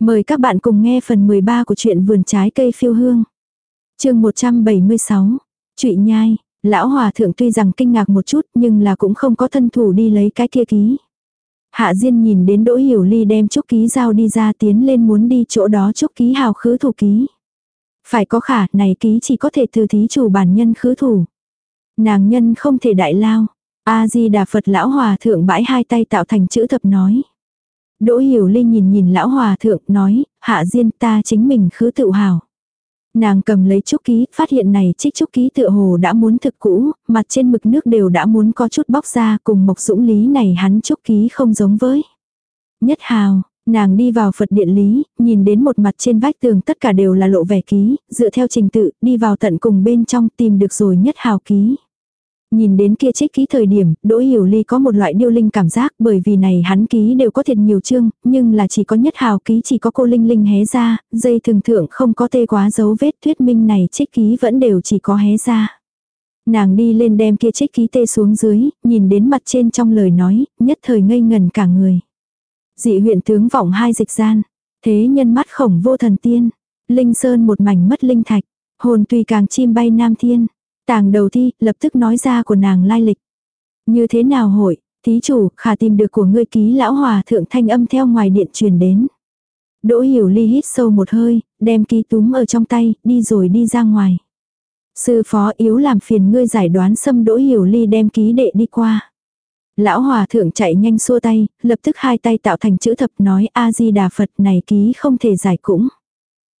Mời các bạn cùng nghe phần 13 của truyện vườn trái cây phiêu hương. chương 176. Trụy nhai, lão hòa thượng tuy rằng kinh ngạc một chút nhưng là cũng không có thân thủ đi lấy cái kia ký. Hạ Diên nhìn đến Đỗ Hiểu Ly đem chúc ký giao đi ra tiến lên muốn đi chỗ đó chúc ký hào khứ thủ ký. Phải có khả, này ký chỉ có thể từ thí chủ bản nhân khứ thủ. Nàng nhân không thể đại lao. A-di-đà Phật lão hòa thượng bãi hai tay tạo thành chữ thập nói. Đỗ Hiểu Linh nhìn nhìn lão hòa thượng nói, hạ diên ta chính mình khứ tự hào. Nàng cầm lấy trúc ký, phát hiện này trích trúc ký tựa hồ đã muốn thực cũ, mặt trên mực nước đều đã muốn có chút bóc ra cùng mộc dũng lý này hắn trúc ký không giống với. Nhất hào, nàng đi vào Phật điện lý, nhìn đến một mặt trên vách tường tất cả đều là lộ vẻ ký, dựa theo trình tự, đi vào tận cùng bên trong tìm được rồi nhất hào ký. Nhìn đến kia trích ký thời điểm, Đỗ Hiểu Ly có một loại điêu linh cảm giác bởi vì này hắn ký đều có thiệt nhiều chương, nhưng là chỉ có nhất hào ký chỉ có cô Linh Linh hé ra, dây thường thượng không có tê quá dấu vết thuyết minh này trích ký vẫn đều chỉ có hé ra. Nàng đi lên đem kia trích ký tê xuống dưới, nhìn đến mặt trên trong lời nói, nhất thời ngây ngần cả người. Dị huyện tướng vọng hai dịch gian, thế nhân mắt khổng vô thần tiên, linh sơn một mảnh mất linh thạch, hồn tùy càng chim bay nam thiên. Tàng đầu thi, lập tức nói ra của nàng lai lịch. Như thế nào hội, thí chủ, khả tìm được của ngươi ký lão hòa thượng thanh âm theo ngoài điện truyền đến. Đỗ hiểu ly hít sâu một hơi, đem ký túm ở trong tay, đi rồi đi ra ngoài. Sư phó yếu làm phiền ngươi giải đoán xâm đỗ hiểu ly đem ký đệ đi qua. Lão hòa thượng chạy nhanh xua tay, lập tức hai tay tạo thành chữ thập nói A-di-đà Phật này ký không thể giải cũng.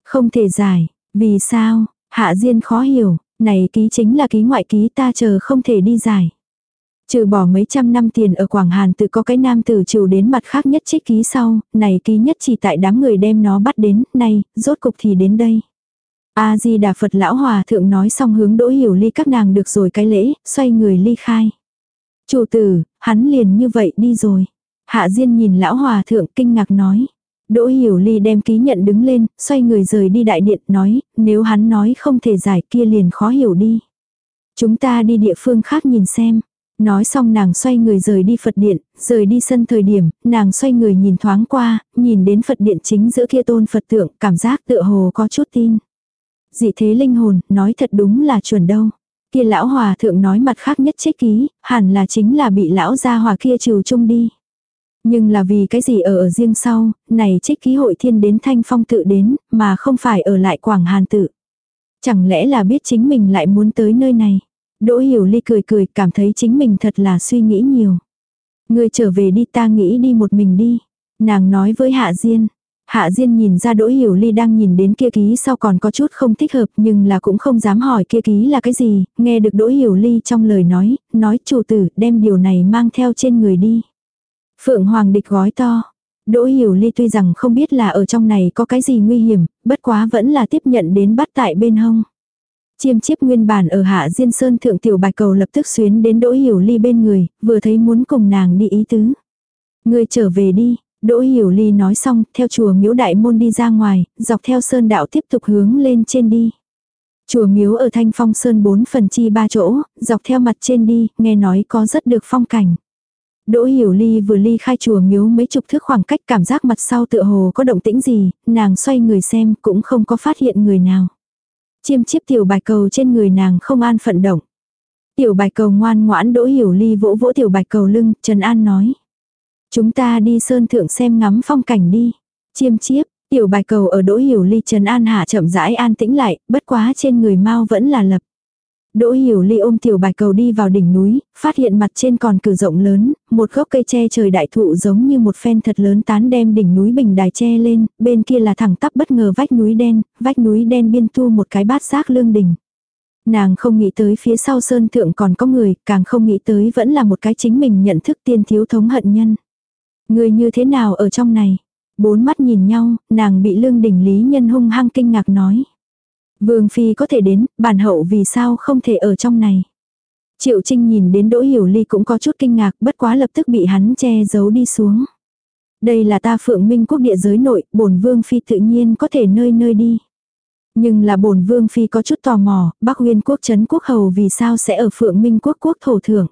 Không thể giải, vì sao, hạ diên khó hiểu, này ký chính là ký ngoại ký ta chờ không thể đi giải. Trừ bỏ mấy trăm năm tiền ở Quảng Hàn tự có cái nam tử trừ đến mặt khác nhất trích ký sau, này ký nhất chỉ tại đám người đem nó bắt đến, này, rốt cục thì đến đây. A-di-đà Phật lão hòa thượng nói xong hướng đỗ hiểu ly các nàng được rồi cái lễ, xoay người ly khai. Chủ tử, hắn liền như vậy đi rồi. Hạ Diên nhìn lão hòa thượng kinh ngạc nói. Đỗ Hiểu Ly đem ký nhận đứng lên, xoay người rời đi đại điện, nói, nếu hắn nói không thể giải kia liền khó hiểu đi. Chúng ta đi địa phương khác nhìn xem. Nói xong nàng xoay người rời đi Phật điện, rời đi sân thời điểm, nàng xoay người nhìn thoáng qua, nhìn đến Phật điện chính giữa kia tôn Phật tượng, cảm giác tựa hồ có chút tin. Dị thế linh hồn, nói thật đúng là chuẩn đâu. Kia lão hòa thượng nói mặt khác nhất trích ký, hẳn là chính là bị lão gia hòa kia trừ chung đi. Nhưng là vì cái gì ở ở riêng sau, này trích ký hội thiên đến thanh phong tự đến, mà không phải ở lại quảng hàn tự. Chẳng lẽ là biết chính mình lại muốn tới nơi này. Đỗ hiểu ly cười cười cảm thấy chính mình thật là suy nghĩ nhiều. Người trở về đi ta nghĩ đi một mình đi. Nàng nói với Hạ Diên. Hạ Diên nhìn ra Đỗ Hiểu Ly đang nhìn đến kia ký sau còn có chút không thích hợp nhưng là cũng không dám hỏi kia ký là cái gì, nghe được Đỗ Hiểu Ly trong lời nói, nói chủ tử đem điều này mang theo trên người đi. Phượng Hoàng địch gói to. Đỗ Hiểu Ly tuy rằng không biết là ở trong này có cái gì nguy hiểm, bất quá vẫn là tiếp nhận đến bắt tại bên hông. Chiêm chiếp nguyên bản ở hạ Diên Sơn thượng tiểu bạch cầu lập tức xuyến đến Đỗ Hiểu Ly bên người, vừa thấy muốn cùng nàng đi ý tứ. Người trở về đi, Đỗ Hiểu Ly nói xong, theo chùa miếu đại môn đi ra ngoài, dọc theo sơn đạo tiếp tục hướng lên trên đi. Chùa miếu ở Thanh Phong Sơn bốn phần chi ba chỗ, dọc theo mặt trên đi, nghe nói có rất được phong cảnh. Đỗ Hiểu Ly vừa ly khai chùa miếu mấy chục thước khoảng cách cảm giác mặt sau tựa hồ có động tĩnh gì, nàng xoay người xem cũng không có phát hiện người nào. Chiêm chiếp tiểu bài cầu trên người nàng không an phận động. Tiểu bài cầu ngoan ngoãn Đỗ Hiểu Ly vỗ vỗ tiểu bài cầu lưng, Trần An nói. Chúng ta đi sơn thượng xem ngắm phong cảnh đi. Chiêm chiếp, tiểu bài cầu ở Đỗ Hiểu Ly Trần An hạ chậm rãi an tĩnh lại, bất quá trên người mau vẫn là lập. Đỗ hiểu ly ôm tiểu bạch cầu đi vào đỉnh núi, phát hiện mặt trên còn cửa rộng lớn, một gốc cây tre trời đại thụ giống như một phen thật lớn tán đem đỉnh núi bình đài tre lên, bên kia là thẳng tắp bất ngờ vách núi đen, vách núi đen biên tu một cái bát giác lương đỉnh. Nàng không nghĩ tới phía sau sơn thượng còn có người, càng không nghĩ tới vẫn là một cái chính mình nhận thức tiên thiếu thống hận nhân. Người như thế nào ở trong này? Bốn mắt nhìn nhau, nàng bị lương đỉnh lý nhân hung hăng kinh ngạc nói. Vương Phi có thể đến, bản hậu vì sao không thể ở trong này. Triệu Trinh nhìn đến Đỗ Hiểu Ly cũng có chút kinh ngạc bất quá lập tức bị hắn che giấu đi xuống. Đây là ta phượng minh quốc địa giới nội, bổn Vương Phi tự nhiên có thể nơi nơi đi. Nhưng là bổn Vương Phi có chút tò mò, Bắc Huyên quốc chấn quốc hầu vì sao sẽ ở phượng minh quốc quốc thổ thưởng.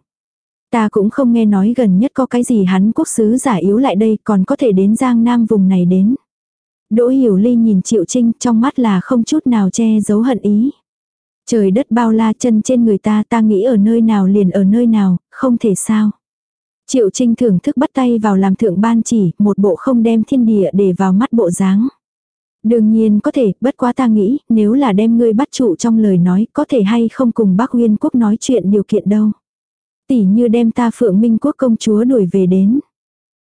Ta cũng không nghe nói gần nhất có cái gì hắn quốc sứ giả yếu lại đây còn có thể đến Giang Nam vùng này đến. Đỗ Hiểu Ly nhìn Triệu Trinh trong mắt là không chút nào che giấu hận ý. Trời đất bao la chân trên người ta ta nghĩ ở nơi nào liền ở nơi nào, không thể sao. Triệu Trinh thưởng thức bắt tay vào làm thượng ban chỉ, một bộ không đem thiên địa để vào mắt bộ dáng. Đương nhiên có thể, bất quá ta nghĩ, nếu là đem ngươi bắt trụ trong lời nói, có thể hay không cùng bác Nguyên Quốc nói chuyện điều kiện đâu. Tỷ như đem ta Phượng Minh Quốc công chúa đuổi về đến.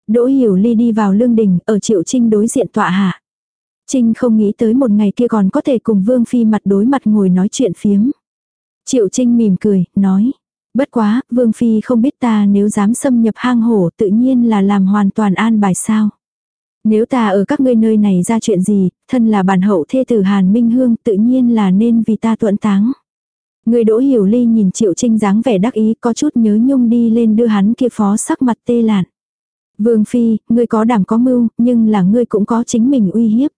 Đỗ Hiểu Ly đi vào lương đình, ở Triệu Trinh đối diện tọa hạ. Trinh không nghĩ tới một ngày kia còn có thể cùng Vương Phi mặt đối mặt ngồi nói chuyện phiếm. Triệu Trinh mỉm cười, nói. Bất quá, Vương Phi không biết ta nếu dám xâm nhập hang hổ tự nhiên là làm hoàn toàn an bài sao. Nếu ta ở các ngươi nơi này ra chuyện gì, thân là bản hậu thê tử Hàn Minh Hương tự nhiên là nên vì ta tuẫn táng. Người đỗ hiểu ly nhìn Triệu Trinh dáng vẻ đắc ý có chút nhớ nhung đi lên đưa hắn kia phó sắc mặt tê lạn. Vương Phi, ngươi có đảm có mưu, nhưng là ngươi cũng có chính mình uy hiếp.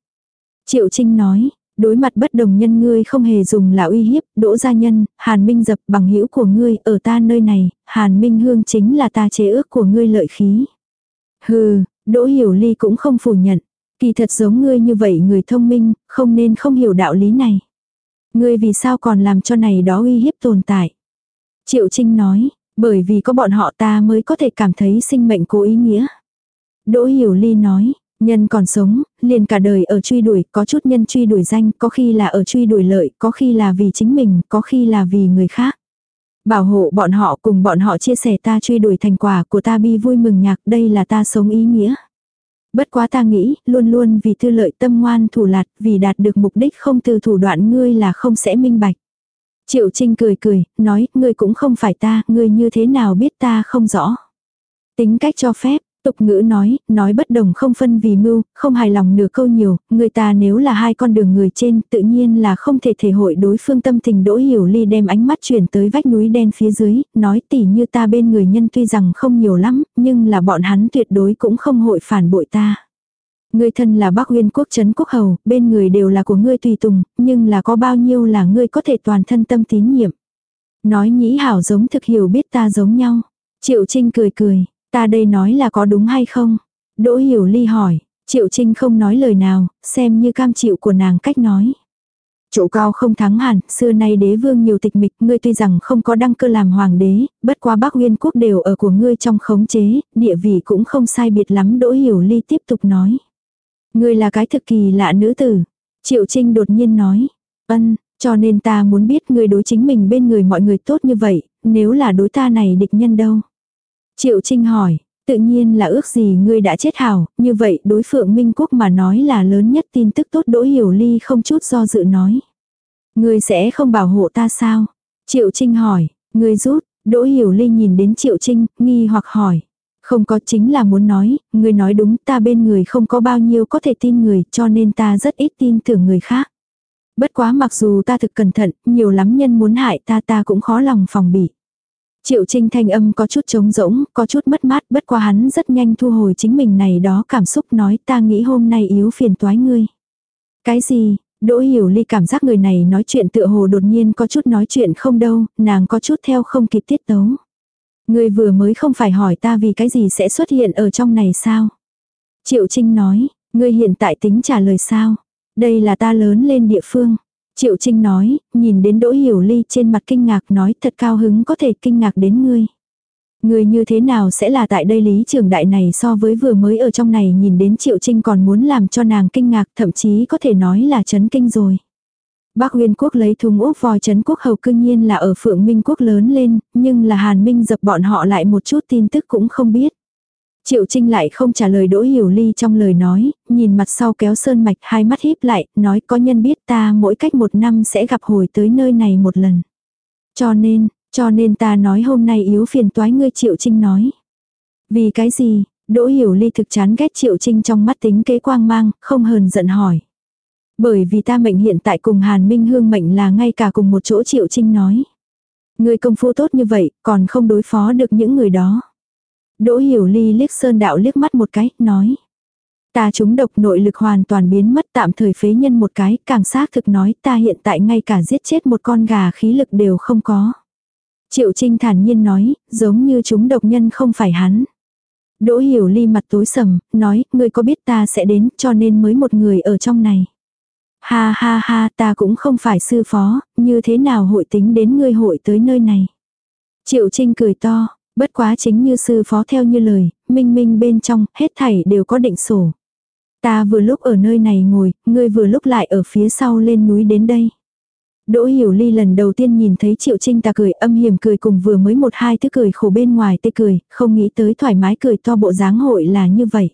Triệu Trinh nói, đối mặt bất đồng nhân ngươi không hề dùng là uy hiếp, đỗ gia nhân, Hàn Minh dập bằng hữu của ngươi, ở ta nơi này, Hàn Minh hương chính là ta chế ước của ngươi lợi khí. Hừ, Đỗ Hiểu Ly cũng không phủ nhận, kỳ thật giống ngươi như vậy người thông minh, không nên không hiểu đạo lý này. Ngươi vì sao còn làm cho này đó uy hiếp tồn tại. Triệu Trinh nói, bởi vì có bọn họ ta mới có thể cảm thấy sinh mệnh có ý nghĩa. Đỗ Hiểu Ly nói, Nhân còn sống, liền cả đời ở truy đuổi, có chút nhân truy đuổi danh, có khi là ở truy đuổi lợi, có khi là vì chính mình, có khi là vì người khác. Bảo hộ bọn họ cùng bọn họ chia sẻ ta truy đuổi thành quả của ta bi vui mừng nhạc, đây là ta sống ý nghĩa. Bất quá ta nghĩ, luôn luôn vì tư lợi tâm ngoan thủ lạt, vì đạt được mục đích không từ thủ đoạn ngươi là không sẽ minh bạch. Triệu Trinh cười cười, nói, ngươi cũng không phải ta, ngươi như thế nào biết ta không rõ. Tính cách cho phép, Tục ngữ nói, nói bất đồng không phân vì mưu, không hài lòng nửa câu nhiều, người ta nếu là hai con đường người trên tự nhiên là không thể thể hội đối phương tâm tình đỗ hiểu ly đem ánh mắt chuyển tới vách núi đen phía dưới, nói tỉ như ta bên người nhân tuy rằng không nhiều lắm, nhưng là bọn hắn tuyệt đối cũng không hội phản bội ta. Ngươi thân là bác uyên quốc chấn quốc hầu, bên người đều là của ngươi tùy tùng, nhưng là có bao nhiêu là ngươi có thể toàn thân tâm tín nhiệm. Nói nhĩ hảo giống thực hiểu biết ta giống nhau. Triệu Trinh cười cười, Ta đây nói là có đúng hay không? Đỗ Hiểu Ly hỏi, Triệu Trinh không nói lời nào, xem như cam chịu của nàng cách nói. Chỗ cao không thắng hẳn, xưa nay đế vương nhiều tịch mịch, ngươi tuy rằng không có đăng cơ làm hoàng đế, bất qua Bắc Huyên quốc đều ở của ngươi trong khống chế, địa vị cũng không sai biệt lắm Đỗ Hiểu Ly tiếp tục nói. Ngươi là cái thực kỳ lạ nữ tử. Triệu Trinh đột nhiên nói, ân, cho nên ta muốn biết ngươi đối chính mình bên người mọi người tốt như vậy, nếu là đối ta này địch nhân đâu. Triệu Trinh hỏi, tự nhiên là ước gì ngươi đã chết hảo, như vậy đối phượng Minh Quốc mà nói là lớn nhất tin tức tốt Đỗ Hiểu Ly không chút do dự nói. Ngươi sẽ không bảo hộ ta sao? Triệu Trinh hỏi, ngươi rút, Đỗ Hiểu Ly nhìn đến Triệu Trinh, nghi hoặc hỏi. Không có chính là muốn nói, người nói đúng ta bên người không có bao nhiêu có thể tin người cho nên ta rất ít tin tưởng người khác. Bất quá mặc dù ta thực cẩn thận, nhiều lắm nhân muốn hại ta ta cũng khó lòng phòng bị. Triệu Trinh thanh âm có chút trống rỗng, có chút mất mát, bất qua hắn rất nhanh thu hồi chính mình này đó cảm xúc nói ta nghĩ hôm nay yếu phiền toái ngươi. Cái gì? Đỗ hiểu ly cảm giác người này nói chuyện tựa hồ đột nhiên có chút nói chuyện không đâu, nàng có chút theo không kịp tiết tấu. Ngươi vừa mới không phải hỏi ta vì cái gì sẽ xuất hiện ở trong này sao? Triệu Trinh nói, ngươi hiện tại tính trả lời sao? Đây là ta lớn lên địa phương. Triệu Trinh nói, nhìn đến Đỗ Hiểu Ly trên mặt kinh ngạc nói thật cao hứng có thể kinh ngạc đến ngươi. Ngươi như thế nào sẽ là tại đây lý trường đại này so với vừa mới ở trong này nhìn đến Triệu Trinh còn muốn làm cho nàng kinh ngạc thậm chí có thể nói là chấn kinh rồi. Bác Nguyên Quốc lấy thùng úp vòi chấn quốc hầu cương nhiên là ở Phượng Minh Quốc lớn lên, nhưng là Hàn Minh dập bọn họ lại một chút tin tức cũng không biết. Triệu Trinh lại không trả lời Đỗ Hiểu Ly trong lời nói, nhìn mặt sau kéo sơn mạch hai mắt híp lại, nói có nhân biết ta mỗi cách một năm sẽ gặp hồi tới nơi này một lần. Cho nên, cho nên ta nói hôm nay yếu phiền toái ngươi Triệu Trinh nói. Vì cái gì, Đỗ Hiểu Ly thực chán ghét Triệu Trinh trong mắt tính kế quang mang, không hờn giận hỏi. Bởi vì ta mệnh hiện tại cùng Hàn Minh Hương mệnh là ngay cả cùng một chỗ Triệu Trinh nói. Người công phu tốt như vậy, còn không đối phó được những người đó. Đỗ hiểu ly liếc sơn đạo liếc mắt một cái, nói. Ta chúng độc nội lực hoàn toàn biến mất tạm thời phế nhân một cái, càng xác thực nói ta hiện tại ngay cả giết chết một con gà khí lực đều không có. Triệu Trinh thản nhiên nói, giống như chúng độc nhân không phải hắn. Đỗ hiểu ly mặt tối sầm, nói, ngươi có biết ta sẽ đến cho nên mới một người ở trong này. Ha ha ha, ta cũng không phải sư phó, như thế nào hội tính đến ngươi hội tới nơi này. Triệu Trinh cười to, bất quá chính như sư phó theo như lời, minh minh bên trong, hết thảy đều có định sổ. Ta vừa lúc ở nơi này ngồi, ngươi vừa lúc lại ở phía sau lên núi đến đây. Đỗ Hiểu Ly lần đầu tiên nhìn thấy Triệu Trinh ta cười âm hiểm cười cùng vừa mới một hai thứ cười khổ bên ngoài tê cười, không nghĩ tới thoải mái cười to bộ dáng hội là như vậy.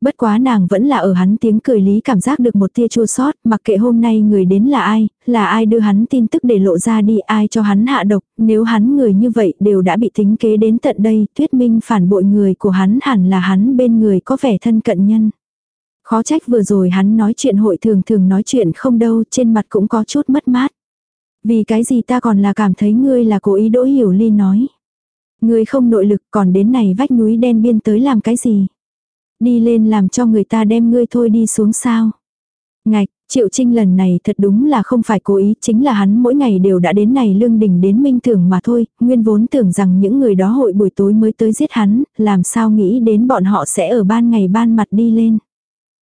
Bất quá nàng vẫn là ở hắn tiếng cười lý cảm giác được một tia chua sót, mặc kệ hôm nay người đến là ai, là ai đưa hắn tin tức để lộ ra đi, ai cho hắn hạ độc, nếu hắn người như vậy đều đã bị tính kế đến tận đây, thuyết minh phản bội người của hắn hẳn là hắn bên người có vẻ thân cận nhân. Khó trách vừa rồi hắn nói chuyện hội thường thường nói chuyện không đâu, trên mặt cũng có chút mất mát. Vì cái gì ta còn là cảm thấy ngươi là cố ý đỗ hiểu ly nói. Ngươi không nội lực còn đến này vách núi đen biên tới làm cái gì. Đi lên làm cho người ta đem ngươi thôi đi xuống sao. Ngạch, Triệu Trinh lần này thật đúng là không phải cố ý, chính là hắn mỗi ngày đều đã đến này lương đình đến minh tưởng mà thôi, nguyên vốn tưởng rằng những người đó hội buổi tối mới tới giết hắn, làm sao nghĩ đến bọn họ sẽ ở ban ngày ban mặt đi lên.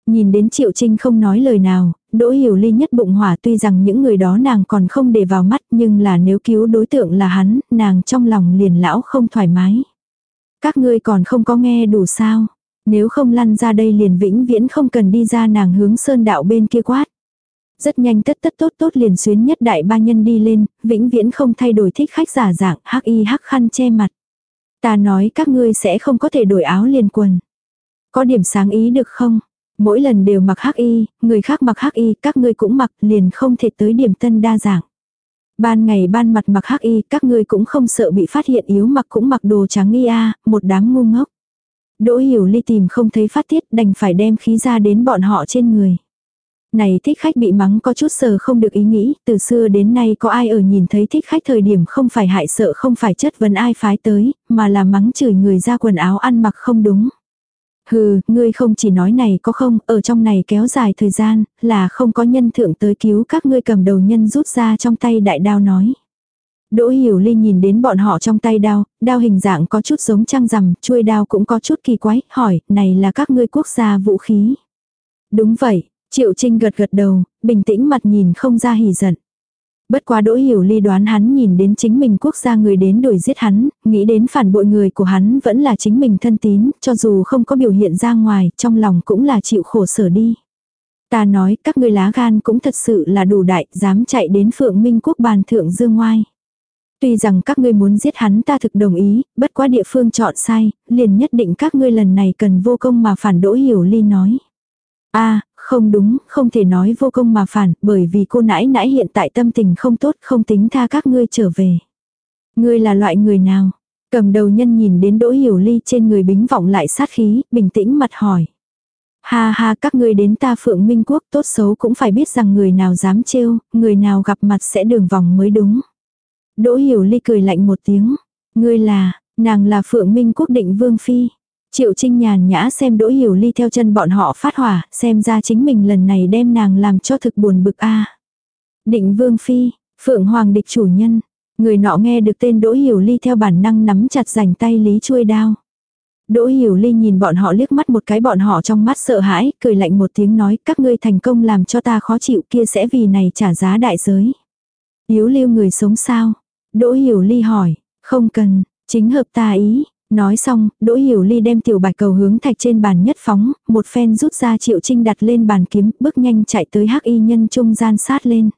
Nhìn đến Triệu Trinh không nói lời nào, Đỗ Hiểu Ly nhất bụng hỏa tuy rằng những người đó nàng còn không để vào mắt nhưng là nếu cứu đối tượng là hắn, nàng trong lòng liền lão không thoải mái. Các ngươi còn không có nghe đủ sao. Nếu không lăn ra đây liền vĩnh viễn không cần đi ra nàng hướng sơn đạo bên kia quát. Rất nhanh tất tất tốt tốt liền xuyến nhất đại ba nhân đi lên, vĩnh viễn không thay đổi thích khách giả dạng, hắc y hắc khăn che mặt. Ta nói các ngươi sẽ không có thể đổi áo liền quần. Có điểm sáng ý được không? Mỗi lần đều mặc hắc y, người khác mặc hắc y, các ngươi cũng mặc liền không thể tới điểm tân đa dạng. Ban ngày ban mặt mặc hắc y, các ngươi cũng không sợ bị phát hiện yếu mặc cũng mặc đồ trắng y a, một đám ngu ngốc. Đỗ hiểu ly tìm không thấy phát tiết đành phải đem khí ra đến bọn họ trên người. Này thích khách bị mắng có chút sờ không được ý nghĩ, từ xưa đến nay có ai ở nhìn thấy thích khách thời điểm không phải hại sợ không phải chất vấn ai phái tới, mà là mắng chửi người ra quần áo ăn mặc không đúng. Hừ, ngươi không chỉ nói này có không, ở trong này kéo dài thời gian, là không có nhân thượng tới cứu các ngươi cầm đầu nhân rút ra trong tay đại đao nói. Đỗ Hiểu Ly nhìn đến bọn họ trong tay đao, đao hình dạng có chút giống trăng rằm, chuôi đao cũng có chút kỳ quái, hỏi, này là các ngươi quốc gia vũ khí. Đúng vậy, Triệu Trinh gật gật đầu, bình tĩnh mặt nhìn không ra hỉ giận. Bất quá đỗ hiểu ly đoán hắn nhìn đến chính mình quốc gia người đến đuổi giết hắn, nghĩ đến phản bội người của hắn vẫn là chính mình thân tín, cho dù không có biểu hiện ra ngoài, trong lòng cũng là chịu khổ sở đi. Ta nói các ngươi lá gan cũng thật sự là đủ đại, dám chạy đến phượng minh quốc bàn thượng dương ngoai. Tuy rằng các ngươi muốn giết hắn ta thực đồng ý, bất quá địa phương chọn sai, liền nhất định các ngươi lần này cần vô công mà phản đỗ hiểu ly nói. a không đúng, không thể nói vô công mà phản, bởi vì cô nãi nãi hiện tại tâm tình không tốt, không tính tha các ngươi trở về. Ngươi là loại người nào? Cầm đầu nhân nhìn đến đỗ hiểu ly trên người bính vọng lại sát khí, bình tĩnh mặt hỏi. Ha ha các ngươi đến ta phượng minh quốc tốt xấu cũng phải biết rằng người nào dám trêu, người nào gặp mặt sẽ đường vòng mới đúng. Đỗ hiểu ly cười lạnh một tiếng. Ngươi là, nàng là phượng minh quốc định vương phi. Triệu Trinh nhàn nhã xem Đỗ Hiểu Ly theo chân bọn họ phát hỏa, xem ra chính mình lần này đem nàng làm cho thực buồn bực a. Định Vương Phi, Phượng Hoàng địch chủ nhân, người nọ nghe được tên Đỗ Hiểu Ly theo bản năng nắm chặt rảnh tay Lý chuôi đao. Đỗ Hiểu Ly nhìn bọn họ liếc mắt một cái bọn họ trong mắt sợ hãi, cười lạnh một tiếng nói các ngươi thành công làm cho ta khó chịu kia sẽ vì này trả giá đại giới. Yếu lưu người sống sao? Đỗ Hiểu Ly hỏi, không cần, chính hợp ta ý, Nói xong, Đỗ Hiểu Ly đem tiểu bạch cầu hướng thạch trên bàn nhất phóng, một phen rút ra Triệu Trinh đặt lên bàn kiếm, bước nhanh chạy tới hắc y nhân trung gian sát lên.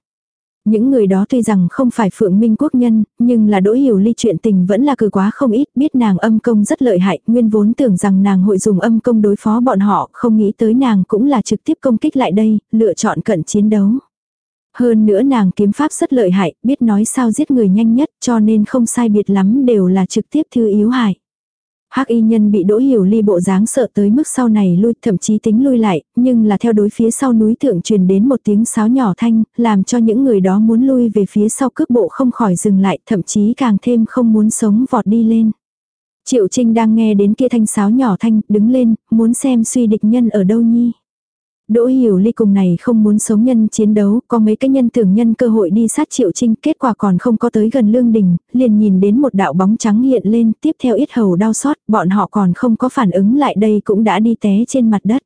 Những người đó tuy rằng không phải phượng minh quốc nhân, nhưng là đỗ hiểu ly chuyện tình vẫn là cử quá không ít, biết nàng âm công rất lợi hại, nguyên vốn tưởng rằng nàng hội dùng âm công đối phó bọn họ, không nghĩ tới nàng cũng là trực tiếp công kích lại đây, lựa chọn cận chiến đấu. Hơn nữa nàng kiếm pháp rất lợi hại, biết nói sao giết người nhanh nhất cho nên không sai biệt lắm đều là trực tiếp thư yếu hại. Hắc y nhân bị đỗ hiểu ly bộ dáng sợ tới mức sau này lui thậm chí tính lui lại, nhưng là theo đối phía sau núi thượng truyền đến một tiếng sáo nhỏ thanh, làm cho những người đó muốn lui về phía sau cước bộ không khỏi dừng lại, thậm chí càng thêm không muốn sống vọt đi lên. Triệu Trinh đang nghe đến kia thanh sáo nhỏ thanh, đứng lên, muốn xem suy địch nhân ở đâu nhi. Đỗ hiểu ly cùng này không muốn sống nhân chiến đấu, có mấy cái nhân tưởng nhân cơ hội đi sát triệu trinh, kết quả còn không có tới gần lương đình, liền nhìn đến một đạo bóng trắng hiện lên, tiếp theo ít hầu đau xót, bọn họ còn không có phản ứng lại đây cũng đã đi té trên mặt đất.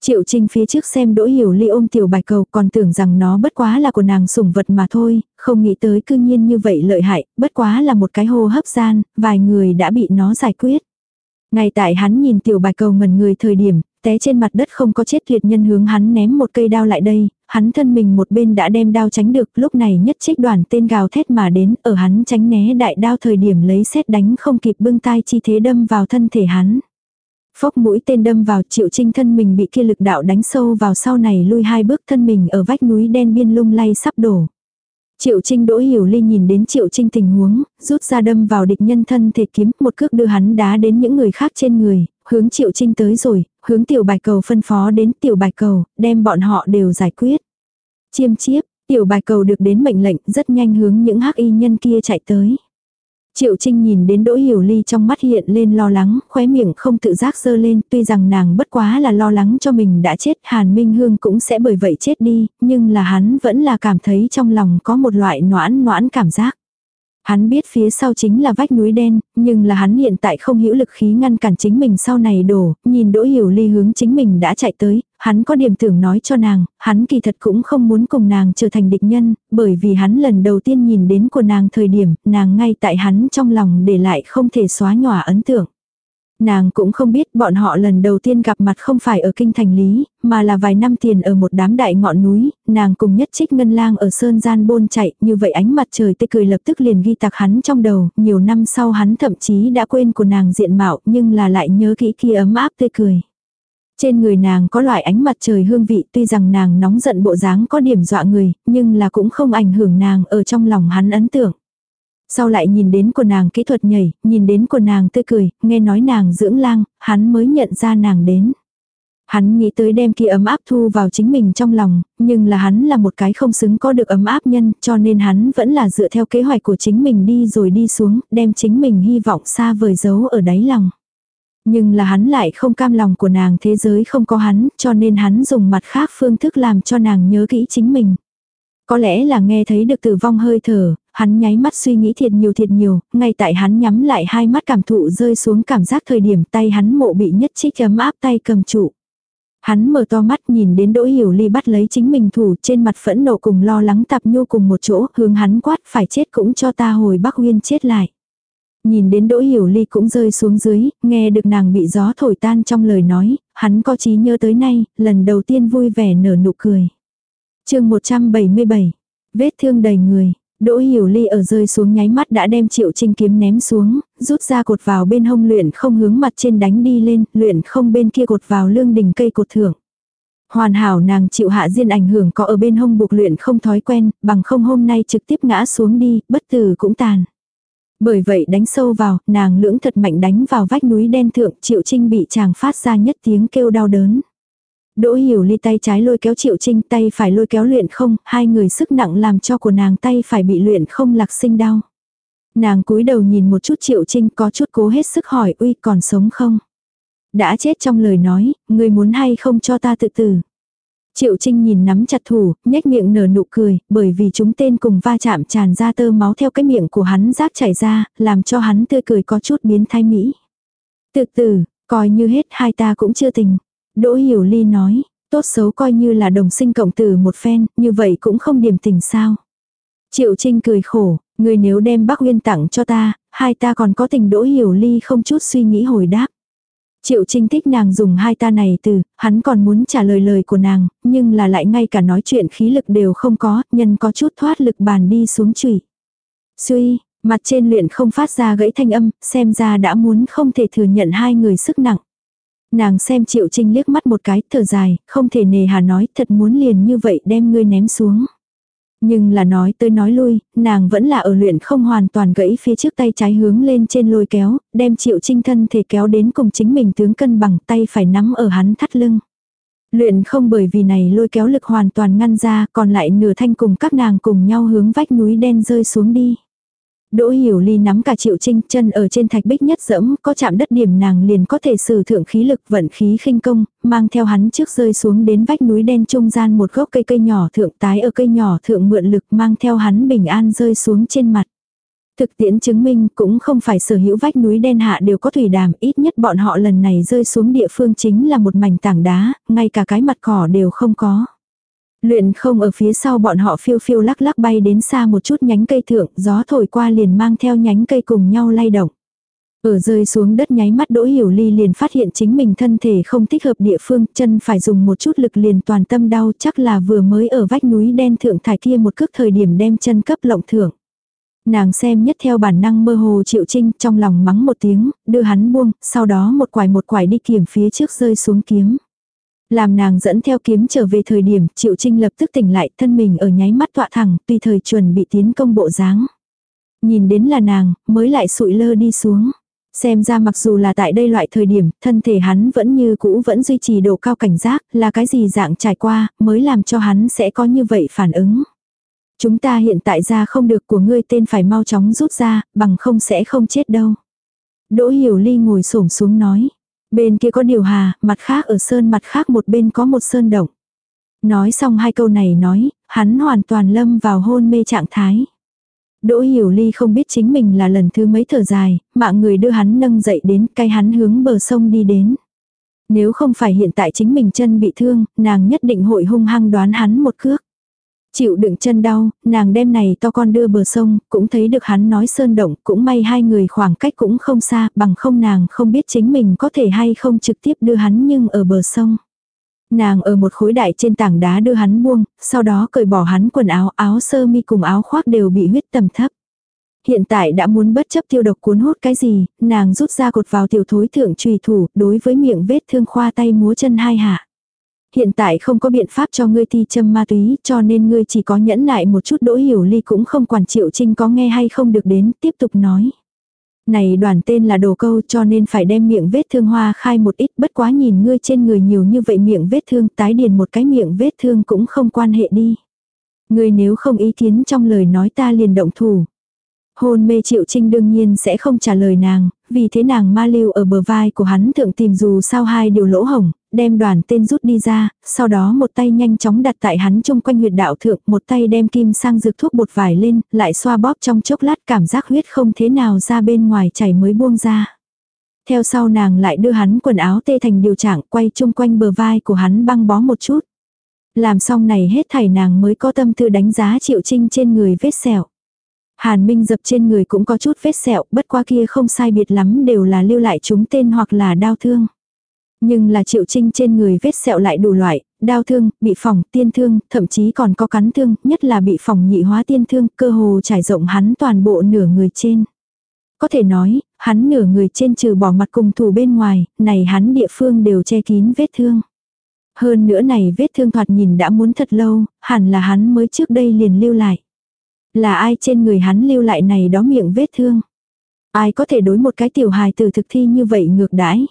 Triệu Trinh phía trước xem Đỗ Hiểu Ly ôm tiểu bạch cầu còn tưởng rằng nó bất quá là của nàng sủng vật mà thôi, không nghĩ tới cư nhiên như vậy lợi hại, bất quá là một cái hô hấp gian, vài người đã bị nó giải quyết. Ngay tại hắn nhìn tiểu bạch cầu ngần người thời điểm, té trên mặt đất không có chết tuyệt nhân hướng hắn ném một cây đao lại đây, hắn thân mình một bên đã đem đao tránh được, lúc này nhất trích đoàn tên gào thét mà đến, ở hắn tránh né đại đao thời điểm lấy xét đánh không kịp bưng tai chi thế đâm vào thân thể hắn. Phốc mũi tên đâm vào triệu trinh thân mình bị kia lực đạo đánh sâu vào sau này lui hai bước thân mình ở vách núi đen biên lung lay sắp đổ. Triệu Trinh Đỗ Hiểu Ly nhìn đến Triệu Trinh tình huống, rút ra đâm vào địch nhân thân thể kiếm, một cước đưa hắn đá đến những người khác trên người, hướng Triệu Trinh tới rồi, hướng Tiểu Bạch Cầu phân phó đến Tiểu Bạch Cầu, đem bọn họ đều giải quyết. Chiêm chiếp, Tiểu Bạch Cầu được đến mệnh lệnh, rất nhanh hướng những hắc y nhân kia chạy tới. Triệu Trinh nhìn đến Đỗ Hiểu Ly trong mắt hiện lên lo lắng, khóe miệng không tự giác dơ lên, tuy rằng nàng bất quá là lo lắng cho mình đã chết, Hàn Minh Hương cũng sẽ bởi vậy chết đi, nhưng là hắn vẫn là cảm thấy trong lòng có một loại noãn noãn cảm giác. Hắn biết phía sau chính là vách núi đen, nhưng là hắn hiện tại không hữu lực khí ngăn cản chính mình sau này đổ, nhìn Đỗ Hiểu Ly hướng chính mình đã chạy tới, hắn có điểm tưởng nói cho nàng, hắn kỳ thật cũng không muốn cùng nàng trở thành địch nhân, bởi vì hắn lần đầu tiên nhìn đến của nàng thời điểm, nàng ngay tại hắn trong lòng để lại không thể xóa nhòa ấn tượng. Nàng cũng không biết bọn họ lần đầu tiên gặp mặt không phải ở kinh thành lý, mà là vài năm tiền ở một đám đại ngọn núi, nàng cùng nhất trích ngân lang ở sơn gian bôn chạy, như vậy ánh mặt trời tê cười lập tức liền ghi tạc hắn trong đầu, nhiều năm sau hắn thậm chí đã quên của nàng diện mạo nhưng là lại nhớ kỹ kia ấm áp tê cười. Trên người nàng có loại ánh mặt trời hương vị tuy rằng nàng nóng giận bộ dáng có điểm dọa người, nhưng là cũng không ảnh hưởng nàng ở trong lòng hắn ấn tượng. Sau lại nhìn đến của nàng kỹ thuật nhảy, nhìn đến của nàng tươi cười, nghe nói nàng dưỡng lang, hắn mới nhận ra nàng đến. Hắn nghĩ tới đem kia ấm áp thu vào chính mình trong lòng, nhưng là hắn là một cái không xứng có được ấm áp nhân, cho nên hắn vẫn là dựa theo kế hoạch của chính mình đi rồi đi xuống, đem chính mình hy vọng xa vời giấu ở đáy lòng. Nhưng là hắn lại không cam lòng của nàng thế giới không có hắn, cho nên hắn dùng mặt khác phương thức làm cho nàng nhớ kỹ chính mình. Có lẽ là nghe thấy được tử vong hơi thở, hắn nháy mắt suy nghĩ thiệt nhiều thiệt nhiều, ngay tại hắn nhắm lại hai mắt cảm thụ rơi xuống cảm giác thời điểm tay hắn mộ bị nhất trích ấm áp tay cầm trụ. Hắn mở to mắt nhìn đến Đỗ Hiểu Ly bắt lấy chính mình thủ trên mặt phẫn nộ cùng lo lắng tạp nhô cùng một chỗ, hướng hắn quát phải chết cũng cho ta hồi Bắc nguyên chết lại. Nhìn đến Đỗ Hiểu Ly cũng rơi xuống dưới, nghe được nàng bị gió thổi tan trong lời nói, hắn có trí nhớ tới nay, lần đầu tiên vui vẻ nở nụ cười. chương 177, vết thương đầy người. Đỗ Hiểu Ly ở rơi xuống nháy mắt đã đem Triệu Trinh kiếm ném xuống, rút ra cột vào bên hông luyện không hướng mặt trên đánh đi lên, luyện không bên kia cột vào lương đỉnh cây cột thưởng. Hoàn hảo nàng chịu hạ diên ảnh hưởng có ở bên hông buộc luyện không thói quen, bằng không hôm nay trực tiếp ngã xuống đi, bất tử cũng tàn. Bởi vậy đánh sâu vào, nàng lưỡng thật mạnh đánh vào vách núi đen thượng, Triệu Trinh bị chàng phát ra nhất tiếng kêu đau đớn. Đỗ hiểu ly tay trái lôi kéo triệu trinh tay phải lôi kéo luyện không, hai người sức nặng làm cho của nàng tay phải bị luyện không lạc sinh đau. Nàng cúi đầu nhìn một chút triệu trinh có chút cố hết sức hỏi uy còn sống không. Đã chết trong lời nói, người muốn hay không cho ta tự tử. Triệu Trinh nhìn nắm chặt thủ, nhếch miệng nở nụ cười, bởi vì chúng tên cùng va chạm tràn ra tơ máu theo cái miệng của hắn rác chảy ra, làm cho hắn tươi cười có chút biến thái mỹ. Tự tử, coi như hết hai ta cũng chưa tình. Đỗ Hiểu Ly nói, tốt xấu coi như là đồng sinh cộng tử một phen, như vậy cũng không điểm tình sao. Triệu Trinh cười khổ, người nếu đem Bắc Uyên tặng cho ta, hai ta còn có tình Đỗ Hiểu Ly không chút suy nghĩ hồi đáp. Triệu Trinh thích nàng dùng hai ta này từ, hắn còn muốn trả lời lời của nàng, nhưng là lại ngay cả nói chuyện khí lực đều không có, nhân có chút thoát lực bàn đi xuống chùy. Suy, mặt trên luyện không phát ra gãy thanh âm, xem ra đã muốn không thể thừa nhận hai người sức nặng. Nàng xem Triệu Trinh liếc mắt một cái, thở dài, không thể nề hà nói, thật muốn liền như vậy đem ngươi ném xuống. Nhưng là nói tới nói lui, nàng vẫn là ở luyện không hoàn toàn gãy phía trước tay trái hướng lên trên lôi kéo, đem Triệu Trinh thân thể kéo đến cùng chính mình tướng cân bằng tay phải nắm ở hắn thắt lưng. Luyện không bởi vì này lôi kéo lực hoàn toàn ngăn ra, còn lại nửa thanh cùng các nàng cùng nhau hướng vách núi đen rơi xuống đi. Đỗ Hiểu Ly nắm cả Triệu Trinh chân ở trên thạch bích nhất dẫm, có chạm đất điểm nàng liền có thể sử thượng khí lực vận khí khinh công, mang theo hắn trước rơi xuống đến vách núi đen trung gian một gốc cây cây nhỏ thượng tái ở cây nhỏ thượng mượn lực mang theo hắn bình an rơi xuống trên mặt. Thực tiễn chứng minh cũng không phải sở hữu vách núi đen hạ đều có thủy đàm, ít nhất bọn họ lần này rơi xuống địa phương chính là một mảnh tảng đá, ngay cả cái mặt cỏ đều không có. Luyện không ở phía sau bọn họ phiêu phiêu lắc lắc bay đến xa một chút nhánh cây thượng, gió thổi qua liền mang theo nhánh cây cùng nhau lay động. Ở rơi xuống đất nháy mắt Đỗ Hiểu Ly liền phát hiện chính mình thân thể không thích hợp địa phương, chân phải dùng một chút lực liền toàn tâm đau chắc là vừa mới ở vách núi đen thượng thải kia một cước thời điểm đem chân cấp lộng thượng. Nàng xem nhất theo bản năng mơ hồ Triệu Trinh trong lòng mắng một tiếng, đưa hắn buông, sau đó một quải một quải đi kiểm phía trước rơi xuống kiếm. Làm nàng dẫn theo kiếm trở về thời điểm Triệu Trinh lập tức tỉnh lại thân mình ở nháy mắt tọa thẳng tùy thời chuẩn bị tiến công bộ dáng. Nhìn đến là nàng, mới lại sụi lơ đi xuống. Xem ra mặc dù là tại đây loại thời điểm, thân thể hắn vẫn như cũ vẫn duy trì độ cao cảnh giác, là cái gì dạng trải qua, mới làm cho hắn sẽ có như vậy phản ứng. Chúng ta hiện tại ra không được của ngươi tên phải mau chóng rút ra, bằng không sẽ không chết đâu. Đỗ Hiểu Ly ngồi xổm xuống nói. Bên kia có điều hà, mặt khác ở sơn mặt khác một bên có một sơn động. Nói xong hai câu này nói, hắn hoàn toàn lâm vào hôn mê trạng thái. Đỗ Hiểu Ly không biết chính mình là lần thứ mấy thở dài, mạng người đưa hắn nâng dậy đến cây hắn hướng bờ sông đi đến. Nếu không phải hiện tại chính mình chân bị thương, nàng nhất định hội hung hăng đoán hắn một cước. Chịu đựng chân đau, nàng đem này to con đưa bờ sông, cũng thấy được hắn nói sơn động, cũng may hai người khoảng cách cũng không xa, bằng không nàng không biết chính mình có thể hay không trực tiếp đưa hắn nhưng ở bờ sông. Nàng ở một khối đại trên tảng đá đưa hắn buông, sau đó cởi bỏ hắn quần áo, áo sơ mi cùng áo khoác đều bị huyết tầm thấp. Hiện tại đã muốn bất chấp tiêu độc cuốn hút cái gì, nàng rút ra cột vào tiểu thối thượng trùy thủ, đối với miệng vết thương khoa tay múa chân hai hạ hiện tại không có biện pháp cho ngươi thi châm ma túy, cho nên ngươi chỉ có nhẫn nại một chút đỗ hiểu ly cũng không quản triệu trinh có nghe hay không được đến, tiếp tục nói. Này đoàn tên là đồ câu cho nên phải đem miệng vết thương hoa khai một ít bất quá nhìn ngươi trên người nhiều như vậy miệng vết thương tái điền một cái miệng vết thương cũng không quan hệ đi. Ngươi nếu không ý kiến trong lời nói ta liền động thủ. Hôn mê triệu trinh đương nhiên sẽ không trả lời nàng, vì thế nàng ma lưu ở bờ vai của hắn thượng tìm dù sao hai điều lỗ hồng, đem đoàn tên rút đi ra, sau đó một tay nhanh chóng đặt tại hắn chung quanh huyệt đạo thượng, một tay đem kim sang dược thuốc bột vải lên, lại xoa bóp trong chốc lát cảm giác huyết không thế nào ra bên ngoài chảy mới buông ra. Theo sau nàng lại đưa hắn quần áo tê thành điều trạng quay chung quanh bờ vai của hắn băng bó một chút. Làm xong này hết thảy nàng mới có tâm tư đánh giá triệu trinh trên người vết sẹo. Hàn Minh dập trên người cũng có chút vết sẹo, bất qua kia không sai biệt lắm đều là lưu lại chúng tên hoặc là đau thương. Nhưng là triệu trinh trên người vết sẹo lại đủ loại, đau thương, bị phỏng tiên thương, thậm chí còn có cắn thương, nhất là bị phỏng nhị hóa tiên thương, cơ hồ trải rộng hắn toàn bộ nửa người trên. Có thể nói, hắn nửa người trên trừ bỏ mặt cùng thủ bên ngoài, này hắn địa phương đều che kín vết thương. Hơn nữa này vết thương thoạt nhìn đã muốn thật lâu, hẳn là hắn mới trước đây liền lưu lại. Là ai trên người hắn lưu lại này đó miệng vết thương? Ai có thể đối một cái tiểu hài từ thực thi như vậy ngược đãi?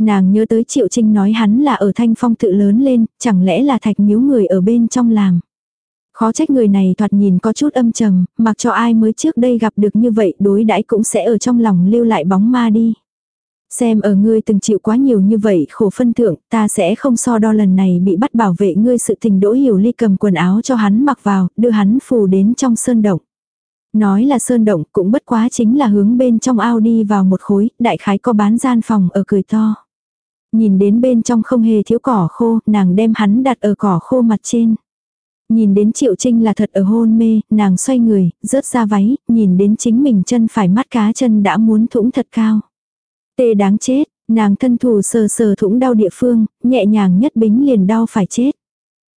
Nàng nhớ tới Triệu Trinh nói hắn là ở thanh phong tự lớn lên, chẳng lẽ là thạch miếu người ở bên trong làm. Khó trách người này thoạt nhìn có chút âm trầm, mặc cho ai mới trước đây gặp được như vậy đối đãi cũng sẽ ở trong lòng lưu lại bóng ma đi. Xem ở ngươi từng chịu quá nhiều như vậy khổ phân thượng, ta sẽ không so đo lần này bị bắt bảo vệ ngươi sự tình đỗ hiểu ly cầm quần áo cho hắn mặc vào, đưa hắn phù đến trong sơn động. Nói là sơn động cũng bất quá chính là hướng bên trong ao đi vào một khối, đại khái có bán gian phòng ở cười to. Nhìn đến bên trong không hề thiếu cỏ khô, nàng đem hắn đặt ở cỏ khô mặt trên. Nhìn đến Triệu Trinh là thật ở hôn mê, nàng xoay người, rớt ra váy, nhìn đến chính mình chân phải mắt cá chân đã muốn thủng thật cao. Tê đáng chết, nàng thân thủ sờ sờ thủng đau địa phương, nhẹ nhàng nhất bính liền đau phải chết.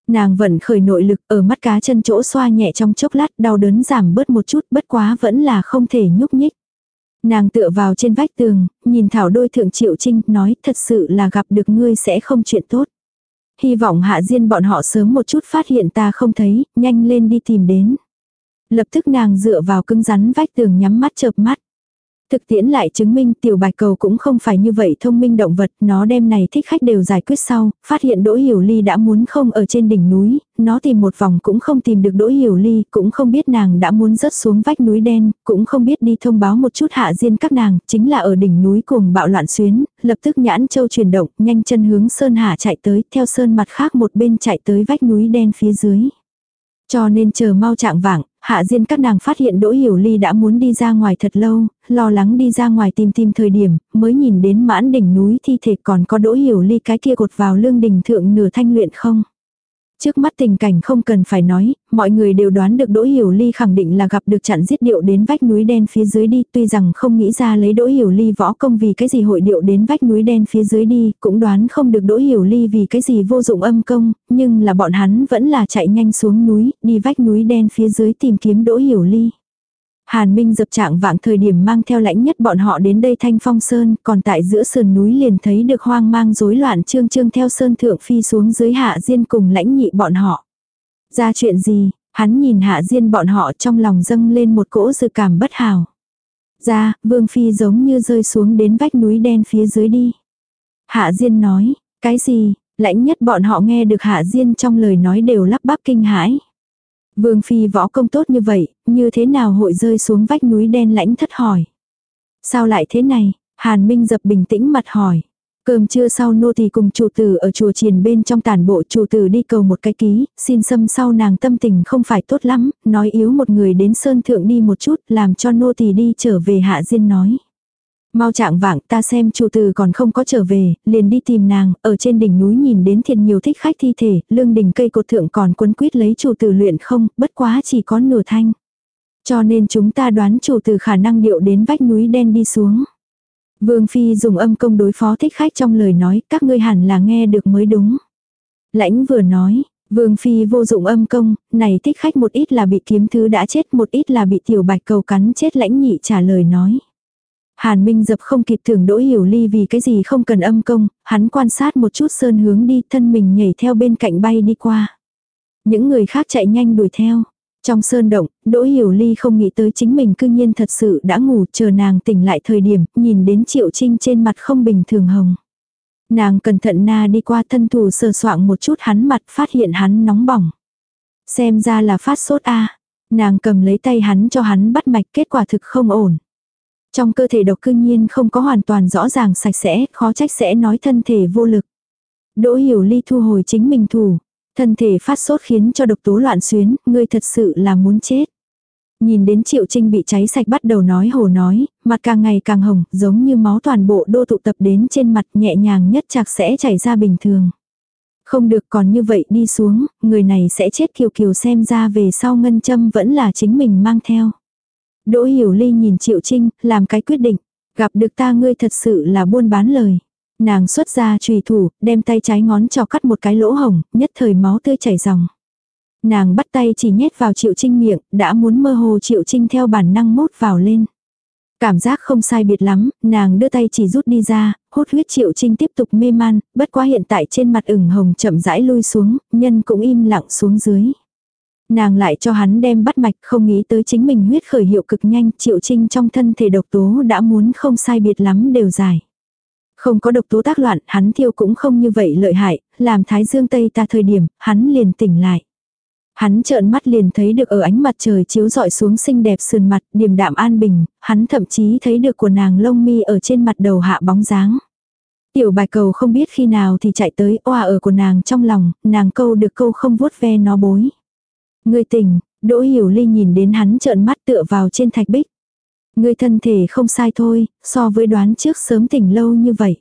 Nàng vẫn khởi nội lực ở mắt cá chân chỗ xoa nhẹ trong chốc lát đau đớn giảm bớt một chút bất quá vẫn là không thể nhúc nhích. Nàng tựa vào trên vách tường, nhìn thảo đôi thượng triệu trinh nói thật sự là gặp được ngươi sẽ không chuyện tốt. Hy vọng hạ diên bọn họ sớm một chút phát hiện ta không thấy, nhanh lên đi tìm đến. Lập tức nàng dựa vào cứng rắn vách tường nhắm mắt chợp mắt. Thực tiễn lại chứng minh tiểu bạch cầu cũng không phải như vậy thông minh động vật, nó đem này thích khách đều giải quyết sau, phát hiện Đỗ Hiểu Ly đã muốn không ở trên đỉnh núi, nó tìm một vòng cũng không tìm được Đỗ Hiểu Ly, cũng không biết nàng đã muốn rớt xuống vách núi đen, cũng không biết đi thông báo một chút hạ diên các nàng, chính là ở đỉnh núi cùng bạo loạn xuyến, lập tức nhãn châu chuyển động, nhanh chân hướng sơn hạ chạy tới, theo sơn mặt khác một bên chạy tới vách núi đen phía dưới. Cho nên chờ mau trạng vạng, hạ diên các nàng phát hiện Đỗ Hiểu Ly đã muốn đi ra ngoài thật lâu, lo lắng đi ra ngoài tìm tìm thời điểm, mới nhìn đến mãn đỉnh núi thi thể còn có Đỗ Hiểu Ly cái kia cột vào lương đỉnh thượng nửa thanh luyện không. Trước mắt tình cảnh không cần phải nói, mọi người đều đoán được Đỗ Hiểu Ly khẳng định là gặp được chặn giết điệu đến vách núi đen phía dưới đi, tuy rằng không nghĩ ra lấy Đỗ Hiểu Ly võ công vì cái gì hội điệu đến vách núi đen phía dưới đi, cũng đoán không được Đỗ Hiểu Ly vì cái gì vô dụng âm công, nhưng là bọn hắn vẫn là chạy nhanh xuống núi, đi vách núi đen phía dưới tìm kiếm Đỗ Hiểu Ly. Hàn Minh dập trạng vạng thời điểm mang theo lãnh nhất bọn họ đến đây thanh phong sơn, còn tại giữa sườn núi liền thấy được hoang mang rối loạn trương trương theo sơn thượng phi xuống dưới hạ diên cùng lãnh nhị bọn họ. Ra chuyện gì, hắn nhìn hạ diên bọn họ trong lòng dâng lên một cỗ dự cảm bất hảo. Ra, vương phi giống như rơi xuống đến vách núi đen phía dưới đi. Hạ diên nói, cái gì, lãnh nhất bọn họ nghe được hạ diên trong lời nói đều lắp bắp kinh hãi. Vương Phi võ công tốt như vậy, như thế nào hội rơi xuống vách núi đen lãnh thất hỏi. Sao lại thế này? Hàn Minh dập bình tĩnh mặt hỏi. Cơm trưa sau nô tỳ cùng chủ tử ở chùa triền bên trong tàn bộ chủ tử đi cầu một cái ký, xin xâm sau nàng tâm tình không phải tốt lắm, nói yếu một người đến sơn thượng đi một chút, làm cho nô tỳ đi trở về hạ diên nói. Mau trạng vạng ta xem chủ tử còn không có trở về, liền đi tìm nàng, ở trên đỉnh núi nhìn đến thiệt nhiều thích khách thi thể, lương đỉnh cây cột thượng còn quấn quýt lấy chủ tử luyện không, bất quá chỉ có nửa thanh. Cho nên chúng ta đoán chủ tử khả năng điệu đến vách núi đen đi xuống. Vương Phi dùng âm công đối phó thích khách trong lời nói, các ngươi hẳn là nghe được mới đúng. Lãnh vừa nói, Vương Phi vô dụng âm công, này thích khách một ít là bị kiếm thứ đã chết một ít là bị tiểu bạch cầu cắn chết lãnh nhị trả lời nói. Hàn Minh dập không kịp thưởng đỗ hiểu ly vì cái gì không cần âm công, hắn quan sát một chút sơn hướng đi thân mình nhảy theo bên cạnh bay đi qua. Những người khác chạy nhanh đuổi theo. Trong sơn động, Đỗ Hiểu Ly không nghĩ tới chính mình cư nhiên thật sự đã ngủ chờ nàng tỉnh lại thời điểm, nhìn đến Triệu Trinh trên mặt không bình thường hồng. Nàng cẩn thận na đi qua thân thủ sờ soạng một chút hắn mặt phát hiện hắn nóng bỏng. Xem ra là phát sốt a Nàng cầm lấy tay hắn cho hắn bắt mạch kết quả thực không ổn. Trong cơ thể độc cư nhiên không có hoàn toàn rõ ràng sạch sẽ, khó trách sẽ nói thân thể vô lực. Đỗ hiểu ly thu hồi chính mình thủ. Thân thể phát sốt khiến cho độc tố loạn xuyến, ngươi thật sự là muốn chết. Nhìn đến Triệu Trinh bị cháy sạch bắt đầu nói hồ nói, mặt càng ngày càng hồng, giống như máu toàn bộ đô tụ tập đến trên mặt nhẹ nhàng nhất chạc sẽ chảy ra bình thường. Không được còn như vậy đi xuống, người này sẽ chết kiều kiều xem ra về sau ngân châm vẫn là chính mình mang theo. Đỗ Hiểu Ly nhìn Triệu Trinh, làm cái quyết định. Gặp được ta ngươi thật sự là buôn bán lời. Nàng xuất ra trùy thủ, đem tay trái ngón cho cắt một cái lỗ hồng, nhất thời máu tươi chảy ròng. Nàng bắt tay chỉ nhét vào Triệu Trinh miệng, đã muốn mơ hồ Triệu Trinh theo bản năng mốt vào lên. Cảm giác không sai biệt lắm, nàng đưa tay chỉ rút đi ra, hốt huyết Triệu Trinh tiếp tục mê man, bất quá hiện tại trên mặt ửng hồng chậm rãi lui xuống, nhân cũng im lặng xuống dưới. Nàng lại cho hắn đem bắt mạch không nghĩ tới chính mình huyết khởi hiệu cực nhanh triệu trinh trong thân thể độc tố đã muốn không sai biệt lắm đều dài. Không có độc tố tác loạn, hắn thiêu cũng không như vậy lợi hại, làm thái dương tây ta thời điểm, hắn liền tỉnh lại. Hắn trợn mắt liền thấy được ở ánh mặt trời chiếu rọi xuống xinh đẹp sườn mặt, điềm đạm an bình, hắn thậm chí thấy được của nàng lông mi ở trên mặt đầu hạ bóng dáng. Tiểu bài cầu không biết khi nào thì chạy tới oa ở của nàng trong lòng, nàng câu được câu không vuốt ve nó bối. Ngươi tỉnh, Đỗ Hiểu Ly nhìn đến hắn trợn mắt tựa vào trên thạch bích. Ngươi thân thể không sai thôi, so với đoán trước sớm tỉnh lâu như vậy.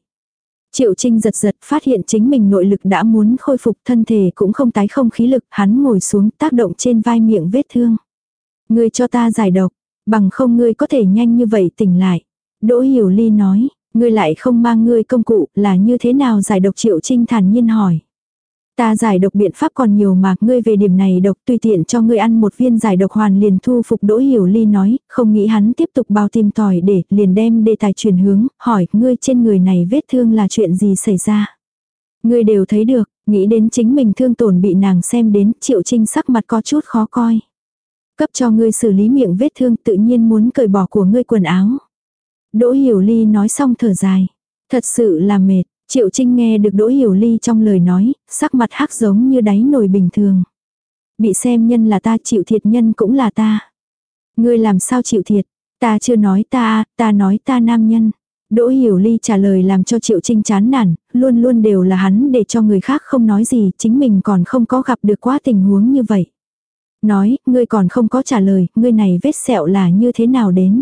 Triệu Trinh giật giật phát hiện chính mình nội lực đã muốn khôi phục thân thể cũng không tái không khí lực, hắn ngồi xuống tác động trên vai miệng vết thương. Ngươi cho ta giải độc, bằng không ngươi có thể nhanh như vậy tỉnh lại. Đỗ Hiểu Ly nói, ngươi lại không mang ngươi công cụ là như thế nào giải độc Triệu Trinh thản nhiên hỏi. Ta giải độc biện pháp còn nhiều mà ngươi về điểm này độc tùy tiện cho ngươi ăn một viên giải độc hoàn liền thu phục đỗ hiểu ly nói, không nghĩ hắn tiếp tục bao tìm tỏi để liền đem đề tài chuyển hướng, hỏi ngươi trên người này vết thương là chuyện gì xảy ra. Ngươi đều thấy được, nghĩ đến chính mình thương tổn bị nàng xem đến triệu trinh sắc mặt có chút khó coi. Cấp cho ngươi xử lý miệng vết thương tự nhiên muốn cởi bỏ của ngươi quần áo. Đỗ Hiểu Ly nói xong thở dài. Thật sự là mệt, Triệu Trinh nghe được Đỗ Hiểu Ly trong lời nói, sắc mặt hắc giống như đáy nồi bình thường. Bị xem nhân là ta chịu thiệt nhân cũng là ta. Ngươi làm sao chịu thiệt? Ta chưa nói ta, ta nói ta nam nhân. Đỗ Hiểu Ly trả lời làm cho Triệu Trinh chán nản, luôn luôn đều là hắn để cho người khác không nói gì, chính mình còn không có gặp được quá tình huống như vậy. Nói, ngươi còn không có trả lời, ngươi này vết sẹo là như thế nào đến.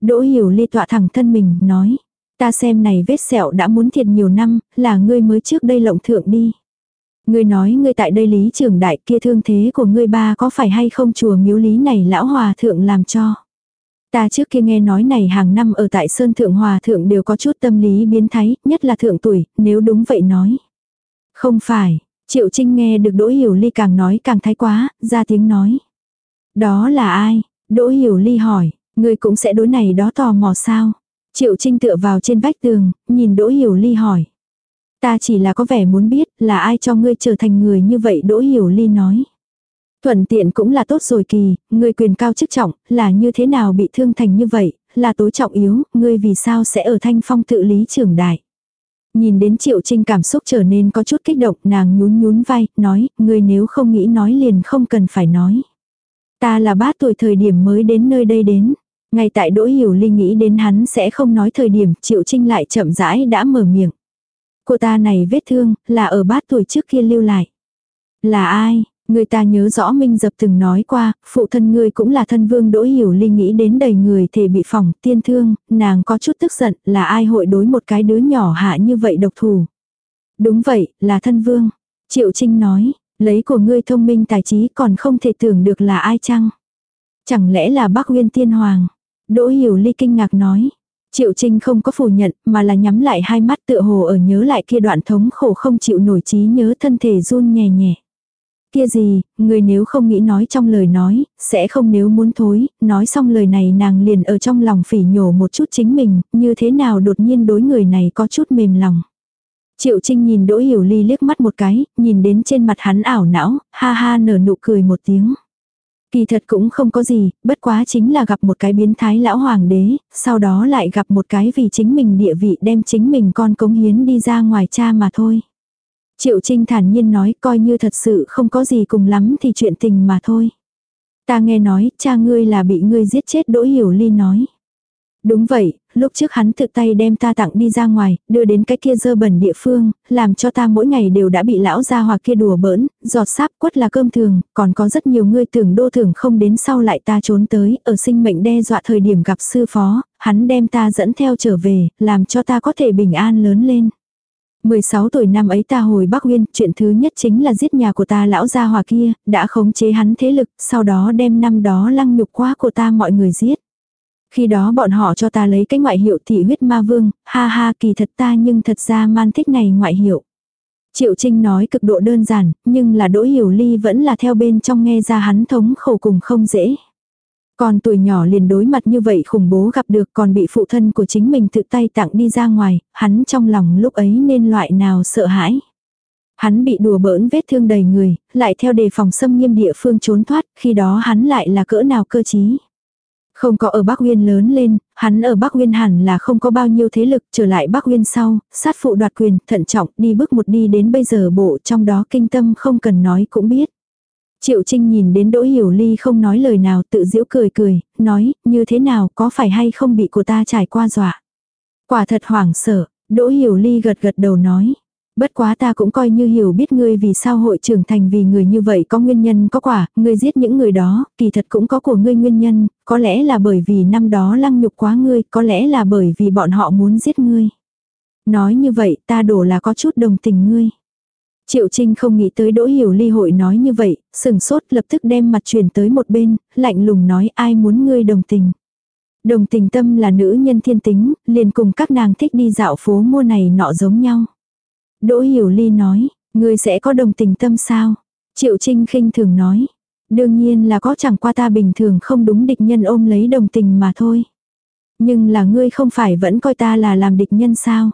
Đỗ Hiểu Ly tọa thẳng thân mình, nói, ta xem này vết sẹo đã muốn thiệt nhiều năm, là ngươi mới trước đây lộng thượng đi. Ngươi nói ngươi tại đây lý trưởng đại kia thương thế của ngươi ba có phải hay không chùa miếu lý này lão hòa thượng làm cho. Ta trước kia nghe nói này hàng năm ở tại Sơn Thượng Hòa Thượng đều có chút tâm lý biến thái, nhất là thượng tuổi, nếu đúng vậy nói. Không phải, Triệu Trinh nghe được Đỗ Hiểu Ly càng nói càng thái quá, ra tiếng nói. Đó là ai? Đỗ Hiểu Ly hỏi, ngươi cũng sẽ đối này đó tò mò sao? Triệu Trinh tựa vào trên vách tường, nhìn Đỗ Hiểu Ly hỏi. Ta chỉ là có vẻ muốn biết là ai cho ngươi trở thành người như vậy Đỗ Hiểu Ly nói. Thuận tiện cũng là tốt rồi kỳ, ngươi quyền cao chức trọng, là như thế nào bị thương thành như vậy, là tối trọng yếu, ngươi vì sao sẽ ở thanh phong tự lý trưởng đại. Nhìn đến Triệu Trinh cảm xúc trở nên có chút kích động, nàng nhún nhún vai, nói, ngươi nếu không nghĩ nói liền không cần phải nói. Ta là bát tuổi thời điểm mới đến nơi đây đến. Ngay tại Đỗ Hiểu Ly nghĩ đến hắn sẽ không nói thời điểm, Triệu Trinh lại chậm rãi đã mở miệng. Cô ta này vết thương, là ở bát tuổi trước kia lưu lại. Là ai? Người ta nhớ rõ Minh Dập từng nói qua, phụ thân ngươi cũng là thân vương đỗ hiểu ly nghĩ đến đầy người thể bị phỏng, tiên thương, nàng có chút tức giận, là ai hội đối một cái đứa nhỏ hạ như vậy độc thủ. Đúng vậy, là thân vương. Triệu Trinh nói, lấy của ngươi thông minh tài trí còn không thể tưởng được là ai chăng. Chẳng lẽ là bác Nguyên Tiên Hoàng? Đỗ hiểu ly kinh ngạc nói. Triệu Trinh không có phủ nhận, mà là nhắm lại hai mắt tựa hồ ở nhớ lại kia đoạn thống khổ không chịu nổi trí nhớ thân thể run nhẹ nhẹ. Kia gì, người nếu không nghĩ nói trong lời nói, sẽ không nếu muốn thối, nói xong lời này nàng liền ở trong lòng phỉ nhổ một chút chính mình, như thế nào đột nhiên đối người này có chút mềm lòng. Triệu Trinh nhìn Đỗ Hiểu Ly liếc mắt một cái, nhìn đến trên mặt hắn ảo não, ha ha nở nụ cười một tiếng. Kỳ thật cũng không có gì, bất quá chính là gặp một cái biến thái lão hoàng đế, sau đó lại gặp một cái vì chính mình địa vị đem chính mình con cống hiến đi ra ngoài cha mà thôi. Triệu Trinh thản nhiên nói coi như thật sự không có gì cùng lắm thì chuyện tình mà thôi. Ta nghe nói cha ngươi là bị ngươi giết chết Đỗ Hiểu Ly nói. Đúng vậy, lúc trước hắn tự tay đem ta tặng đi ra ngoài, đưa đến cái kia dơ bẩn địa phương, làm cho ta mỗi ngày đều đã bị lão gia hoặc kia đùa bỡn, giọt sáp quất là cơm thường, còn có rất nhiều người tưởng đô thưởng không đến sau lại ta trốn tới, ở sinh mệnh đe dọa thời điểm gặp sư phó, hắn đem ta dẫn theo trở về, làm cho ta có thể bình an lớn lên. 16 tuổi năm ấy ta hồi Bắc Nguyên, chuyện thứ nhất chính là giết nhà của ta lão gia hòa kia, đã khống chế hắn thế lực, sau đó đem năm đó lăng nhục quá của ta mọi người giết. Khi đó bọn họ cho ta lấy cái ngoại hiệu thị huyết ma vương, ha ha kỳ thật ta nhưng thật ra man thích này ngoại hiệu. Triệu Trinh nói cực độ đơn giản, nhưng là Đỗ Hiểu Ly vẫn là theo bên trong nghe ra hắn thống khổ cùng không dễ. Còn tuổi nhỏ liền đối mặt như vậy khủng bố gặp được còn bị phụ thân của chính mình tự tay tặng đi ra ngoài, hắn trong lòng lúc ấy nên loại nào sợ hãi. Hắn bị đùa bỡn vết thương đầy người, lại theo đề phòng xâm nghiêm địa phương trốn thoát, khi đó hắn lại là cỡ nào cơ chí. Không có ở Bắc Nguyên lớn lên, hắn ở Bắc Nguyên hẳn là không có bao nhiêu thế lực trở lại Bắc Nguyên sau, sát phụ đoạt quyền, thận trọng, đi bước một đi đến bây giờ bộ trong đó kinh tâm không cần nói cũng biết. Triệu Trinh nhìn đến Đỗ Hiểu Ly không nói lời nào tự giễu cười cười, nói, như thế nào có phải hay không bị của ta trải qua dọa. Quả thật hoảng sợ, Đỗ Hiểu Ly gật gật đầu nói. Bất quá ta cũng coi như hiểu biết ngươi vì sao hội trưởng thành vì người như vậy có nguyên nhân có quả, ngươi giết những người đó, kỳ thật cũng có của ngươi nguyên nhân, có lẽ là bởi vì năm đó lăng nhục quá ngươi, có lẽ là bởi vì bọn họ muốn giết ngươi. Nói như vậy ta đổ là có chút đồng tình ngươi. Triệu Trinh không nghĩ tới Đỗ Hiểu Ly hội nói như vậy, sừng sốt lập tức đem mặt chuyển tới một bên, lạnh lùng nói ai muốn ngươi đồng tình. Đồng tình tâm là nữ nhân thiên tính, liền cùng các nàng thích đi dạo phố mua này nọ giống nhau. Đỗ Hiểu Ly nói, ngươi sẽ có đồng tình tâm sao? Triệu Trinh khinh thường nói, đương nhiên là có chẳng qua ta bình thường không đúng địch nhân ôm lấy đồng tình mà thôi. Nhưng là ngươi không phải vẫn coi ta là làm địch nhân sao?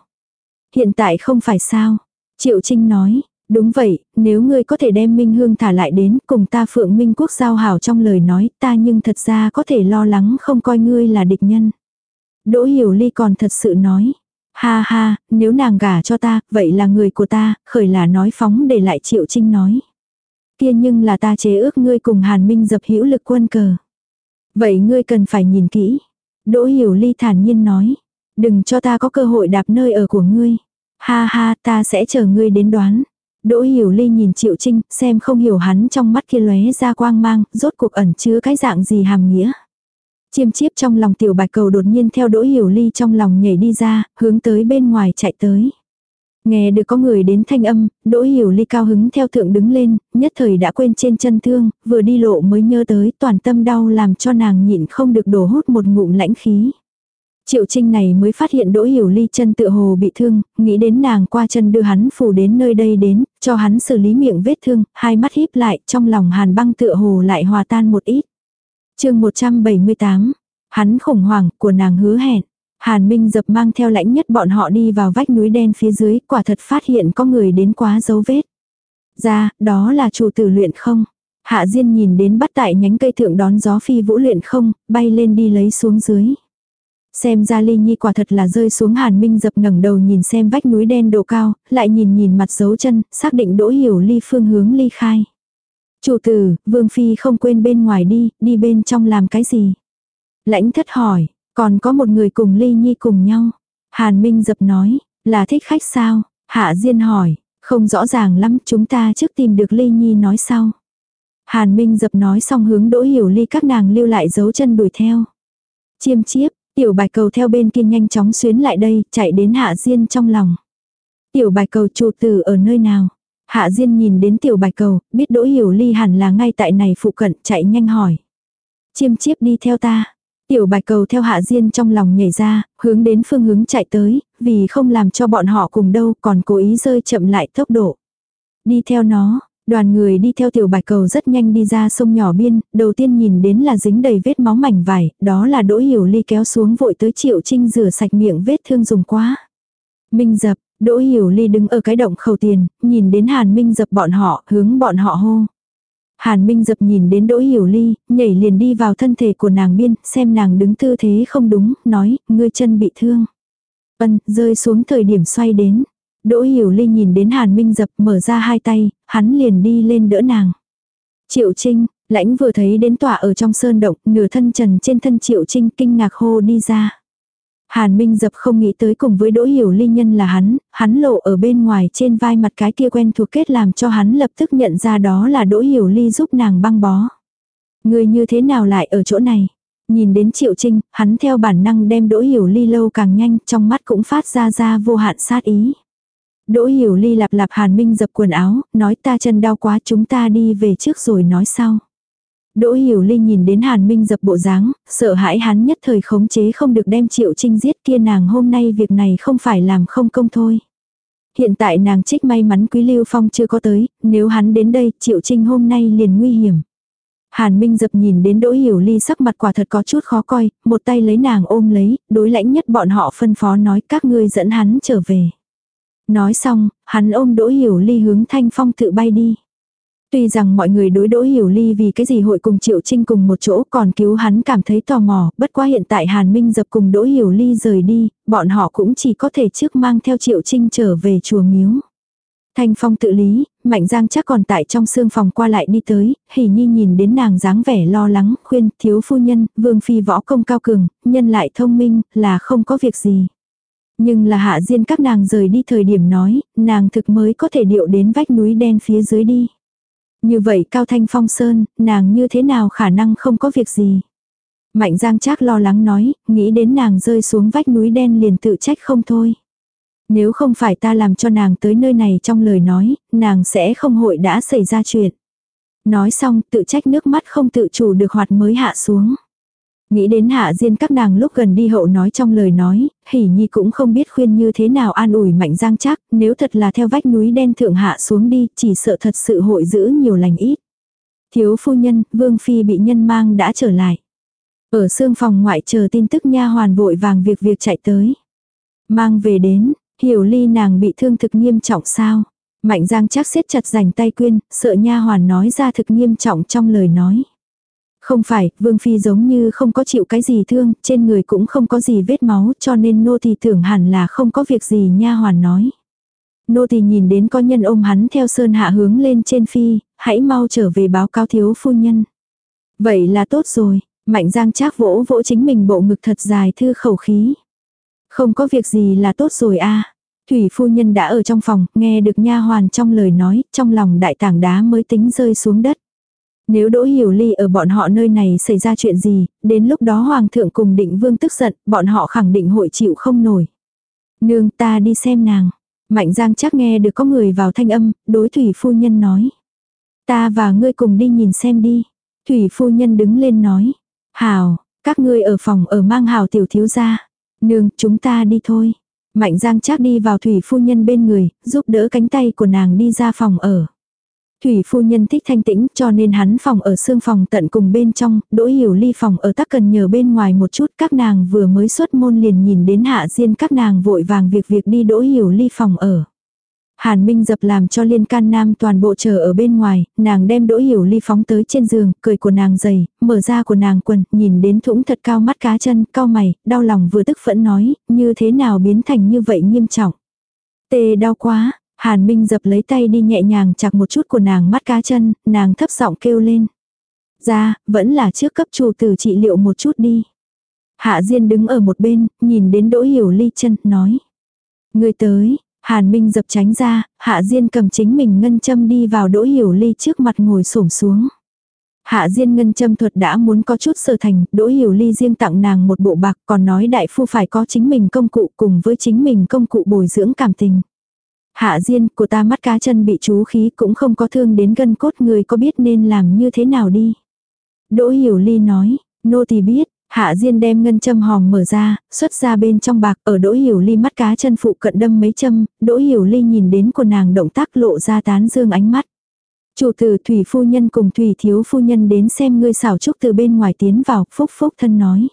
Hiện tại không phải sao? Triệu Trinh nói, Đúng vậy, nếu ngươi có thể đem Minh Hương thả lại đến cùng ta Phượng Minh Quốc giao hảo trong lời nói ta nhưng thật ra có thể lo lắng không coi ngươi là địch nhân. Đỗ Hiểu Ly còn thật sự nói. Ha ha, nếu nàng gả cho ta, vậy là người của ta, khởi là nói phóng để lại Triệu Trinh nói. Kia nhưng là ta chế ước ngươi cùng Hàn Minh dập hữu lực quân cờ. Vậy ngươi cần phải nhìn kỹ. Đỗ Hiểu Ly thản nhiên nói. Đừng cho ta có cơ hội đạp nơi ở của ngươi. Ha ha, ta sẽ chờ ngươi đến đoán. Đỗ Hiểu Ly nhìn Triệu Trinh, xem không hiểu hắn trong mắt kia lóe ra quang mang, rốt cuộc ẩn chứa cái dạng gì hàm nghĩa. Chiêm chiếp trong lòng tiểu bạch cầu đột nhiên theo Đỗ Hiểu Ly trong lòng nhảy đi ra, hướng tới bên ngoài chạy tới. Nghe được có người đến thanh âm, Đỗ Hiểu Ly cao hứng theo thượng đứng lên, nhất thời đã quên trên chân thương, vừa đi lộ mới nhớ tới toàn tâm đau làm cho nàng nhịn không được đổ hút một ngụm lãnh khí. Triệu Trinh này mới phát hiện Đỗ Hiểu Ly chân tựa hồ bị thương, nghĩ đến nàng qua chân đưa hắn phủ đến nơi đây đến, cho hắn xử lý miệng vết thương, hai mắt híp lại, trong lòng hàn băng tựa hồ lại hòa tan một ít chương 178, hắn khủng hoảng của nàng hứa hẹn. Hàn Minh dập mang theo lãnh nhất bọn họ đi vào vách núi đen phía dưới, quả thật phát hiện có người đến quá dấu vết. Ra, đó là chủ tử luyện không? Hạ Diên nhìn đến bắt tại nhánh cây thượng đón gió phi vũ luyện không, bay lên đi lấy xuống dưới. Xem ra ly nhi quả thật là rơi xuống hàn minh dập ngẩng đầu nhìn xem vách núi đen độ cao, lại nhìn nhìn mặt dấu chân, xác định đỗ hiểu ly phương hướng ly khai. Chủ tử, vương phi không quên bên ngoài đi, đi bên trong làm cái gì? Lãnh thất hỏi, còn có một người cùng ly nhi cùng nhau. Hàn minh dập nói, là thích khách sao? Hạ Diên hỏi, không rõ ràng lắm chúng ta trước tìm được ly nhi nói sau. Hàn minh dập nói xong hướng đỗ hiểu ly các nàng lưu lại dấu chân đuổi theo. Chiêm chiếp, Tiểu bạch cầu theo bên kia nhanh chóng xuyến lại đây, chạy đến hạ diên trong lòng. Tiểu bạch cầu chủ tử ở nơi nào? Hạ diên nhìn đến tiểu bạch cầu, biết đỗ hiểu ly hẳn là ngay tại này phụ cận, chạy nhanh hỏi. Chiêm chiếp đi theo ta. Tiểu bạch cầu theo hạ diên trong lòng nhảy ra, hướng đến phương hướng chạy tới, vì không làm cho bọn họ cùng đâu còn cố ý rơi chậm lại tốc độ. Đi theo nó, Đoàn người đi theo tiểu bạch cầu rất nhanh đi ra sông nhỏ biên, đầu tiên nhìn đến là dính đầy vết máu mảnh vải, đó là đỗ hiểu ly kéo xuống vội tới triệu trinh rửa sạch miệng vết thương dùng quá. Minh dập, đỗ hiểu ly đứng ở cái động khẩu tiền, nhìn đến hàn minh dập bọn họ, hướng bọn họ hô. Hàn Minh dập nhìn đến Đỗ Hiểu Ly, nhảy liền đi vào thân thể của nàng biên, xem nàng đứng tư thế không đúng, nói, ngươi chân bị thương. Ân, rơi xuống thời điểm xoay đến. Đỗ Hiểu Ly nhìn đến Hàn Minh dập mở ra hai tay, hắn liền đi lên đỡ nàng. Triệu Trinh, lãnh vừa thấy đến tỏa ở trong sơn động, nửa thân trần trên thân Triệu Trinh kinh ngạc hô đi ra. Hàn Minh dập không nghĩ tới cùng với Đỗ Hiểu Ly nhân là hắn, hắn lộ ở bên ngoài trên vai mặt cái kia quen thuộc kết làm cho hắn lập tức nhận ra đó là Đỗ Hiểu Ly giúp nàng băng bó. Người như thế nào lại ở chỗ này? Nhìn đến Triệu Trinh, hắn theo bản năng đem Đỗ Hiểu Ly lâu càng nhanh, trong mắt cũng phát ra ra vô hạn sát ý. Đỗ hiểu ly lặp lặp hàn minh dập quần áo, nói ta chân đau quá chúng ta đi về trước rồi nói sau. Đỗ hiểu ly nhìn đến hàn minh dập bộ dáng, sợ hãi hắn nhất thời khống chế không được đem triệu trinh giết kia nàng hôm nay việc này không phải làm không công thôi. Hiện tại nàng trích may mắn quý lưu phong chưa có tới, nếu hắn đến đây triệu trinh hôm nay liền nguy hiểm. Hàn Minh dập nhìn đến Đỗ Hiểu Ly sắc mặt quả thật có chút khó coi, một tay lấy nàng ôm lấy, đối lãnh nhất bọn họ phân phó nói các ngươi dẫn hắn trở về. Nói xong, hắn ôm Đỗ Hiểu Ly hướng Thanh Phong tự bay đi. Tuy rằng mọi người đối Đỗ Hiểu Ly vì cái gì hội cùng Triệu Trinh cùng một chỗ còn cứu hắn cảm thấy tò mò, bất quá hiện tại Hàn Minh dập cùng Đỗ Hiểu Ly rời đi, bọn họ cũng chỉ có thể trước mang theo Triệu Trinh trở về chùa miếu. Thanh Phong tự lý, Mạnh Giang chắc còn tại trong xương phòng qua lại đi tới, hỉ nhi nhìn đến nàng dáng vẻ lo lắng, khuyên thiếu phu nhân, vương phi võ công cao cường, nhân lại thông minh, là không có việc gì. Nhưng là hạ diên các nàng rời đi thời điểm nói, nàng thực mới có thể điệu đến vách núi đen phía dưới đi. Như vậy cao thanh phong sơn, nàng như thế nào khả năng không có việc gì. Mạnh giang trác lo lắng nói, nghĩ đến nàng rơi xuống vách núi đen liền tự trách không thôi. Nếu không phải ta làm cho nàng tới nơi này trong lời nói, nàng sẽ không hội đã xảy ra chuyện. Nói xong tự trách nước mắt không tự chủ được hoạt mới hạ xuống. Nghĩ đến hạ diên các nàng lúc gần đi hậu nói trong lời nói, hỉ nhi cũng không biết khuyên như thế nào an ủi mạnh giang chắc, nếu thật là theo vách núi đen thượng hạ xuống đi, chỉ sợ thật sự hội giữ nhiều lành ít. Thiếu phu nhân, vương phi bị nhân mang đã trở lại. Ở xương phòng ngoại chờ tin tức nha hoàn vội vàng việc việc chạy tới. Mang về đến, hiểu ly nàng bị thương thực nghiêm trọng sao. Mạnh giang chắc siết chặt rành tay quyên, sợ nha hoàn nói ra thực nghiêm trọng trong lời nói. Không phải, Vương Phi giống như không có chịu cái gì thương, trên người cũng không có gì vết máu cho nên nô thì tưởng hẳn là không có việc gì nha hoàn nói. Nô thì nhìn đến có nhân ôm hắn theo sơn hạ hướng lên trên Phi, hãy mau trở về báo cáo thiếu phu nhân. Vậy là tốt rồi, Mạnh Giang chác vỗ vỗ chính mình bộ ngực thật dài thư khẩu khí. Không có việc gì là tốt rồi a. Thủy phu nhân đã ở trong phòng, nghe được nha hoàn trong lời nói, trong lòng đại tảng đá mới tính rơi xuống đất. Nếu Đỗ Hiểu Ly ở bọn họ nơi này xảy ra chuyện gì, đến lúc đó Hoàng thượng cùng định vương tức giận, bọn họ khẳng định hội chịu không nổi. Nương ta đi xem nàng. Mạnh Giang chắc nghe được có người vào thanh âm, đối Thủy phu nhân nói. Ta và ngươi cùng đi nhìn xem đi. Thủy phu nhân đứng lên nói. Hào, các ngươi ở phòng ở mang hào tiểu thiếu gia. Nương, chúng ta đi thôi. Mạnh Giang chắc đi vào Thủy phu nhân bên người, giúp đỡ cánh tay của nàng đi ra phòng ở. Thủy phu nhân thích thanh tĩnh cho nên hắn phòng ở xương phòng tận cùng bên trong, đỗ hiểu ly phòng ở tắc cần nhờ bên ngoài một chút các nàng vừa mới xuất môn liền nhìn đến hạ diên các nàng vội vàng việc việc đi đỗ hiểu ly phòng ở. Hàn Minh dập làm cho liên can nam toàn bộ chờ ở bên ngoài, nàng đem đỗ hiểu ly phóng tới trên giường, cười của nàng dày, mở ra của nàng quần, nhìn đến thũng thật cao mắt cá chân, cao mày, đau lòng vừa tức phẫn nói, như thế nào biến thành như vậy nghiêm trọng. Tê đau quá, Hàn Minh dập lấy tay đi nhẹ nhàng chặt một chút của nàng mắt cá chân, nàng thấp giọng kêu lên. Ra, vẫn là trước cấp chủ tử trị liệu một chút đi. Hạ Diên đứng ở một bên, nhìn đến Đỗ Hiểu Ly chân, nói. Người tới, Hàn Minh dập tránh ra, Hạ Diên cầm chính mình ngân châm đi vào Đỗ Hiểu Ly trước mặt ngồi xổm xuống. Hạ Diên ngân châm thuật đã muốn có chút sơ thành, Đỗ Hiểu Ly riêng tặng nàng một bộ bạc còn nói đại phu phải có chính mình công cụ cùng với chính mình công cụ bồi dưỡng cảm tình. Hạ Diên, của ta mắt cá chân bị chú khí cũng không có thương đến gân cốt người có biết nên làm như thế nào đi. Đỗ Hiểu Ly nói, nô tỳ biết, Hạ Diên đem ngân châm hòm mở ra, xuất ra bên trong bạc ở Đỗ Hiểu Ly mắt cá chân phụ cận đâm mấy châm, Đỗ Hiểu Ly nhìn đến của nàng động tác lộ ra tán dương ánh mắt. Chủ tử Thủy Phu Nhân cùng Thủy Thiếu Phu Nhân đến xem ngươi xảo trúc từ bên ngoài tiến vào, phúc phúc thân nói.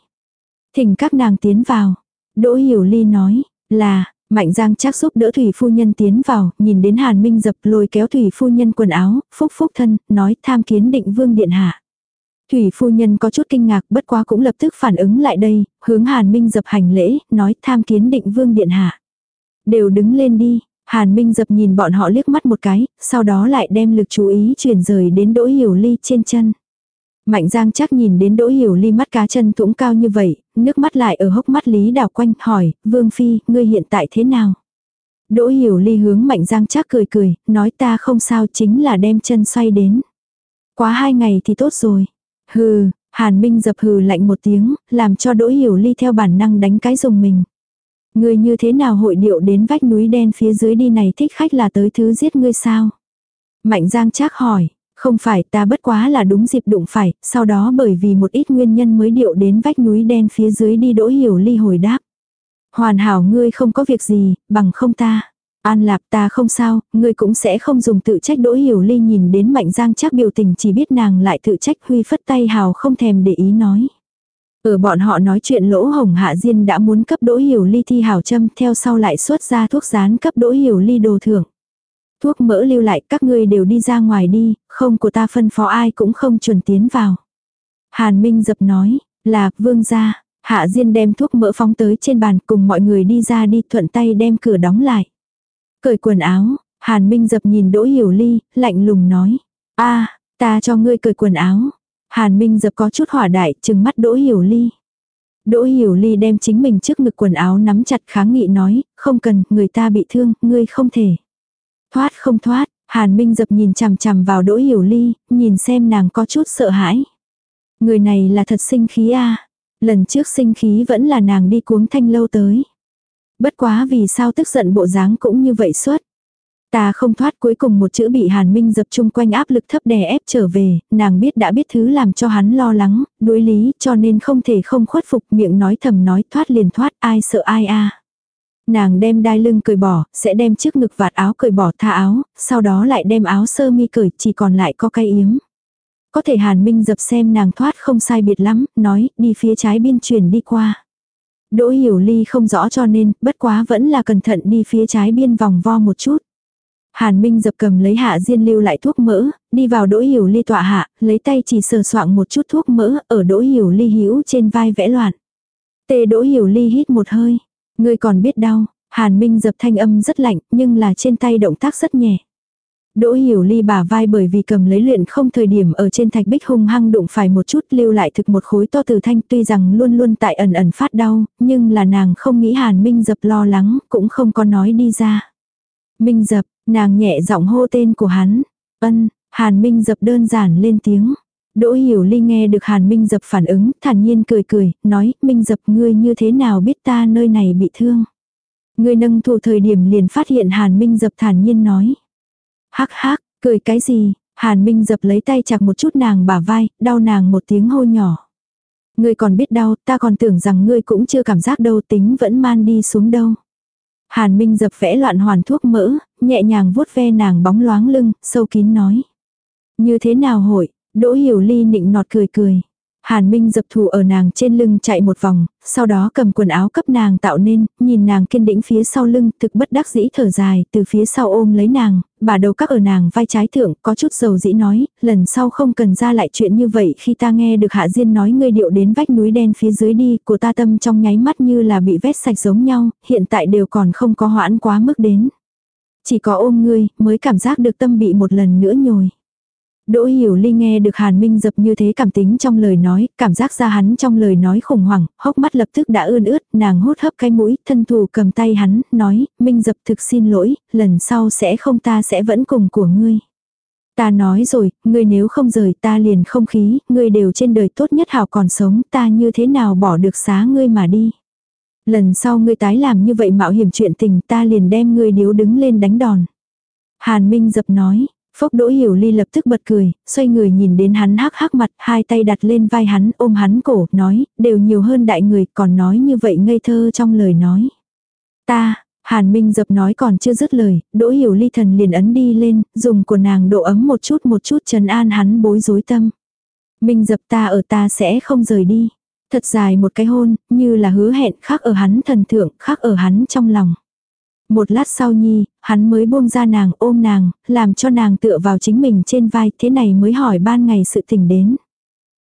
Thỉnh các nàng tiến vào. Đỗ Hiểu Ly nói, là, Mạnh Giang chắc giúp đỡ Thủy Phu Nhân tiến vào, nhìn đến Hàn Minh dập lôi kéo Thủy Phu Nhân quần áo, phúc phúc thân, nói tham kiến định vương điện hạ. Thủy Phu Nhân có chút kinh ngạc bất quá cũng lập tức phản ứng lại đây, hướng Hàn Minh dập hành lễ, nói tham kiến định vương điện hạ. Đều đứng lên đi, Hàn Minh dập nhìn bọn họ liếc mắt một cái, sau đó lại đem lực chú ý chuyển rời đến Đỗ Hiểu Ly trên chân. Mạnh Giang chắc nhìn đến Đỗ Hiểu Ly mắt cá chân thũng cao như vậy, nước mắt lại ở hốc mắt Lý đảo quanh, hỏi, Vương Phi, ngươi hiện tại thế nào? Đỗ Hiểu Ly hướng Mạnh Giang chắc cười cười, nói ta không sao chính là đem chân xoay đến. Quá hai ngày thì tốt rồi. Hừ, Hàn Minh dập hừ lạnh một tiếng, làm cho Đỗ Hiểu Ly theo bản năng đánh cái dùng mình. Ngươi như thế nào hội điệu đến vách núi đen phía dưới đi này thích khách là tới thứ giết ngươi sao? Mạnh Giang chắc hỏi, không phải ta bất quá là đúng dịp đụng phải, sau đó bởi vì một ít nguyên nhân mới điệu đến vách núi đen phía dưới đi đỗ hiểu ly hồi đáp. Hoàn hảo ngươi không có việc gì, bằng không ta. An lạp ta không sao, ngươi cũng sẽ không dùng tự trách đỗ hiểu ly nhìn đến mạnh giang chắc biểu tình chỉ biết nàng lại tự trách huy phất tay hào không thèm để ý nói. Ở bọn họ nói chuyện lỗ hồng hạ diên đã muốn cấp đỗ hiểu ly thi hào châm theo sau lại xuất ra thuốc rán cấp đỗ hiểu ly đồ thưởng. Thuốc mỡ lưu lại các ngươi đều đi ra ngoài đi, không của ta phân phó ai cũng không chuẩn tiến vào. Hàn Minh dập nói, là vương gia, hạ diên đem thuốc mỡ phóng tới trên bàn cùng mọi người đi ra đi thuận tay đem cửa đóng lại. Cởi quần áo, Hàn Minh dập nhìn Đỗ Hiểu Ly, lạnh lùng nói, a ta cho ngươi cởi quần áo. Hàn Minh dập có chút hỏa đại, chừng mắt Đỗ Hiểu Ly. Đỗ Hiểu Ly đem chính mình trước ngực quần áo nắm chặt kháng nghị nói, không cần, người ta bị thương, ngươi không thể. Thoát không thoát, Hàn Minh dập nhìn chằm chằm vào Đỗ Hiểu Ly, nhìn xem nàng có chút sợ hãi. Người này là thật sinh khí a Lần trước sinh khí vẫn là nàng đi cuống thanh lâu tới. Bất quá vì sao tức giận bộ dáng cũng như vậy suốt. Ta không thoát cuối cùng một chữ bị Hàn Minh dập chung quanh áp lực thấp đè ép trở về, nàng biết đã biết thứ làm cho hắn lo lắng, đối lý cho nên không thể không khuất phục miệng nói thầm nói thoát liền thoát ai sợ ai a Nàng đem đai lưng cởi bỏ, sẽ đem chiếc ngực vạt áo cởi bỏ tha áo, sau đó lại đem áo sơ mi cởi, chỉ còn lại có cái yếm. Có thể Hàn Minh dập xem nàng thoát không sai biệt lắm, nói, đi phía trái biên chuyển đi qua. Đỗ hiểu ly không rõ cho nên, bất quá vẫn là cẩn thận đi phía trái biên vòng vo một chút. Hàn Minh dập cầm lấy hạ diên lưu lại thuốc mỡ, đi vào đỗ hiểu ly tọa hạ, lấy tay chỉ sờ soạng một chút thuốc mỡ, ở đỗ hiểu ly hữu trên vai vẽ loạn. Tê đỗ hiểu ly hít một hơi. Ngươi còn biết đau, Hàn Minh dập thanh âm rất lạnh, nhưng là trên tay động tác rất nhẹ. Đỗ hiểu ly bả vai bởi vì cầm lấy luyện không thời điểm ở trên thạch bích hung hăng đụng phải một chút lưu lại thực một khối to từ thanh tuy rằng luôn luôn tại ẩn ẩn phát đau, nhưng là nàng không nghĩ Hàn Minh dập lo lắng, cũng không có nói đi ra. Minh dập, nàng nhẹ giọng hô tên của hắn. Ân, Hàn Minh dập đơn giản lên tiếng. Đỗ Hiểu Ly nghe được Hàn Minh dập phản ứng, thản nhiên cười cười, nói, Minh dập ngươi như thế nào biết ta nơi này bị thương. Ngươi nâng thủ thời điểm liền phát hiện Hàn Minh dập thản nhiên nói. Hắc hắc, cười cái gì, Hàn Minh dập lấy tay chặt một chút nàng bả vai, đau nàng một tiếng hô nhỏ. Ngươi còn biết đau, ta còn tưởng rằng ngươi cũng chưa cảm giác đâu tính vẫn man đi xuống đâu. Hàn Minh dập vẽ loạn hoàn thuốc mỡ, nhẹ nhàng vuốt ve nàng bóng loáng lưng, sâu kín nói. Như thế nào hội, Đỗ Hiểu Ly nịnh nọt cười cười. Hàn Minh dập thủ ở nàng trên lưng chạy một vòng, sau đó cầm quần áo cấp nàng tạo nên, nhìn nàng kiên đĩnh phía sau lưng, thực bất đắc dĩ thở dài, từ phía sau ôm lấy nàng, bà đầu các ở nàng vai trái thượng, có chút dầu dĩ nói, lần sau không cần ra lại chuyện như vậy khi ta nghe được Hạ Diên nói ngươi điệu đến vách núi đen phía dưới đi, của ta tâm trong nháy mắt như là bị vét sạch giống nhau, hiện tại đều còn không có hoãn quá mức đến. Chỉ có ôm ngươi, mới cảm giác được tâm bị một lần nữa nhồi. Đỗ Hiểu Ly nghe được Hàn Minh dập như thế cảm tính trong lời nói, cảm giác ra hắn trong lời nói khủng hoảng, hốc mắt lập tức đã ươn ướt, nàng hút hấp cái mũi, thân thủ cầm tay hắn, nói, Minh dập thực xin lỗi, lần sau sẽ không ta sẽ vẫn cùng của ngươi. Ta nói rồi, ngươi nếu không rời ta liền không khí, ngươi đều trên đời tốt nhất hảo còn sống, ta như thế nào bỏ được xá ngươi mà đi. Lần sau ngươi tái làm như vậy mạo hiểm chuyện tình ta liền đem ngươi điếu đứng lên đánh đòn. Hàn Minh dập nói, Phốc đỗ hiểu ly lập tức bật cười, xoay người nhìn đến hắn hắc hắc mặt, hai tay đặt lên vai hắn ôm hắn cổ, nói, đều nhiều hơn đại người, còn nói như vậy ngây thơ trong lời nói. Ta, Hàn Minh dập nói còn chưa dứt lời, đỗ hiểu ly thần liền ấn đi lên, dùng của nàng độ ấm một chút một chút trấn an hắn bối rối tâm. Minh dập ta ở ta sẽ không rời đi. Thật dài một cái hôn, như là hứa hẹn khác ở hắn thần thượng, khác ở hắn trong lòng. Một lát sau nhi, hắn mới buông ra nàng ôm nàng, làm cho nàng tựa vào chính mình trên vai, thế này mới hỏi ban ngày sự tình đến.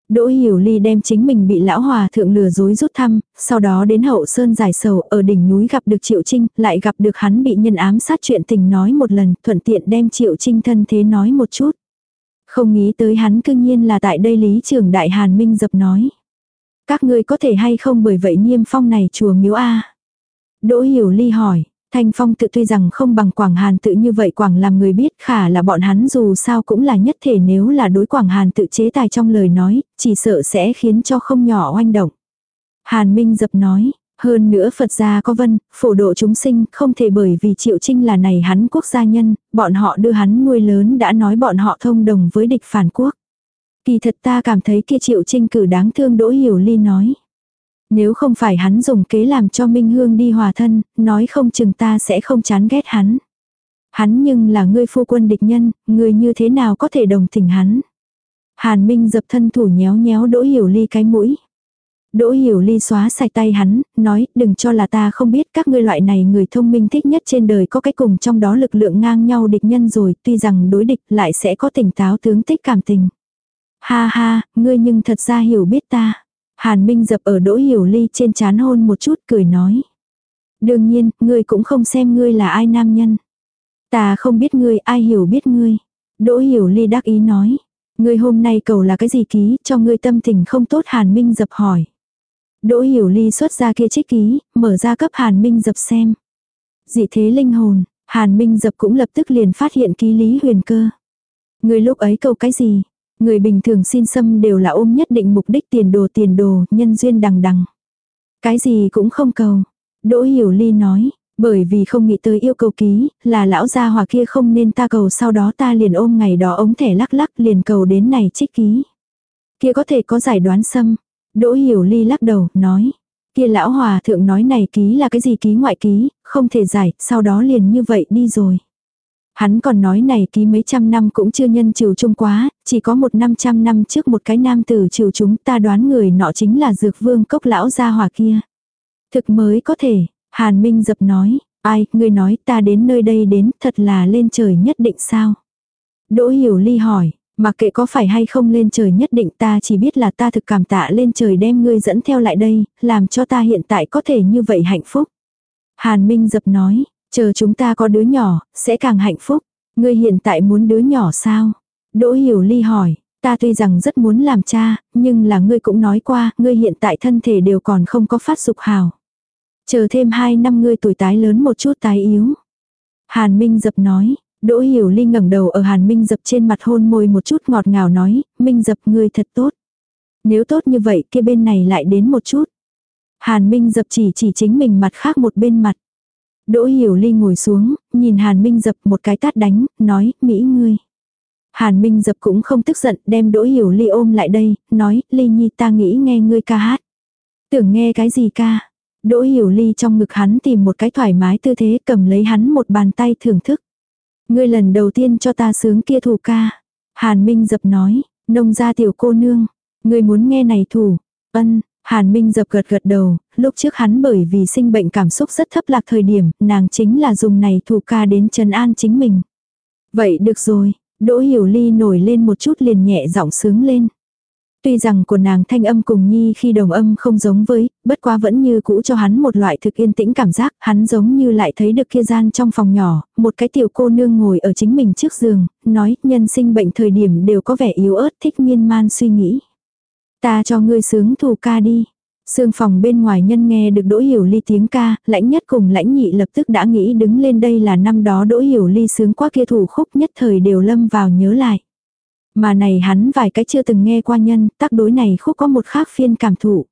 Đỗ Hiểu Ly đem chính mình bị lão hòa thượng lừa dối rút thăm, sau đó đến hậu sơn giải sầu ở đỉnh núi gặp được Triệu Trinh, lại gặp được hắn bị nhân ám sát chuyện tình nói một lần, thuận tiện đem Triệu Trinh thân thế nói một chút. Không nghĩ tới hắn cương nhiên là tại đây Lý trưởng Đại Hàn Minh dập nói. Các ngươi có thể hay không bởi vậy niêm phong này chùa miếu A. Đỗ Hiểu Ly hỏi, Thanh phong tự tuy rằng không bằng Quảng Hàn tự như vậy Quảng làm người biết khả là bọn hắn dù sao cũng là nhất thể nếu là đối Quảng Hàn tự chế tài trong lời nói, chỉ sợ sẽ khiến cho không nhỏ oanh động. Hàn Minh dập nói, hơn nữa Phật gia có vân, phổ độ chúng sinh, không thể bởi vì Triệu Trinh là này hắn quốc gia nhân, bọn họ đưa hắn nuôi lớn đã nói bọn họ thông đồng với địch phản quốc. Kỳ thật ta cảm thấy kia Triệu Trinh cử đáng thương Đỗ Hiểu Ly nói. Nếu không phải hắn dùng kế làm cho Minh Hương đi hòa thân, nói không chừng ta sẽ không chán ghét hắn. Hắn nhưng là ngươi phu quân địch nhân, ngươi như thế nào có thể đồng tình hắn. Hàn Minh dập thân thủ nhéo nhéo Đỗ Hiểu Ly cái mũi. Đỗ Hiểu Ly xóa sạch tay hắn, nói, đừng cho là ta không biết các ngươi loại này người thông minh thích nhất trên đời có cái cùng trong đó lực lượng ngang nhau địch nhân rồi, tuy rằng đối địch lại sẽ có tỉnh táo tướng tích cảm tình. Ha ha, ngươi nhưng thật ra hiểu biết ta. Hàn Minh dập ở Đỗ Hiểu Ly trên chán hôn một chút cười nói. Đương nhiên, ngươi cũng không xem ngươi là ai nam nhân. Ta không biết ngươi, ai hiểu biết ngươi. Đỗ Hiểu Ly đắc ý nói. Ngươi hôm nay cầu là cái gì ký, cho ngươi tâm tình không tốt Hàn Minh dập hỏi. Đỗ Hiểu Ly xuất ra kia trích ký, mở ra cấp Hàn Minh dập xem. Dị thế linh hồn, Hàn Minh dập cũng lập tức liền phát hiện ký lý huyền cơ. Ngươi lúc ấy cầu cái gì? Người bình thường xin xâm đều là ôm nhất định mục đích tiền đồ tiền đồ, nhân duyên đằng đằng. Cái gì cũng không cầu. Đỗ Hiểu Ly nói, bởi vì không nghĩ tới yêu cầu ký, là lão gia hòa kia không nên ta cầu sau đó ta liền ôm ngày đó ống thẻ lắc lắc liền cầu đến này trích ký. Kia có thể có giải đoán xâm. Đỗ Hiểu Ly lắc đầu, nói. Kia lão hòa thượng nói này ký là cái gì ký ngoại ký, không thể giải, sau đó liền như vậy đi rồi. Hắn còn nói này ký mấy trăm năm cũng chưa nhân trừ chung quá, chỉ có một năm trăm năm trước một cái nam tử trừ chúng ta đoán người nọ chính là dược vương cốc lão gia hòa kia. Thực mới có thể, Hàn Minh dập nói, Ai, ngươi nói ta đến nơi đây đến, thật là lên trời nhất định sao? Đỗ Hiểu Ly hỏi, mà kệ có phải hay không lên trời nhất định ta chỉ biết là ta thực cảm tạ lên trời đem ngươi dẫn theo lại đây, làm cho ta hiện tại có thể như vậy hạnh phúc. Hàn Minh dập nói, chờ chúng ta có đứa nhỏ, sẽ càng hạnh phúc. Ngươi hiện tại muốn đứa nhỏ sao? Đỗ Hiểu Ly hỏi, ta tuy rằng rất muốn làm cha, nhưng là ngươi cũng nói qua, ngươi hiện tại thân thể đều còn không có phát dục hào. Chờ thêm 2 năm ngươi tuổi tái lớn một chút tái yếu. Hàn Minh dập nói, Đỗ Hiểu Ly ngẩng đầu ở Hàn Minh dập trên mặt hôn môi một chút ngọt ngào nói, Minh dập ngươi thật tốt. Nếu tốt như vậy kia bên này lại đến một chút. Hàn Minh dập chỉ chỉ chính mình mặt khác một bên mặt. Đỗ Hiểu Ly ngồi xuống, nhìn Hàn Minh dập một cái tát đánh, nói, Mỹ ngươi. Hàn Minh dập cũng không tức giận, đem Đỗ Hiểu Ly ôm lại đây, nói, Ly Nhi ta nghĩ nghe ngươi ca hát. Tưởng nghe cái gì ca? Đỗ Hiểu Ly trong ngực hắn tìm một cái thoải mái tư thế cầm lấy hắn một bàn tay thưởng thức. Ngươi lần đầu tiên cho ta sướng kia thủ ca. Hàn Minh dập nói, nông gia tiểu cô nương. Ngươi muốn nghe này thủ. Ân, Hàn Minh dập gật gật đầu, lúc trước hắn bởi vì sinh bệnh cảm xúc rất thấp lạc thời điểm, nàng chính là dùng này thủ ca đến trần an chính mình. Vậy được rồi, Đỗ Hiểu Ly nổi lên một chút liền nhẹ giọng sướng lên. Tuy rằng của nàng thanh âm cùng nhi khi đồng âm không giống với, bất quá vẫn như cũ cho hắn một loại thực yên tĩnh cảm giác, hắn giống như lại thấy được kia gian trong phòng nhỏ, một cái tiểu cô nương ngồi ở chính mình trước giường, nói nhân sinh bệnh thời điểm đều có vẻ yếu ớt thích miên man suy nghĩ. Ta cho ngươi sướng thù ca đi. Sương phòng bên ngoài nhân nghe được Đỗ Hiểu Ly tiếng ca, lãnh nhất cùng lãnh nhị lập tức đã nghĩ đứng lên đây là năm đó Đỗ Hiểu Ly sướng qua kia thủ khúc nhất thời đều lâm vào nhớ lại. Mà này hắn vài cái chưa từng nghe qua nhân, tác đối này khúc có một khác phiên cảm thụ.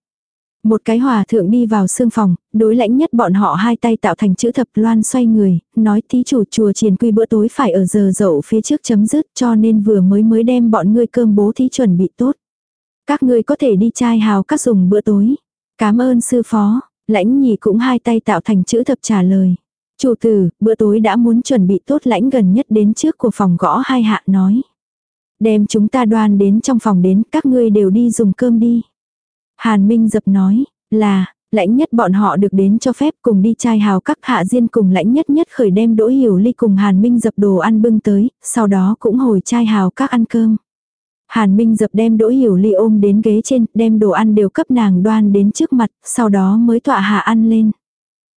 Một cái hòa thượng đi vào sương phòng, đối lãnh nhất bọn họ hai tay tạo thành chữ thập loan xoay người, nói thí chủ chùa triền quy bữa tối phải ở giờ dậu phía trước chấm dứt cho nên vừa mới mới đem bọn ngươi cơm bố thí chuẩn bị tốt. Các ngươi có thể đi chai hào các dùng bữa tối. Cảm ơn sư phó, lãnh nhị cũng hai tay tạo thành chữ thập trả lời. Chủ tử, bữa tối đã muốn chuẩn bị tốt lãnh gần nhất đến trước của phòng gõ hai hạ nói. Đem chúng ta đoan đến trong phòng đến, các ngươi đều đi dùng cơm đi. Hàn Minh dập nói, là, lãnh nhất bọn họ được đến cho phép cùng đi chai hào các hạ diên cùng lãnh nhất nhất khởi đem đỗ hiểu ly cùng Hàn Minh dập đồ ăn bưng tới, sau đó cũng hồi chai hào các ăn cơm. Hàn Minh dập đem đỗ hiểu ly ôm đến ghế trên, đem đồ ăn đều cấp nàng đoan đến trước mặt, sau đó mới tọa hạ ăn lên.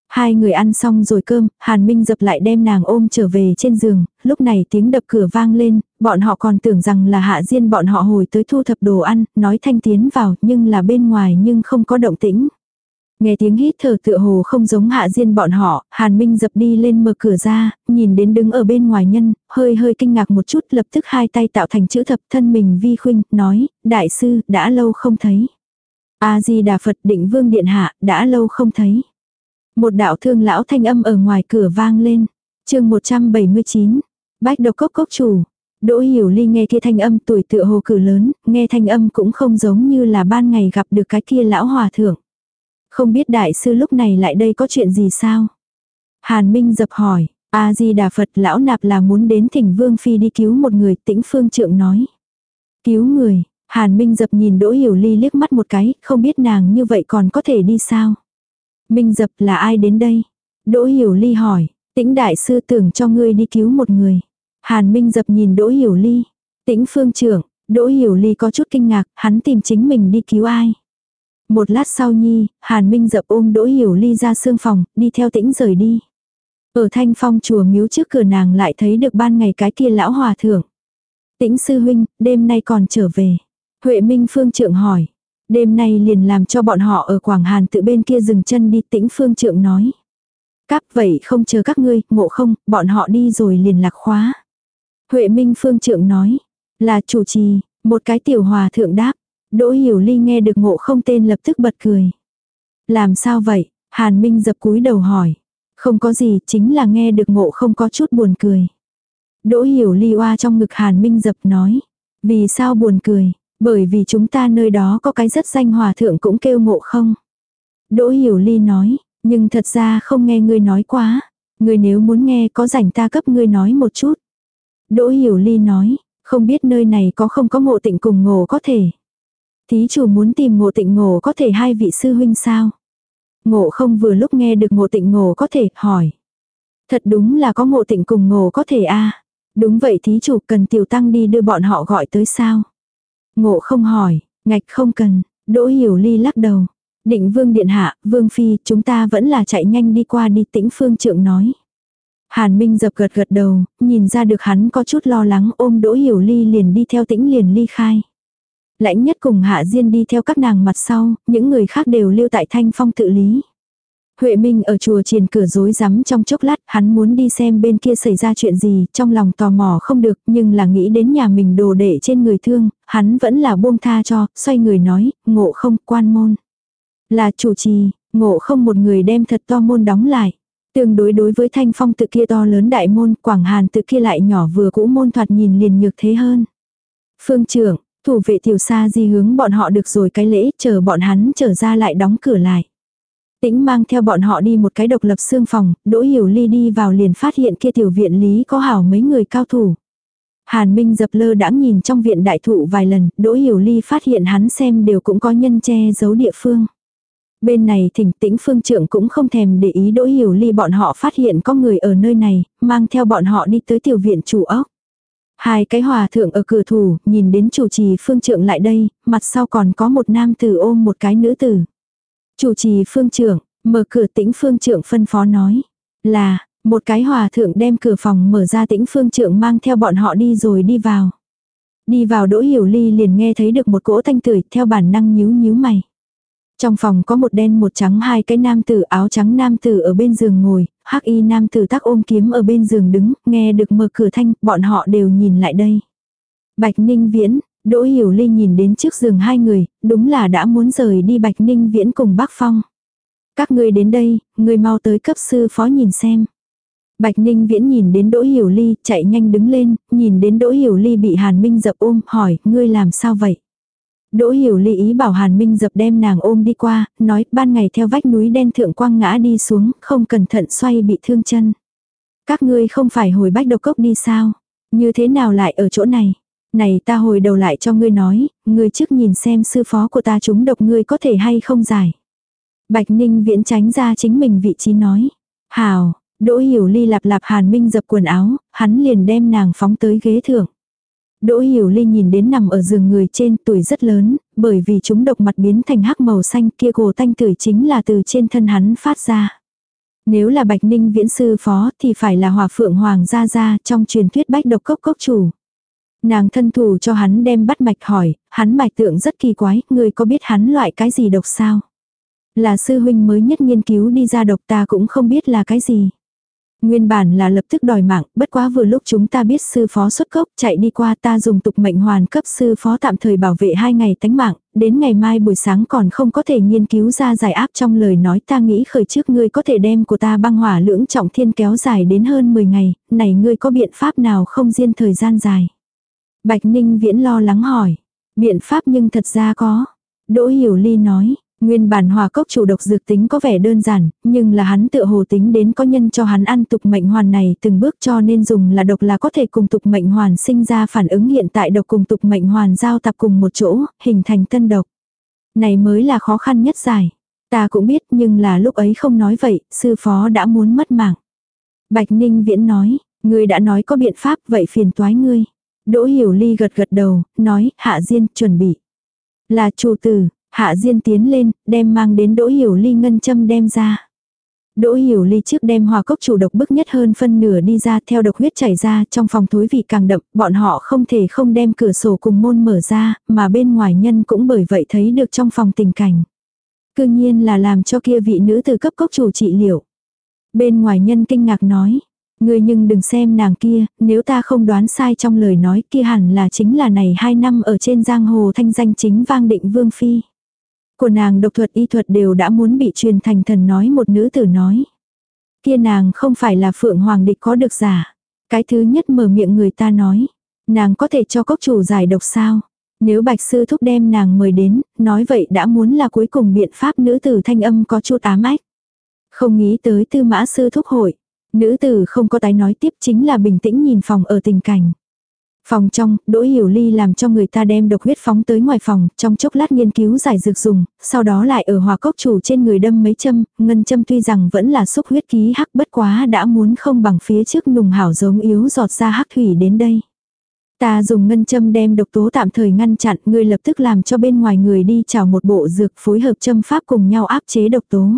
Hai người ăn xong rồi cơm, Hàn Minh dập lại đem nàng ôm trở về trên giường, lúc này tiếng đập cửa vang lên, bọn họ còn tưởng rằng là hạ diên bọn họ hồi tới thu thập đồ ăn, nói thanh tiến vào, nhưng là bên ngoài nhưng không có động tĩnh. Nghe tiếng hít thở tựa hồ không giống hạ diên bọn họ, Hàn Minh dập đi lên mở cửa ra, nhìn đến đứng ở bên ngoài nhân, hơi hơi kinh ngạc một chút lập tức hai tay tạo thành chữ thập thân mình vi khuynh, nói, đại sư, đã lâu không thấy. A-di-đà Phật định vương điện hạ, đã lâu không thấy. Một đạo thương lão thanh âm ở ngoài cửa vang lên. chương 179. Bách độc cốc cốc chủ. Đỗ hiểu ly nghe kia thanh âm tuổi tựa hồ cử lớn, nghe thanh âm cũng không giống như là ban ngày gặp được cái kia lão hòa thượng. Không biết đại sư lúc này lại đây có chuyện gì sao? Hàn Minh dập hỏi, A-di-đà Phật lão nạp là muốn đến thỉnh Vương Phi đi cứu một người tĩnh phương trượng nói. Cứu người, Hàn Minh dập nhìn Đỗ Hiểu Ly liếc mắt một cái, không biết nàng như vậy còn có thể đi sao? Minh dập là ai đến đây? Đỗ Hiểu Ly hỏi, tĩnh đại sư tưởng cho ngươi đi cứu một người. Hàn Minh dập nhìn Đỗ Hiểu Ly. Tĩnh phương trưởng, Đỗ Hiểu Ly có chút kinh ngạc, hắn tìm chính mình đi cứu ai. Một lát sau nhi, Hàn Minh dập ôm Đỗ Hiểu Ly ra sương phòng, đi theo tĩnh rời đi. Ở thanh phong chùa miếu trước cửa nàng lại thấy được ban ngày cái kia lão hòa thượng. Tĩnh sư huynh, đêm nay còn trở về. Huệ Minh phương trượng hỏi. Đêm nay liền làm cho bọn họ ở Quảng Hàn tự bên kia dừng chân đi tĩnh phương trượng nói. Cáp vậy không chờ các ngươi, ngộ không, bọn họ đi rồi liền lạc khóa. Huệ Minh phương trượng nói. Là chủ trì, một cái tiểu hòa thượng đáp. Đỗ Hiểu Ly nghe được ngộ không tên lập tức bật cười. Làm sao vậy? Hàn Minh dập cúi đầu hỏi. Không có gì, chính là nghe được ngộ không có chút buồn cười. Đỗ Hiểu Ly oa trong ngực Hàn Minh dập nói. Vì sao buồn cười? Bởi vì chúng ta nơi đó có cái rất danh hòa thượng cũng kêu ngộ không. Đỗ Hiểu Ly nói, nhưng thật ra không nghe ngươi nói quá. Ngươi nếu muốn nghe có rảnh ta cấp ngươi nói một chút. Đỗ Hiểu Ly nói, không biết nơi này có không có ngộ tịnh cùng ngộ có thể. Thí chủ muốn tìm ngộ tịnh ngộ có thể hai vị sư huynh sao? Ngộ không vừa lúc nghe được ngộ tịnh ngộ có thể hỏi. Thật đúng là có ngộ tịnh cùng ngộ có thể a Đúng vậy thí chủ cần tiểu tăng đi đưa bọn họ gọi tới sao? Ngộ không hỏi, ngạch không cần, đỗ hiểu ly lắc đầu. Định vương điện hạ, vương phi, chúng ta vẫn là chạy nhanh đi qua đi tĩnh phương trượng nói. Hàn Minh dập gật gật đầu, nhìn ra được hắn có chút lo lắng ôm đỗ hiểu ly liền đi theo tĩnh liền ly khai. Lãnh nhất cùng hạ diên đi theo các nàng mặt sau, những người khác đều lưu tại thanh phong tự lý. Huệ Minh ở chùa triền cửa rối rắm trong chốc lát, hắn muốn đi xem bên kia xảy ra chuyện gì, trong lòng tò mò không được, nhưng là nghĩ đến nhà mình đồ để trên người thương, hắn vẫn là buông tha cho, xoay người nói, ngộ không quan môn. Là chủ trì, ngộ không một người đem thật to môn đóng lại. Tương đối đối với thanh phong tự kia to lớn đại môn, quảng hàn tự kia lại nhỏ vừa cũ môn thoạt nhìn liền nhược thế hơn. Phương trưởng, thủ vệ tiểu xa di hướng bọn họ được rồi cái lễ, chờ bọn hắn trở ra lại đóng cửa lại. Tĩnh mang theo bọn họ đi một cái độc lập xương phòng, Đỗ Hiểu Ly đi vào liền phát hiện kia tiểu viện lý có hảo mấy người cao thủ. Hàn Minh dập lơ đãng nhìn trong viện đại thụ vài lần, Đỗ Hiểu Ly phát hiện hắn xem đều cũng có nhân che giấu địa phương. Bên này thỉnh tĩnh phương trưởng cũng không thèm để ý Đỗ Hiểu Ly bọn họ phát hiện có người ở nơi này, mang theo bọn họ đi tới tiểu viện chủ ốc. Hai cái hòa thượng ở cửa thủ, nhìn đến chủ trì phương trưởng lại đây, mặt sau còn có một nam tử ôm một cái nữ tử. Chủ trì phương trưởng, mở cửa tĩnh phương trưởng phân phó nói. Là, một cái hòa thượng đem cửa phòng mở ra tĩnh phương trưởng mang theo bọn họ đi rồi đi vào. Đi vào đỗ hiểu ly liền nghe thấy được một cỗ thanh tử theo bản năng nhíu nhíu mày. Trong phòng có một đen một trắng hai cái nam tử áo trắng nam tử ở bên giường ngồi, hắc y nam tử tác ôm kiếm ở bên giường đứng, nghe được mở cửa thanh, bọn họ đều nhìn lại đây. Bạch Ninh Viễn, Đỗ Hiểu Ly nhìn đến trước giường hai người, đúng là đã muốn rời đi Bạch Ninh Viễn cùng Bác Phong. Các ngươi đến đây, người mau tới cấp sư phó nhìn xem. Bạch Ninh Viễn nhìn đến Đỗ Hiểu Ly, chạy nhanh đứng lên, nhìn đến Đỗ Hiểu Ly bị Hàn Minh dập ôm, hỏi, ngươi làm sao vậy? Đỗ Hiểu Ly ý bảo Hàn Minh dập đem nàng ôm đi qua, nói, ban ngày theo vách núi đen thượng quang ngã đi xuống, không cẩn thận xoay bị thương chân. Các ngươi không phải hồi bách độc cốc đi sao? Như thế nào lại ở chỗ này? Này ta hồi đầu lại cho ngươi nói, ngươi trước nhìn xem sư phó của ta chúng độc ngươi có thể hay không giải. Bạch Ninh viễn tránh ra chính mình vị trí nói. Hào, Đỗ Hiểu Ly lạp lạp Hàn Minh dập quần áo, hắn liền đem nàng phóng tới ghế thượng. Đỗ Hiểu Ly nhìn đến nằm ở giường người trên tuổi rất lớn, bởi vì chúng độc mặt biến thành hắc màu xanh kia gồ tanh tưởi chính là từ trên thân hắn phát ra. Nếu là Bạch Ninh viễn sư phó thì phải là hòa phượng hoàng gia gia trong truyền thuyết bách độc cốc cốc chủ. Nàng thân thủ cho hắn đem bắt mạch hỏi, hắn mạch tượng rất kỳ quái, người có biết hắn loại cái gì độc sao? Là sư huynh mới nhất nghiên cứu đi ra độc ta cũng không biết là cái gì. Nguyên bản là lập tức đòi mạng, bất quá vừa lúc chúng ta biết sư phó xuất cốc chạy đi qua ta dùng tục mệnh hoàn cấp sư phó tạm thời bảo vệ hai ngày tánh mạng, đến ngày mai buổi sáng còn không có thể nghiên cứu ra giải áp trong lời nói ta nghĩ khởi trước ngươi có thể đem của ta băng hỏa lưỡng trọng thiên kéo dài đến hơn 10 ngày, này ngươi có biện pháp nào không riêng thời gian dài. Bạch Ninh Viễn lo lắng hỏi. Biện pháp nhưng thật ra có. Đỗ Hiểu Ly nói. Nguyên bản hòa cốc chủ độc dược tính có vẻ đơn giản, nhưng là hắn tự hồ tính đến có nhân cho hắn ăn tục mệnh hoàn này từng bước cho nên dùng là độc là có thể cùng tục mệnh hoàn sinh ra phản ứng hiện tại độc cùng tục mệnh hoàn giao tập cùng một chỗ, hình thành tân độc. Này mới là khó khăn nhất giải. Ta cũng biết nhưng là lúc ấy không nói vậy, sư phó đã muốn mất mạng. Bạch Ninh Viễn nói, ngươi đã nói có biện pháp vậy phiền toái ngươi. Đỗ Hiểu Ly gật gật đầu, nói, Hạ Diên, chuẩn bị. Là chủ tử, Hạ Diên tiến lên, đem mang đến Đỗ Hiểu Ly ngân châm đem ra. Đỗ Hiểu Ly trước đem hòa cốc chủ độc bức nhất hơn phân nửa đi ra theo độc huyết chảy ra trong phòng thối vị càng đậm, bọn họ không thể không đem cửa sổ cùng môn mở ra, mà bên ngoài nhân cũng bởi vậy thấy được trong phòng tình cảnh. Cư nhiên là làm cho kia vị nữ từ cấp cốc chủ trị liệu. Bên ngoài nhân kinh ngạc nói, Ngươi nhưng đừng xem nàng kia, nếu ta không đoán sai trong lời nói kia hẳn là chính là này hai năm ở trên giang hồ thanh danh chính vang định vương phi. Của nàng độc thuật y thuật đều đã muốn bị truyền thành thần nói một nữ tử nói. Kia nàng không phải là phượng hoàng địch có được giả. Cái thứ nhất mở miệng người ta nói. Nàng có thể cho cốc chủ giải độc sao. Nếu bạch sư thúc đem nàng mời đến, nói vậy đã muốn là cuối cùng biện pháp nữ tử thanh âm có chút ám ách. Không nghĩ tới tư mã sư thúc hội. Nữ tử không có tái nói tiếp chính là bình tĩnh nhìn phòng ở tình cảnh. Phòng trong, Đỗ Hiểu Ly làm cho người ta đem độc huyết phóng tới ngoài phòng, trong chốc lát nghiên cứu giải dược dùng, sau đó lại ở hòa cốc chủ trên người đâm mấy châm, ngân châm tuy rằng vẫn là xúc huyết ký hắc bất quá đã muốn không bằng phía trước nùng hảo giống yếu giọt ra hắc thủy đến đây. Ta dùng ngân châm đem độc tố tạm thời ngăn chặn, ngươi lập tức làm cho bên ngoài người đi chào một bộ dược phối hợp châm pháp cùng nhau áp chế độc tố.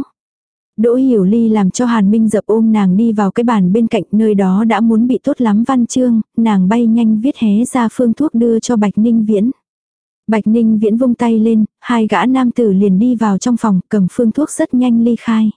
Đỗ Hiểu Ly làm cho Hàn Minh dập ôm nàng đi vào cái bàn bên cạnh nơi đó đã muốn bị tốt lắm văn chương, nàng bay nhanh viết hé ra phương thuốc đưa cho Bạch Ninh Viễn. Bạch Ninh Viễn vung tay lên, hai gã nam tử liền đi vào trong phòng cầm phương thuốc rất nhanh ly khai.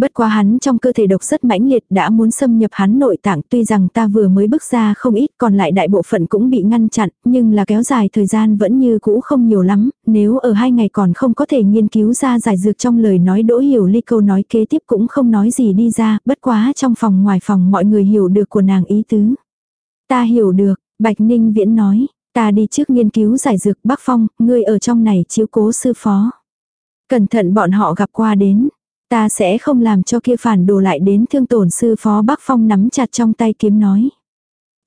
Bất quá hắn trong cơ thể độc rất mãnh liệt đã muốn xâm nhập hắn nội tạng tuy rằng ta vừa mới bước ra không ít còn lại đại bộ phận cũng bị ngăn chặn nhưng là kéo dài thời gian vẫn như cũ không nhiều lắm, nếu ở hai ngày còn không có thể nghiên cứu ra giải dược trong lời nói đỗ hiểu ly câu nói kế tiếp cũng không nói gì đi ra, bất quá trong phòng ngoài phòng mọi người hiểu được của nàng ý tứ. Ta hiểu được, Bạch Ninh Viễn nói, ta đi trước nghiên cứu giải dược Bắc Phong, ngươi ở trong này chiếu cố sư phó. Cẩn thận bọn họ gặp qua đến. Ta sẽ không làm cho kia phản đồ lại đến thương tổn sư phó Bắc Phong nắm chặt trong tay kiếm nói.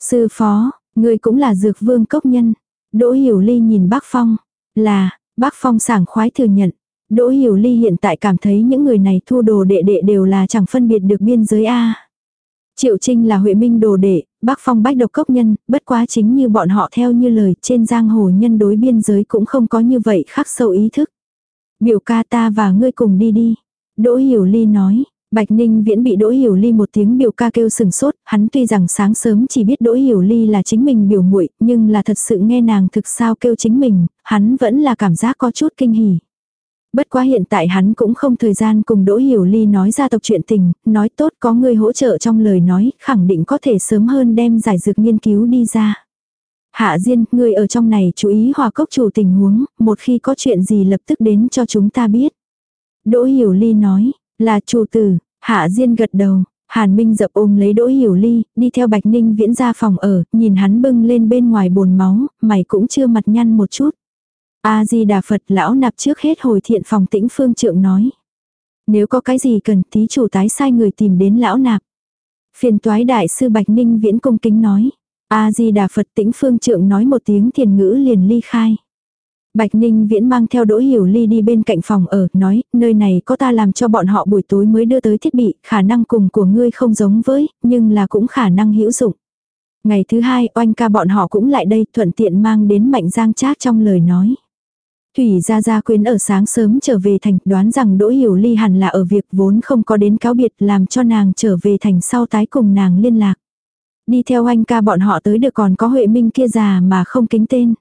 Sư phó, ngươi cũng là dược vương cốc nhân. Đỗ Hiểu Ly nhìn Bắc Phong. Là, Bắc Phong sảng khoái thừa nhận. Đỗ Hiểu Ly hiện tại cảm thấy những người này thu đồ đệ đệ đều là chẳng phân biệt được biên giới A. Triệu Trinh là Huệ Minh đồ đệ, Bắc Phong bách độc cốc nhân, bất quá chính như bọn họ theo như lời trên giang hồ nhân đối biên giới cũng không có như vậy khắc sâu ý thức. Biểu ca ta và ngươi cùng đi đi. Đỗ Hiểu Ly nói, Bạch Ninh Viễn bị Đỗ Hiểu Ly một tiếng biểu ca kêu sừng sốt, hắn tuy rằng sáng sớm chỉ biết Đỗ Hiểu Ly là chính mình biểu muội, nhưng là thật sự nghe nàng thực sao kêu chính mình, hắn vẫn là cảm giác có chút kinh hỉ. Bất quá hiện tại hắn cũng không thời gian cùng Đỗ Hiểu Ly nói ra tộc chuyện tình, nói tốt có người hỗ trợ trong lời nói, khẳng định có thể sớm hơn đem giải dược nghiên cứu đi ra. Hạ Diên, người ở trong này chú ý hòa cốc chủ tình huống, một khi có chuyện gì lập tức đến cho chúng ta biết. Đỗ Hiểu Ly nói, là chủ tử, Hạ Diên gật đầu, Hàn Minh dập ôm lấy Đỗ Hiểu Ly, đi theo Bạch Ninh viễn ra phòng ở, nhìn hắn bưng lên bên ngoài bồn máu, mày cũng chưa mặt nhăn một chút. A-di-đà Phật lão nạp trước hết hồi thiện phòng tĩnh phương trượng nói. Nếu có cái gì cần tí chủ tái sai người tìm đến lão nạp. Phiền toái đại sư Bạch Ninh viễn cung kính nói. A-di-đà Phật tĩnh phương trượng nói một tiếng thiền ngữ liền ly khai. Bạch Ninh Viễn mang theo Đỗ Hiểu Ly đi bên cạnh phòng ở, nói, nơi này có ta làm cho bọn họ buổi tối mới đưa tới thiết bị, khả năng cùng của ngươi không giống với, nhưng là cũng khả năng hữu dụng. Ngày thứ hai, oanh ca bọn họ cũng lại đây, thuận tiện mang đến mạnh giang trác trong lời nói. Thủy Gia Gia quyến ở sáng sớm trở về thành, đoán rằng Đỗ Hiểu Ly hẳn là ở việc vốn không có đến cáo biệt làm cho nàng trở về thành sau tái cùng nàng liên lạc. Đi theo anh ca bọn họ tới được còn có Huệ Minh kia già mà không kính tên.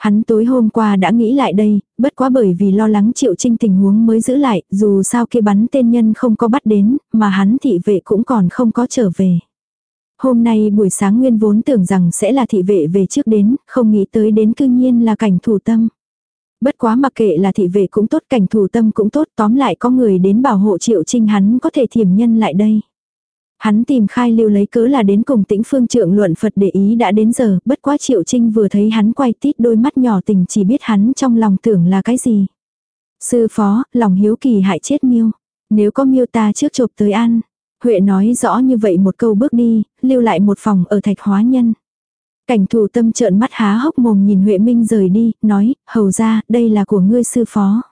Hắn tối hôm qua đã nghĩ lại đây, bất quá bởi vì lo lắng triệu trinh tình huống mới giữ lại, dù sao kia bắn tên nhân không có bắt đến, mà hắn thị vệ cũng còn không có trở về. Hôm nay buổi sáng nguyên vốn tưởng rằng sẽ là thị vệ về trước đến, không nghĩ tới đến cư nhiên là cảnh thủ tâm. Bất quá mặc kệ là thị vệ cũng tốt cảnh thủ tâm cũng tốt tóm lại có người đến bảo hộ triệu trinh hắn có thể thiểm nhân lại đây. Hắn tìm khai lưu lấy cớ là đến cùng tĩnh phương trượng luận Phật để ý đã đến giờ, bất quá triệu trinh vừa thấy hắn quay tít đôi mắt nhỏ tình chỉ biết hắn trong lòng tưởng là cái gì. Sư phó, lòng hiếu kỳ hại chết miêu. Nếu có miêu ta trước chộp tới ăn. Huệ nói rõ như vậy một câu bước đi, lưu lại một phòng ở thạch hóa nhân. Cảnh thủ tâm trợn mắt há hốc mồm nhìn Huệ Minh rời đi, nói, hầu ra, đây là của ngươi sư phó.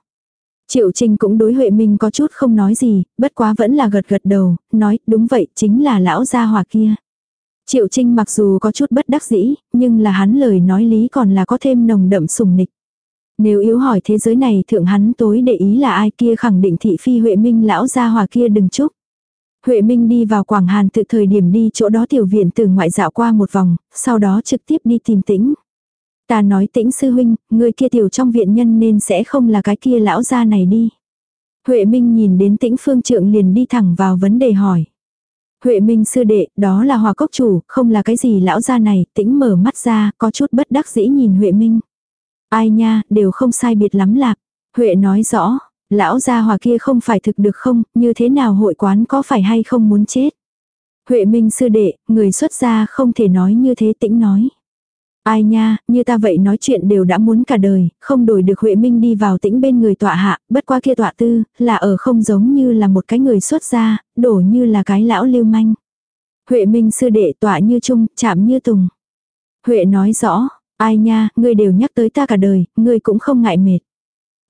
Triệu Trinh cũng đối Huệ Minh có chút không nói gì, bất quá vẫn là gật gật đầu, nói, đúng vậy, chính là lão gia hòa kia. Triệu Trinh mặc dù có chút bất đắc dĩ, nhưng là hắn lời nói lý còn là có thêm nồng đậm sùng nịch. Nếu yếu hỏi thế giới này thượng hắn tối để ý là ai kia khẳng định thị phi Huệ Minh lão gia hòa kia đừng chúc. Huệ Minh đi vào Quảng Hàn tự thời điểm đi chỗ đó tiểu viện từ ngoại dạo qua một vòng, sau đó trực tiếp đi tìm tĩnh. Ta nói tĩnh sư huynh, người kia tiểu trong viện nhân nên sẽ không là cái kia lão gia này đi. Huệ Minh nhìn đến tĩnh phương trượng liền đi thẳng vào vấn đề hỏi. Huệ Minh sư đệ, đó là hòa cốc chủ, không là cái gì lão gia này, tĩnh mở mắt ra, có chút bất đắc dĩ nhìn Huệ Minh. Ai nha, đều không sai biệt lắm lạc. Huệ nói rõ, lão gia hòa kia không phải thực được không, như thế nào hội quán có phải hay không muốn chết. Huệ Minh sư đệ, người xuất gia không thể nói như thế tĩnh nói. Ai nha, như ta vậy nói chuyện đều đã muốn cả đời, không đổi được Huệ Minh đi vào tĩnh bên người tọa hạ, bất qua kia tọa tư, là ở không giống như là một cái người xuất gia, đổ như là cái lão lưu manh. Huệ Minh sư đệ tọa như trung, chạm như tùng. Huệ nói rõ, ai nha, ngươi đều nhắc tới ta cả đời, ngươi cũng không ngại mệt.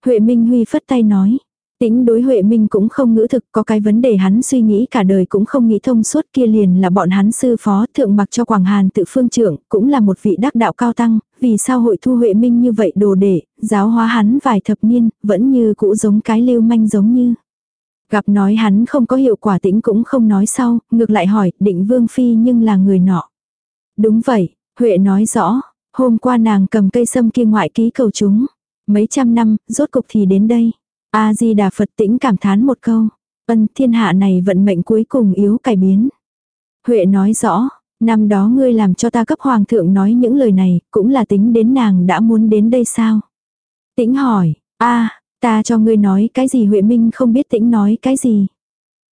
Huệ Minh Huy phất tay nói. Tĩnh đối Huệ Minh cũng không ngữ thực có cái vấn đề hắn suy nghĩ cả đời cũng không nghĩ thông suốt kia liền là bọn hắn sư phó thượng mặc cho Quảng Hàn tự phương trưởng cũng là một vị đắc đạo cao tăng, vì sao hội thu Huệ Minh như vậy đồ để, giáo hóa hắn vài thập niên, vẫn như cũ giống cái lưu manh giống như. Gặp nói hắn không có hiệu quả tĩnh cũng không nói sau, ngược lại hỏi định Vương Phi nhưng là người nọ. Đúng vậy, Huệ nói rõ, hôm qua nàng cầm cây sâm kia ngoại ký cầu chúng. Mấy trăm năm, rốt cục thì đến đây. A-di-đà Phật tĩnh cảm thán một câu. Ân thiên hạ này vận mệnh cuối cùng yếu cải biến. Huệ nói rõ, năm đó ngươi làm cho ta cấp hoàng thượng nói những lời này, cũng là tính đến nàng đã muốn đến đây sao? Tĩnh hỏi, a ta cho ngươi nói cái gì Huệ Minh không biết tĩnh nói cái gì.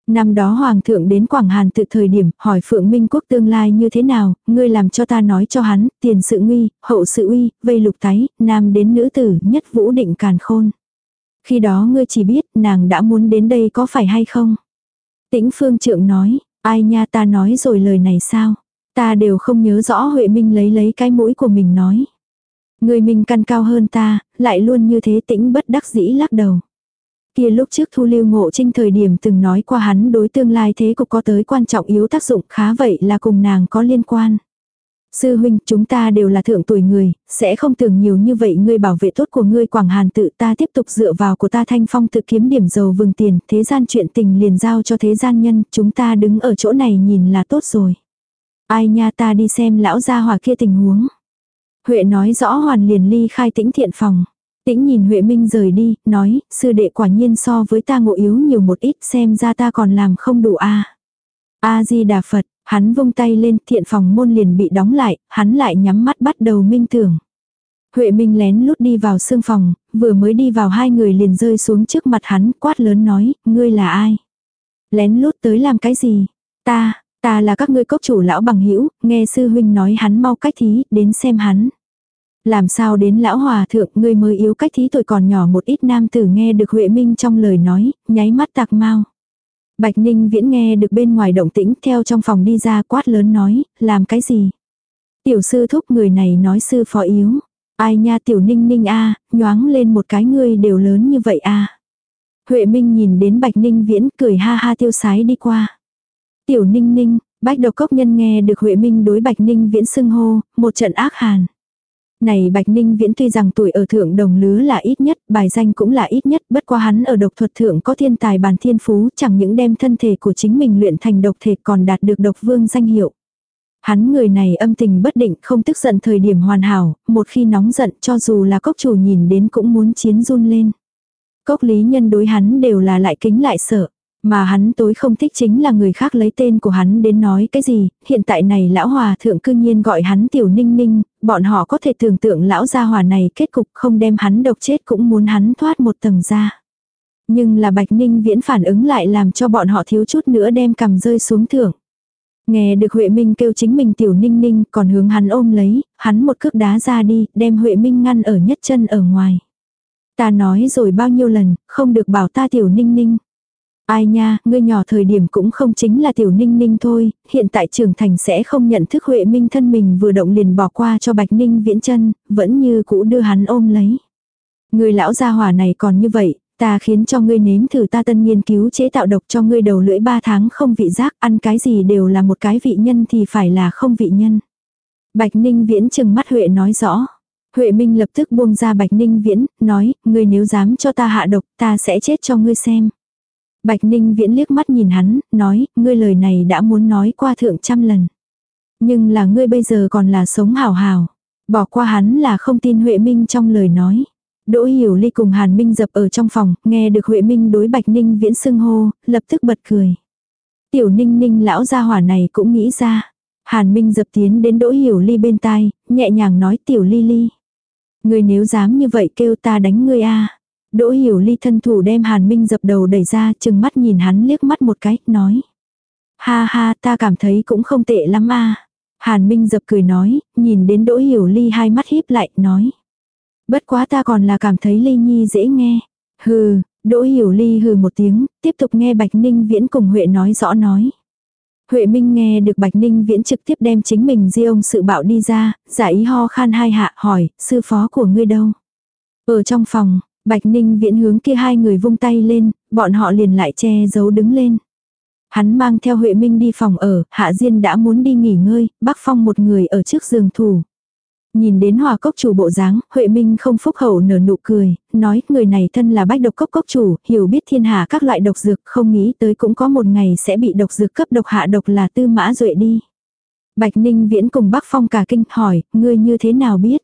Năm đó Hoàng thượng đến Quảng Hàn từ thời điểm, hỏi Phượng Minh Quốc tương lai như thế nào, ngươi làm cho ta nói cho hắn, tiền sự nguy, hậu sự uy, vây lục tái, nam đến nữ tử, nhất vũ định càn khôn. Khi đó ngươi chỉ biết nàng đã muốn đến đây có phải hay không? Tĩnh phương trượng nói, ai nha ta nói rồi lời này sao? Ta đều không nhớ rõ Huệ Minh lấy lấy cái mũi của mình nói. Người mình căn cao hơn ta, lại luôn như thế tĩnh bất đắc dĩ lắc đầu. Kia lúc trước thu lưu ngộ trinh thời điểm từng nói qua hắn đối tương lai thế cục có tới quan trọng yếu tác dụng khá vậy là cùng nàng có liên quan. Sư huynh, chúng ta đều là thượng tuổi người, sẽ không tưởng nhiều như vậy ngươi bảo vệ tốt của ngươi Quảng Hàn tự ta tiếp tục dựa vào của ta thanh phong tự kiếm điểm dầu vừng tiền, thế gian chuyện tình liền giao cho thế gian nhân, chúng ta đứng ở chỗ này nhìn là tốt rồi. Ai nha ta đi xem lão gia hòa kia tình huống. Huệ nói rõ hoàn liền ly khai tĩnh thiện phòng. Tĩnh nhìn Huệ Minh rời đi, nói, sư đệ quả nhiên so với ta ngộ yếu nhiều một ít xem ra ta còn làm không đủ a A-di-đà Phật, Hắn vung tay lên thiện phòng môn liền bị đóng lại, hắn lại nhắm mắt bắt đầu minh tưởng. Huệ Minh lén lút đi vào sương phòng, vừa mới đi vào hai người liền rơi xuống trước mặt hắn quát lớn nói, ngươi là ai? Lén lút tới làm cái gì? Ta, ta là các ngươi cốc chủ lão bằng hữu nghe sư huynh nói hắn mau cách thí, đến xem hắn. Làm sao đến lão hòa thượng ngươi mới yếu cách thí tuổi còn nhỏ một ít nam tử nghe được Huệ Minh trong lời nói, nháy mắt tạc mau. Bạch Ninh Viễn nghe được bên ngoài động tĩnh theo trong phòng đi ra quát lớn nói, làm cái gì? Tiểu sư thúc người này nói sư phó yếu. Ai nha tiểu ninh ninh a nhoáng lên một cái ngươi đều lớn như vậy a Huệ Minh nhìn đến Bạch Ninh Viễn cười ha ha tiêu sái đi qua. Tiểu ninh ninh, bách độc cốc nhân nghe được Huệ Minh đối Bạch Ninh Viễn xưng hô, một trận ác hàn. Này Bạch Ninh Viễn tuy rằng tuổi ở thượng đồng lứa là ít nhất, bài danh cũng là ít nhất, bất quá hắn ở độc thuật thượng có thiên tài bàn thiên phú, chẳng những đem thân thể của chính mình luyện thành độc thể còn đạt được độc vương danh hiệu. Hắn người này âm tình bất định, không tức giận thời điểm hoàn hảo, một khi nóng giận cho dù là cốc chủ nhìn đến cũng muốn chiến run lên. Cốc lý nhân đối hắn đều là lại kính lại sợ. Mà hắn tối không thích chính là người khác lấy tên của hắn đến nói cái gì, hiện tại này lão hòa thượng cư nhiên gọi hắn tiểu ninh ninh, bọn họ có thể tưởng tượng lão gia hòa này kết cục không đem hắn độc chết cũng muốn hắn thoát một tầng ra. Nhưng là bạch ninh viễn phản ứng lại làm cho bọn họ thiếu chút nữa đem cầm rơi xuống thưởng. Nghe được Huệ Minh kêu chính mình tiểu ninh ninh còn hướng hắn ôm lấy, hắn một cước đá ra đi, đem Huệ Minh ngăn ở nhất chân ở ngoài. Ta nói rồi bao nhiêu lần, không được bảo ta tiểu ninh ninh. Ai nha, ngươi nhỏ thời điểm cũng không chính là tiểu ninh ninh thôi, hiện tại trưởng thành sẽ không nhận thức Huệ Minh thân mình vừa động liền bỏ qua cho Bạch Ninh viễn chân, vẫn như cũ đưa hắn ôm lấy. Người lão gia hỏa này còn như vậy, ta khiến cho ngươi nếm thử ta tân nghiên cứu chế tạo độc cho ngươi đầu lưỡi ba tháng không vị giác, ăn cái gì đều là một cái vị nhân thì phải là không vị nhân. Bạch Ninh viễn chừng mắt Huệ nói rõ. Huệ Minh lập tức buông ra Bạch Ninh viễn, nói, ngươi nếu dám cho ta hạ độc, ta sẽ chết cho ngươi xem. Bạch Ninh Viễn liếc mắt nhìn hắn, nói, ngươi lời này đã muốn nói qua thượng trăm lần. Nhưng là ngươi bây giờ còn là sống hào hào. Bỏ qua hắn là không tin Huệ Minh trong lời nói. Đỗ Hiểu Ly cùng Hàn Minh dập ở trong phòng, nghe được Huệ Minh đối Bạch Ninh Viễn xưng hô, lập tức bật cười. Tiểu Ninh Ninh lão gia hỏa này cũng nghĩ ra. Hàn Minh dập tiến đến Đỗ Hiểu Ly bên tai, nhẹ nhàng nói Tiểu Ly Ly. Ngươi nếu dám như vậy kêu ta đánh ngươi a Đỗ hiểu ly thân thủ đem Hàn Minh dập đầu đẩy ra chừng mắt nhìn hắn liếc mắt một cái, nói. Ha ha ta cảm thấy cũng không tệ lắm a Hàn Minh dập cười nói, nhìn đến Đỗ hiểu ly hai mắt híp lại, nói. Bất quá ta còn là cảm thấy ly nhi dễ nghe. Hừ, Đỗ hiểu ly hừ một tiếng, tiếp tục nghe Bạch Ninh Viễn cùng Huệ nói rõ nói. Huệ Minh nghe được Bạch Ninh Viễn trực tiếp đem chính mình di ông sự bạo đi ra, giả ý ho khan hai hạ hỏi, sư phó của ngươi đâu? Ở trong phòng, Bạch Ninh Viễn hướng kia hai người vung tay lên, bọn họ liền lại che giấu đứng lên. Hắn mang theo Huệ Minh đi phòng ở, Hạ Diên đã muốn đi nghỉ ngơi, Bắc Phong một người ở trước giường thủ. Nhìn đến hòa cốc chủ bộ dáng, Huệ Minh không phúc hậu nở nụ cười, nói người này thân là bách độc cốc cốc chủ, hiểu biết thiên hạ các loại độc dược, không nghĩ tới cũng có một ngày sẽ bị độc dược cấp độc hạ độc là tư mã duệ đi. Bạch Ninh viễn cùng Bắc Phong cả kinh hỏi, ngươi như thế nào biết?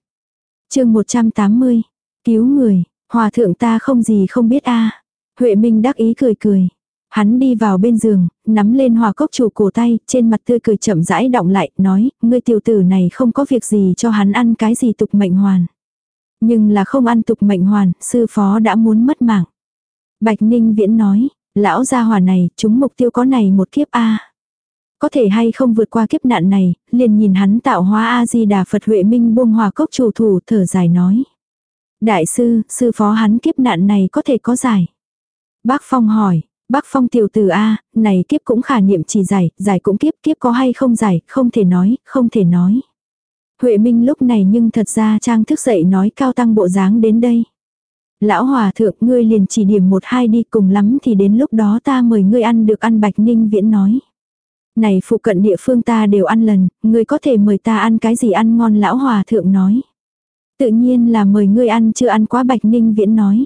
chương 180, cứu người, hòa thượng ta không gì không biết a Huệ Minh đắc ý cười cười. Hắn đi vào bên giường, nắm lên hòa cốc chủ cổ tay, trên mặt tươi cười chậm rãi động lại, nói, ngươi tiểu tử này không có việc gì cho hắn ăn cái gì tục mệnh hoàn. Nhưng là không ăn tục mệnh hoàn, sư phó đã muốn mất mạng. Bạch Ninh Viễn nói, lão gia hòa này, chúng mục tiêu có này một kiếp A. Có thể hay không vượt qua kiếp nạn này, liền nhìn hắn tạo hóa A-di-đà Phật Huệ Minh buông hòa cốc chủ thủ thở dài nói. Đại sư, sư phó hắn kiếp nạn này có thể có giải. Bác Phong hỏi, Bác Phong tiểu tử A, này kiếp cũng khả niệm chỉ giải, giải cũng kiếp, kiếp có hay không giải, không thể nói, không thể nói. Huệ Minh lúc này nhưng thật ra trang thức dậy nói cao tăng bộ dáng đến đây. Lão hòa thượng ngươi liền chỉ điểm một hai đi cùng lắm thì đến lúc đó ta mời ngươi ăn được ăn bạch ninh viễn nói. Này phụ cận địa phương ta đều ăn lần, ngươi có thể mời ta ăn cái gì ăn ngon lão hòa thượng nói. Tự nhiên là mời ngươi ăn chưa ăn quá bạch ninh viễn nói.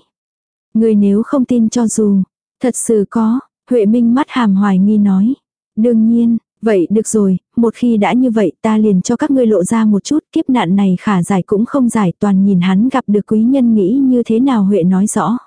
Ngươi nếu không tin cho dù, Thật sự có, Huệ Minh mắt hàm hoài nghi nói. Đương nhiên, vậy được rồi, một khi đã như vậy ta liền cho các ngươi lộ ra một chút kiếp nạn này khả giải cũng không giải toàn nhìn hắn gặp được quý nhân nghĩ như thế nào Huệ nói rõ.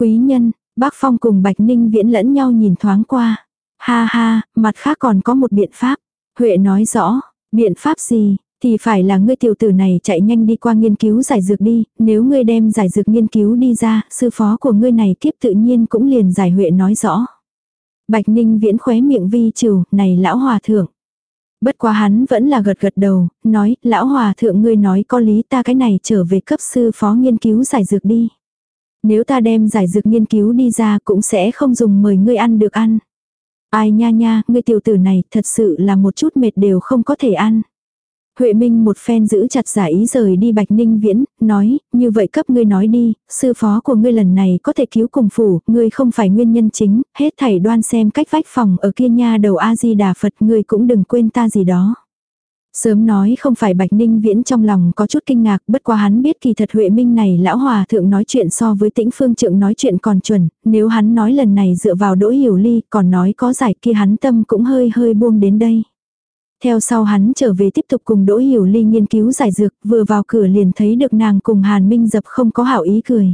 Quý nhân, bác Phong cùng Bạch Ninh viễn lẫn nhau nhìn thoáng qua. Ha ha, mặt khác còn có một biện pháp. Huệ nói rõ, biện pháp gì, thì phải là ngươi tiểu tử này chạy nhanh đi qua nghiên cứu giải dược đi, nếu ngươi đem giải dược nghiên cứu đi ra, sư phó của ngươi này kiếp tự nhiên cũng liền giải huệ nói rõ. Bạch Ninh viễn khóe miệng vi trừ, này lão hòa thượng. Bất quá hắn vẫn là gật gật đầu, nói, lão hòa thượng ngươi nói có lý ta cái này trở về cấp sư phó nghiên cứu giải dược đi. Nếu ta đem giải dược nghiên cứu đi ra cũng sẽ không dùng mời ngươi ăn được ăn. Ai nha nha, ngươi tiểu tử này thật sự là một chút mệt đều không có thể ăn. Huệ Minh một phen giữ chặt giả ý rời đi Bạch Ninh Viễn, nói, như vậy cấp ngươi nói đi, sư phó của ngươi lần này có thể cứu cùng phủ, ngươi không phải nguyên nhân chính, hết thảy đoan xem cách vách phòng ở kia nha đầu A-di-đà Phật ngươi cũng đừng quên ta gì đó. Sớm nói không phải Bạch Ninh Viễn trong lòng có chút kinh ngạc, bất quá hắn biết kỳ thật Huệ Minh này lão hòa thượng nói chuyện so với tĩnh phương trượng nói chuyện còn chuẩn, nếu hắn nói lần này dựa vào đỗ hiểu ly, còn nói có giải kia hắn tâm cũng hơi hơi buông đến đây. Theo sau hắn trở về tiếp tục cùng Đỗ Hiểu Ly nghiên cứu giải dược, vừa vào cửa liền thấy được nàng cùng Hàn Minh dập không có hảo ý cười.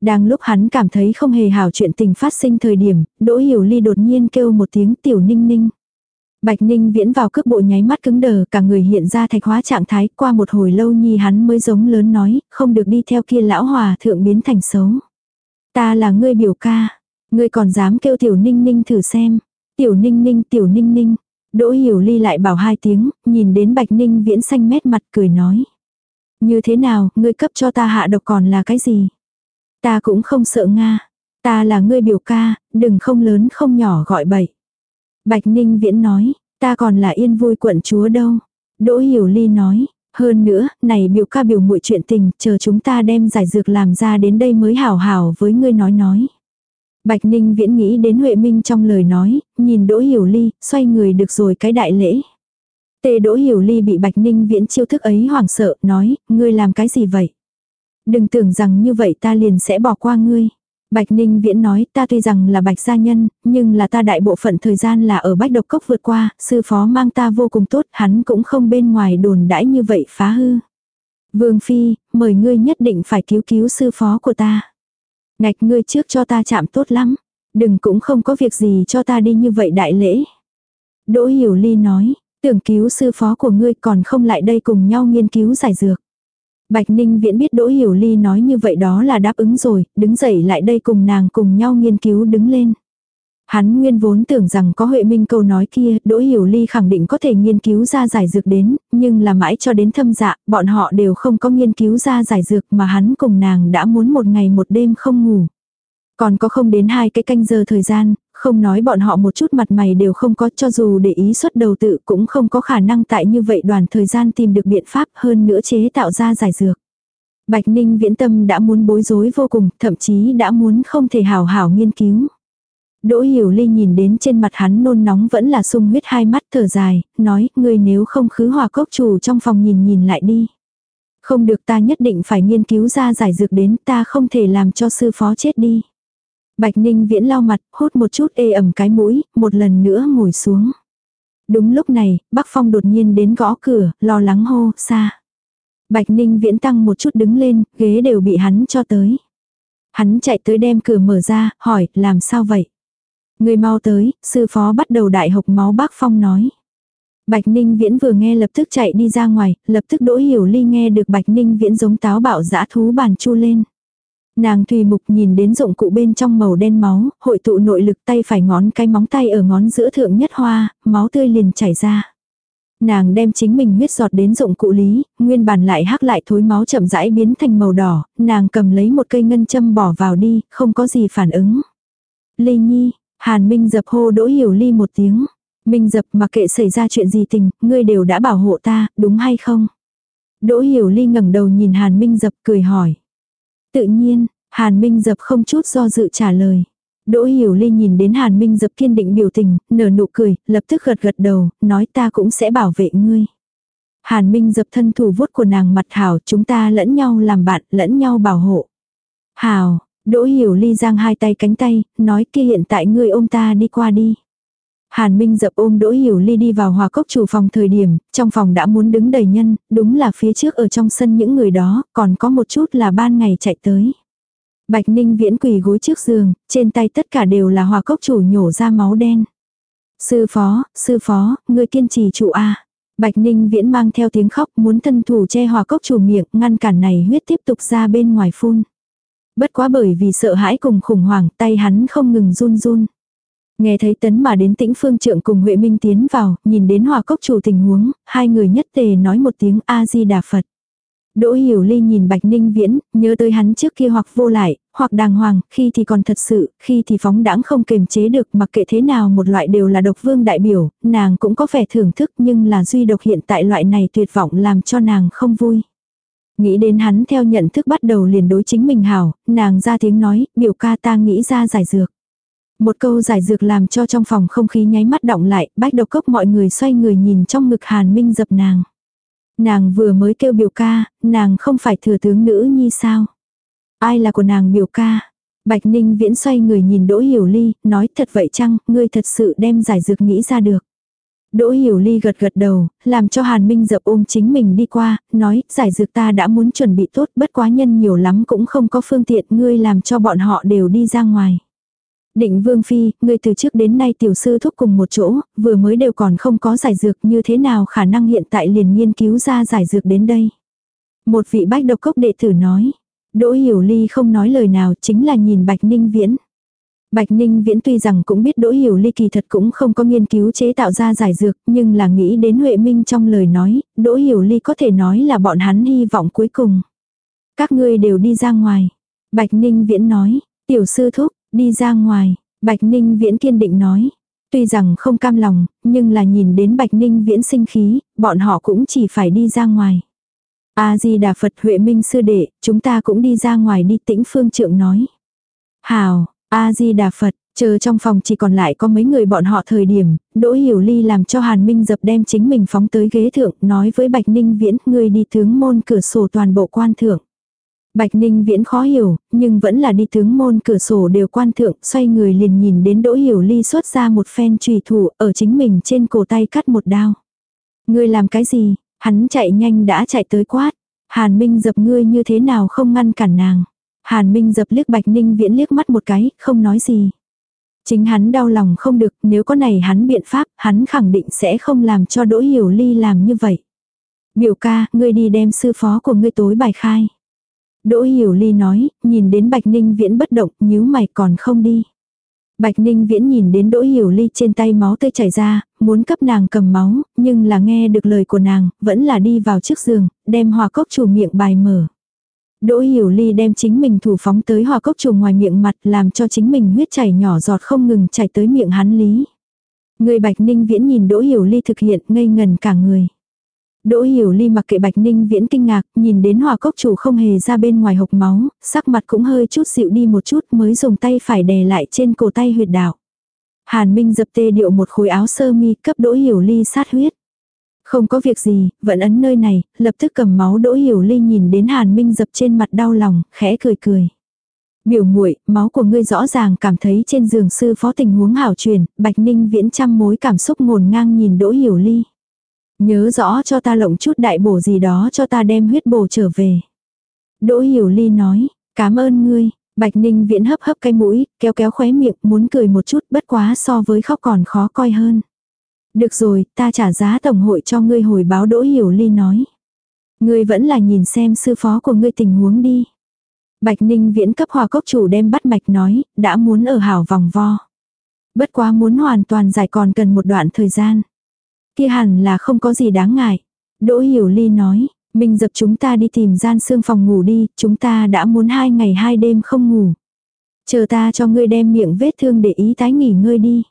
Đang lúc hắn cảm thấy không hề hảo chuyện tình phát sinh thời điểm, Đỗ Hiểu Ly đột nhiên kêu một tiếng tiểu ninh ninh. Bạch Ninh viễn vào cước bộ nháy mắt cứng đờ, cả người hiện ra thạch hóa trạng thái, qua một hồi lâu nhi hắn mới giống lớn nói, không được đi theo kia lão hòa thượng biến thành xấu. Ta là ngươi biểu ca, ngươi còn dám kêu tiểu ninh ninh thử xem. Tiểu ninh ninh, tiểu ninh ninh, Đỗ Hiểu Ly lại bảo hai tiếng, nhìn đến Bạch Ninh viễn xanh mét mặt cười nói. Như thế nào, ngươi cấp cho ta hạ độc còn là cái gì? Ta cũng không sợ Nga. Ta là ngươi biểu ca, đừng không lớn không nhỏ gọi bậy. Bạch Ninh viễn nói, ta còn là yên vui quận chúa đâu. Đỗ Hiểu Ly nói, hơn nữa, này biểu ca biểu muội chuyện tình, chờ chúng ta đem giải dược làm ra đến đây mới hảo hảo với ngươi nói nói. Bạch Ninh viễn nghĩ đến Huệ Minh trong lời nói, nhìn Đỗ Hiểu Ly, xoay người được rồi cái đại lễ. Tề Đỗ Hiểu Ly bị Bạch Ninh viễn chiêu thức ấy hoảng sợ, nói, ngươi làm cái gì vậy? Đừng tưởng rằng như vậy ta liền sẽ bỏ qua ngươi. Bạch Ninh Viễn nói ta tuy rằng là bạch gia nhân, nhưng là ta đại bộ phận thời gian là ở bách độc cốc vượt qua, sư phó mang ta vô cùng tốt, hắn cũng không bên ngoài đồn đãi như vậy phá hư. Vương Phi, mời ngươi nhất định phải cứu cứu sư phó của ta. Ngạch ngươi trước cho ta chạm tốt lắm. Đừng cũng không có việc gì cho ta đi như vậy đại lễ. Đỗ Hiểu Ly nói, tưởng cứu sư phó của ngươi còn không lại đây cùng nhau nghiên cứu giải dược. Bạch Ninh Viễn biết Đỗ Hiểu Ly nói như vậy đó là đáp ứng rồi, đứng dậy lại đây cùng nàng cùng nhau nghiên cứu đứng lên. Hắn nguyên vốn tưởng rằng có Huệ Minh câu nói kia, Đỗ Hiểu Ly khẳng định có thể nghiên cứu ra giải dược đến, nhưng là mãi cho đến thâm dạ, bọn họ đều không có nghiên cứu ra giải dược mà hắn cùng nàng đã muốn một ngày một đêm không ngủ. Còn có không đến hai cái canh giờ thời gian, Không nói bọn họ một chút mặt mày đều không có cho dù để ý xuất đầu tự cũng không có khả năng tại như vậy đoàn thời gian tìm được biện pháp hơn nữa chế tạo ra giải dược. Bạch Ninh viễn tâm đã muốn bối rối vô cùng, thậm chí đã muốn không thể hào hảo nghiên cứu. Đỗ Hiểu Ly nhìn đến trên mặt hắn nôn nóng vẫn là sung huyết hai mắt thở dài, nói, ngươi nếu không khứ hòa cốc chủ trong phòng nhìn nhìn lại đi. Không được ta nhất định phải nghiên cứu ra giải dược đến ta không thể làm cho sư phó chết đi. Bạch Ninh viễn lau mặt, hút một chút ê ẩm cái mũi, một lần nữa ngồi xuống. Đúng lúc này, Bắc Phong đột nhiên đến gõ cửa, lo lắng hô, xa. Bạch Ninh viễn tăng một chút đứng lên, ghế đều bị hắn cho tới. Hắn chạy tới đem cửa mở ra, hỏi, làm sao vậy? Người mau tới, sư phó bắt đầu đại hộc máu bác Phong nói. Bạch Ninh Viễn vừa nghe lập tức chạy đi ra ngoài, lập tức Đỗ Hiểu Ly nghe được Bạch Ninh Viễn giống táo bạo dã thú bàn chu lên. Nàng Thùy Mục nhìn đến dụng cụ bên trong màu đen máu, hội tụ nội lực tay phải ngón cái móng tay ở ngón giữa thượng nhất hoa, máu tươi liền chảy ra. Nàng đem chính mình huyết giọt đến dụng cụ lý, nguyên bản lại hắc lại thối máu chậm rãi biến thành màu đỏ, nàng cầm lấy một cây ngân châm bỏ vào đi, không có gì phản ứng. lê Nhi, Hàn Minh dập hô Đỗ Hiểu Ly một tiếng. Minh dập mặc kệ xảy ra chuyện gì tình, ngươi đều đã bảo hộ ta, đúng hay không? Đỗ Hiểu Ly ngẩng đầu nhìn Hàn Minh dập cười hỏi. Tự nhiên, Hàn Minh dập không chút do dự trả lời. Đỗ Hiểu Ly nhìn đến Hàn Minh dập kiên định biểu tình, nở nụ cười, lập tức gật gật đầu, nói ta cũng sẽ bảo vệ ngươi. Hàn Minh dập thân thủ vuốt của nàng mặt hảo, chúng ta lẫn nhau làm bạn, lẫn nhau bảo hộ. Hảo, Đỗ Hiểu Ly giang hai tay cánh tay, nói kia hiện tại ngươi ôm ta đi qua đi. Hàn Minh dập ôm Đỗ Hiểu Ly đi vào hòa cốc chủ phòng thời điểm, trong phòng đã muốn đứng đầy nhân, đúng là phía trước ở trong sân những người đó, còn có một chút là ban ngày chạy tới. Bạch Ninh viễn quỳ gối trước giường, trên tay tất cả đều là hòa cốc chủ nhổ ra máu đen. Sư phó, sư phó, người kiên trì trụ A. Bạch Ninh viễn mang theo tiếng khóc muốn thân thủ che hòa cốc chủ miệng, ngăn cản này huyết tiếp tục ra bên ngoài phun. Bất quá bởi vì sợ hãi cùng khủng hoảng tay hắn không ngừng run run. Nghe thấy tấn mà đến tĩnh phương trượng cùng Huệ Minh tiến vào, nhìn đến hòa cốc chủ tình huống, hai người nhất tề nói một tiếng A-di-đà Phật. Đỗ Hiểu Ly nhìn Bạch Ninh Viễn, nhớ tới hắn trước kia hoặc vô lại, hoặc đàng hoàng, khi thì còn thật sự, khi thì phóng đãng không kềm chế được mặc kệ thế nào một loại đều là độc vương đại biểu, nàng cũng có vẻ thưởng thức nhưng là duy độc hiện tại loại này tuyệt vọng làm cho nàng không vui. Nghĩ đến hắn theo nhận thức bắt đầu liền đối chính mình hảo, nàng ra tiếng nói, biểu ca ta nghĩ ra giải dược. Một câu giải dược làm cho trong phòng không khí nháy mắt động lại, bách độc cốc mọi người xoay người nhìn trong ngực hàn minh dập nàng. Nàng vừa mới kêu biểu ca, nàng không phải thừa tướng nữ nhi sao? Ai là của nàng biểu ca? Bạch Ninh viễn xoay người nhìn Đỗ Hiểu Ly, nói thật vậy chăng, ngươi thật sự đem giải dược nghĩ ra được. Đỗ Hiểu Ly gật gật đầu, làm cho Hàn Minh dập ôm chính mình đi qua, nói, giải dược ta đã muốn chuẩn bị tốt, bất quá nhân nhiều lắm cũng không có phương tiện, ngươi làm cho bọn họ đều đi ra ngoài. Định Vương Phi, ngươi từ trước đến nay tiểu sư thúc cùng một chỗ, vừa mới đều còn không có giải dược như thế nào khả năng hiện tại liền nghiên cứu ra giải dược đến đây. Một vị bách độc cốc đệ tử nói. Đỗ Hiểu Ly không nói lời nào chính là nhìn Bạch Ninh Viễn. Bạch Ninh Viễn tuy rằng cũng biết Đỗ Hiểu Ly kỳ thật cũng không có nghiên cứu chế tạo ra giải dược, nhưng là nghĩ đến Huệ Minh trong lời nói, Đỗ Hiểu Ly có thể nói là bọn hắn hy vọng cuối cùng. Các ngươi đều đi ra ngoài. Bạch Ninh Viễn nói, tiểu sư thúc, đi ra ngoài, Bạch Ninh Viễn kiên định nói. Tuy rằng không cam lòng, nhưng là nhìn đến Bạch Ninh Viễn sinh khí, bọn họ cũng chỉ phải đi ra ngoài. A-di-đà Phật Huệ Minh sư đệ, chúng ta cũng đi ra ngoài đi tĩnh phương trượng nói. Hào, A-di-đà Phật, chờ trong phòng chỉ còn lại có mấy người bọn họ thời điểm, Đỗ Hiểu Ly làm cho Hàn Minh dập đem chính mình phóng tới ghế thượng, nói với Bạch Ninh Viễn, người đi tướng môn cửa sổ toàn bộ quan thượng. Bạch Ninh Viễn khó hiểu, nhưng vẫn là đi tướng môn cửa sổ đều quan thượng, xoay người liền nhìn đến Đỗ Hiểu Ly xuất ra một phen trùy thủ ở chính mình trên cổ tay cắt một đao. Ngươi làm cái gì? Hắn chạy nhanh đã chạy tới quát. Hàn Minh dập ngươi như thế nào không ngăn cản nàng. Hàn Minh dập liếc Bạch Ninh Viễn liếc mắt một cái, không nói gì. Chính hắn đau lòng không được, nếu có này hắn biện pháp, hắn khẳng định sẽ không làm cho Đỗ Hiểu Ly làm như vậy. Biểu ca, ngươi đi đem sư phó của ngươi tối bài khai. Đỗ Hiểu Ly nói, nhìn đến Bạch Ninh Viễn bất động, nhíu mày còn không đi. Bạch Ninh Viễn nhìn đến Đỗ Hiểu Ly trên tay máu tươi chảy ra, muốn cấp nàng cầm máu, nhưng là nghe được lời của nàng, vẫn là đi vào trước giường, đem hòa cốc chủ miệng bài mở. Đỗ Hiểu Ly đem chính mình thủ phóng tới hòa cốc trùng ngoài miệng mặt làm cho chính mình huyết chảy nhỏ giọt không ngừng chảy tới miệng hắn lý. Người Bạch Ninh Viễn nhìn Đỗ Hiểu Ly thực hiện ngây ngần cả người. Đỗ Hiểu Ly mặc kệ Bạch Ninh Viễn kinh ngạc, nhìn đến hòa cốc chủ không hề ra bên ngoài hộc máu, sắc mặt cũng hơi chút dịu đi một chút mới dùng tay phải đè lại trên cổ tay huyệt đạo. Hàn Minh dập tê điệu một khối áo sơ mi cấp Đỗ Hiểu Ly sát huyết. Không có việc gì, vẫn ấn nơi này, lập tức cầm máu Đỗ Hiểu Ly nhìn đến Hàn Minh dập trên mặt đau lòng, khẽ cười cười. Biểu muội, máu của ngươi rõ ràng cảm thấy trên giường sư phó tình huống hảo truyền, Bạch Ninh viễn trăm mối cảm xúc ngổn ngang nhìn Đỗ Hiểu Ly. Nhớ rõ cho ta lộng chút đại bổ gì đó cho ta đem huyết bổ trở về. Đỗ Hiểu Ly nói, cảm ơn ngươi, Bạch Ninh viễn hấp hấp cái mũi, kéo kéo khóe miệng, muốn cười một chút, bất quá so với khóc còn khó coi hơn. Được rồi, ta trả giá tổng hội cho ngươi hồi báo Đỗ Hiểu Ly nói. Ngươi vẫn là nhìn xem sư phó của ngươi tình huống đi. Bạch Ninh viễn cấp hòa cốc chủ đem bắt mạch nói, đã muốn ở hảo vòng vo. Bất quá muốn hoàn toàn giải còn cần một đoạn thời gian. Kia hẳn là không có gì đáng ngại. Đỗ Hiểu Ly nói, mình dập chúng ta đi tìm gian xương phòng ngủ đi, chúng ta đã muốn hai ngày hai đêm không ngủ. Chờ ta cho ngươi đem miệng vết thương để ý tái nghỉ ngơi đi.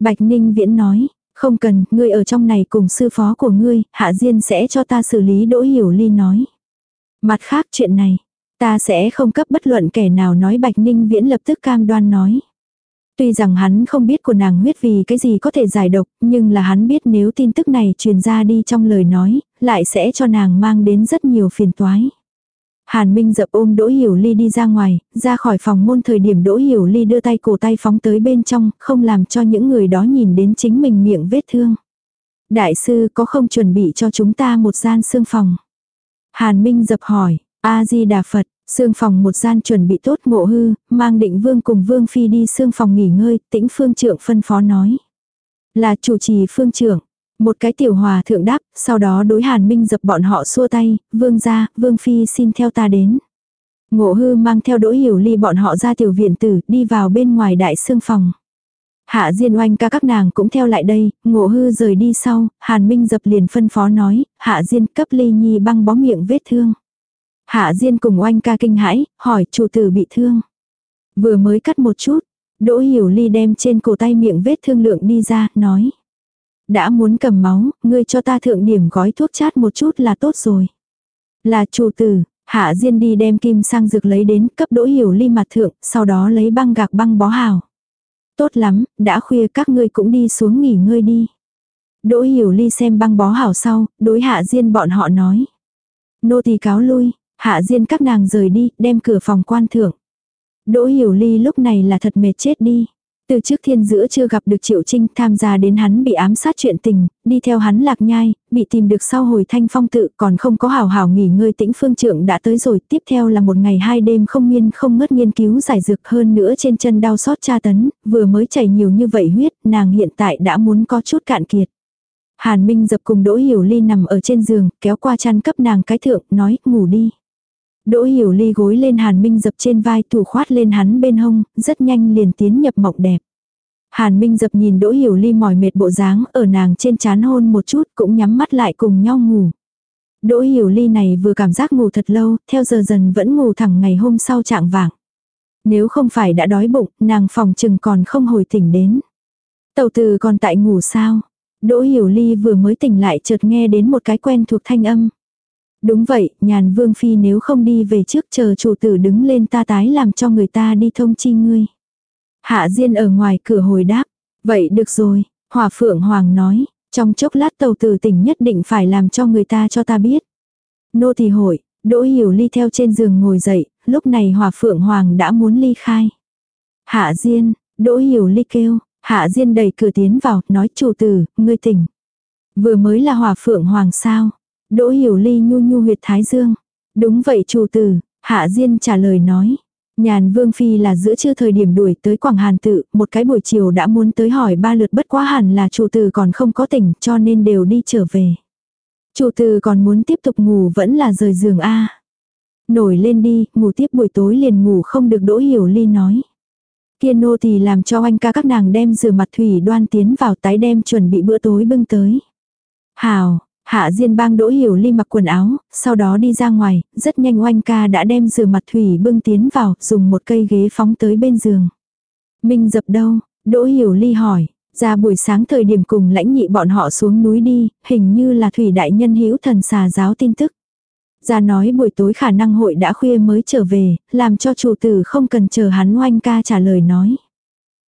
Bạch Ninh Viễn nói, không cần, ngươi ở trong này cùng sư phó của ngươi, Hạ Diên sẽ cho ta xử lý Đỗ Hiểu Ly nói. Mặt khác chuyện này, ta sẽ không cấp bất luận kẻ nào nói Bạch Ninh Viễn lập tức cam đoan nói. Tuy rằng hắn không biết của nàng huyết vì cái gì có thể giải độc, nhưng là hắn biết nếu tin tức này truyền ra đi trong lời nói, lại sẽ cho nàng mang đến rất nhiều phiền toái. Hàn Minh dập ôm Đỗ Hiểu Ly đi ra ngoài, ra khỏi phòng môn thời điểm Đỗ Hiểu Ly đưa tay cổ tay phóng tới bên trong, không làm cho những người đó nhìn đến chính mình miệng vết thương. Đại sư có không chuẩn bị cho chúng ta một gian xương phòng? Hàn Minh dập hỏi, A-di-đà Phật, xương phòng một gian chuẩn bị tốt ngộ hư, mang định vương cùng vương phi đi xương phòng nghỉ ngơi, tĩnh phương trưởng phân phó nói. Là chủ trì phương trưởng, một cái tiểu hòa thượng đáp, sau đó đối hàn minh dập bọn họ xua tay, vương ra, vương phi xin theo ta đến. Ngộ hư mang theo đỗ hiểu ly bọn họ ra tiểu viện tử, đi vào bên ngoài đại sương phòng. Hạ Diên oanh ca các nàng cũng theo lại đây, ngộ hư rời đi sau, Hàn Minh dập liền phân phó nói, Hạ Diên cấp ly nhi băng bó miệng vết thương. Hạ Diên cùng oanh ca kinh hãi, hỏi chủ tử bị thương. Vừa mới cắt một chút, Đỗ Hiểu Ly đem trên cổ tay miệng vết thương lượng đi ra, nói. Đã muốn cầm máu, ngươi cho ta thượng điểm gói thuốc chát một chút là tốt rồi. Là chủ tử, Hạ Diên đi đem kim sang dược lấy đến cấp Đỗ Hiểu Ly mặt thượng, sau đó lấy băng gạc băng bó hào. Tốt lắm, đã khuya các ngươi cũng đi xuống nghỉ ngơi đi. Đỗ Hiểu Ly xem băng bó hào sau, đối Hạ Diên bọn họ nói. Nô tỳ cáo lui, Hạ Diên các nàng rời đi, đem cửa phòng quan thượng. Đỗ Hiểu Ly lúc này là thật mệt chết đi. Từ trước thiên giữa chưa gặp được Triệu Trinh tham gia đến hắn bị ám sát chuyện tình, đi theo hắn lạc nhai, bị tìm được sau hồi thanh phong tự còn không có hào hảo nghỉ ngơi tĩnh phương trưởng đã tới rồi. Tiếp theo là một ngày hai đêm không miên không ngớt nghiên cứu giải dược hơn nữa trên chân đau xót tra tấn, vừa mới chảy nhiều như vậy huyết, nàng hiện tại đã muốn có chút cạn kiệt. Hàn Minh dập cùng Đỗ Hiểu Ly nằm ở trên giường, kéo qua chăn cấp nàng cái thượng, nói, ngủ đi. Đỗ hiểu ly gối lên hàn minh dập trên vai thủ khoát lên hắn bên hông, rất nhanh liền tiến nhập mộng đẹp. Hàn minh dập nhìn đỗ hiểu ly mỏi mệt bộ dáng ở nàng trên chán hôn một chút cũng nhắm mắt lại cùng nhau ngủ. Đỗ hiểu ly này vừa cảm giác ngủ thật lâu, theo giờ dần vẫn ngủ thẳng ngày hôm sau trạng vạng. Nếu không phải đã đói bụng, nàng phòng chừng còn không hồi tỉnh đến. Tàu từ còn tại ngủ sao? Đỗ hiểu ly vừa mới tỉnh lại chợt nghe đến một cái quen thuộc thanh âm. Đúng vậy, nhàn vương phi nếu không đi về trước chờ chủ tử đứng lên ta tái làm cho người ta đi thông chi ngươi. Hạ Diên ở ngoài cửa hồi đáp. Vậy được rồi, Hòa Phượng Hoàng nói, trong chốc lát tàu tử tỉnh nhất định phải làm cho người ta cho ta biết. Nô thì hội, Đỗ Hiểu Ly theo trên giường ngồi dậy, lúc này Hòa Phượng Hoàng đã muốn ly khai. Hạ Diên, Đỗ Hiểu Ly kêu, Hạ Diên đẩy cửa tiến vào, nói chủ tử, ngươi tỉnh. Vừa mới là Hòa Phượng Hoàng sao? Đỗ hiểu ly nhu nhu huyệt thái dương. Đúng vậy chủ tử, hạ diên trả lời nói. Nhàn vương phi là giữa trưa thời điểm đuổi tới Quảng Hàn tự, một cái buổi chiều đã muốn tới hỏi ba lượt bất quá hẳn là chủ tử còn không có tỉnh cho nên đều đi trở về. Chủ tử còn muốn tiếp tục ngủ vẫn là rời giường A. Nổi lên đi, ngủ tiếp buổi tối liền ngủ không được đỗ hiểu ly nói. Kia nô thì làm cho anh ca các nàng đem rửa mặt thủy đoan tiến vào tái đem chuẩn bị bữa tối bưng tới. Hào, Hạ Diên bang Đỗ Hiểu Ly mặc quần áo, sau đó đi ra ngoài, rất nhanh oanh ca đã đem rửa mặt thủy bưng tiến vào, dùng một cây ghế phóng tới bên giường. Minh dập đâu? Đỗ Hiểu Ly hỏi. Ra buổi sáng thời điểm cùng lãnh nhị bọn họ xuống núi đi, hình như là thủy đại nhân hữu thần xà giáo tin tức. Ra nói buổi tối khả năng hội đã khuya mới trở về, làm cho chủ tử không cần chờ hắn oanh ca trả lời nói.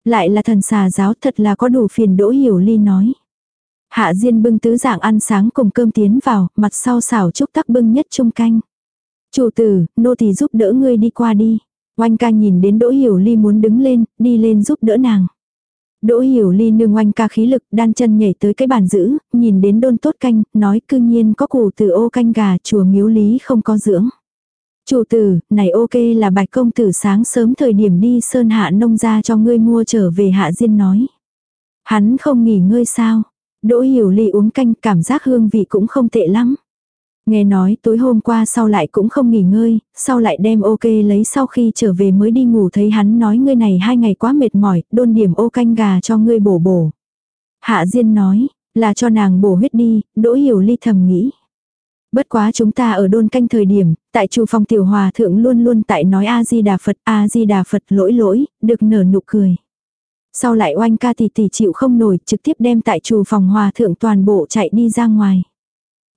Lại là thần xà giáo thật là có đủ phiền đỗ hiểu ly nói. Hạ Diên bưng tứ dạng ăn sáng cùng cơm tiến vào, mặt sau xảo trúc tắc bưng nhất chung canh. Chủ tử, nô thì giúp đỡ ngươi đi qua đi. Oanh ca nhìn đến Đỗ Hiểu Ly muốn đứng lên, đi lên giúp đỡ nàng. Đỗ Hiểu Ly nương oanh ca khí lực, đan chân nhảy tới cái bàn giữ, nhìn đến đôn tốt canh, nói cư nhiên có củ từ ô canh gà chùa miếu lý không có dưỡng. Chủ tử, này ok là bạch công tử sáng sớm thời điểm đi sơn hạ nông ra cho ngươi mua trở về hạ diên nói. Hắn không nghỉ ngơi sao? Đỗ hiểu ly uống canh cảm giác hương vị cũng không tệ lắm. Nghe nói tối hôm qua sau lại cũng không nghỉ ngơi, sau lại đem ok lấy sau khi trở về mới đi ngủ thấy hắn nói ngươi này hai ngày quá mệt mỏi, đôn điểm ô canh gà cho ngươi bổ bổ. Hạ Diên nói, là cho nàng bổ huyết đi, đỗ hiểu ly thầm nghĩ. Bất quá chúng ta ở đôn canh thời điểm, tại chủ phòng tiểu hòa thượng luôn luôn tại nói A-di-đà Phật, A-di-đà Phật lỗi lỗi, được nở nụ cười. Sau lại oanh ca tỷ tỷ chịu không nổi, trực tiếp đem tại chủ phòng hòa thượng toàn bộ chạy đi ra ngoài.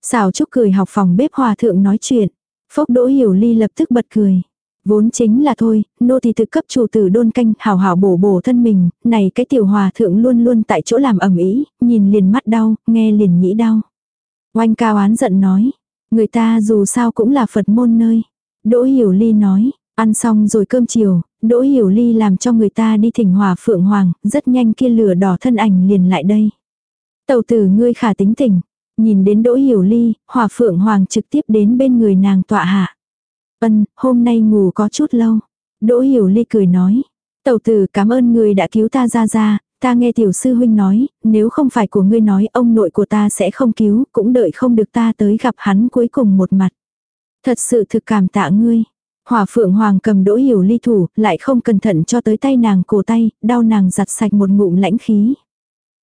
Xào Trúc cười học phòng bếp hòa thượng nói chuyện. Phốc Đỗ Hiểu Ly lập tức bật cười. Vốn chính là thôi, nô thì thực cấp chủ tử đôn canh, hào hào bổ bổ thân mình, này cái tiểu hòa thượng luôn luôn tại chỗ làm ẩm ý, nhìn liền mắt đau, nghe liền nhĩ đau. Oanh cao án giận nói, người ta dù sao cũng là Phật môn nơi. Đỗ Hiểu Ly nói, ăn xong rồi cơm chiều, Đỗ Hiểu Ly làm cho người ta đi thỉnh hòa phượng hoàng, rất nhanh kia lửa đỏ thân ảnh liền lại đây. Tàu tử ngươi khả tính tình, Nhìn đến Đỗ Hiểu Ly, Hòa Phượng Hoàng trực tiếp đến bên người nàng tọa hạ. Ân, hôm nay ngủ có chút lâu. Đỗ Hiểu Ly cười nói. Tầu tử cảm ơn người đã cứu ta ra ra, ta nghe tiểu sư huynh nói, nếu không phải của ngươi nói ông nội của ta sẽ không cứu, cũng đợi không được ta tới gặp hắn cuối cùng một mặt. Thật sự thực cảm tạ ngươi. Hỏa phượng hoàng cầm đỗ hiểu ly thủ, lại không cẩn thận cho tới tay nàng cổ tay, đau nàng giặt sạch một ngụm lãnh khí.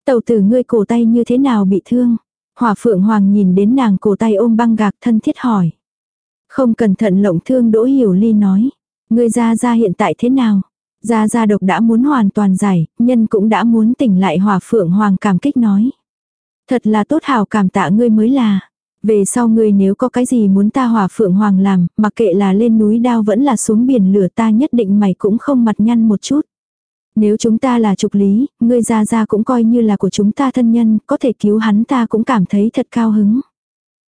Tẩu tử ngươi cổ tay như thế nào bị thương? Hỏa phượng hoàng nhìn đến nàng cổ tay ôm băng gạc thân thiết hỏi. Không cẩn thận lộng thương đỗ hiểu ly nói. Ngươi ra ra hiện tại thế nào? Gia Gia độc đã muốn hoàn toàn giải, nhân cũng đã muốn tỉnh lại hỏa phượng hoàng cảm kích nói. Thật là tốt hào cảm tạ ngươi mới là. Về sau ngươi nếu có cái gì muốn ta hỏa phượng hoàng làm, mặc kệ là lên núi đao vẫn là xuống biển lửa ta nhất định mày cũng không mặt nhăn một chút. Nếu chúng ta là trục lý, ngươi ra ra cũng coi như là của chúng ta thân nhân, có thể cứu hắn ta cũng cảm thấy thật cao hứng.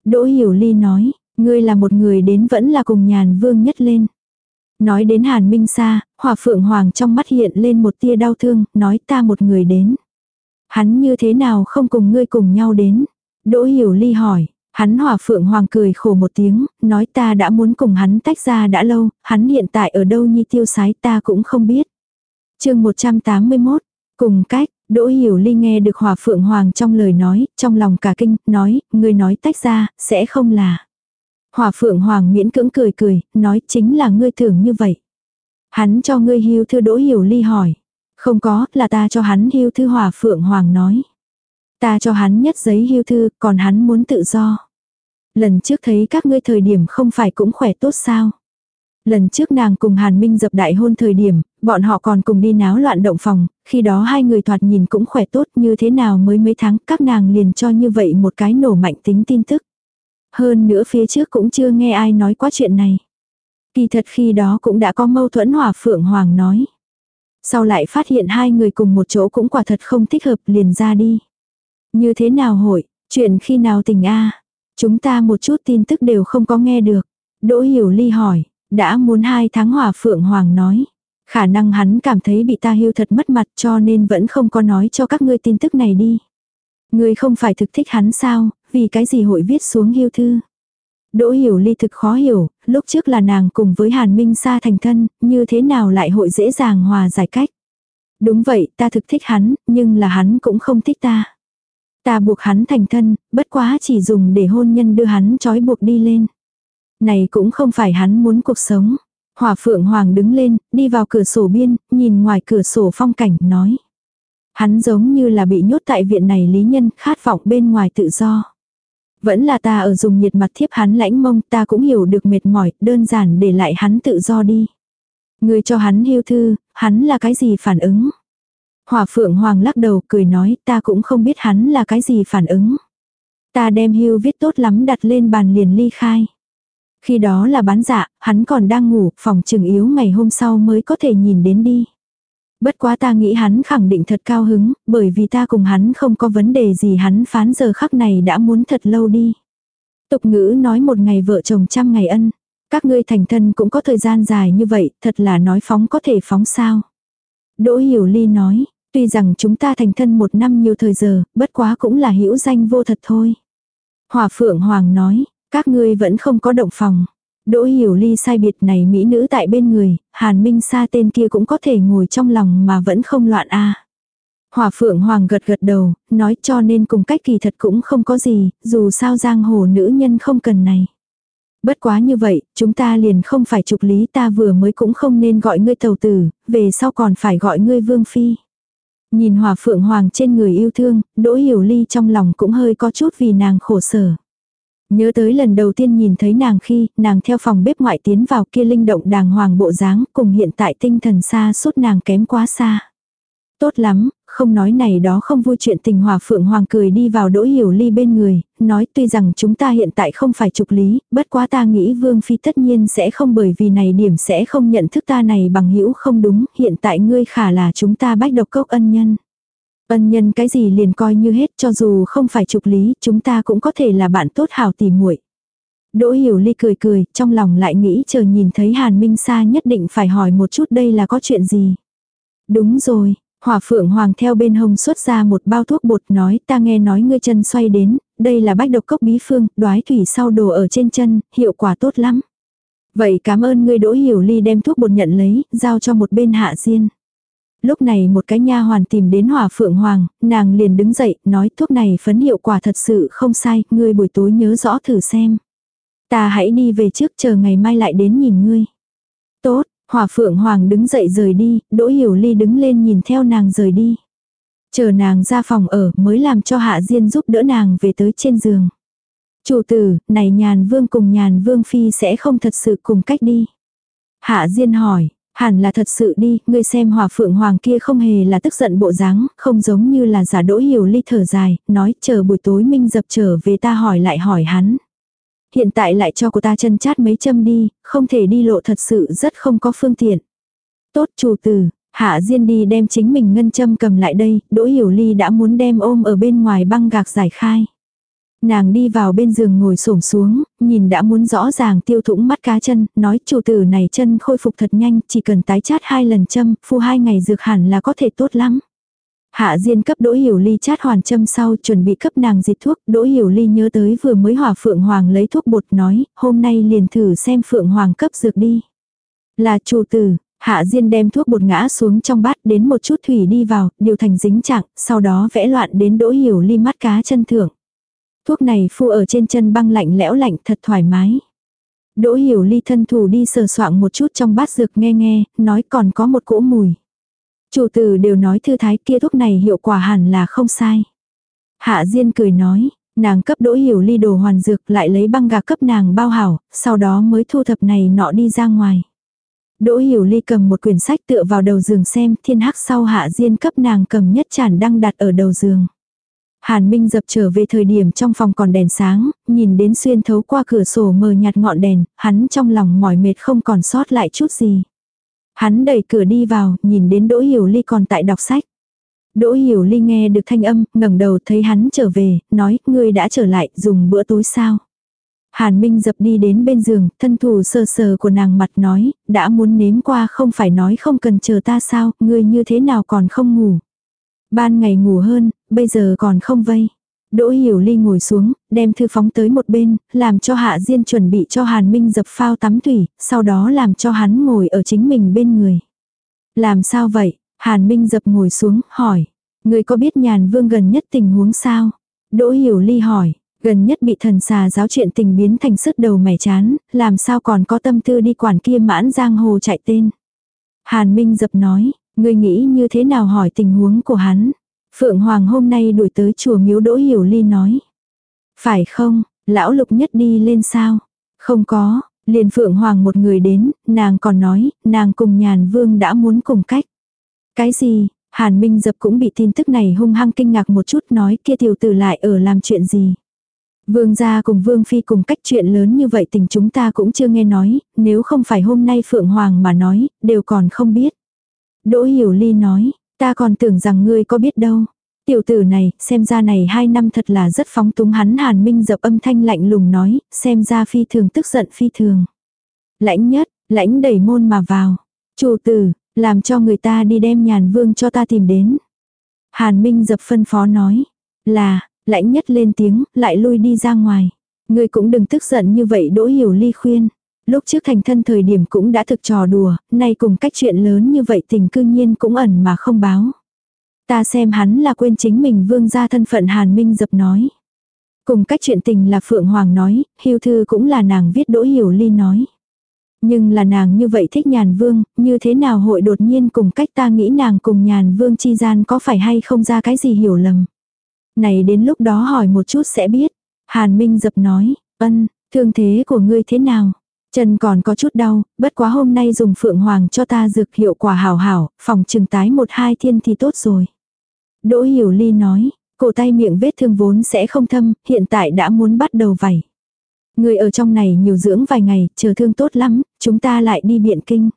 Đỗ Hiểu Ly nói, ngươi là một người đến vẫn là cùng nhàn vương nhất lên. Nói đến Hàn Minh Sa, Hòa Phượng Hoàng trong mắt hiện lên một tia đau thương, nói ta một người đến. Hắn như thế nào không cùng ngươi cùng nhau đến? Đỗ Hiểu Ly hỏi, hắn Hòa Phượng Hoàng cười khổ một tiếng, nói ta đã muốn cùng hắn tách ra đã lâu, hắn hiện tại ở đâu nhi tiêu sái ta cũng không biết chương 181, cùng cách, Đỗ Hiểu Ly nghe được Hòa Phượng Hoàng trong lời nói, trong lòng cả kinh, nói, người nói tách ra, sẽ không là. Hòa Phượng Hoàng miễn cưỡng cười cười, nói chính là ngươi tưởng như vậy. Hắn cho ngươi hưu thư Đỗ Hiểu Ly hỏi. Không có, là ta cho hắn hưu thư Hòa Phượng Hoàng nói. Ta cho hắn nhất giấy hưu thư, còn hắn muốn tự do. Lần trước thấy các ngươi thời điểm không phải cũng khỏe tốt sao. Lần trước nàng cùng Hàn Minh dập đại hôn thời điểm, bọn họ còn cùng đi náo loạn động phòng, khi đó hai người thoạt nhìn cũng khỏe tốt như thế nào mới mấy tháng các nàng liền cho như vậy một cái nổ mạnh tính tin tức. Hơn nữa phía trước cũng chưa nghe ai nói qua chuyện này. Kỳ thật khi đó cũng đã có mâu thuẫn hòa phượng hoàng nói. Sau lại phát hiện hai người cùng một chỗ cũng quả thật không thích hợp liền ra đi. Như thế nào hội, chuyện khi nào tình a Chúng ta một chút tin tức đều không có nghe được. Đỗ Hiểu Ly hỏi, đã muốn hai tháng hỏa phượng hoàng nói. Khả năng hắn cảm thấy bị ta hưu thật mất mặt cho nên vẫn không có nói cho các ngươi tin tức này đi. Ngươi không phải thực thích hắn sao, vì cái gì hội viết xuống hưu thư. Đỗ hiểu ly thực khó hiểu, lúc trước là nàng cùng với Hàn Minh Sa thành thân, như thế nào lại hội dễ dàng hòa giải cách. Đúng vậy, ta thực thích hắn, nhưng là hắn cũng không thích ta. Ta buộc hắn thành thân, bất quá chỉ dùng để hôn nhân đưa hắn trói buộc đi lên. Này cũng không phải hắn muốn cuộc sống. Hỏa phượng hoàng đứng lên, đi vào cửa sổ biên, nhìn ngoài cửa sổ phong cảnh, nói. Hắn giống như là bị nhốt tại viện này lý nhân, khát vọng bên ngoài tự do. Vẫn là ta ở dùng nhiệt mặt thiếp hắn lãnh mông ta cũng hiểu được mệt mỏi, đơn giản để lại hắn tự do đi. Người cho hắn hưu thư, hắn là cái gì phản ứng? Hỏa phượng hoàng lắc đầu cười nói ta cũng không biết hắn là cái gì phản ứng. Ta đem hưu viết tốt lắm đặt lên bàn liền ly khai. Khi đó là bán dạ, hắn còn đang ngủ, phòng trừng yếu ngày hôm sau mới có thể nhìn đến đi. Bất quá ta nghĩ hắn khẳng định thật cao hứng, bởi vì ta cùng hắn không có vấn đề gì hắn phán giờ khắc này đã muốn thật lâu đi. Tục ngữ nói một ngày vợ chồng trăm ngày ân. Các ngươi thành thân cũng có thời gian dài như vậy, thật là nói phóng có thể phóng sao. Đỗ Hiểu Ly nói, tuy rằng chúng ta thành thân một năm nhiều thời giờ, bất quá cũng là hữu danh vô thật thôi. Hòa Phượng Hoàng nói, các ngươi vẫn không có động phòng. Đỗ hiểu ly sai biệt này mỹ nữ tại bên người, Hàn Minh Sa tên kia cũng có thể ngồi trong lòng mà vẫn không loạn a. À. Hòa Phượng Hoàng gật gật đầu, nói cho nên cùng cách kỳ thật cũng không có gì, dù sao giang hồ nữ nhân không cần này. Bất quá như vậy, chúng ta liền không phải trục lý ta vừa mới cũng không nên gọi ngươi tàu tử, về sau còn phải gọi ngươi vương phi. Nhìn hòa phượng hoàng trên người yêu thương, đỗ hiểu ly trong lòng cũng hơi có chút vì nàng khổ sở. Nhớ tới lần đầu tiên nhìn thấy nàng khi nàng theo phòng bếp ngoại tiến vào kia linh động đàng hoàng bộ dáng cùng hiện tại tinh thần xa suốt nàng kém quá xa. Tốt lắm, không nói này đó không vui chuyện tình hòa phượng hoàng cười đi vào đỗ hiểu ly bên người, nói tuy rằng chúng ta hiện tại không phải trục lý, bất quá ta nghĩ vương phi tất nhiên sẽ không bởi vì này điểm sẽ không nhận thức ta này bằng hữu không đúng, hiện tại ngươi khả là chúng ta bách độc cốc ân nhân. Ân nhân cái gì liền coi như hết cho dù không phải trục lý, chúng ta cũng có thể là bạn tốt hảo tỉ muội. Đỗ Hiểu Ly cười cười, trong lòng lại nghĩ chờ nhìn thấy Hàn Minh Sa nhất định phải hỏi một chút đây là có chuyện gì. Đúng rồi, Hỏa Phượng Hoàng theo bên hông xuất ra một bao thuốc bột nói ta nghe nói ngươi chân xoay đến, đây là bách độc cốc bí phương, đoái thủy sau đồ ở trên chân, hiệu quả tốt lắm. Vậy cảm ơn ngươi Đỗ Hiểu Ly đem thuốc bột nhận lấy, giao cho một bên hạ diên lúc này một cái nha hoàn tìm đến hỏa phượng hoàng, nàng liền đứng dậy, nói thuốc này phấn hiệu quả thật sự không sai, ngươi buổi tối nhớ rõ thử xem. Ta hãy đi về trước chờ ngày mai lại đến nhìn ngươi. Tốt, hỏa phượng hoàng đứng dậy rời đi, đỗ hiểu ly đứng lên nhìn theo nàng rời đi. Chờ nàng ra phòng ở mới làm cho hạ diên giúp đỡ nàng về tới trên giường. Chủ tử, này nhàn vương cùng nhàn vương phi sẽ không thật sự cùng cách đi. Hạ diên hỏi, Hẳn là thật sự đi, ngươi xem hòa phượng hoàng kia không hề là tức giận bộ dáng, không giống như là giả đỗ hiểu ly thở dài, nói chờ buổi tối minh dập trở về ta hỏi lại hỏi hắn. Hiện tại lại cho cô ta chân chát mấy châm đi, không thể đi lộ thật sự rất không có phương tiện. Tốt chủ tử, hạ diên đi đem chính mình ngân châm cầm lại đây, đỗ hiểu ly đã muốn đem ôm ở bên ngoài băng gạc giải khai. Nàng đi vào bên giường ngồi xổm xuống, nhìn đã muốn rõ ràng tiêu thủng mắt cá chân, nói chủ tử này chân khôi phục thật nhanh, chỉ cần tái chát hai lần châm, phu hai ngày dược hẳn là có thể tốt lắm. Hạ Diên cấp Đỗ Hiểu Ly chát hoàn châm sau chuẩn bị cấp nàng dịch thuốc, Đỗ Hiểu Ly nhớ tới vừa mới hỏa Phượng Hoàng lấy thuốc bột nói, hôm nay liền thử xem Phượng Hoàng cấp dược đi. Là chủ tử, Hạ Diên đem thuốc bột ngã xuống trong bát đến một chút thủy đi vào, điều thành dính trạng, sau đó vẽ loạn đến Đỗ Hiểu Ly mắt cá chân thượng. Thuốc này phu ở trên chân băng lạnh lẽo lạnh thật thoải mái. Đỗ hiểu ly thân thủ đi sờ soạng một chút trong bát dược nghe nghe, nói còn có một cỗ mùi. Chủ tử đều nói thư thái kia thuốc này hiệu quả hẳn là không sai. Hạ Diên cười nói, nàng cấp đỗ hiểu ly đồ hoàn dược lại lấy băng gạc cấp nàng bao hảo, sau đó mới thu thập này nọ đi ra ngoài. Đỗ hiểu ly cầm một quyển sách tựa vào đầu giường xem thiên hắc sau hạ Diên cấp nàng cầm nhất tràn đăng đặt ở đầu giường. Hàn Minh dập trở về thời điểm trong phòng còn đèn sáng, nhìn đến xuyên thấu qua cửa sổ mờ nhạt ngọn đèn, hắn trong lòng mỏi mệt không còn sót lại chút gì. Hắn đẩy cửa đi vào, nhìn đến Đỗ Hiểu Ly còn tại đọc sách. Đỗ Hiểu Ly nghe được thanh âm, ngẩng đầu thấy hắn trở về, nói, ngươi đã trở lại, dùng bữa tối sao? Hàn Minh dập đi đến bên giường, thân thủ sờ sờ của nàng mặt nói, đã muốn nếm qua không phải nói không cần chờ ta sao, ngươi như thế nào còn không ngủ. Ban ngày ngủ hơn, bây giờ còn không vây. Đỗ Hiểu Ly ngồi xuống, đem thư phóng tới một bên, làm cho Hạ Diên chuẩn bị cho Hàn Minh dập phao tắm thủy, sau đó làm cho hắn ngồi ở chính mình bên người. Làm sao vậy? Hàn Minh dập ngồi xuống, hỏi. Người có biết nhàn vương gần nhất tình huống sao? Đỗ Hiểu Ly hỏi. Gần nhất bị thần xà giáo chuyện tình biến thành sức đầu mẻ chán, làm sao còn có tâm tư đi quản kia mãn giang hồ chạy tên. Hàn Minh dập nói, Ngươi nghĩ như thế nào hỏi tình huống của hắn? Phượng Hoàng hôm nay đuổi tới chùa miếu Đỗ Hiểu Ly nói. Phải không? Lão lục nhất đi lên sao? Không có, liền Phượng Hoàng một người đến, nàng còn nói, nàng cùng nhàn vương đã muốn cùng cách. Cái gì, Hàn Minh Dập cũng bị tin tức này hung hăng kinh ngạc một chút nói kia tiểu tử lại ở làm chuyện gì. Vương gia cùng Vương Phi cùng cách chuyện lớn như vậy tình chúng ta cũng chưa nghe nói, nếu không phải hôm nay Phượng Hoàng mà nói, đều còn không biết. Đỗ Hiểu Ly nói, ta còn tưởng rằng ngươi có biết đâu. Tiểu tử này, xem ra này hai năm thật là rất phóng túng hắn Hàn Minh dập âm thanh lạnh lùng nói, xem ra phi thường tức giận phi thường. Lãnh nhất, lãnh đẩy môn mà vào. Chủ tử, làm cho người ta đi đem nhàn vương cho ta tìm đến. Hàn Minh dập phân phó nói, là, lãnh nhất lên tiếng, lại lui đi ra ngoài. Ngươi cũng đừng tức giận như vậy đỗ hiểu ly khuyên. Lúc trước thành thân thời điểm cũng đã thực trò đùa, nay cùng cách chuyện lớn như vậy tình cư nhiên cũng ẩn mà không báo. Ta xem hắn là quên chính mình vương gia thân phận Hàn Minh dập nói. Cùng cách chuyện tình là Phượng Hoàng nói, hiêu thư cũng là nàng viết đỗ hiểu ly nói. Nhưng là nàng như vậy thích nhàn vương, như thế nào hội đột nhiên cùng cách ta nghĩ nàng cùng nhàn vương chi gian có phải hay không ra cái gì hiểu lầm. Này đến lúc đó hỏi một chút sẽ biết. Hàn Minh dập nói, ân, thương thế của ngươi thế nào? Chân còn có chút đau, bất quá hôm nay dùng phượng hoàng cho ta dược hiệu quả hảo hảo, phòng trừng tái một hai thiên thì tốt rồi. Đỗ Hiểu Ly nói, cổ tay miệng vết thương vốn sẽ không thâm, hiện tại đã muốn bắt đầu vảy. Người ở trong này nhiều dưỡng vài ngày, chờ thương tốt lắm, chúng ta lại đi biện kinh.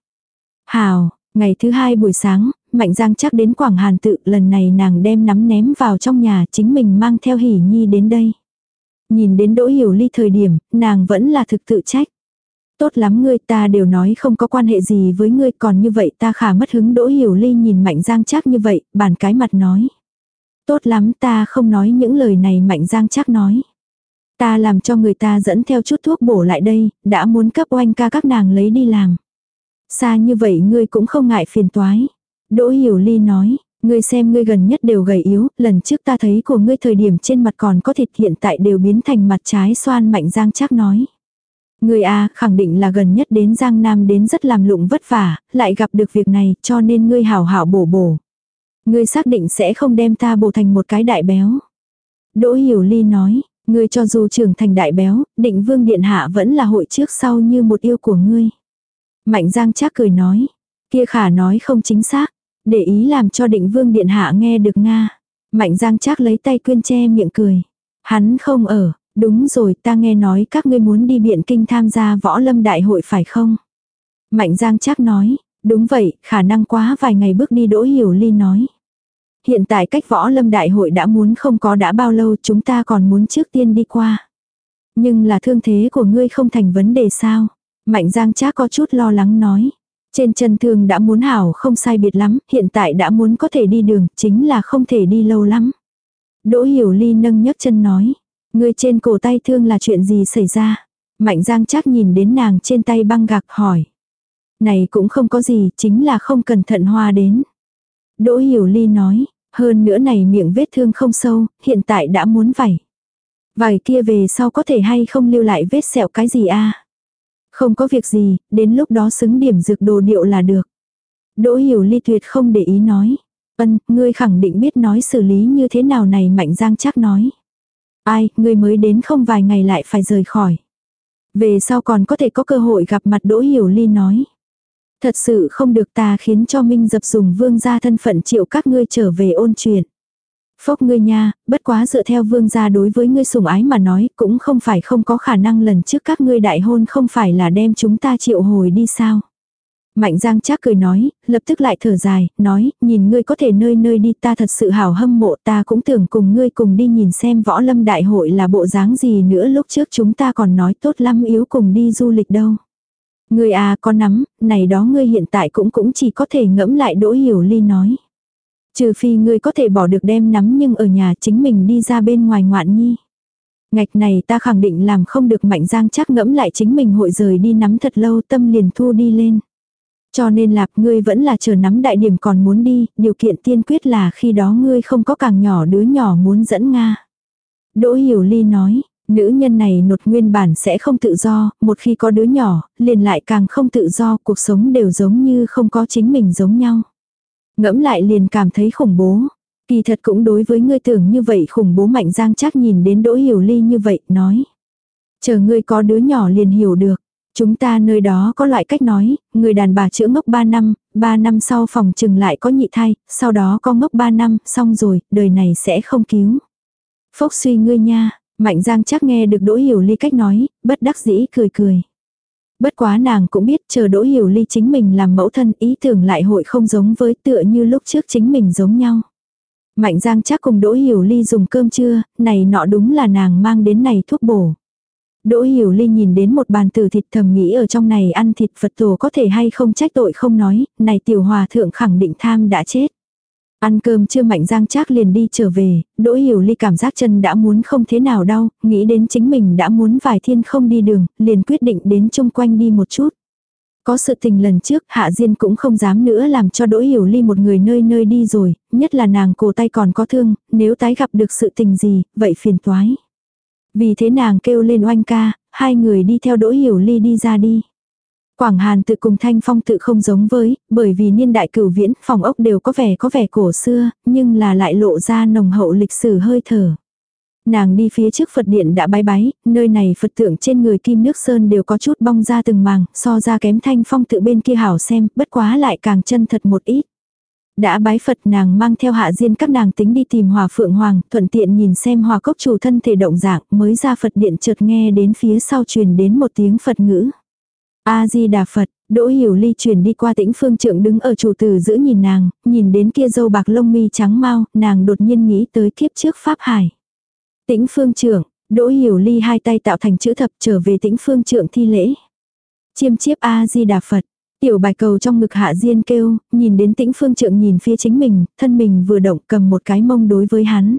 Hào, ngày thứ hai buổi sáng, Mạnh Giang chắc đến Quảng Hàn tự, lần này nàng đem nắm ném vào trong nhà, chính mình mang theo hỉ nhi đến đây. Nhìn đến Đỗ Hiểu Ly thời điểm, nàng vẫn là thực tự trách. Tốt lắm ngươi ta đều nói không có quan hệ gì với ngươi còn như vậy ta khả mất hứng Đỗ Hiểu Ly nhìn Mạnh Giang chắc như vậy, bàn cái mặt nói. Tốt lắm ta không nói những lời này Mạnh Giang chắc nói. Ta làm cho người ta dẫn theo chút thuốc bổ lại đây, đã muốn cấp oanh ca các nàng lấy đi làm. Xa như vậy ngươi cũng không ngại phiền toái. Đỗ Hiểu Ly nói, ngươi xem ngươi gần nhất đều gầy yếu, lần trước ta thấy của ngươi thời điểm trên mặt còn có thịt hiện tại đều biến thành mặt trái xoan mạnh giang chắc nói. Ngươi a khẳng định là gần nhất đến Giang Nam đến rất làm lụng vất vả, lại gặp được việc này cho nên ngươi hảo hảo bổ bổ. Ngươi xác định sẽ không đem ta bổ thành một cái đại béo. Đỗ Hiểu Ly nói, ngươi cho dù trưởng thành đại béo, định vương điện hạ vẫn là hội trước sau như một yêu của ngươi. Mạnh Giang chắc cười nói, kia khả nói không chính xác, để ý làm cho định vương điện hạ nghe được Nga. Mạnh Giang chắc lấy tay quyên che miệng cười. Hắn không ở, đúng rồi ta nghe nói các ngươi muốn đi biện kinh tham gia võ lâm đại hội phải không? Mạnh Giang chắc nói, đúng vậy, khả năng quá vài ngày bước đi đỗ hiểu ly nói. Hiện tại cách võ lâm đại hội đã muốn không có đã bao lâu chúng ta còn muốn trước tiên đi qua. Nhưng là thương thế của ngươi không thành vấn đề sao? Mạnh Giang chắc có chút lo lắng nói. Trên chân thương đã muốn hảo không sai biệt lắm, hiện tại đã muốn có thể đi đường, chính là không thể đi lâu lắm. Đỗ Hiểu Ly nâng nhấc chân nói. Người trên cổ tay thương là chuyện gì xảy ra? Mạnh Giang chắc nhìn đến nàng trên tay băng gạc hỏi. Này cũng không có gì, chính là không cẩn thận hoa đến. Đỗ Hiểu Ly nói, hơn nữa này miệng vết thương không sâu, hiện tại đã muốn vảy. Vảy kia về sau có thể hay không lưu lại vết sẹo cái gì a Không có việc gì, đến lúc đó xứng điểm dược đồ điệu là được. Đỗ Hiểu Ly tuyệt không để ý nói. Ân, ngươi khẳng định biết nói xử lý như thế nào này Mạnh Giang chắc nói. Ai, ngươi mới đến không vài ngày lại phải rời khỏi. Về sau còn có thể có cơ hội gặp mặt Đỗ Hiểu Ly nói. Thật sự không được ta khiến cho Minh dập dùng vương gia thân phận triệu các ngươi trở về ôn chuyện. Phốc ngươi nha, bất quá dựa theo vương gia đối với ngươi sủng ái mà nói cũng không phải không có khả năng lần trước các ngươi đại hôn không phải là đem chúng ta triệu hồi đi sao. Mạnh Giang Trác cười nói, lập tức lại thở dài, nói, nhìn ngươi có thể nơi nơi đi ta thật sự hào hâm mộ ta cũng tưởng cùng ngươi cùng đi nhìn xem võ lâm đại hội là bộ dáng gì nữa lúc trước chúng ta còn nói tốt lắm yếu cùng đi du lịch đâu. Ngươi à có nắm, này đó ngươi hiện tại cũng cũng chỉ có thể ngẫm lại đỗ hiểu ly nói. Trừ phi ngươi có thể bỏ được đem nắm nhưng ở nhà chính mình đi ra bên ngoài ngoạn nhi. Ngạch này ta khẳng định làm không được mạnh giang chắc ngẫm lại chính mình hội rời đi nắm thật lâu tâm liền thu đi lên. Cho nên lạp ngươi vẫn là chờ nắm đại điểm còn muốn đi, điều kiện tiên quyết là khi đó ngươi không có càng nhỏ đứa nhỏ muốn dẫn Nga. Đỗ Hiểu Ly nói, nữ nhân này nột nguyên bản sẽ không tự do, một khi có đứa nhỏ, liền lại càng không tự do, cuộc sống đều giống như không có chính mình giống nhau. Ngẫm lại liền cảm thấy khủng bố. Kỳ thật cũng đối với ngươi tưởng như vậy khủng bố mạnh giang chắc nhìn đến Đỗ Hiểu Ly như vậy, nói. Chờ ngươi có đứa nhỏ liền hiểu được. Chúng ta nơi đó có loại cách nói, người đàn bà chữa ngốc 3 năm, 3 năm sau phòng trừng lại có nhị thai, sau đó có ngốc 3 năm, xong rồi, đời này sẽ không cứu. Phốc suy ngươi nha, Mạnh Giang chắc nghe được Đỗ Hiểu Ly cách nói, bất đắc dĩ cười cười. Bất quá nàng cũng biết chờ Đỗ Hiểu Ly chính mình làm mẫu thân ý tưởng lại hội không giống với tựa như lúc trước chính mình giống nhau. Mạnh Giang chắc cùng Đỗ Hiểu Ly dùng cơm trưa, này nọ đúng là nàng mang đến này thuốc bổ. Đỗ Hiểu Ly nhìn đến một bàn tử thịt thầm nghĩ ở trong này ăn thịt Phật tổ có thể hay không trách tội không nói, này tiểu hòa thượng khẳng định tham đã chết. Ăn cơm chưa mạnh giang chắc liền đi trở về, Đỗ Hiểu Ly cảm giác chân đã muốn không thế nào đau, nghĩ đến chính mình đã muốn vài thiên không đi đường, liền quyết định đến chung quanh đi một chút. Có sự tình lần trước Hạ Diên cũng không dám nữa làm cho Đỗ Hiểu Ly một người nơi nơi đi rồi, nhất là nàng cổ tay còn có thương, nếu tái gặp được sự tình gì, vậy phiền toái. Vì thế nàng kêu lên oanh ca, hai người đi theo Đỗ Hiểu Ly đi ra đi. Quảng Hàn tự cùng Thanh Phong tự không giống với, bởi vì niên đại cửu viễn, phòng ốc đều có vẻ có vẻ cổ xưa, nhưng là lại lộ ra nồng hậu lịch sử hơi thở. Nàng đi phía trước Phật điện đã bái bái, nơi này Phật tượng trên người kim nước sơn đều có chút bong ra từng màng, so ra kém Thanh Phong tự bên kia hảo xem, bất quá lại càng chân thật một ít. Đã bái Phật nàng mang theo hạ diên các nàng tính đi tìm hòa phượng hoàng, thuận tiện nhìn xem hòa cốc chủ thân thể động dạng mới ra Phật điện chợt nghe đến phía sau truyền đến một tiếng Phật ngữ. A-di-đà Phật, Đỗ Hiểu Ly chuyển đi qua tĩnh phương trượng đứng ở chủ tử giữa nhìn nàng, nhìn đến kia dâu bạc lông mi trắng mau, nàng đột nhiên nghĩ tới kiếp trước Pháp Hải. Tĩnh phương trượng, Đỗ Hiểu Ly hai tay tạo thành chữ thập trở về tĩnh phương trượng thi lễ. Chiêm chiếp A-di-đà Phật, tiểu bài cầu trong ngực hạ diên kêu, nhìn đến tĩnh phương trượng nhìn phía chính mình, thân mình vừa động cầm một cái mông đối với hắn.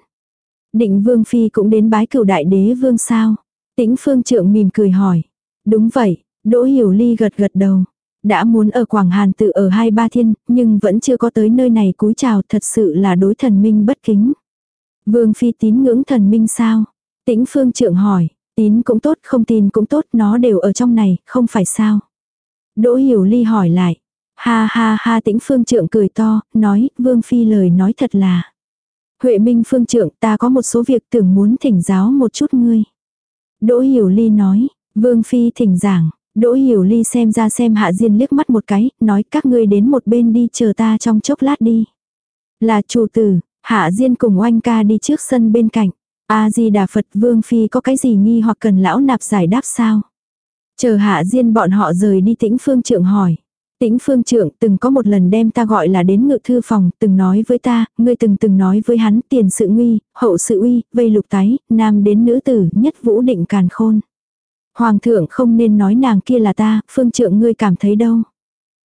Định vương phi cũng đến bái cửu đại đế vương sao? Tĩnh phương trượng mỉm cười hỏi. Đúng vậy, Đỗ Hiểu Ly gật gật đầu. Đã muốn ở Quảng Hàn tự ở hai ba thiên, nhưng vẫn chưa có tới nơi này cúi chào thật sự là đối thần minh bất kính. Vương Phi tín ngưỡng thần minh sao? Tĩnh Phương Trượng hỏi, tín cũng tốt không tin cũng tốt nó đều ở trong này, không phải sao? Đỗ Hiểu Ly hỏi lại. Ha ha ha tĩnh Phương Trượng cười to, nói, Vương Phi lời nói thật là. Huệ Minh Phương Trượng ta có một số việc tưởng muốn thỉnh giáo một chút ngươi. Đỗ Hiểu Ly nói, Vương Phi thỉnh giảng, Đỗ Hiểu Ly xem ra xem Hạ Diên liếc mắt một cái, nói các ngươi đến một bên đi chờ ta trong chốc lát đi. Là chủ tử, Hạ Diên cùng oanh ca đi trước sân bên cạnh. A-di-đà Phật Vương Phi có cái gì nghi hoặc cần lão nạp giải đáp sao? Chờ Hạ Diên bọn họ rời đi tĩnh phương trượng hỏi. Tĩnh phương trượng từng có một lần đem ta gọi là đến ngự thư phòng, từng nói với ta, ngươi từng từng nói với hắn tiền sự nguy, hậu sự uy, vây lục tái, nam đến nữ tử, nhất vũ định càn khôn. Hoàng thượng không nên nói nàng kia là ta, phương trượng ngươi cảm thấy đâu.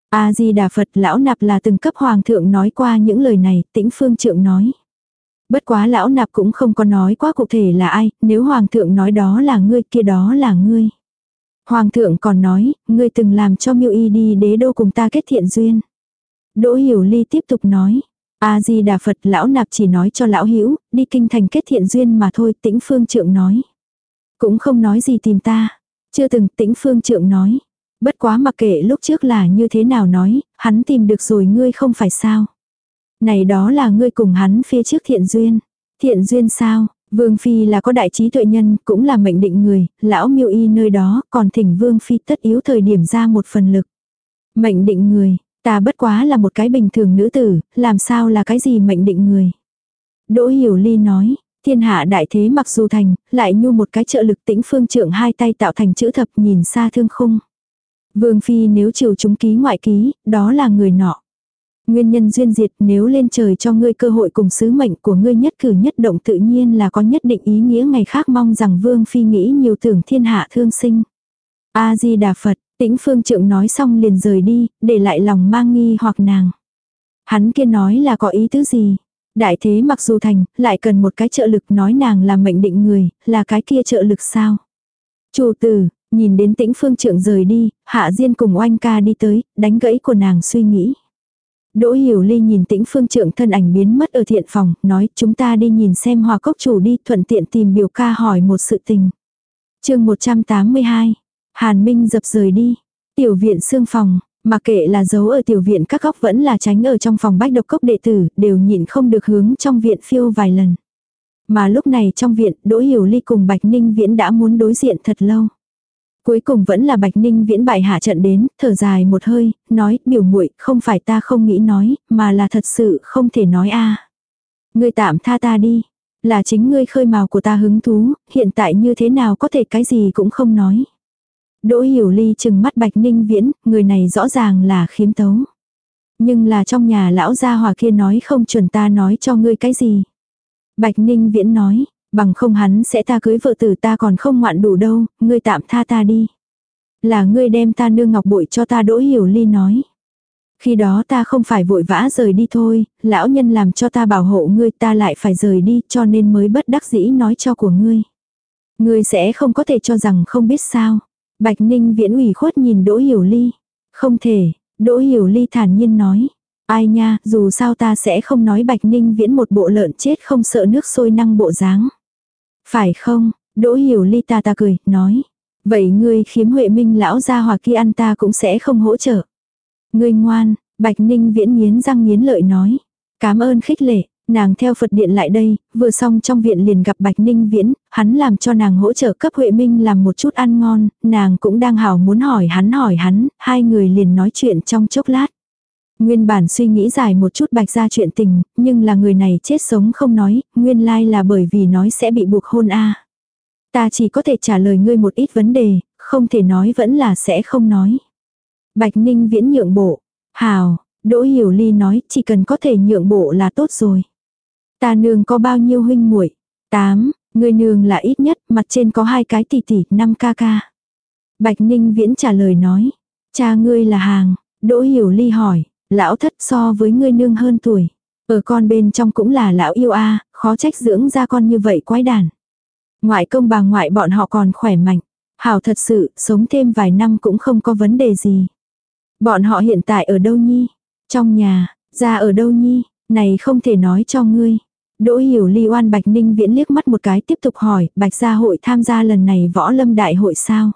A-di-đà Phật lão nạp là từng cấp hoàng thượng nói qua những lời này, tĩnh phương trượng nói. Bất quá lão nạp cũng không có nói quá cụ thể là ai, nếu hoàng thượng nói đó là ngươi kia đó là ngươi. Hoàng thượng còn nói, ngươi từng làm cho miêu y đi đế đô cùng ta kết thiện duyên. Đỗ hiểu ly tiếp tục nói. A di đà Phật lão nạp chỉ nói cho lão hữu đi kinh thành kết thiện duyên mà thôi, tĩnh phương trượng nói. Cũng không nói gì tìm ta. Chưa từng tĩnh phương trượng nói. Bất quá mặc kệ lúc trước là như thế nào nói, hắn tìm được rồi ngươi không phải sao. Này đó là ngươi cùng hắn phía trước thiện duyên. Thiện duyên sao, Vương Phi là có đại trí tuệ nhân, cũng là mệnh định người, lão miêu y nơi đó, còn thỉnh Vương Phi tất yếu thời điểm ra một phần lực. Mệnh định người, ta bất quá là một cái bình thường nữ tử, làm sao là cái gì mệnh định người. Đỗ Hiểu Ly nói, Thiên hạ đại thế mặc dù thành, lại nhu một cái trợ lực tĩnh phương trưởng hai tay tạo thành chữ thập nhìn xa thương khung. Vương Phi nếu chiều chúng ký ngoại ký, đó là người nọ. Nguyên nhân duyên diệt nếu lên trời cho ngươi cơ hội cùng sứ mệnh của ngươi nhất cử nhất động tự nhiên là có nhất định ý nghĩa ngày khác mong rằng Vương Phi nghĩ nhiều tưởng thiên hạ thương sinh. A-di-đà Phật, tĩnh phương trượng nói xong liền rời đi, để lại lòng mang nghi hoặc nàng. Hắn kia nói là có ý tứ gì? Đại thế mặc dù thành, lại cần một cái trợ lực nói nàng là mệnh định người, là cái kia trợ lực sao. Chủ tử, nhìn đến tĩnh phương trượng rời đi, hạ diên cùng oanh ca đi tới, đánh gãy của nàng suy nghĩ. Đỗ hiểu ly nhìn tĩnh phương trượng thân ảnh biến mất ở thiện phòng, nói chúng ta đi nhìn xem hòa cốc chủ đi thuận tiện tìm biểu ca hỏi một sự tình. chương 182, Hàn Minh dập rời đi, tiểu viện xương phòng, mà kệ là giấu ở tiểu viện các góc vẫn là tránh ở trong phòng bách độc cốc đệ tử, đều nhịn không được hướng trong viện phiêu vài lần. Mà lúc này trong viện, Đỗ Hiểu Ly cùng Bạch Ninh Viễn đã muốn đối diện thật lâu. Cuối cùng vẫn là Bạch Ninh Viễn bại hạ trận đến, thở dài một hơi, nói, biểu muội không phải ta không nghĩ nói, mà là thật sự không thể nói a Ngươi tạm tha ta đi. Là chính ngươi khơi mào của ta hứng thú, hiện tại như thế nào có thể cái gì cũng không nói. Đỗ Hiểu Ly chừng mắt Bạch Ninh Viễn, người này rõ ràng là khiếm tấu. Nhưng là trong nhà lão gia hòa kia nói không chuẩn ta nói cho ngươi cái gì. Bạch Ninh Viễn nói, bằng không hắn sẽ ta cưới vợ tử ta còn không ngoạn đủ đâu, ngươi tạm tha ta đi. Là ngươi đem ta nương ngọc bội cho ta Đỗ Hiểu Ly nói. Khi đó ta không phải vội vã rời đi thôi, lão nhân làm cho ta bảo hộ ngươi ta lại phải rời đi cho nên mới bất đắc dĩ nói cho của ngươi. Ngươi sẽ không có thể cho rằng không biết sao. Bạch Ninh viễn ủy khuất nhìn Đỗ Hiểu Ly. Không thể, Đỗ Hiểu Ly thản nhiên nói. Ai nha, dù sao ta sẽ không nói Bạch Ninh viễn một bộ lợn chết không sợ nước sôi năng bộ dáng. Phải không, Đỗ Hiểu Ly ta ta cười, nói. Vậy ngươi khiếm Huệ Minh lão gia hòa kia ăn ta cũng sẽ không hỗ trợ. Ngươi ngoan, Bạch Ninh viễn nghiến răng nghiến lợi nói. Cảm ơn khích lệ, nàng theo Phật điện lại đây, vừa xong trong viện liền gặp Bạch Ninh viễn, hắn làm cho nàng hỗ trợ cấp Huệ Minh làm một chút ăn ngon, nàng cũng đang hào muốn hỏi hắn hỏi hắn, hai người liền nói chuyện trong chốc lát. Nguyên bản suy nghĩ dài một chút bạch ra chuyện tình, nhưng là người này chết sống không nói, nguyên lai là bởi vì nói sẽ bị buộc hôn a. Ta chỉ có thể trả lời ngươi một ít vấn đề, không thể nói vẫn là sẽ không nói. Bạch Ninh viễn nhượng bộ. Hào, Đỗ Hiểu Ly nói chỉ cần có thể nhượng bộ là tốt rồi. Ta nương có bao nhiêu huynh muội? Tám, người nương là ít nhất, mặt trên có hai cái tỷ tỷ, năm ca ca. Bạch Ninh viễn trả lời nói. Cha ngươi là hàng. Đỗ Hiểu Ly hỏi. Lão thất so với ngươi nương hơn tuổi. Ở con bên trong cũng là lão yêu a khó trách dưỡng ra con như vậy quái đản. Ngoại công bà ngoại bọn họ còn khỏe mạnh. Hảo thật sự, sống thêm vài năm cũng không có vấn đề gì. Bọn họ hiện tại ở đâu nhi? Trong nhà, ra ở đâu nhi? Này không thể nói cho ngươi. Đỗ hiểu ly oan Bạch Ninh viễn liếc mắt một cái tiếp tục hỏi, Bạch gia hội tham gia lần này võ lâm đại hội sao?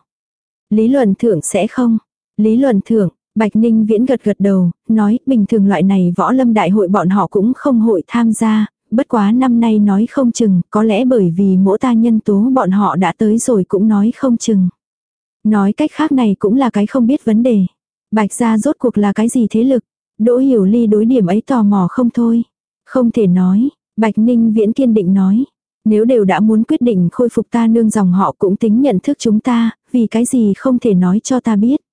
Lý luận thưởng sẽ không? Lý luận thưởng, Bạch Ninh viễn gật gật đầu, nói bình thường loại này võ lâm đại hội bọn họ cũng không hội tham gia, bất quá năm nay nói không chừng, có lẽ bởi vì mỗi ta nhân tố bọn họ đã tới rồi cũng nói không chừng. Nói cách khác này cũng là cái không biết vấn đề. Bạch gia rốt cuộc là cái gì thế lực? Đỗ hiểu ly đối điểm ấy tò mò không thôi. Không thể nói, Bạch Ninh viễn kiên định nói. Nếu đều đã muốn quyết định khôi phục ta nương dòng họ cũng tính nhận thức chúng ta, vì cái gì không thể nói cho ta biết.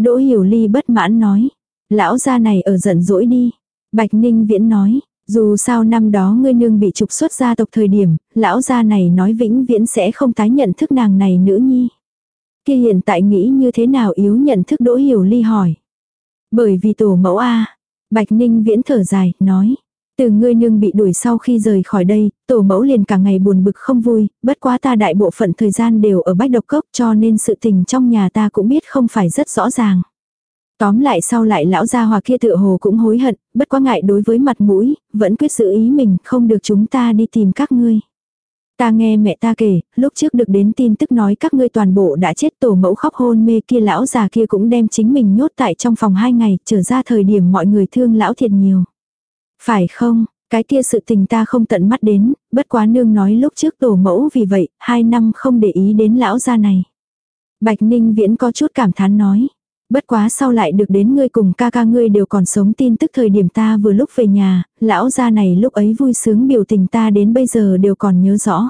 Đỗ hiểu ly bất mãn nói. Lão gia này ở giận dỗi đi. Bạch Ninh viễn nói. Dù sao năm đó ngươi nương bị trục xuất gia tộc thời điểm, lão gia này nói vĩnh viễn sẽ không tái nhận thức nàng này nữ nhi. Kia hiện tại nghĩ như thế nào yếu nhận thức đỗ hiểu ly hỏi. Bởi vì tổ mẫu A. Bạch Ninh viễn thở dài, nói. Từ ngươi nương bị đuổi sau khi rời khỏi đây, tổ mẫu liền cả ngày buồn bực không vui, bất quá ta đại bộ phận thời gian đều ở bách độc cốc cho nên sự tình trong nhà ta cũng biết không phải rất rõ ràng. Tóm lại sau lại lão gia hòa kia tựa hồ cũng hối hận, bất quá ngại đối với mặt mũi, vẫn quyết giữ ý mình không được chúng ta đi tìm các ngươi. Ta nghe mẹ ta kể, lúc trước được đến tin tức nói các ngươi toàn bộ đã chết tổ mẫu khóc hôn mê kia lão già kia cũng đem chính mình nhốt tại trong phòng hai ngày, trở ra thời điểm mọi người thương lão thiệt nhiều. Phải không, cái kia sự tình ta không tận mắt đến, bất quá nương nói lúc trước tổ mẫu vì vậy, hai năm không để ý đến lão gia này. Bạch Ninh Viễn có chút cảm thán nói. Bất quá sau lại được đến ngươi cùng ca ca ngươi đều còn sống tin tức thời điểm ta vừa lúc về nhà, lão gia này lúc ấy vui sướng biểu tình ta đến bây giờ đều còn nhớ rõ.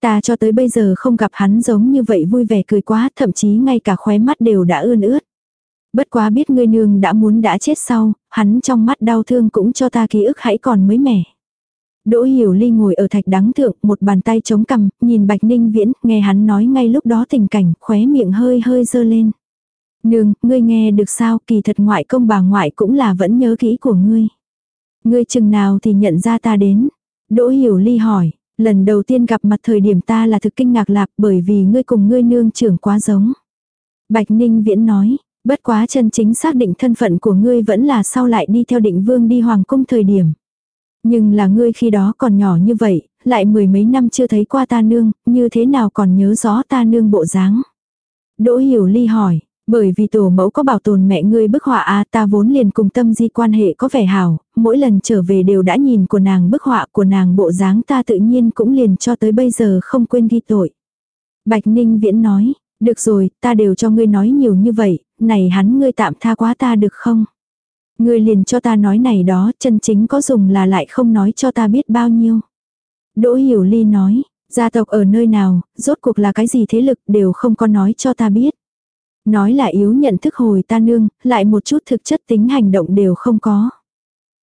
Ta cho tới bây giờ không gặp hắn giống như vậy vui vẻ cười quá, thậm chí ngay cả khóe mắt đều đã ươn ướt. Bất quá biết ngươi nương đã muốn đã chết sau, hắn trong mắt đau thương cũng cho ta ký ức hãy còn mới mẻ. Đỗ Hiểu Ly ngồi ở thạch đắng thượng, một bàn tay chống cằm, nhìn Bạch Ninh Viễn, nghe hắn nói ngay lúc đó tình cảnh, khóe miệng hơi hơi dơ lên. Nương, ngươi nghe được sao, kỳ thật ngoại công bà ngoại cũng là vẫn nhớ kỹ của ngươi. Ngươi chừng nào thì nhận ra ta đến. Đỗ Hiểu Ly hỏi, lần đầu tiên gặp mặt thời điểm ta là thực kinh ngạc lạc bởi vì ngươi cùng ngươi nương trưởng quá giống. Bạch Ninh Viễn nói, bất quá chân chính xác định thân phận của ngươi vẫn là sau lại đi theo định vương đi hoàng cung thời điểm. Nhưng là ngươi khi đó còn nhỏ như vậy, lại mười mấy năm chưa thấy qua ta nương, như thế nào còn nhớ rõ ta nương bộ dáng. Đỗ Hiểu Ly hỏi, Bởi vì tổ mẫu có bảo tồn mẹ ngươi bức họa à ta vốn liền cùng tâm di quan hệ có vẻ hảo, mỗi lần trở về đều đã nhìn của nàng bức họa của nàng bộ dáng ta tự nhiên cũng liền cho tới bây giờ không quên ghi tội. Bạch Ninh Viễn nói, được rồi, ta đều cho ngươi nói nhiều như vậy, này hắn ngươi tạm tha quá ta được không? Ngươi liền cho ta nói này đó, chân chính có dùng là lại không nói cho ta biết bao nhiêu. Đỗ Hiểu Ly nói, gia tộc ở nơi nào, rốt cuộc là cái gì thế lực đều không có nói cho ta biết. Nói là yếu nhận thức hồi ta nương, lại một chút thực chất tính hành động đều không có.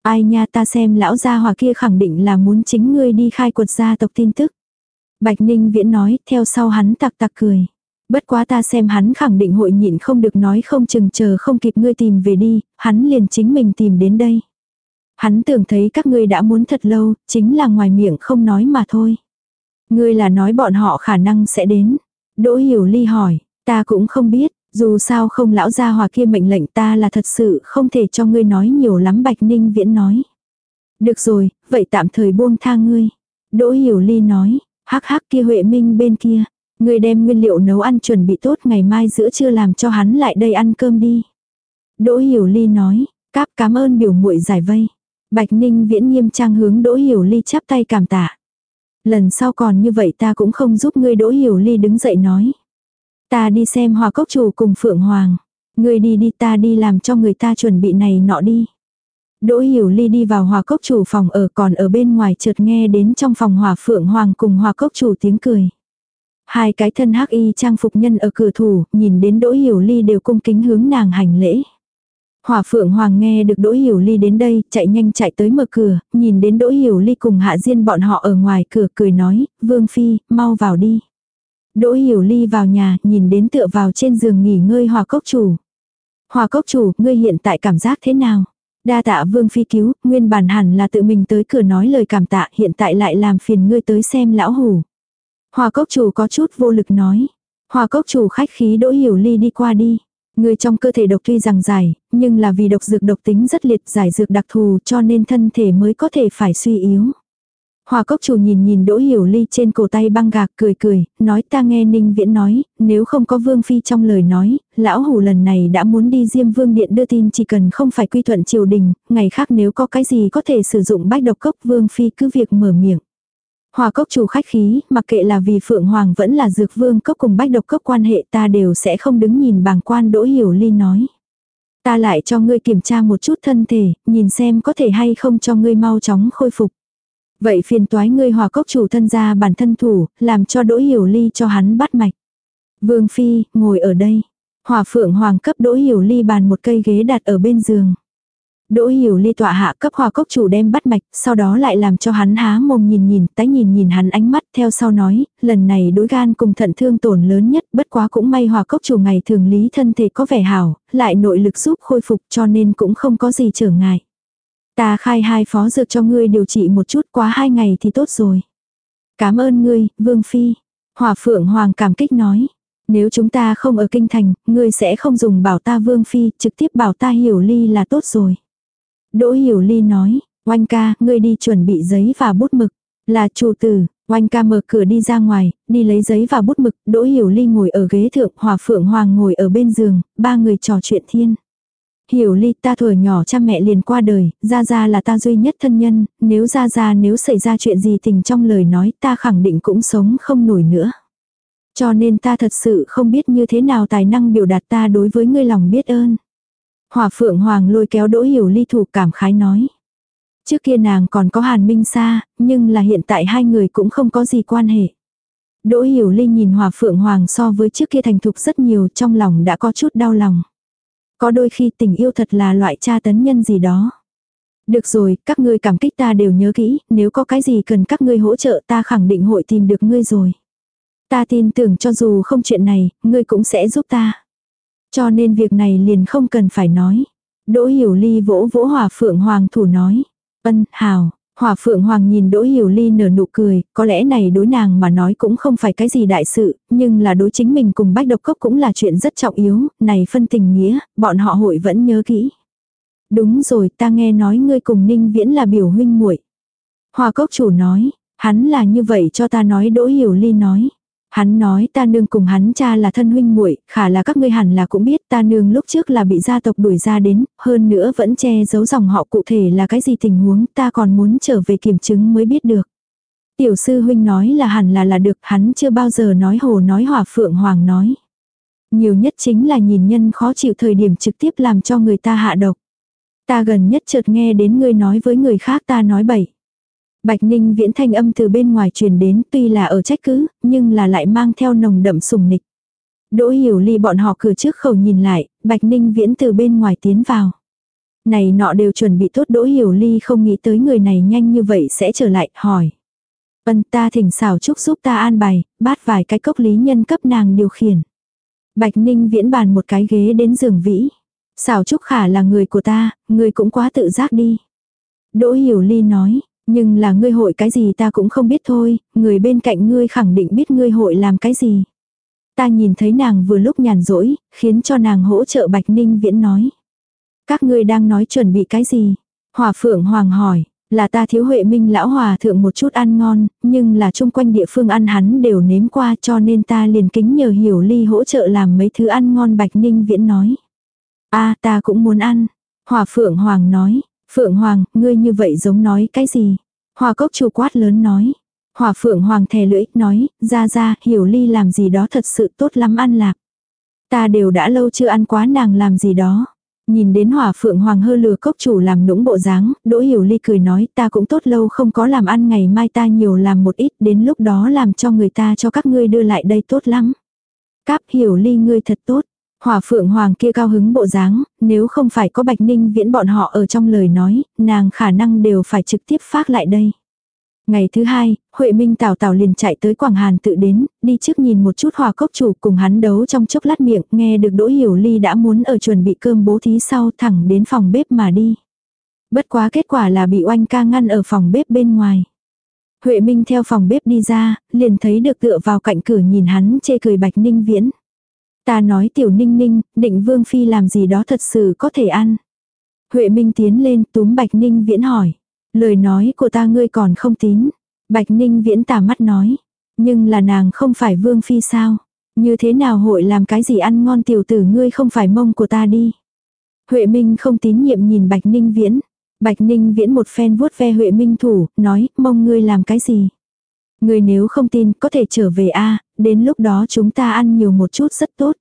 Ai nha ta xem lão gia hòa kia khẳng định là muốn chính ngươi đi khai quật gia tộc tin tức. Bạch Ninh Viễn nói, theo sau hắn tặc tặc cười. Bất quá ta xem hắn khẳng định hội nhịn không được nói không chừng chờ không kịp ngươi tìm về đi, hắn liền chính mình tìm đến đây. Hắn tưởng thấy các ngươi đã muốn thật lâu, chính là ngoài miệng không nói mà thôi. Ngươi là nói bọn họ khả năng sẽ đến. Đỗ Hiểu Ly hỏi, ta cũng không biết, dù sao không lão gia hòa kia mệnh lệnh ta là thật sự không thể cho ngươi nói nhiều lắm Bạch Ninh Viễn nói. Được rồi, vậy tạm thời buông tha ngươi. Đỗ Hiểu Ly nói, hắc hắc kia Huệ Minh bên kia. Ngươi đem nguyên liệu nấu ăn chuẩn bị tốt ngày mai giữa trưa làm cho hắn lại đây ăn cơm đi. Đỗ Hiểu Ly nói, cáp cảm ơn biểu muội giải vây. Bạch Ninh viễn nghiêm trang hướng Đỗ Hiểu Ly chắp tay cảm tạ. Lần sau còn như vậy ta cũng không giúp ngươi Đỗ Hiểu Ly đứng dậy nói. Ta đi xem hòa cốc chủ cùng Phượng Hoàng. Ngươi đi đi ta đi làm cho người ta chuẩn bị này nọ đi. Đỗ Hiểu Ly đi vào hòa cốc chủ phòng ở còn ở bên ngoài chợt nghe đến trong phòng hòa Phượng Hoàng cùng hòa cốc chủ tiếng cười. Hai cái thân hắc y trang phục nhân ở cửa thủ, nhìn đến Đỗ Hiểu Ly đều cung kính hướng nàng hành lễ. Hỏa Phượng Hoàng nghe được Đỗ Hiểu Ly đến đây, chạy nhanh chạy tới mở cửa, nhìn đến Đỗ Hiểu Ly cùng Hạ Diên bọn họ ở ngoài cửa cười nói, Vương Phi, mau vào đi. Đỗ Hiểu Ly vào nhà, nhìn đến tựa vào trên giường nghỉ ngơi Hòa Cốc Chủ. Hòa Cốc Chủ, ngươi hiện tại cảm giác thế nào? Đa tạ Vương Phi cứu, nguyên bản hẳn là tự mình tới cửa nói lời cảm tạ, hiện tại lại làm phiền ngươi tới xem lão hủ. Hòa cốc chủ có chút vô lực nói. Hòa cốc chủ khách khí đỗ hiểu ly đi qua đi. Người trong cơ thể độc tuy rằng dài, nhưng là vì độc dược độc tính rất liệt giải dược đặc thù cho nên thân thể mới có thể phải suy yếu. Hòa cốc chủ nhìn nhìn đỗ hiểu ly trên cổ tay băng gạc cười cười, nói ta nghe ninh viễn nói, nếu không có vương phi trong lời nói, lão hủ lần này đã muốn đi diêm vương điện đưa tin chỉ cần không phải quy thuận triều đình, ngày khác nếu có cái gì có thể sử dụng bách độc cốc vương phi cứ việc mở miệng. Hòa cốc chủ khách khí, mặc kệ là vì Phượng Hoàng vẫn là dược vương cốc cùng bách độc cốc quan hệ ta đều sẽ không đứng nhìn bàng quan đỗ hiểu ly nói. Ta lại cho ngươi kiểm tra một chút thân thể, nhìn xem có thể hay không cho ngươi mau chóng khôi phục. Vậy phiền toái ngươi hòa cốc chủ thân ra bản thân thủ, làm cho đỗ hiểu ly cho hắn bắt mạch. Vương Phi, ngồi ở đây. Hòa phượng hoàng cấp đỗ hiểu ly bàn một cây ghế đặt ở bên giường. Đỗ hiểu ly tọa hạ cấp hòa cốc chủ đem bắt mạch, sau đó lại làm cho hắn há mồm nhìn nhìn, tái nhìn nhìn hắn ánh mắt, theo sau nói, lần này đối gan cùng thận thương tổn lớn nhất, bất quá cũng may hòa cốc chủ ngày thường lý thân thể có vẻ hảo, lại nội lực giúp khôi phục cho nên cũng không có gì trở ngại. Ta khai hai phó dược cho ngươi điều trị một chút quá hai ngày thì tốt rồi. Cảm ơn ngươi, Vương Phi. Hòa Phượng Hoàng cảm kích nói. Nếu chúng ta không ở kinh thành, ngươi sẽ không dùng bảo ta Vương Phi, trực tiếp bảo ta hiểu ly là tốt rồi. Đỗ Hiểu Ly nói, oanh ca, ngươi đi chuẩn bị giấy và bút mực. Là chủ tử, oanh ca mở cửa đi ra ngoài, đi lấy giấy và bút mực, Đỗ Hiểu Ly ngồi ở ghế thượng, Hòa Phượng Hoàng ngồi ở bên giường, ba người trò chuyện thiên. Hiểu Ly ta thuở nhỏ cha mẹ liền qua đời, Gia Gia là ta duy nhất thân nhân, nếu Gia Gia nếu xảy ra chuyện gì tình trong lời nói ta khẳng định cũng sống không nổi nữa. Cho nên ta thật sự không biết như thế nào tài năng biểu đạt ta đối với ngươi lòng biết ơn. Hòa phượng hoàng lôi kéo đỗ hiểu ly thủ cảm khái nói. Trước kia nàng còn có hàn minh xa, nhưng là hiện tại hai người cũng không có gì quan hệ. Đỗ hiểu ly nhìn hòa phượng hoàng so với trước kia thành thục rất nhiều trong lòng đã có chút đau lòng. Có đôi khi tình yêu thật là loại cha tấn nhân gì đó. Được rồi, các ngươi cảm kích ta đều nhớ kỹ, nếu có cái gì cần các ngươi hỗ trợ ta khẳng định hội tìm được ngươi rồi. Ta tin tưởng cho dù không chuyện này, ngươi cũng sẽ giúp ta. Cho nên việc này liền không cần phải nói. Đỗ Hiểu Ly vỗ vỗ hòa Phượng Hoàng thủ nói. Ân, hào. Hòa Phượng Hoàng nhìn Đỗ Hiểu Ly nở nụ cười, có lẽ này đối nàng mà nói cũng không phải cái gì đại sự, nhưng là đối chính mình cùng Bách Độc Cốc cũng là chuyện rất trọng yếu, này phân tình nghĩa, bọn họ hội vẫn nhớ kỹ. Đúng rồi, ta nghe nói ngươi cùng Ninh Viễn là biểu huynh muội. Hòa Cốc chủ nói, hắn là như vậy cho ta nói Đỗ Hiểu Ly nói. Hắn nói ta nương cùng hắn cha là thân huynh muội, khả là các ngươi hẳn là cũng biết ta nương lúc trước là bị gia tộc đuổi ra đến, hơn nữa vẫn che giấu dòng họ cụ thể là cái gì tình huống, ta còn muốn trở về kiểm chứng mới biết được. Tiểu sư huynh nói là hẳn là là được, hắn chưa bao giờ nói hồ nói hỏa phượng hoàng nói. Nhiều nhất chính là nhìn nhân khó chịu thời điểm trực tiếp làm cho người ta hạ độc. Ta gần nhất chợt nghe đến ngươi nói với người khác ta nói bậy. Bạch Ninh viễn thanh âm từ bên ngoài truyền đến tuy là ở trách cứ, nhưng là lại mang theo nồng đậm sùng nịch. Đỗ hiểu ly bọn họ cửa trước khẩu nhìn lại, Bạch Ninh viễn từ bên ngoài tiến vào. Này nọ đều chuẩn bị tốt Đỗ hiểu ly không nghĩ tới người này nhanh như vậy sẽ trở lại, hỏi. Vân ta thỉnh xảo trúc giúp ta an bài, bát vài cái cốc lý nhân cấp nàng điều khiển. Bạch Ninh viễn bàn một cái ghế đến giường vĩ. Xảo trúc khả là người của ta, người cũng quá tự giác đi. Đỗ hiểu ly nói, nhưng là ngươi hội cái gì ta cũng không biết thôi, người bên cạnh ngươi khẳng định biết ngươi hội làm cái gì. Ta nhìn thấy nàng vừa lúc nhàn rỗi, khiến cho nàng hỗ trợ Bạch Ninh Viễn nói. Các ngươi đang nói chuẩn bị cái gì? Hòa Phượng Hoàng hỏi, là ta thiếu Huệ Minh lão hòa thượng một chút ăn ngon, nhưng là chung quanh địa phương ăn hắn đều nếm qua cho nên ta liền kính nhờ hiểu ly hỗ trợ làm mấy thứ ăn ngon Bạch Ninh Viễn nói. a ta cũng muốn ăn. Hòa Phượng Hoàng nói, Phượng Hoàng, ngươi như vậy giống nói cái gì? Hòa cốc chủ quát lớn nói. Hòa Phượng Hoàng thè lưỡi, nói, ra ra, hiểu ly làm gì đó thật sự tốt lắm ăn lạc. Ta đều đã lâu chưa ăn quá nàng làm gì đó. Nhìn đến hỏa phượng hoàng hơ lừa cốc chủ làm nũng bộ dáng, đỗ hiểu ly cười nói ta cũng tốt lâu không có làm ăn ngày mai ta nhiều làm một ít đến lúc đó làm cho người ta cho các ngươi đưa lại đây tốt lắm. Cáp hiểu ly ngươi thật tốt, Hỏa phượng hoàng kia cao hứng bộ dáng, nếu không phải có bạch ninh viễn bọn họ ở trong lời nói, nàng khả năng đều phải trực tiếp phát lại đây. Ngày thứ hai, Huệ Minh Tào Tào liền chạy tới Quảng Hàn tự đến, đi trước nhìn một chút hòa cốc chủ cùng hắn đấu trong chốc lát miệng, nghe được Đỗ Hiểu Ly đã muốn ở chuẩn bị cơm bố thí sau thẳng đến phòng bếp mà đi. Bất quá kết quả là bị oanh ca ngăn ở phòng bếp bên ngoài. Huệ Minh theo phòng bếp đi ra, liền thấy được tựa vào cạnh cửa nhìn hắn chê cười Bạch Ninh Viễn. Ta nói tiểu ninh ninh, định vương phi làm gì đó thật sự có thể ăn. Huệ Minh tiến lên túm Bạch Ninh Viễn hỏi. Lời nói của ta ngươi còn không tín. Bạch Ninh Viễn tà mắt nói. Nhưng là nàng không phải vương phi sao. Như thế nào hội làm cái gì ăn ngon tiểu tử ngươi không phải mông của ta đi. Huệ Minh không tín nhiệm nhìn Bạch Ninh Viễn. Bạch Ninh Viễn một phen vuốt ve Huệ Minh thủ, nói, mông ngươi làm cái gì. Ngươi nếu không tin, có thể trở về a đến lúc đó chúng ta ăn nhiều một chút rất tốt.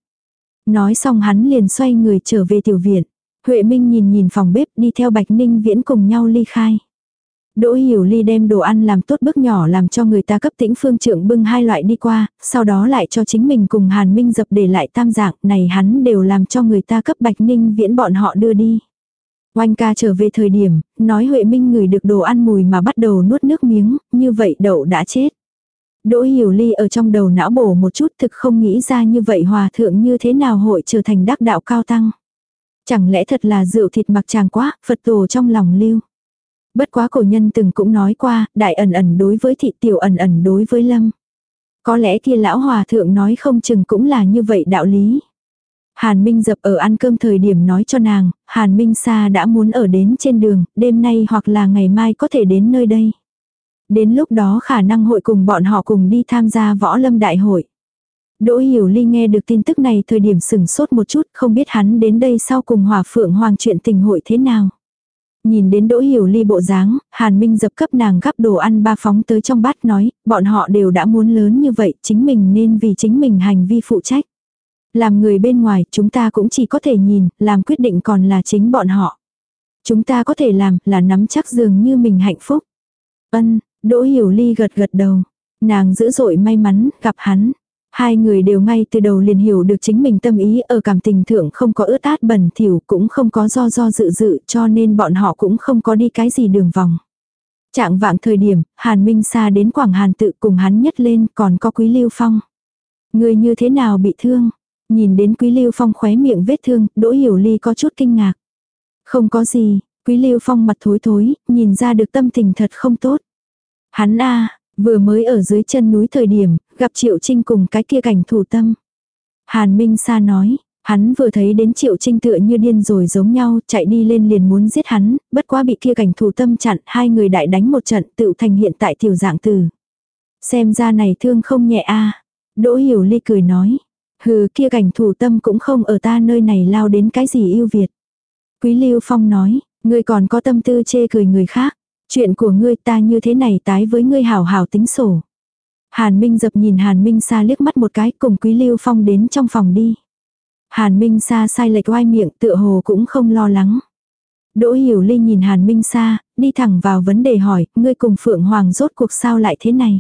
Nói xong hắn liền xoay người trở về tiểu viện. Huệ Minh nhìn nhìn phòng bếp đi theo Bạch Ninh Viễn cùng nhau ly khai. Đỗ Hiểu Ly đem đồ ăn làm tốt bước nhỏ làm cho người ta cấp tĩnh phương trưởng bưng hai loại đi qua, sau đó lại cho chính mình cùng Hàn Minh dập để lại tam dạng, này hắn đều làm cho người ta cấp Bạch Ninh Viễn bọn họ đưa đi. Oanh ca trở về thời điểm, nói Huệ Minh ngửi được đồ ăn mùi mà bắt đầu nuốt nước miếng, như vậy đậu đã chết. Đỗ Hiểu Ly ở trong đầu não bổ một chút thực không nghĩ ra như vậy hòa thượng như thế nào hội trở thành đắc đạo cao tăng. Chẳng lẽ thật là rượu thịt mặc chàng quá, Phật tổ trong lòng lưu. Bất quá cổ nhân từng cũng nói qua, đại ẩn ẩn đối với thị tiểu ẩn ẩn đối với lâm. Có lẽ kia lão hòa thượng nói không chừng cũng là như vậy đạo lý. Hàn Minh dập ở ăn cơm thời điểm nói cho nàng, Hàn Minh Sa đã muốn ở đến trên đường, đêm nay hoặc là ngày mai có thể đến nơi đây. Đến lúc đó khả năng hội cùng bọn họ cùng đi tham gia võ lâm đại hội. Đỗ Hiểu Ly nghe được tin tức này thời điểm sừng sốt một chút, không biết hắn đến đây sau cùng hòa phượng hoàng chuyện tình hội thế nào. Nhìn đến Đỗ Hiểu Ly bộ dáng, Hàn Minh dập cấp nàng gắp đồ ăn ba phóng tới trong bát nói, bọn họ đều đã muốn lớn như vậy, chính mình nên vì chính mình hành vi phụ trách. Làm người bên ngoài, chúng ta cũng chỉ có thể nhìn, làm quyết định còn là chính bọn họ. Chúng ta có thể làm, là nắm chắc dường như mình hạnh phúc. Ân, Đỗ Hiểu Ly gật gật đầu. Nàng dữ dội may mắn, gặp hắn. Hai người đều ngay từ đầu liền hiểu được chính mình tâm ý ở cảm tình thượng không có ướt át bẩn thỉu cũng không có do do dự dự cho nên bọn họ cũng không có đi cái gì đường vòng. Trạng vạng thời điểm, Hàn Minh Sa đến Quảng Hàn tự cùng hắn nhất lên còn có Quý Lưu Phong. Người như thế nào bị thương? Nhìn đến Quý Lưu Phong khóe miệng vết thương, Đỗ Hiểu Ly có chút kinh ngạc. Không có gì, Quý Lưu Phong mặt thối thối, nhìn ra được tâm tình thật không tốt. Hắn a vừa mới ở dưới chân núi thời điểm, gặp Triệu Trinh cùng cái kia cảnh thủ tâm. Hàn Minh Sa nói, hắn vừa thấy đến Triệu Trinh tựa như điên rồi giống nhau, chạy đi lên liền muốn giết hắn, bất quá bị kia cảnh thủ tâm chặn, hai người đại đánh một trận tự thành hiện tại tiểu dạng tử. Xem ra này thương không nhẹ a Đỗ Hiểu Ly cười nói. Hừ kia cảnh thủ tâm cũng không ở ta nơi này lao đến cái gì yêu Việt. Quý Lưu Phong nói, ngươi còn có tâm tư chê cười người khác. Chuyện của ngươi ta như thế này tái với ngươi hảo hảo tính sổ. Hàn Minh dập nhìn Hàn Minh Sa liếc mắt một cái cùng Quý Lưu Phong đến trong phòng đi. Hàn Minh Sa sai lệch oai miệng tựa hồ cũng không lo lắng. Đỗ Hiểu Ly nhìn Hàn Minh Sa, đi thẳng vào vấn đề hỏi, ngươi cùng Phượng Hoàng rốt cuộc sao lại thế này?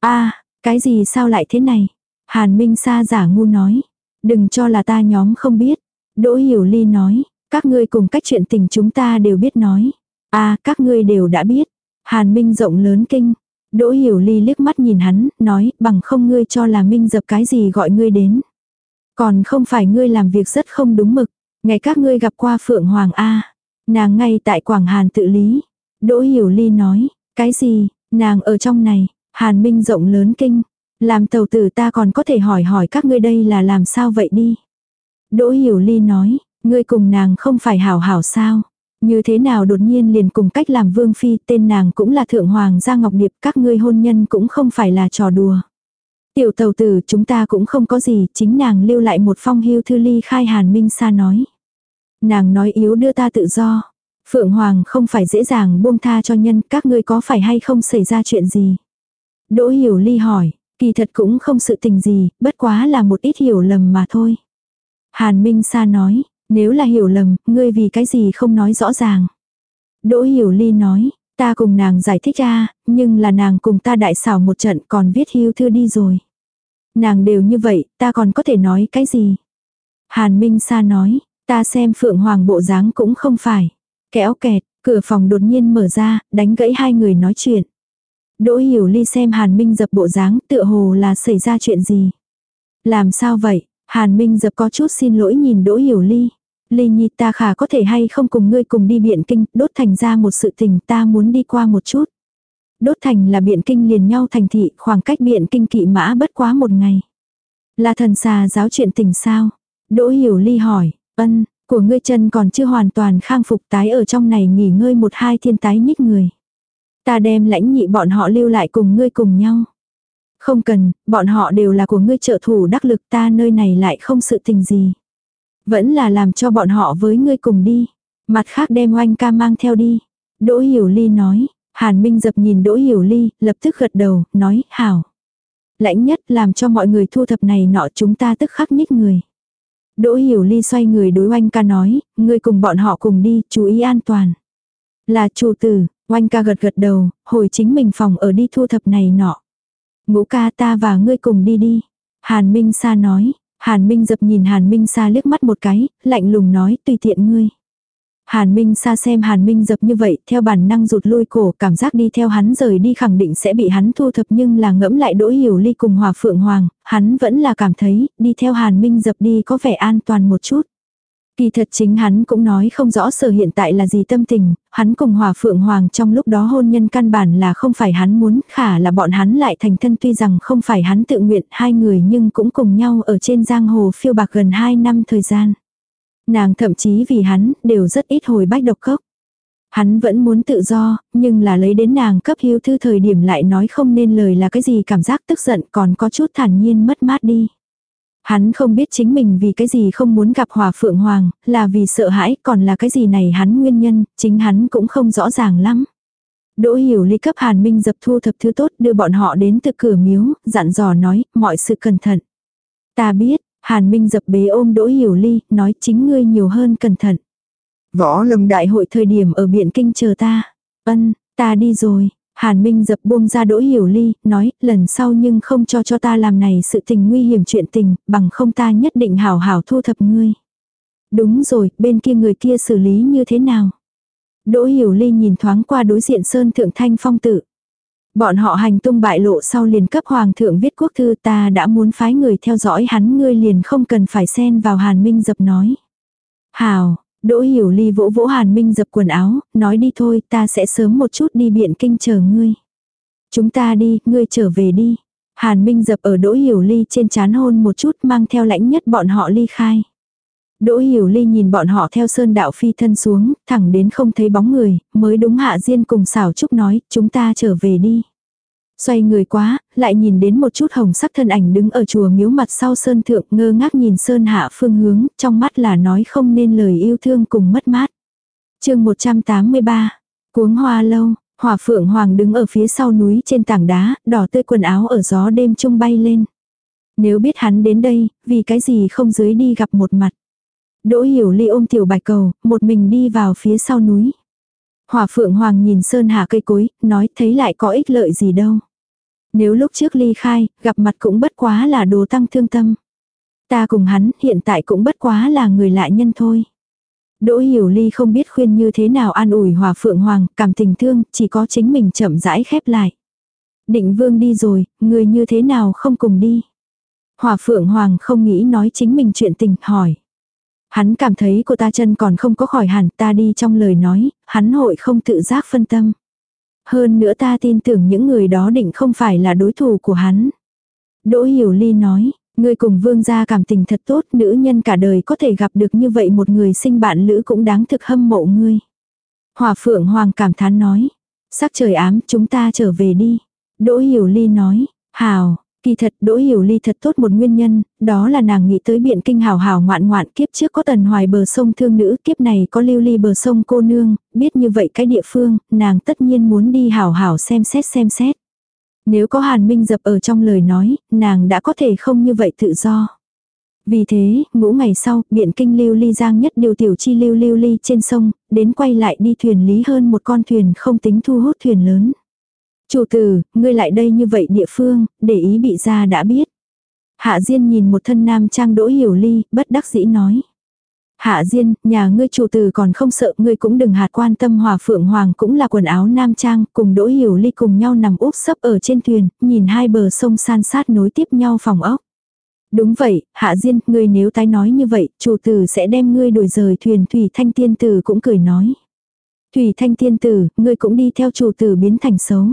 a cái gì sao lại thế này? Hàn Minh Sa giả ngu nói. Đừng cho là ta nhóm không biết. Đỗ Hiểu Ly nói, các ngươi cùng cách chuyện tình chúng ta đều biết nói a các ngươi đều đã biết. Hàn Minh rộng lớn kinh. Đỗ Hiểu Ly liếc mắt nhìn hắn, nói, bằng không ngươi cho là Minh dập cái gì gọi ngươi đến. Còn không phải ngươi làm việc rất không đúng mực. Ngày các ngươi gặp qua Phượng Hoàng A. Nàng ngay tại Quảng Hàn tự lý. Đỗ Hiểu Ly nói, cái gì, nàng ở trong này, Hàn Minh rộng lớn kinh. Làm tàu tử ta còn có thể hỏi hỏi các ngươi đây là làm sao vậy đi. Đỗ Hiểu Ly nói, ngươi cùng nàng không phải hảo hảo sao. Như thế nào đột nhiên liền cùng cách làm vương phi tên nàng cũng là thượng hoàng gia ngọc điệp các ngươi hôn nhân cũng không phải là trò đùa. Tiểu tàu tử chúng ta cũng không có gì chính nàng lưu lại một phong hưu thư ly khai hàn minh sa nói. Nàng nói yếu đưa ta tự do. Phượng Hoàng không phải dễ dàng buông tha cho nhân các ngươi có phải hay không xảy ra chuyện gì. Đỗ hiểu ly hỏi, kỳ thật cũng không sự tình gì, bất quá là một ít hiểu lầm mà thôi. Hàn Minh Sa nói, nếu là hiểu lầm, ngươi vì cái gì không nói rõ ràng. Đỗ hiểu ly nói, ta cùng nàng giải thích ra, nhưng là nàng cùng ta đại xảo một trận còn viết hưu thư đi rồi. Nàng đều như vậy, ta còn có thể nói cái gì? Hàn Minh Sa nói, Ta xem Phượng Hoàng bộ dáng cũng không phải. Kéo kẹt, cửa phòng đột nhiên mở ra, đánh gãy hai người nói chuyện. Đỗ Hiểu Ly xem Hàn Minh dập bộ dáng tựa hồ là xảy ra chuyện gì. Làm sao vậy? Hàn Minh dập có chút xin lỗi nhìn Đỗ Hiểu Ly. Ly Nhi ta khả có thể hay không cùng ngươi cùng đi biện kinh, đốt thành ra một sự tình ta muốn đi qua một chút. Đốt thành là biện kinh liền nhau thành thị, khoảng cách biện kinh kỵ mã bất quá một ngày. Là thần xà giáo chuyện tình sao? Đỗ Hiểu Ly hỏi, Ân, của ngươi chân còn chưa hoàn toàn khang phục tái ở trong này nghỉ ngơi một hai thiên tái nhích người. Ta đem lãnh nhị bọn họ lưu lại cùng ngươi cùng nhau. Không cần, bọn họ đều là của ngươi trợ thủ đắc lực ta nơi này lại không sự tình gì. Vẫn là làm cho bọn họ với ngươi cùng đi. Mặt khác đem oanh ca mang theo đi. Đỗ Hiểu Ly nói. Hàn Minh dập nhìn Đỗ Hiểu Ly, lập tức gật đầu, nói, hảo. Lãnh nhất làm cho mọi người thu thập này nọ chúng ta tức khắc nhích người. Đỗ Hiểu Ly xoay người đối oanh ca nói, ngươi cùng bọn họ cùng đi, chú ý an toàn. Là chủ tử, oanh ca gật gật đầu, hồi chính mình phòng ở đi thu thập này nọ. Ngũ ca ta và ngươi cùng đi đi. Hàn Minh Sa nói, Hàn Minh dập nhìn Hàn Minh Sa liếc mắt một cái, lạnh lùng nói tùy tiện ngươi. Hàn Minh Sa xem Hàn Minh dập như vậy, theo bản năng rụt lui cổ, cảm giác đi theo hắn rời đi khẳng định sẽ bị hắn thu thập nhưng là ngẫm lại đỗ hiểu ly cùng hòa phượng hoàng, hắn vẫn là cảm thấy, đi theo Hàn Minh dập đi có vẻ an toàn một chút. Kỳ thật chính hắn cũng nói không rõ sở hiện tại là gì tâm tình, hắn cùng Hòa Phượng Hoàng trong lúc đó hôn nhân căn bản là không phải hắn muốn, khả là bọn hắn lại thành thân tuy rằng không phải hắn tự nguyện hai người nhưng cũng cùng nhau ở trên giang hồ phiêu bạc gần hai năm thời gian. Nàng thậm chí vì hắn, đều rất ít hồi bách độc cốc. Hắn vẫn muốn tự do, nhưng là lấy đến nàng cấp hiếu thư thời điểm lại nói không nên lời là cái gì cảm giác tức giận còn có chút thản nhiên mất mát đi. Hắn không biết chính mình vì cái gì không muốn gặp hòa phượng hoàng, là vì sợ hãi còn là cái gì này hắn nguyên nhân, chính hắn cũng không rõ ràng lắm. Đỗ hiểu ly cấp hàn minh dập thu thập thứ tốt đưa bọn họ đến từ cửa miếu, dặn dò nói, mọi sự cẩn thận. Ta biết, Hàn Minh dập bế ôm Đỗ Hiểu Ly, nói chính ngươi nhiều hơn cẩn thận. Võ lâm đại hội thời điểm ở Biện Kinh chờ ta. Ân, ta đi rồi. Hàn Minh dập buông ra Đỗ Hiểu Ly, nói, lần sau nhưng không cho cho ta làm này sự tình nguy hiểm chuyện tình, bằng không ta nhất định hảo hảo thu thập ngươi. Đúng rồi, bên kia người kia xử lý như thế nào? Đỗ Hiểu Ly nhìn thoáng qua đối diện Sơn Thượng Thanh Phong tự. Bọn họ hành tung bại lộ sau liền cấp hoàng thượng viết quốc thư ta đã muốn phái người theo dõi hắn ngươi liền không cần phải xen vào hàn minh dập nói. Hào, Đỗ Hiểu Ly vỗ vỗ Hàn Minh dập quần áo, nói đi thôi, ta sẽ sớm một chút đi biện kinh chờ ngươi. Chúng ta đi, ngươi trở về đi. Hàn Minh dập ở Đỗ Hiểu Ly trên chán hôn một chút mang theo lãnh nhất bọn họ ly khai. Đỗ Hiểu Ly nhìn bọn họ theo sơn đạo phi thân xuống, thẳng đến không thấy bóng người, mới đúng hạ diên cùng xảo trúc nói, chúng ta trở về đi. Xoay người quá, lại nhìn đến một chút hồng sắc thân ảnh đứng ở chùa miếu mặt sau sơn thượng ngơ ngác nhìn sơn hạ phương hướng, trong mắt là nói không nên lời yêu thương cùng mất mát. chương 183, cuống hoa lâu, hỏa phượng hoàng đứng ở phía sau núi trên tảng đá, đỏ tươi quần áo ở gió đêm trung bay lên. Nếu biết hắn đến đây, vì cái gì không dưới đi gặp một mặt. Đỗ hiểu ly ôm tiểu bạch cầu, một mình đi vào phía sau núi. Hòa phượng hoàng nhìn sơn Hà cây cối, nói thấy lại có ích lợi gì đâu. Nếu lúc trước ly khai, gặp mặt cũng bất quá là đồ tăng thương tâm. Ta cùng hắn hiện tại cũng bất quá là người lại nhân thôi. Đỗ hiểu ly không biết khuyên như thế nào an ủi hòa phượng hoàng, cảm tình thương, chỉ có chính mình chậm rãi khép lại. Định vương đi rồi, người như thế nào không cùng đi. Hòa phượng hoàng không nghĩ nói chính mình chuyện tình, hỏi. Hắn cảm thấy cô ta chân còn không có khỏi hẳn ta đi trong lời nói, hắn hội không tự giác phân tâm. Hơn nữa ta tin tưởng những người đó định không phải là đối thủ của hắn. Đỗ Hiểu Ly nói, ngươi cùng vương gia cảm tình thật tốt, nữ nhân cả đời có thể gặp được như vậy một người sinh bạn lữ cũng đáng thực hâm mộ ngươi. Hòa Phượng Hoàng cảm thán nói, sắc trời ám chúng ta trở về đi. Đỗ Hiểu Ly nói, hào, Kỳ thật Đỗ Hiểu Ly thật tốt một nguyên nhân, đó là nàng nghĩ tới biện kinh hào hào ngoạn ngoạn kiếp trước có tần hoài bờ sông thương nữ, kiếp này có lưu ly bờ sông cô nương, biết như vậy cái địa phương, nàng tất nhiên muốn đi hào hào xem xét xem xét. Nếu có hàn minh dập ở trong lời nói, nàng đã có thể không như vậy tự do. Vì thế, ngũ ngày sau, biện kinh lưu ly giang nhất điều tiểu chi lưu lưu ly trên sông, đến quay lại đi thuyền lý hơn một con thuyền không tính thu hút thuyền lớn. Chủ tử, ngươi lại đây như vậy địa phương, để ý bị ra đã biết. Hạ Diên nhìn một thân nam trang đỗ hiểu ly, bất đắc dĩ nói. Hạ Diên, nhà ngươi chủ tử còn không sợ, ngươi cũng đừng hạt quan tâm hòa phượng hoàng cũng là quần áo nam trang, cùng đỗ hiểu ly cùng nhau nằm úp sấp ở trên thuyền, nhìn hai bờ sông san sát nối tiếp nhau phòng ốc. Đúng vậy, Hạ Diên, ngươi nếu tái nói như vậy, chủ tử sẽ đem ngươi đổi rời thuyền Thủy Thanh Tiên Tử cũng cười nói. Thủy Thanh Tiên Tử, ngươi cũng đi theo chủ tử biến thành xấu.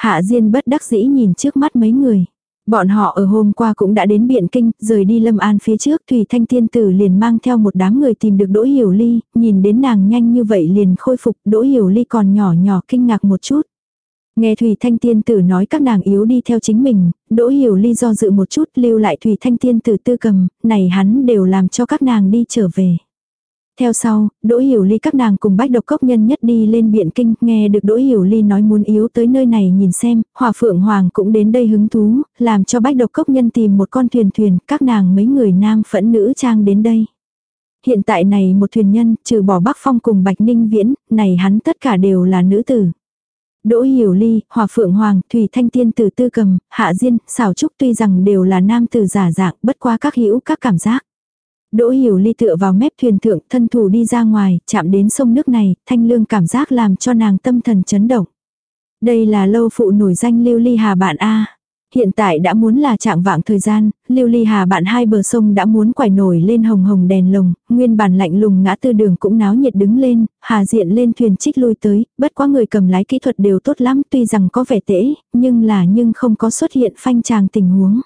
Hạ Diên bất đắc dĩ nhìn trước mắt mấy người. Bọn họ ở hôm qua cũng đã đến Biện Kinh, rời đi Lâm An phía trước, Thủy Thanh Tiên Tử liền mang theo một đám người tìm được Đỗ Hiểu Ly, nhìn đến nàng nhanh như vậy liền khôi phục, Đỗ Hiểu Ly còn nhỏ nhỏ kinh ngạc một chút. Nghe Thủy Thanh Tiên Tử nói các nàng yếu đi theo chính mình, Đỗ Hiểu Ly do dự một chút lưu lại Thủy Thanh Tiên Tử tư cầm, này hắn đều làm cho các nàng đi trở về. Theo sau, Đỗ Hiểu Ly các nàng cùng bách độc cốc nhân nhất đi lên biện kinh, nghe được Đỗ Hiểu Ly nói muốn yếu tới nơi này nhìn xem, Hòa Phượng Hoàng cũng đến đây hứng thú, làm cho bách độc cốc nhân tìm một con thuyền thuyền, các nàng mấy người nam phẫn nữ trang đến đây. Hiện tại này một thuyền nhân, trừ bỏ Bắc Phong cùng Bạch Ninh Viễn, này hắn tất cả đều là nữ tử. Đỗ Hiểu Ly, Hòa Phượng Hoàng, Thủy Thanh Tiên Tử Tư Cầm, Hạ Diên, Xảo Trúc tuy rằng đều là nam tử giả dạng, bất qua các hữu các cảm giác. Đỗ hiểu ly tựa vào mép thuyền thượng, thân thủ đi ra ngoài, chạm đến sông nước này, thanh lương cảm giác làm cho nàng tâm thần chấn động. Đây là lâu phụ nổi danh lưu ly hà bạn A. Hiện tại đã muốn là trạng vạng thời gian, lưu ly hà bạn hai bờ sông đã muốn quải nổi lên hồng hồng đèn lồng, nguyên bản lạnh lùng ngã tư đường cũng náo nhiệt đứng lên, hà diện lên thuyền trích lui tới, bất quá người cầm lái kỹ thuật đều tốt lắm tuy rằng có vẻ tễ, nhưng là nhưng không có xuất hiện phanh tràng tình huống.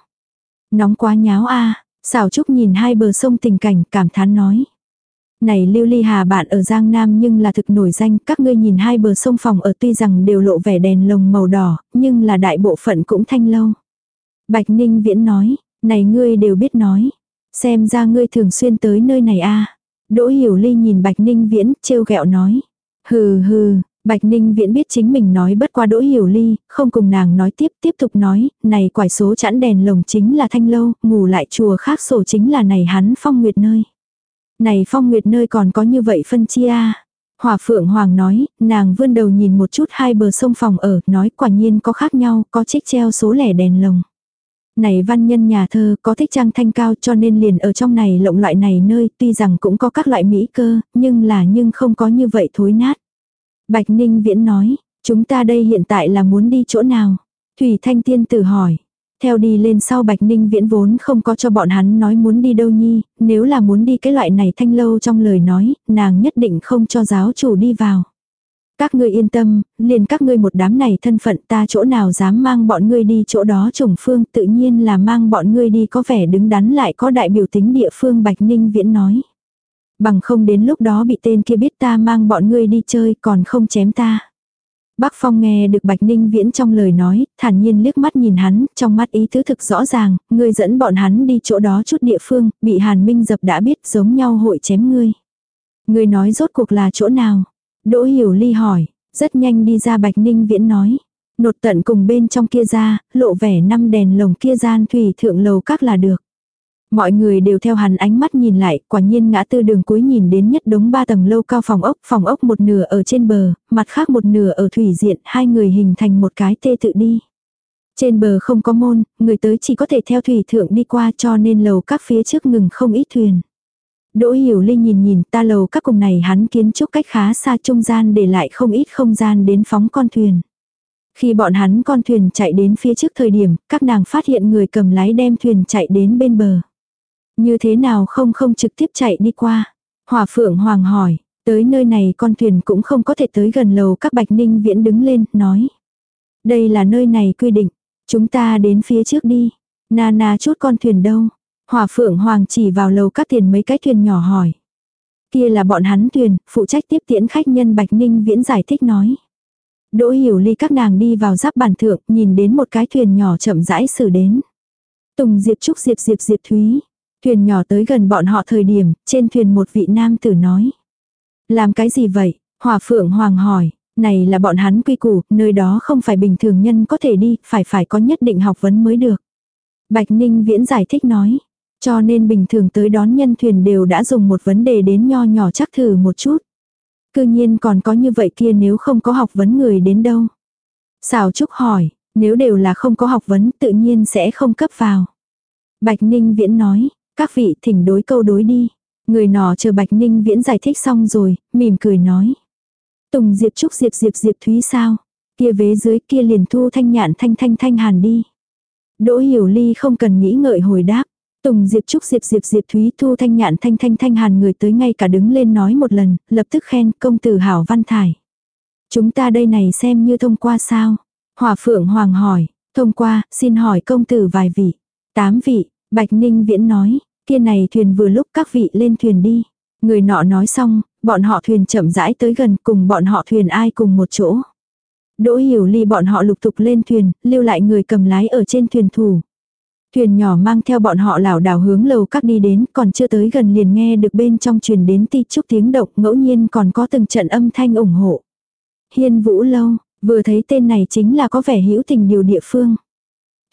Nóng quá nháo a Xảo Trúc nhìn hai bờ sông tình cảnh cảm thán nói. Này Lưu Ly Hà bạn ở Giang Nam nhưng là thực nổi danh, các ngươi nhìn hai bờ sông phòng ở tuy rằng đều lộ vẻ đèn lồng màu đỏ, nhưng là đại bộ phận cũng thanh lâu. Bạch Ninh Viễn nói, này ngươi đều biết nói, xem ra ngươi thường xuyên tới nơi này a Đỗ Hiểu Ly nhìn Bạch Ninh Viễn, trêu ghẹo nói. Hừ hừ, Bạch Ninh Viễn biết chính mình nói bất qua đỗ hiểu ly, không cùng nàng nói tiếp, tiếp tục nói, này quải số chẵn đèn lồng chính là thanh lâu, ngủ lại chùa khác sổ chính là này hắn phong nguyệt nơi. Này phong nguyệt nơi còn có như vậy phân chia. À? Hòa Phượng Hoàng nói, nàng vươn đầu nhìn một chút hai bờ sông phòng ở, nói quả nhiên có khác nhau, có trích treo số lẻ đèn lồng. Này văn nhân nhà thơ có thích trang thanh cao cho nên liền ở trong này lộng loại này nơi tuy rằng cũng có các loại mỹ cơ, nhưng là nhưng không có như vậy thối nát. Bạch Ninh Viễn nói, chúng ta đây hiện tại là muốn đi chỗ nào? Thủy Thanh Tiên tử hỏi. Theo đi lên sau Bạch Ninh Viễn vốn không có cho bọn hắn nói muốn đi đâu nhi, nếu là muốn đi cái loại này thanh lâu trong lời nói, nàng nhất định không cho giáo chủ đi vào. Các ngươi yên tâm, liền các ngươi một đám này thân phận ta chỗ nào dám mang bọn ngươi đi chỗ đó trùng phương tự nhiên là mang bọn ngươi đi có vẻ đứng đắn lại có đại biểu tính địa phương Bạch Ninh Viễn nói. Bằng không đến lúc đó bị tên kia biết ta mang bọn ngươi đi chơi còn không chém ta. Bác Phong nghe được Bạch Ninh Viễn trong lời nói, thản nhiên liếc mắt nhìn hắn, trong mắt ý tứ thực rõ ràng, ngươi dẫn bọn hắn đi chỗ đó chút địa phương, bị Hàn Minh dập đã biết giống nhau hội chém ngươi. Ngươi nói rốt cuộc là chỗ nào? Đỗ Hiểu Ly hỏi, rất nhanh đi ra Bạch Ninh Viễn nói. Nột tận cùng bên trong kia ra, lộ vẻ năm đèn lồng kia gian thủy thượng lầu các là được. Mọi người đều theo hắn ánh mắt nhìn lại, quả nhiên ngã tư đường cuối nhìn đến nhất đống ba tầng lâu cao phòng ốc, phòng ốc một nửa ở trên bờ, mặt khác một nửa ở thủy diện, hai người hình thành một cái tê tự đi. Trên bờ không có môn, người tới chỉ có thể theo thủy thượng đi qua cho nên lầu các phía trước ngừng không ít thuyền. Đỗ Hiểu Linh nhìn nhìn ta lầu các cùng này hắn kiến trúc cách khá xa trung gian để lại không ít không gian đến phóng con thuyền. Khi bọn hắn con thuyền chạy đến phía trước thời điểm, các nàng phát hiện người cầm lái đem thuyền chạy đến bên bờ. Như thế nào không không trực tiếp chạy đi qua. Hòa Phượng Hoàng hỏi, tới nơi này con thuyền cũng không có thể tới gần lầu các bạch ninh viễn đứng lên, nói. Đây là nơi này quy định, chúng ta đến phía trước đi. Nana chút con thuyền đâu? Hòa Phượng Hoàng chỉ vào lầu các tiền mấy cái thuyền nhỏ hỏi. Kia là bọn hắn thuyền, phụ trách tiếp tiễn khách nhân Bạch Ninh Viễn giải thích nói. Đỗ hiểu ly các nàng đi vào giáp bàn thượng, nhìn đến một cái thuyền nhỏ chậm rãi xử đến. Tùng Diệp Trúc Diệp Diệp Diệp Thúy. Thuyền nhỏ tới gần bọn họ thời điểm, trên thuyền một vị nam tử nói. Làm cái gì vậy? Hòa Phượng Hoàng hỏi. Này là bọn hắn quy củ, nơi đó không phải bình thường nhân có thể đi, phải phải có nhất định học vấn mới được. Bạch Ninh Viễn giải thích nói. Cho nên bình thường tới đón nhân thuyền đều đã dùng một vấn đề đến nho nhỏ chắc thử một chút. Cư nhiên còn có như vậy kia nếu không có học vấn người đến đâu. Xào Trúc hỏi, nếu đều là không có học vấn tự nhiên sẽ không cấp vào. Bạch Ninh Viễn nói, các vị thỉnh đối câu đối đi. Người nọ chờ Bạch Ninh Viễn giải thích xong rồi, mỉm cười nói. Tùng Diệp Trúc Diệp Diệp Diệp Thúy sao? Kia vế dưới kia liền thu thanh nhạn thanh thanh thanh hàn đi. Đỗ Hiểu Ly không cần nghĩ ngợi hồi đáp. Tùng Diệp Trúc Diệp Diệp Diệp Thúy Thu Thanh Nhạn Thanh Thanh Thanh Hàn người tới ngay cả đứng lên nói một lần, lập tức khen công tử hảo văn thải. Chúng ta đây này xem như thông qua sao? Hòa Phượng Hoàng hỏi, thông qua, xin hỏi công tử vài vị. Tám vị, Bạch Ninh Viễn nói, kia này thuyền vừa lúc các vị lên thuyền đi. Người nọ nói xong, bọn họ thuyền chậm rãi tới gần cùng bọn họ thuyền ai cùng một chỗ. Đỗ hiểu ly bọn họ lục tục lên thuyền, lưu lại người cầm lái ở trên thuyền thủ. Thuyền nhỏ mang theo bọn họ lảo đảo hướng lầu các đi đến, còn chưa tới gần liền nghe được bên trong truyền đến ti chúc tiếng động, ngẫu nhiên còn có từng trận âm thanh ủng hộ. Hiên Vũ Lâu, vừa thấy tên này chính là có vẻ hữu tình điều địa phương.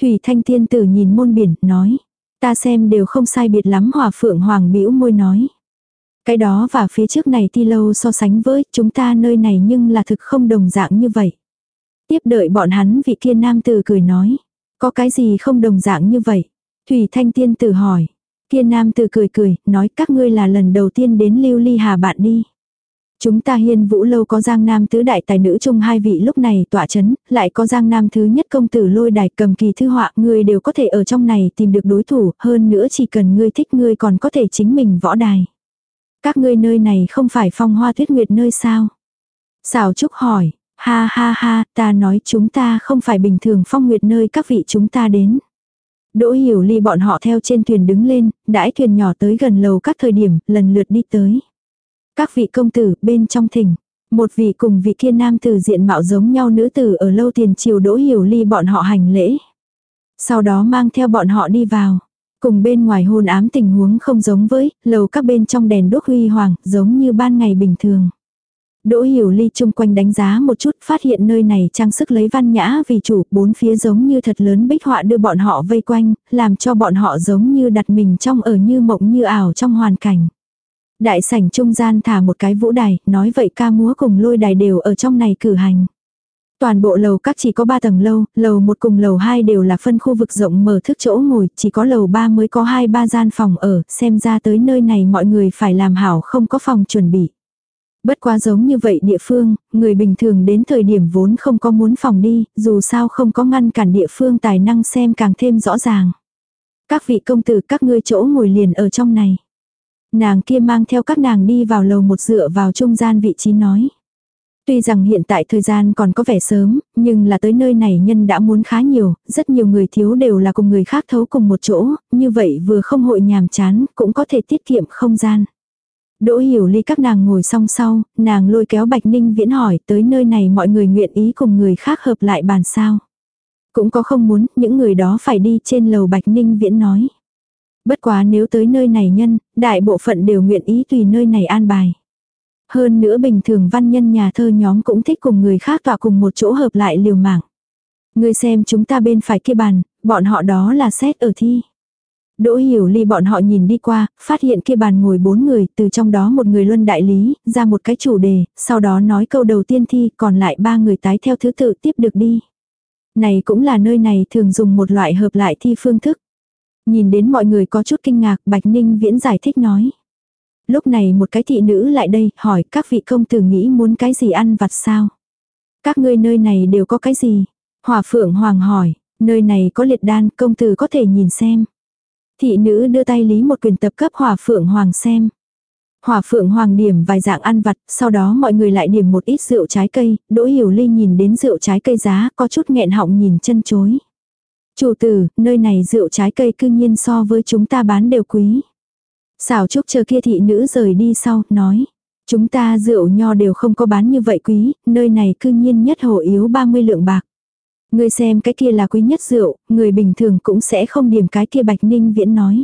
Thủy Thanh Tiên Tử nhìn môn biển, nói. Ta xem đều không sai biệt lắm hòa phượng hoàng bĩu môi nói. Cái đó và phía trước này ti lâu so sánh với chúng ta nơi này nhưng là thực không đồng dạng như vậy. Tiếp đợi bọn hắn vị kia nam tử cười nói. Có cái gì không đồng dạng như vậy? Thủy Thanh Tiên tử hỏi. Kia nam tử cười cười, nói các ngươi là lần đầu tiên đến lưu ly hà bạn đi. Chúng ta hiên vũ lâu có giang nam tứ đại tài nữ chung hai vị lúc này tỏa chấn, lại có giang nam thứ nhất công tử lôi đài cầm kỳ thư họa, ngươi đều có thể ở trong này tìm được đối thủ, hơn nữa chỉ cần ngươi thích ngươi còn có thể chính mình võ đài. Các ngươi nơi này không phải phong hoa tuyết nguyệt nơi sao? Xào Trúc hỏi, Ha ha ha, ta nói chúng ta không phải bình thường phong nguyệt nơi các vị chúng ta đến. Đỗ hiểu ly bọn họ theo trên thuyền đứng lên, đãi thuyền nhỏ tới gần lầu các thời điểm, lần lượt đi tới. Các vị công tử bên trong thỉnh, một vị cùng vị kia nam tử diện mạo giống nhau nữ tử ở lâu tiền triều đỗ hiểu ly bọn họ hành lễ. Sau đó mang theo bọn họ đi vào. Cùng bên ngoài hôn ám tình huống không giống với, lầu các bên trong đèn đốt huy hoàng, giống như ban ngày bình thường. Đỗ Hiểu Ly chung quanh đánh giá một chút phát hiện nơi này trang sức lấy văn nhã vì chủ, bốn phía giống như thật lớn bích họa đưa bọn họ vây quanh, làm cho bọn họ giống như đặt mình trong ở như mộng như ảo trong hoàn cảnh. Đại sảnh trung gian thả một cái vũ đài, nói vậy ca múa cùng lôi đài đều ở trong này cử hành. Toàn bộ lầu các chỉ có 3 tầng lâu, lầu 1 cùng lầu 2 đều là phân khu vực rộng mở thức chỗ ngồi, chỉ có lầu 3 mới có 2-3 gian phòng ở, xem ra tới nơi này mọi người phải làm hảo không có phòng chuẩn bị. Bất quá giống như vậy địa phương, người bình thường đến thời điểm vốn không có muốn phòng đi, dù sao không có ngăn cản địa phương tài năng xem càng thêm rõ ràng. Các vị công tử các ngươi chỗ ngồi liền ở trong này. Nàng kia mang theo các nàng đi vào lầu một dựa vào trung gian vị trí nói. Tuy rằng hiện tại thời gian còn có vẻ sớm, nhưng là tới nơi này nhân đã muốn khá nhiều, rất nhiều người thiếu đều là cùng người khác thấu cùng một chỗ, như vậy vừa không hội nhàm chán, cũng có thể tiết kiệm không gian. Đỗ hiểu ly các nàng ngồi song sau, nàng lôi kéo Bạch Ninh Viễn hỏi tới nơi này mọi người nguyện ý cùng người khác hợp lại bàn sao. Cũng có không muốn, những người đó phải đi trên lầu Bạch Ninh Viễn nói. Bất quá nếu tới nơi này nhân, đại bộ phận đều nguyện ý tùy nơi này an bài. Hơn nữa bình thường văn nhân nhà thơ nhóm cũng thích cùng người khác tọa cùng một chỗ hợp lại liều mạng. Người xem chúng ta bên phải kia bàn, bọn họ đó là xét ở thi. Đỗ hiểu ly bọn họ nhìn đi qua, phát hiện kia bàn ngồi bốn người, từ trong đó một người luân đại lý, ra một cái chủ đề, sau đó nói câu đầu tiên thi, còn lại ba người tái theo thứ tự tiếp được đi. Này cũng là nơi này thường dùng một loại hợp lại thi phương thức. Nhìn đến mọi người có chút kinh ngạc, Bạch Ninh Viễn giải thích nói. Lúc này một cái thị nữ lại đây, hỏi các vị công tử nghĩ muốn cái gì ăn vặt sao? Các ngươi nơi này đều có cái gì? Hòa phượng hoàng hỏi, nơi này có liệt đan, công tử có thể nhìn xem. Thị nữ đưa tay lý một quyền tập cấp hòa phượng hoàng xem. Hỏa phượng hoàng điểm vài dạng ăn vặt, sau đó mọi người lại điểm một ít rượu trái cây, đỗ hiểu ly nhìn đến rượu trái cây giá, có chút nghẹn họng nhìn chân chối. Chủ tử, nơi này rượu trái cây cư nhiên so với chúng ta bán đều quý. Xảo trúc chờ kia thị nữ rời đi sau, nói. Chúng ta rượu nho đều không có bán như vậy quý, nơi này cư nhiên nhất hộ yếu 30 lượng bạc. Người xem cái kia là quý nhất rượu, người bình thường cũng sẽ không điểm cái kia bạch ninh viễn nói.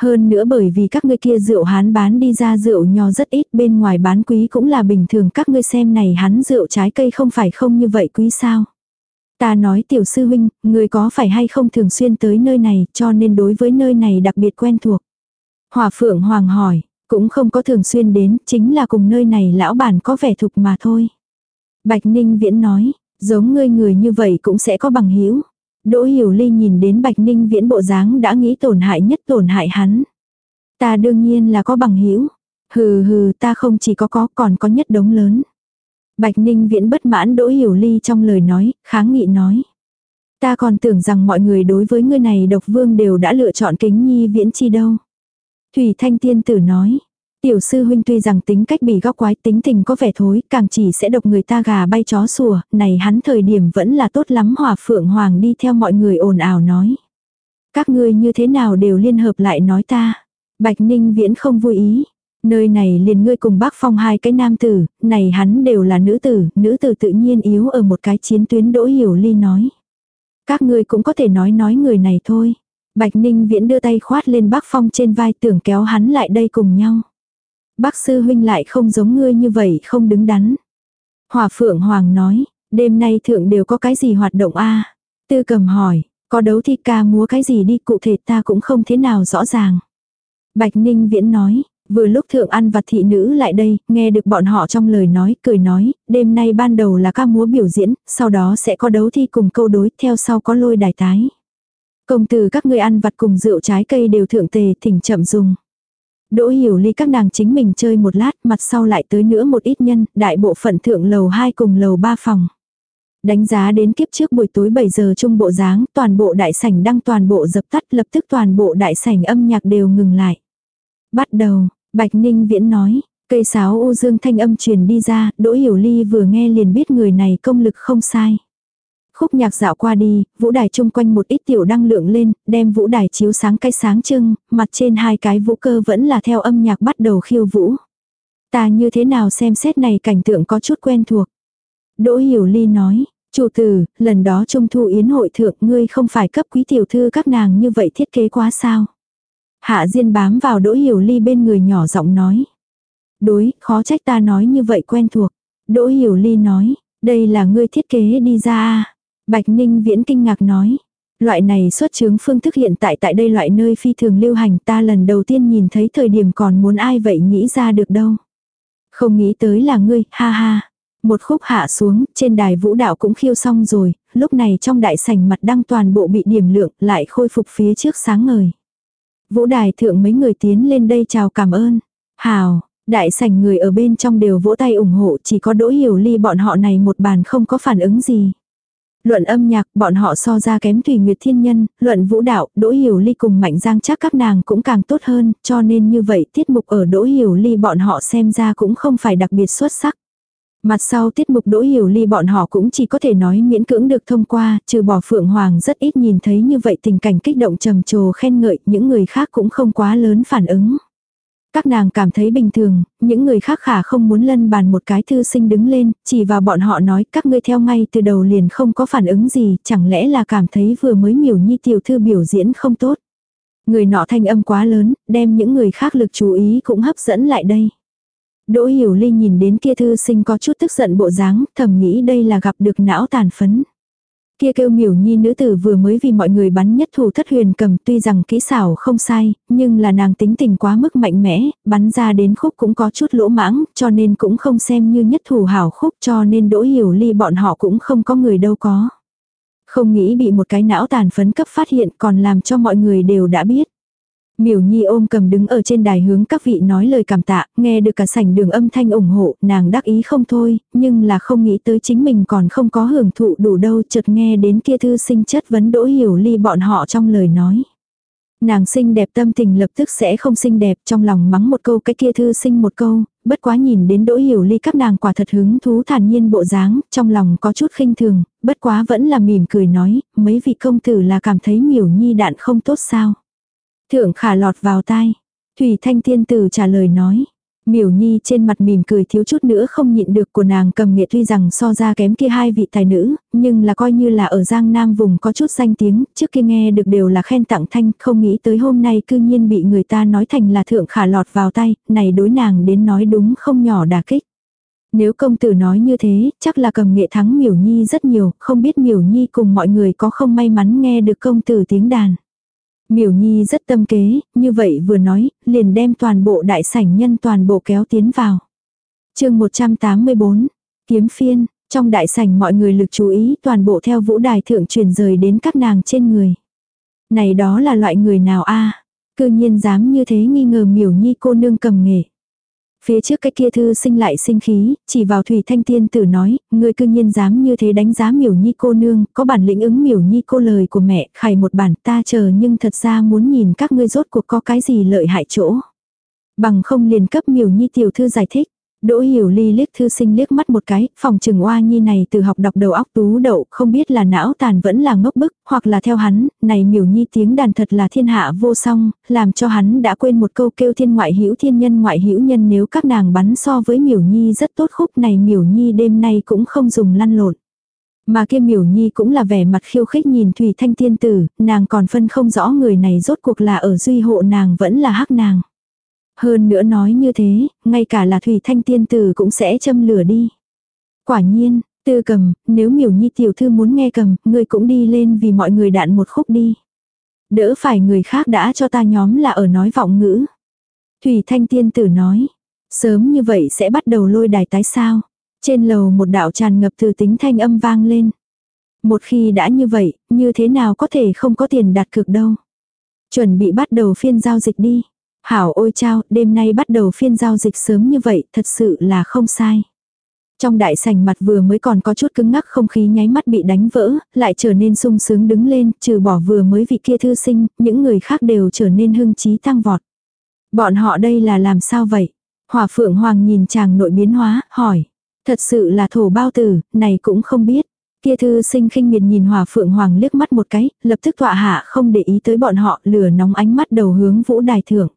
Hơn nữa bởi vì các ngươi kia rượu hán bán đi ra rượu nho rất ít bên ngoài bán quý cũng là bình thường các ngươi xem này hắn rượu trái cây không phải không như vậy quý sao. Ta nói tiểu sư huynh, người có phải hay không thường xuyên tới nơi này cho nên đối với nơi này đặc biệt quen thuộc. Hòa phượng hoàng hỏi, cũng không có thường xuyên đến, chính là cùng nơi này lão bản có vẻ thục mà thôi. Bạch Ninh Viễn nói, giống ngươi người như vậy cũng sẽ có bằng hữu Đỗ Hiểu Ly nhìn đến Bạch Ninh Viễn bộ dáng đã nghĩ tổn hại nhất tổn hại hắn. Ta đương nhiên là có bằng hữu Hừ hừ ta không chỉ có có còn có nhất đống lớn. Bạch Ninh Viễn bất mãn Đỗ Hiểu Ly trong lời nói, kháng nghị nói. Ta còn tưởng rằng mọi người đối với ngươi này độc vương đều đã lựa chọn kính nhi viễn chi đâu. Thủy Thanh Tiên Tử nói. Tiểu sư huynh tuy rằng tính cách bị góc quái tính tình có vẻ thối, càng chỉ sẽ độc người ta gà bay chó sủa, này hắn thời điểm vẫn là tốt lắm hòa phượng hoàng đi theo mọi người ồn ào nói. Các ngươi như thế nào đều liên hợp lại nói ta. Bạch Ninh Viễn không vui ý. Nơi này liền ngươi cùng bác phong hai cái nam tử, này hắn đều là nữ tử, nữ tử tự nhiên yếu ở một cái chiến tuyến đỗ hiểu ly nói. Các ngươi cũng có thể nói nói người này thôi. Bạch Ninh Viễn đưa tay khoát lên bác phong trên vai tưởng kéo hắn lại đây cùng nhau. Bác sư huynh lại không giống ngươi như vậy không đứng đắn. Hòa Phượng Hoàng nói, đêm nay thượng đều có cái gì hoạt động a Tư cầm hỏi, có đấu thi ca múa cái gì đi cụ thể ta cũng không thế nào rõ ràng. Bạch Ninh Viễn nói, vừa lúc thượng ăn vặt thị nữ lại đây, nghe được bọn họ trong lời nói, cười nói, đêm nay ban đầu là ca múa biểu diễn, sau đó sẽ có đấu thi cùng câu đối, theo sau có lôi đài tái. Công tử các người ăn vặt cùng rượu trái cây đều thượng tề, thỉnh chậm dùng. Đỗ hiểu ly các nàng chính mình chơi một lát, mặt sau lại tới nữa một ít nhân, đại bộ phận thượng lầu 2 cùng lầu 3 phòng. Đánh giá đến kiếp trước buổi tối 7 giờ trung bộ dáng, toàn bộ đại sảnh đang toàn bộ dập tắt, lập tức toàn bộ đại sảnh âm nhạc đều ngừng lại. Bắt đầu, Bạch Ninh Viễn nói, cây sáo u dương thanh âm truyền đi ra, Đỗ Hiểu Ly vừa nghe liền biết người này công lực không sai. Khúc nhạc dạo qua đi, vũ đài chung quanh một ít tiểu đăng lượng lên, đem vũ đài chiếu sáng cái sáng trưng, mặt trên hai cái vũ cơ vẫn là theo âm nhạc bắt đầu khiêu vũ. Ta như thế nào xem xét này cảnh tượng có chút quen thuộc. Đỗ Hiểu Ly nói, chủ tử, lần đó trung thu yến hội thượng ngươi không phải cấp quý tiểu thư các nàng như vậy thiết kế quá sao. Hạ Diên bám vào Đỗ Hiểu Ly bên người nhỏ giọng nói. Đối, khó trách ta nói như vậy quen thuộc. Đỗ Hiểu Ly nói, đây là ngươi thiết kế đi ra à. Bạch Ninh Viễn kinh ngạc nói. Loại này xuất chứng phương thức hiện tại tại đây loại nơi phi thường lưu hành ta lần đầu tiên nhìn thấy thời điểm còn muốn ai vậy nghĩ ra được đâu. Không nghĩ tới là ngươi, ha ha. Một khúc hạ xuống, trên đài vũ đạo cũng khiêu xong rồi, lúc này trong đại sảnh mặt đăng toàn bộ bị điểm lượng, lại khôi phục phía trước sáng ngời. Vũ đài thượng mấy người tiến lên đây chào cảm ơn. Hào, đại sảnh người ở bên trong đều vỗ tay ủng hộ chỉ có đỗ hiểu ly bọn họ này một bàn không có phản ứng gì. Luận âm nhạc, bọn họ so ra kém Thủy Nguyệt Thiên Nhân, luận vũ đạo, Đỗ Hiểu Ly cùng Mạnh Giang chắc các nàng cũng càng tốt hơn, cho nên như vậy tiết mục ở Đỗ Hiểu Ly bọn họ xem ra cũng không phải đặc biệt xuất sắc. Mặt sau tiết mục Đỗ Hiểu Ly bọn họ cũng chỉ có thể nói miễn cưỡng được thông qua, trừ bỏ Phượng Hoàng rất ít nhìn thấy như vậy tình cảnh kích động trầm trồ khen ngợi, những người khác cũng không quá lớn phản ứng. Các nàng cảm thấy bình thường, những người khác khả không muốn lân bàn một cái thư sinh đứng lên, chỉ vào bọn họ nói các ngươi theo ngay từ đầu liền không có phản ứng gì, chẳng lẽ là cảm thấy vừa mới miểu nhi tiểu thư biểu diễn không tốt. Người nọ thanh âm quá lớn, đem những người khác lực chú ý cũng hấp dẫn lại đây. Đỗ Hiểu Ly nhìn đến kia thư sinh có chút tức giận bộ dáng, thầm nghĩ đây là gặp được não tàn phấn. Kia kêu miểu nhi nữ tử vừa mới vì mọi người bắn nhất thủ thất huyền cầm tuy rằng kỹ xảo không sai, nhưng là nàng tính tình quá mức mạnh mẽ, bắn ra đến khúc cũng có chút lỗ mãng, cho nên cũng không xem như nhất thủ hảo khúc cho nên đỗ hiểu ly bọn họ cũng không có người đâu có. Không nghĩ bị một cái não tàn phấn cấp phát hiện còn làm cho mọi người đều đã biết. Miểu Nhi ôm cầm đứng ở trên đài hướng các vị nói lời cảm tạ, nghe được cả sảnh đường âm thanh ủng hộ, nàng đắc ý không thôi, nhưng là không nghĩ tới chính mình còn không có hưởng thụ đủ đâu, chợt nghe đến kia thư sinh chất vấn đỗ hiểu ly bọn họ trong lời nói. Nàng xinh đẹp tâm tình lập tức sẽ không xinh đẹp trong lòng mắng một câu cái kia thư sinh một câu, bất quá nhìn đến đỗ hiểu ly các nàng quả thật hứng thú thản nhiên bộ dáng, trong lòng có chút khinh thường, bất quá vẫn là mỉm cười nói, mấy vị công tử là cảm thấy miểu nhi đạn không tốt sao. Thượng khả lọt vào tai. Thủy Thanh thiên Tử trả lời nói. Miểu Nhi trên mặt mỉm cười thiếu chút nữa không nhịn được của nàng cầm nghệ tuy rằng so ra kém kia hai vị tài nữ, nhưng là coi như là ở Giang Nam vùng có chút danh tiếng, trước kia nghe được đều là khen tặng thanh, không nghĩ tới hôm nay cư nhiên bị người ta nói thành là thượng khả lọt vào tay, này đối nàng đến nói đúng không nhỏ đả kích. Nếu công tử nói như thế, chắc là cầm nghệ thắng miểu nhi rất nhiều, không biết miểu nhi cùng mọi người có không may mắn nghe được công tử tiếng đàn. Miểu Nhi rất tâm kế, như vậy vừa nói, liền đem toàn bộ đại sảnh nhân toàn bộ kéo tiến vào. chương 184, kiếm phiên, trong đại sảnh mọi người lực chú ý toàn bộ theo vũ đài thượng truyền rời đến các nàng trên người. Này đó là loại người nào a Cư nhiên dám như thế nghi ngờ miểu nhi cô nương cầm nghề. Phía trước cái kia thư sinh lại sinh khí, chỉ vào Thủy Thanh Tiên tử nói, người cư nhiên dám như thế đánh giá miểu nhi cô nương, có bản lĩnh ứng miểu nhi cô lời của mẹ, khải một bản ta chờ nhưng thật ra muốn nhìn các ngươi rốt cuộc có cái gì lợi hại chỗ. Bằng không liền cấp miểu nhi tiểu thư giải thích. Đỗ hiểu ly liếc thư sinh liếc mắt một cái, phòng trừng oa nhi này từ học đọc đầu óc tú đậu, không biết là não tàn vẫn là ngốc bức, hoặc là theo hắn, này miểu nhi tiếng đàn thật là thiên hạ vô song, làm cho hắn đã quên một câu kêu thiên ngoại hữu thiên nhân ngoại hữu nhân nếu các nàng bắn so với miểu nhi rất tốt khúc này miểu nhi đêm nay cũng không dùng lăn lộn. Mà kia miểu nhi cũng là vẻ mặt khiêu khích nhìn Thủy Thanh Tiên Tử, nàng còn phân không rõ người này rốt cuộc là ở duy hộ nàng vẫn là hắc nàng. Hơn nữa nói như thế, ngay cả là Thủy Thanh Tiên Tử cũng sẽ châm lửa đi. Quả nhiên, tư cầm, nếu miểu nhi tiểu thư muốn nghe cầm, ngươi cũng đi lên vì mọi người đạn một khúc đi. Đỡ phải người khác đã cho ta nhóm là ở nói vọng ngữ. Thủy Thanh Tiên Tử nói, sớm như vậy sẽ bắt đầu lôi đài tái sao. Trên lầu một đạo tràn ngập từ tính thanh âm vang lên. Một khi đã như vậy, như thế nào có thể không có tiền đặt cược đâu. Chuẩn bị bắt đầu phiên giao dịch đi. Hảo ôi chao, đêm nay bắt đầu phiên giao dịch sớm như vậy, thật sự là không sai. Trong đại sảnh mặt vừa mới còn có chút cứng ngắc không khí nháy mắt bị đánh vỡ, lại trở nên sung sướng đứng lên, trừ bỏ vừa mới vị kia thư sinh, những người khác đều trở nên hưng trí tăng vọt. Bọn họ đây là làm sao vậy? Hòa phượng hoàng nhìn chàng nội biến hóa, hỏi. Thật sự là thổ bao tử, này cũng không biết. Kia thư sinh khinh miệt nhìn hòa phượng hoàng liếc mắt một cái, lập tức tọa hạ không để ý tới bọn họ, lửa nóng ánh mắt đầu hướng vũ đài thượng.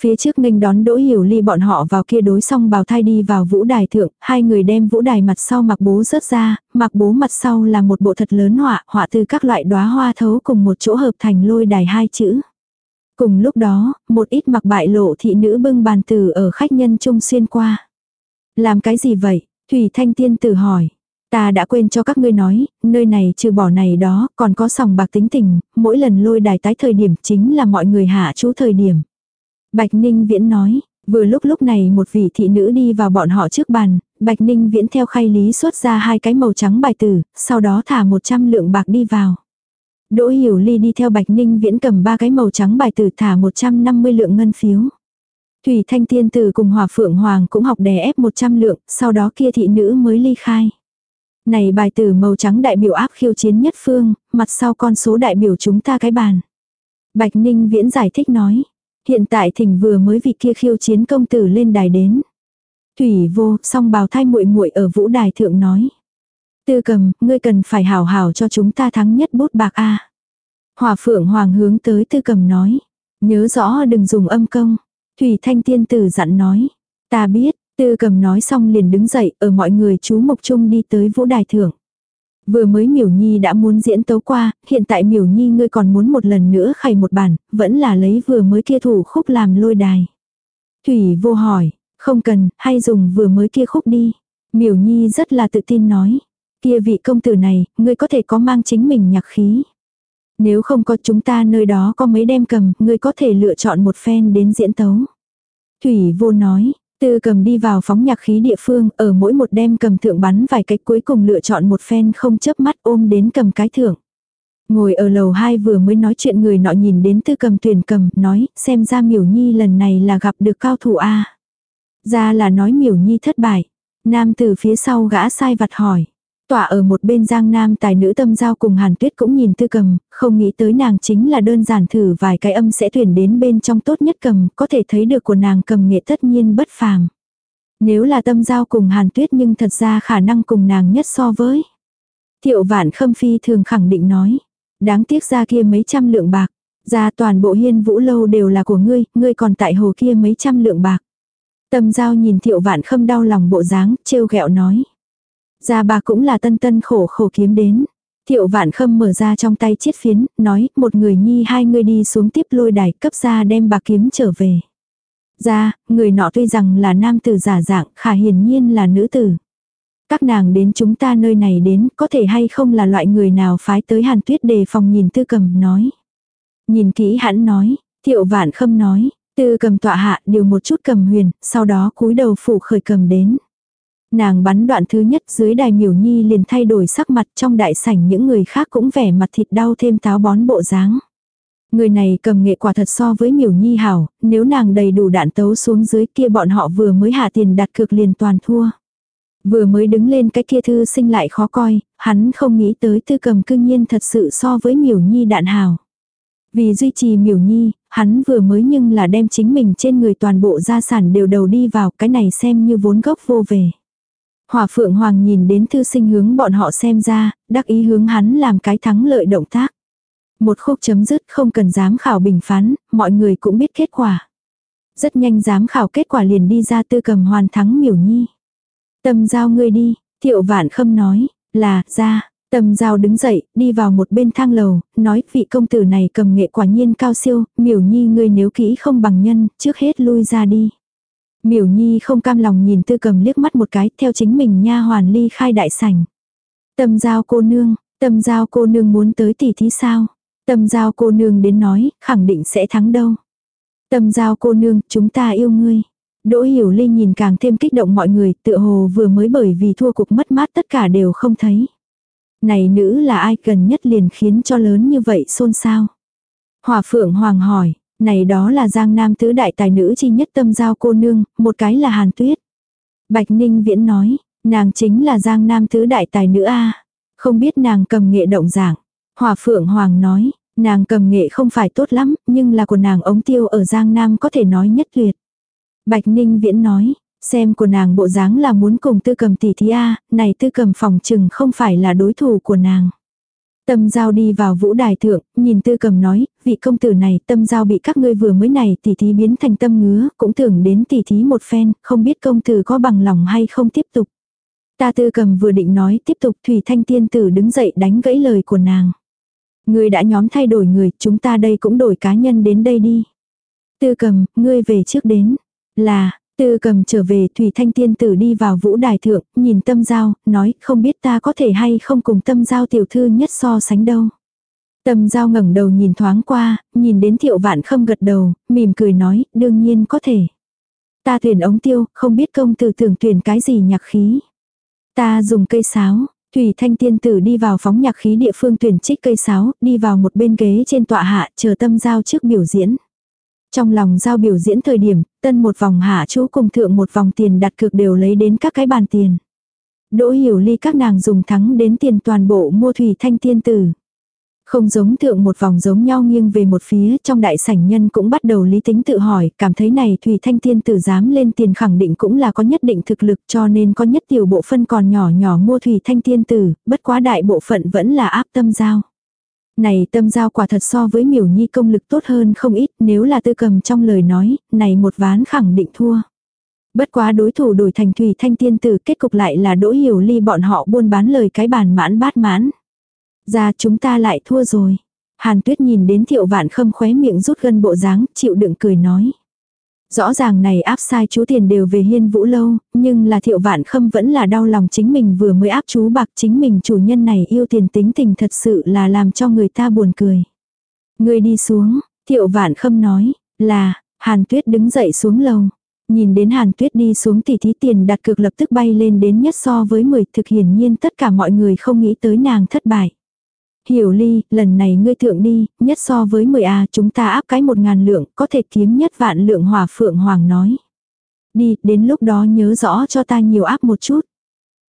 Phía trước nghênh đón Đỗ Hiểu Ly bọn họ vào kia đối xong bào thai đi vào vũ đài thượng, hai người đem vũ đài mặt sau mặc bố rớt ra, mặc bố mặt sau là một bộ thật lớn họa, họa từ các loại đóa hoa thấu cùng một chỗ hợp thành lôi đài hai chữ. Cùng lúc đó, một ít mặc bại lộ thị nữ bưng bàn từ ở khách nhân trung xuyên qua. Làm cái gì vậy? Thủy Thanh Tiên tử hỏi. Ta đã quên cho các ngươi nói, nơi này trừ bỏ này đó, còn có sòng bạc tính tình, mỗi lần lôi đài tái thời điểm chính là mọi người hạ chú thời điểm. Bạch Ninh Viễn nói, vừa lúc lúc này một vị thị nữ đi vào bọn họ trước bàn, Bạch Ninh Viễn theo khay lý xuất ra hai cái màu trắng bài tử, sau đó thả 100 lượng bạc đi vào. Đỗ Hiểu Ly đi theo Bạch Ninh Viễn cầm ba cái màu trắng bài tử thả 150 lượng ngân phiếu. Thủy Thanh Tiên Tử cùng Hòa Phượng Hoàng cũng học đè ép 100 lượng, sau đó kia thị nữ mới ly khai. Này bài tử màu trắng đại biểu áp khiêu chiến nhất phương, mặt sau con số đại biểu chúng ta cái bàn. Bạch Ninh Viễn giải thích nói. Hiện tại thỉnh vừa mới vị kia khiêu chiến công tử lên đài đến. Thủy vô, song bào thai muội muội ở vũ đài thượng nói. Tư cầm, ngươi cần phải hảo hảo cho chúng ta thắng nhất bút bạc a. À. Hòa phượng hoàng hướng tới tư cầm nói. Nhớ rõ đừng dùng âm công. Thủy Thanh Tiên Tử dặn nói. Ta biết, tư cầm nói xong liền đứng dậy ở mọi người chú mục chung đi tới vũ đài thượng. Vừa mới miểu nhi đã muốn diễn tấu qua, hiện tại miểu nhi ngươi còn muốn một lần nữa khày một bản, vẫn là lấy vừa mới kia thủ khúc làm lôi đài. Thủy vô hỏi, không cần, hay dùng vừa mới kia khúc đi. Miểu nhi rất là tự tin nói. Kia vị công tử này, ngươi có thể có mang chính mình nhạc khí. Nếu không có chúng ta nơi đó có mấy đem cầm, ngươi có thể lựa chọn một phen đến diễn tấu. Thủy vô nói, Tư cầm đi vào phóng nhạc khí địa phương, ở mỗi một đêm cầm thượng bắn vài cách cuối cùng lựa chọn một phen không chớp mắt ôm đến cầm cái thưởng. Ngồi ở lầu 2 vừa mới nói chuyện người nọ nhìn đến tư cầm tuyển cầm, nói, xem ra miểu nhi lần này là gặp được cao thủ A. Ra là nói miểu nhi thất bại. Nam từ phía sau gã sai vặt hỏi. Tỏa ở một bên giang nam tài nữ tâm giao cùng hàn tuyết cũng nhìn tư cầm, không nghĩ tới nàng chính là đơn giản thử vài cái âm sẽ tuyển đến bên trong tốt nhất cầm, có thể thấy được của nàng cầm nghệ tất nhiên bất phàm. Nếu là tâm giao cùng hàn tuyết nhưng thật ra khả năng cùng nàng nhất so với. Thiệu vạn khâm phi thường khẳng định nói. Đáng tiếc ra kia mấy trăm lượng bạc. Ra toàn bộ hiên vũ lâu đều là của ngươi, ngươi còn tại hồ kia mấy trăm lượng bạc. Tâm giao nhìn thiệu vạn khâm đau lòng bộ dáng, trêu ghẹo nói gia bà cũng là tân tân khổ khổ kiếm đến. Thiệu vạn khâm mở ra trong tay chiết phiến, nói, một người nhi hai người đi xuống tiếp lôi đài cấp ra đem bà kiếm trở về. Ra, người nọ tuy rằng là nam tử giả dạng, khả hiển nhiên là nữ tử. Các nàng đến chúng ta nơi này đến, có thể hay không là loại người nào phái tới hàn tuyết đề phòng nhìn tư cầm nói. Nhìn kỹ hẳn nói, thiệu vạn khâm nói, tư cầm tọa hạ điều một chút cầm huyền, sau đó cúi đầu phủ khởi cầm đến. Nàng bắn đoạn thứ nhất dưới đài miểu nhi liền thay đổi sắc mặt trong đại sảnh những người khác cũng vẻ mặt thịt đau thêm táo bón bộ dáng. Người này cầm nghệ quả thật so với miểu nhi hảo, nếu nàng đầy đủ đạn tấu xuống dưới kia bọn họ vừa mới hạ tiền đặt cược liền toàn thua. Vừa mới đứng lên cái kia thư sinh lại khó coi, hắn không nghĩ tới tư cầm cương nhiên thật sự so với miểu nhi đạn hảo. Vì duy trì miểu nhi, hắn vừa mới nhưng là đem chính mình trên người toàn bộ gia sản đều đầu đi vào cái này xem như vốn gốc vô về. Hỏa Phượng Hoàng nhìn đến thư sinh hướng bọn họ xem ra, đắc ý hướng hắn làm cái thắng lợi động tác. Một khúc chấm dứt không cần giám khảo bình phán, mọi người cũng biết kết quả. Rất nhanh giám khảo kết quả liền đi ra tư cầm hoàn thắng miểu nhi. Tâm giao ngươi đi, thiệu vạn khâm nói, là, ra. Tầm giao đứng dậy, đi vào một bên thang lầu, nói vị công tử này cầm nghệ quả nhiên cao siêu, miểu nhi ngươi nếu kỹ không bằng nhân, trước hết lui ra đi. Miểu Nhi không cam lòng nhìn Tư Cầm liếc mắt một cái, theo chính mình nha hoàn ly khai đại sảnh. Tâm giao cô nương, tâm giao cô nương muốn tới tỷ thí sao? Tâm giao cô nương đến nói, khẳng định sẽ thắng đâu. Tâm giao cô nương, chúng ta yêu ngươi. Đỗ Hiểu Ly nhìn càng thêm kích động mọi người, tựa hồ vừa mới bởi vì thua cuộc mất mát tất cả đều không thấy. Này nữ là ai gần nhất liền khiến cho lớn như vậy xôn xao. Hòa Phượng Hoàng hỏi, này đó là giang nam tứ đại tài nữ chi nhất tâm giao cô nương, một cái là hàn tuyết. Bạch Ninh Viễn nói, nàng chính là giang nam tứ đại tài nữ A. Không biết nàng cầm nghệ động giảng. Hòa Phượng Hoàng nói, nàng cầm nghệ không phải tốt lắm, nhưng là của nàng ống tiêu ở giang nam có thể nói nhất tuyệt. Bạch Ninh Viễn nói, xem của nàng bộ dáng là muốn cùng tư cầm tỷ thí A, này tư cầm phòng trừng không phải là đối thủ của nàng. Tâm giao đi vào vũ đài thượng, nhìn tư cầm nói, vị công tử này tâm giao bị các ngươi vừa mới này tỷ thí biến thành tâm ngứa, cũng tưởng đến tỷ thí một phen, không biết công tử có bằng lòng hay không tiếp tục. Ta tư cầm vừa định nói tiếp tục Thủy Thanh Tiên Tử đứng dậy đánh gãy lời của nàng. Ngươi đã nhóm thay đổi người, chúng ta đây cũng đổi cá nhân đến đây đi. Tư cầm, ngươi về trước đến. Là, Tư cầm trở về Thủy Thanh Tiên Tử đi vào vũ đài thượng, nhìn tâm giao, nói không biết ta có thể hay không cùng tâm giao tiểu thư nhất so sánh đâu. Tâm giao ngẩng đầu nhìn thoáng qua, nhìn đến thiệu vạn khâm gật đầu, mỉm cười nói, đương nhiên có thể. Ta tuyển ống tiêu, không biết công tử tưởng tuyển cái gì nhạc khí. Ta dùng cây sáo, Thủy Thanh Tiên Tử đi vào phóng nhạc khí địa phương tuyển trích cây sáo, đi vào một bên ghế trên tọa hạ, chờ tâm giao trước biểu diễn. Trong lòng giao biểu diễn thời điểm, tân một vòng hạ chú cùng thượng một vòng tiền đặt cược đều lấy đến các cái bàn tiền. Đỗ hiểu ly các nàng dùng thắng đến tiền toàn bộ mua thủy thanh tiên tử. Không giống thượng một vòng giống nhau nghiêng về một phía trong đại sảnh nhân cũng bắt đầu lý tính tự hỏi, cảm thấy này Thủy Thanh Tiên tử dám lên tiền khẳng định cũng là có nhất định thực lực cho nên có nhất tiểu bộ phân còn nhỏ nhỏ mua Thủy Thanh Tiên tử, bất quá đại bộ phận vẫn là áp tâm giao. Này tâm giao quả thật so với miểu nhi công lực tốt hơn không ít nếu là tư cầm trong lời nói, này một ván khẳng định thua. Bất quá đối thủ đổi thành thủy thanh tiên tử kết cục lại là đỗ hiểu ly bọn họ buôn bán lời cái bàn mãn bát mãn. Ra chúng ta lại thua rồi. Hàn tuyết nhìn đến thiệu vạn khâm khóe miệng rút gân bộ dáng, chịu đựng cười nói. Rõ ràng này áp sai chú tiền đều về hiên vũ lâu, nhưng là thiệu vạn khâm vẫn là đau lòng chính mình vừa mới áp chú bạc chính mình chủ nhân này yêu tiền tính tình thật sự là làm cho người ta buồn cười. Người đi xuống, thiệu vạn khâm nói, là, hàn tuyết đứng dậy xuống lầu. Nhìn đến hàn tuyết đi xuống tỷ thí tiền đặt cược lập tức bay lên đến nhất so với 10 thực hiển nhiên tất cả mọi người không nghĩ tới nàng thất bại. Hiểu ly, lần này ngươi thượng đi, nhất so với 10 a chúng ta áp cái một ngàn lượng, có thể kiếm nhất vạn lượng hỏa phượng hoàng nói. Đi, đến lúc đó nhớ rõ cho ta nhiều áp một chút.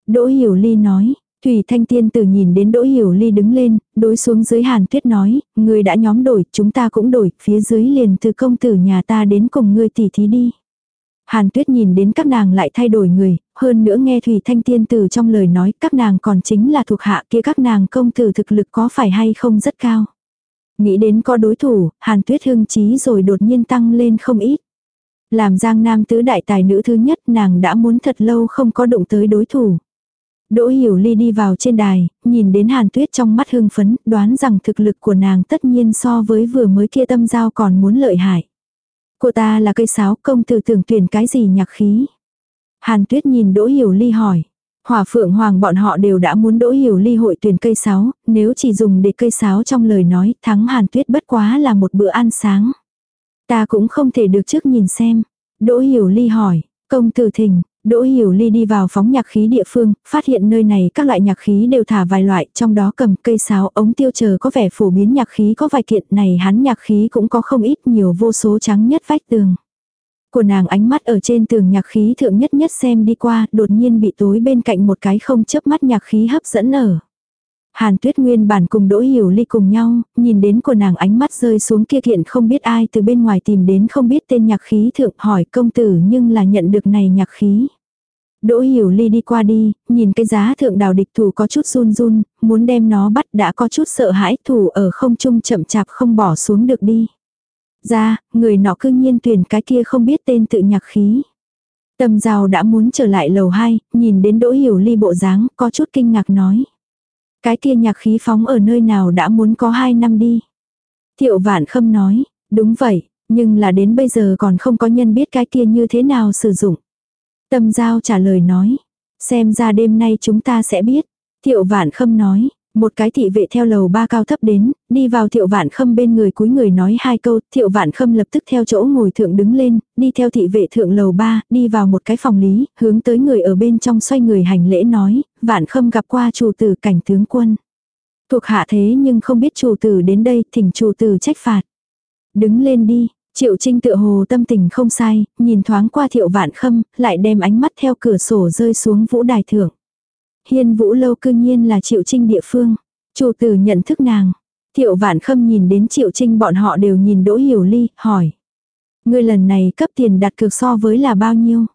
Đỗ hiểu ly nói, Thủy Thanh Tiên tử nhìn đến Đỗ Hiểu Ly đứng lên, đối xuống dưới Hàn Tuyết nói, người đã nhóm đổi, chúng ta cũng đổi, phía dưới liền từ công tử nhà ta đến cùng ngươi tỉ thí đi. Hàn Tuyết nhìn đến các nàng lại thay đổi người, hơn nữa nghe Thủy Thanh Tiên Tử trong lời nói các nàng còn chính là thuộc hạ kia các nàng công tử thực lực có phải hay không rất cao. Nghĩ đến có đối thủ, Hàn Tuyết hưng trí rồi đột nhiên tăng lên không ít. Làm giang nam tứ đại tài nữ thứ nhất nàng đã muốn thật lâu không có đụng tới đối thủ. Đỗ Hiểu Ly đi vào trên đài, nhìn đến Hàn Tuyết trong mắt hưng phấn, đoán rằng thực lực của nàng tất nhiên so với vừa mới kia tâm giao còn muốn lợi hại. Cô ta là cây sáo công tử tưởng tuyển cái gì nhạc khí. Hàn tuyết nhìn Đỗ Hiểu Ly hỏi. Hỏa phượng hoàng bọn họ đều đã muốn Đỗ Hiểu Ly hội tuyển cây sáo, nếu chỉ dùng để cây sáo trong lời nói thắng Hàn tuyết bất quá là một bữa ăn sáng. Ta cũng không thể được trước nhìn xem. Đỗ Hiểu Ly hỏi, công tử thình, Đỗ Hiểu Ly đi vào phóng nhạc khí địa phương, phát hiện nơi này các loại nhạc khí đều thả vài loại, trong đó cầm cây sáo, ống tiêu chờ có vẻ phổ biến nhạc khí có vài kiện này hắn nhạc khí cũng có không ít nhiều vô số trắng nhất vách tường. Của nàng ánh mắt ở trên tường nhạc khí thượng nhất nhất xem đi qua, đột nhiên bị tối bên cạnh một cái không chớp mắt nhạc khí hấp dẫn ở. Hàn tuyết nguyên bản cùng đỗ hiểu ly cùng nhau, nhìn đến của nàng ánh mắt rơi xuống kia kiện không biết ai từ bên ngoài tìm đến không biết tên nhạc khí thượng hỏi công tử nhưng là nhận được này nhạc khí. Đỗ hiểu ly đi qua đi, nhìn cái giá thượng đào địch thủ có chút run run, muốn đem nó bắt đã có chút sợ hãi thủ ở không trung chậm chạp không bỏ xuống được đi. Ra, người nọ cư nhiên tuyển cái kia không biết tên tự nhạc khí. tầm rào đã muốn trở lại lầu 2, nhìn đến đỗ hiểu ly bộ dáng, có chút kinh ngạc nói. Cái kia nhạc khí phóng ở nơi nào đã muốn có 2 năm đi. Thiệu vạn khâm nói, đúng vậy, nhưng là đến bây giờ còn không có nhân biết cái kia như thế nào sử dụng. Tâm giao trả lời nói, xem ra đêm nay chúng ta sẽ biết. Thiệu vạn khâm nói, một cái thị vệ theo lầu ba cao thấp đến, đi vào thiệu vạn khâm bên người cúi người nói hai câu, thiệu vạn khâm lập tức theo chỗ ngồi thượng đứng lên, đi theo thị vệ thượng lầu ba, đi vào một cái phòng lý, hướng tới người ở bên trong xoay người hành lễ nói, vạn khâm gặp qua chủ tử cảnh tướng quân. Thuộc hạ thế nhưng không biết chủ tử đến đây, thỉnh chủ tử trách phạt. Đứng lên đi, Triệu Trinh tựa hồ tâm tình không sai, nhìn thoáng qua thiệu vạn khâm, lại đem ánh mắt theo cửa sổ rơi xuống vũ đài thượng. Hiên vũ lâu cư nhiên là Triệu Trinh địa phương. Chủ tử nhận thức nàng. Thiệu vạn khâm nhìn đến Triệu Trinh bọn họ đều nhìn Đỗ Hiểu Ly, hỏi. Ngươi lần này cấp tiền đặt cược so với là bao nhiêu?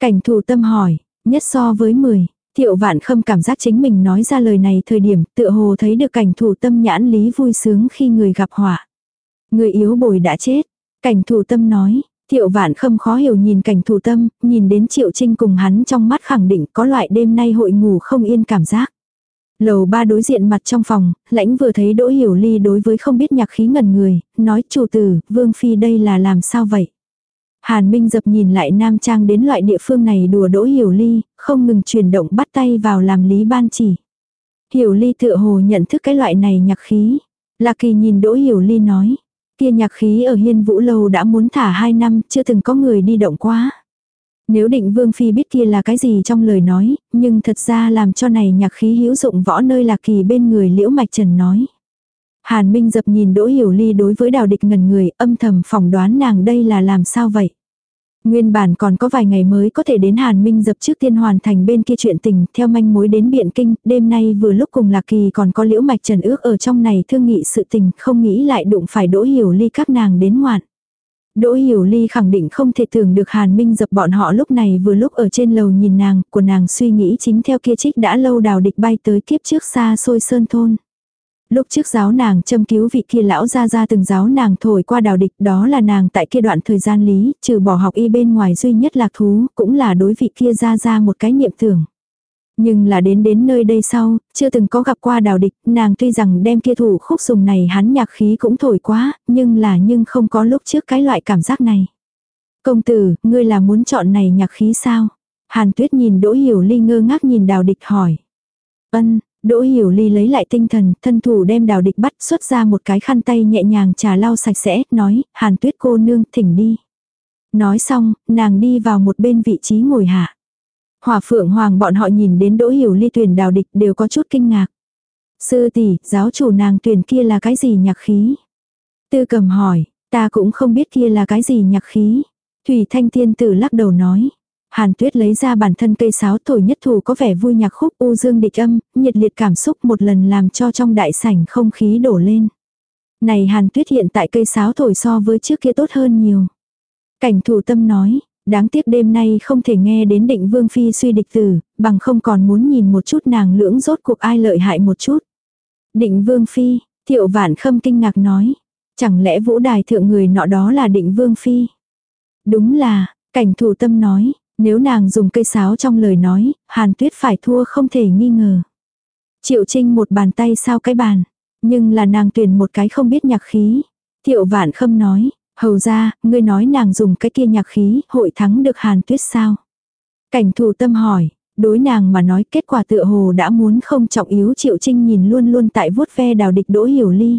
Cảnh thủ tâm hỏi, nhất so với 10. Thiệu vạn khâm cảm giác chính mình nói ra lời này thời điểm tựa hồ thấy được cảnh thủ tâm nhãn lý vui sướng khi người gặp họa. Người yếu bồi đã chết. Cảnh thủ tâm nói, Thiệu vạn khâm khó hiểu nhìn cảnh thủ tâm, nhìn đến triệu trinh cùng hắn trong mắt khẳng định có loại đêm nay hội ngủ không yên cảm giác. Lầu ba đối diện mặt trong phòng, lãnh vừa thấy đỗ hiểu ly đối với không biết nhạc khí ngần người, nói chủ tử, vương phi đây là làm sao vậy. Hàn Minh dập nhìn lại nam trang đến loại địa phương này đùa đỗ hiểu ly, không ngừng chuyển động bắt tay vào làm lý ban chỉ. Hiểu ly tựa hồ nhận thức cái loại này nhạc khí. Lạc kỳ nhìn đỗ hiểu ly nói. Kia nhạc khí ở hiên vũ lâu đã muốn thả hai năm, chưa từng có người đi động quá. Nếu định vương phi biết kia là cái gì trong lời nói, nhưng thật ra làm cho này nhạc khí hữu dụng võ nơi lạc kỳ bên người liễu mạch trần nói. Hàn Minh dập nhìn Đỗ Hiểu Ly đối với đào địch ngần người âm thầm phỏng đoán nàng đây là làm sao vậy. Nguyên bản còn có vài ngày mới có thể đến Hàn Minh dập trước tiên hoàn thành bên kia chuyện tình, theo manh mối đến Biện Kinh, đêm nay vừa lúc cùng Lạc Kỳ còn có liễu mạch trần ước ở trong này thương nghị sự tình, không nghĩ lại đụng phải đỗ hiểu ly các nàng đến ngoạn. Đỗ Hiểu Ly khẳng định không thể tưởng được Hàn Minh dập bọn họ lúc này vừa lúc ở trên lầu nhìn nàng, của nàng suy nghĩ chính theo kia trích đã lâu đào địch bay tới kiếp trước xa xôi sơn thôn. Lúc trước giáo nàng châm cứu vị kia lão ra ra từng giáo nàng thổi qua đào địch đó là nàng tại kia đoạn thời gian lý, trừ bỏ học y bên ngoài duy nhất lạc thú, cũng là đối vị kia ra ra một cái niệm tưởng. Nhưng là đến đến nơi đây sau, chưa từng có gặp qua đào địch, nàng tuy rằng đem kia thủ khúc dùng này hắn nhạc khí cũng thổi quá, nhưng là nhưng không có lúc trước cái loại cảm giác này. Công tử, ngươi là muốn chọn này nhạc khí sao? Hàn tuyết nhìn Đỗ Hiểu Ly ngơ ngác nhìn đào địch hỏi. Ân, Đỗ Hiểu Ly lấy lại tinh thần, thân thủ đem đào địch bắt xuất ra một cái khăn tay nhẹ nhàng trà lau sạch sẽ, nói, Hàn tuyết cô nương thỉnh đi. Nói xong, nàng đi vào một bên vị trí ngồi hạ. Hòa phượng hoàng bọn họ nhìn đến Đỗ Hiểu Ly tuyển đào địch đều có chút kinh ngạc. Sư tỷ, giáo chủ nàng tuyển kia là cái gì nhạc khí? Tư cầm hỏi, ta cũng không biết kia là cái gì nhạc khí. Thủy Thanh Thiên Tử lắc đầu nói. Hàn Tuyết lấy ra bản thân cây sáo thổi nhất thủ có vẻ vui nhạc khúc u dương địch âm, nhiệt liệt cảm xúc một lần làm cho trong đại sảnh không khí đổ lên. Này Hàn Tuyết hiện tại cây sáo thổi so với trước kia tốt hơn nhiều. Cảnh thủ tâm nói, đáng tiếc đêm nay không thể nghe đến định vương phi suy địch tử, bằng không còn muốn nhìn một chút nàng lưỡng rốt cuộc ai lợi hại một chút. Định vương phi, thiệu vạn khâm kinh ngạc nói, chẳng lẽ vũ đài thượng người nọ đó là định vương phi. Đúng là, cảnh thủ tâm nói, nếu nàng dùng cây sáo trong lời nói, hàn tuyết phải thua không thể nghi ngờ. Triệu trinh một bàn tay sao cái bàn, nhưng là nàng tuyển một cái không biết nhạc khí. Thiệu vạn khâm nói, hầu ra, ngươi nói nàng dùng cái kia nhạc khí, hội thắng được hàn tuyết sao? Cảnh thủ tâm hỏi, đối nàng mà nói kết quả tựa hồ đã muốn không trọng yếu triệu trinh nhìn luôn luôn tại vuốt ve đào địch đỗ hiểu ly.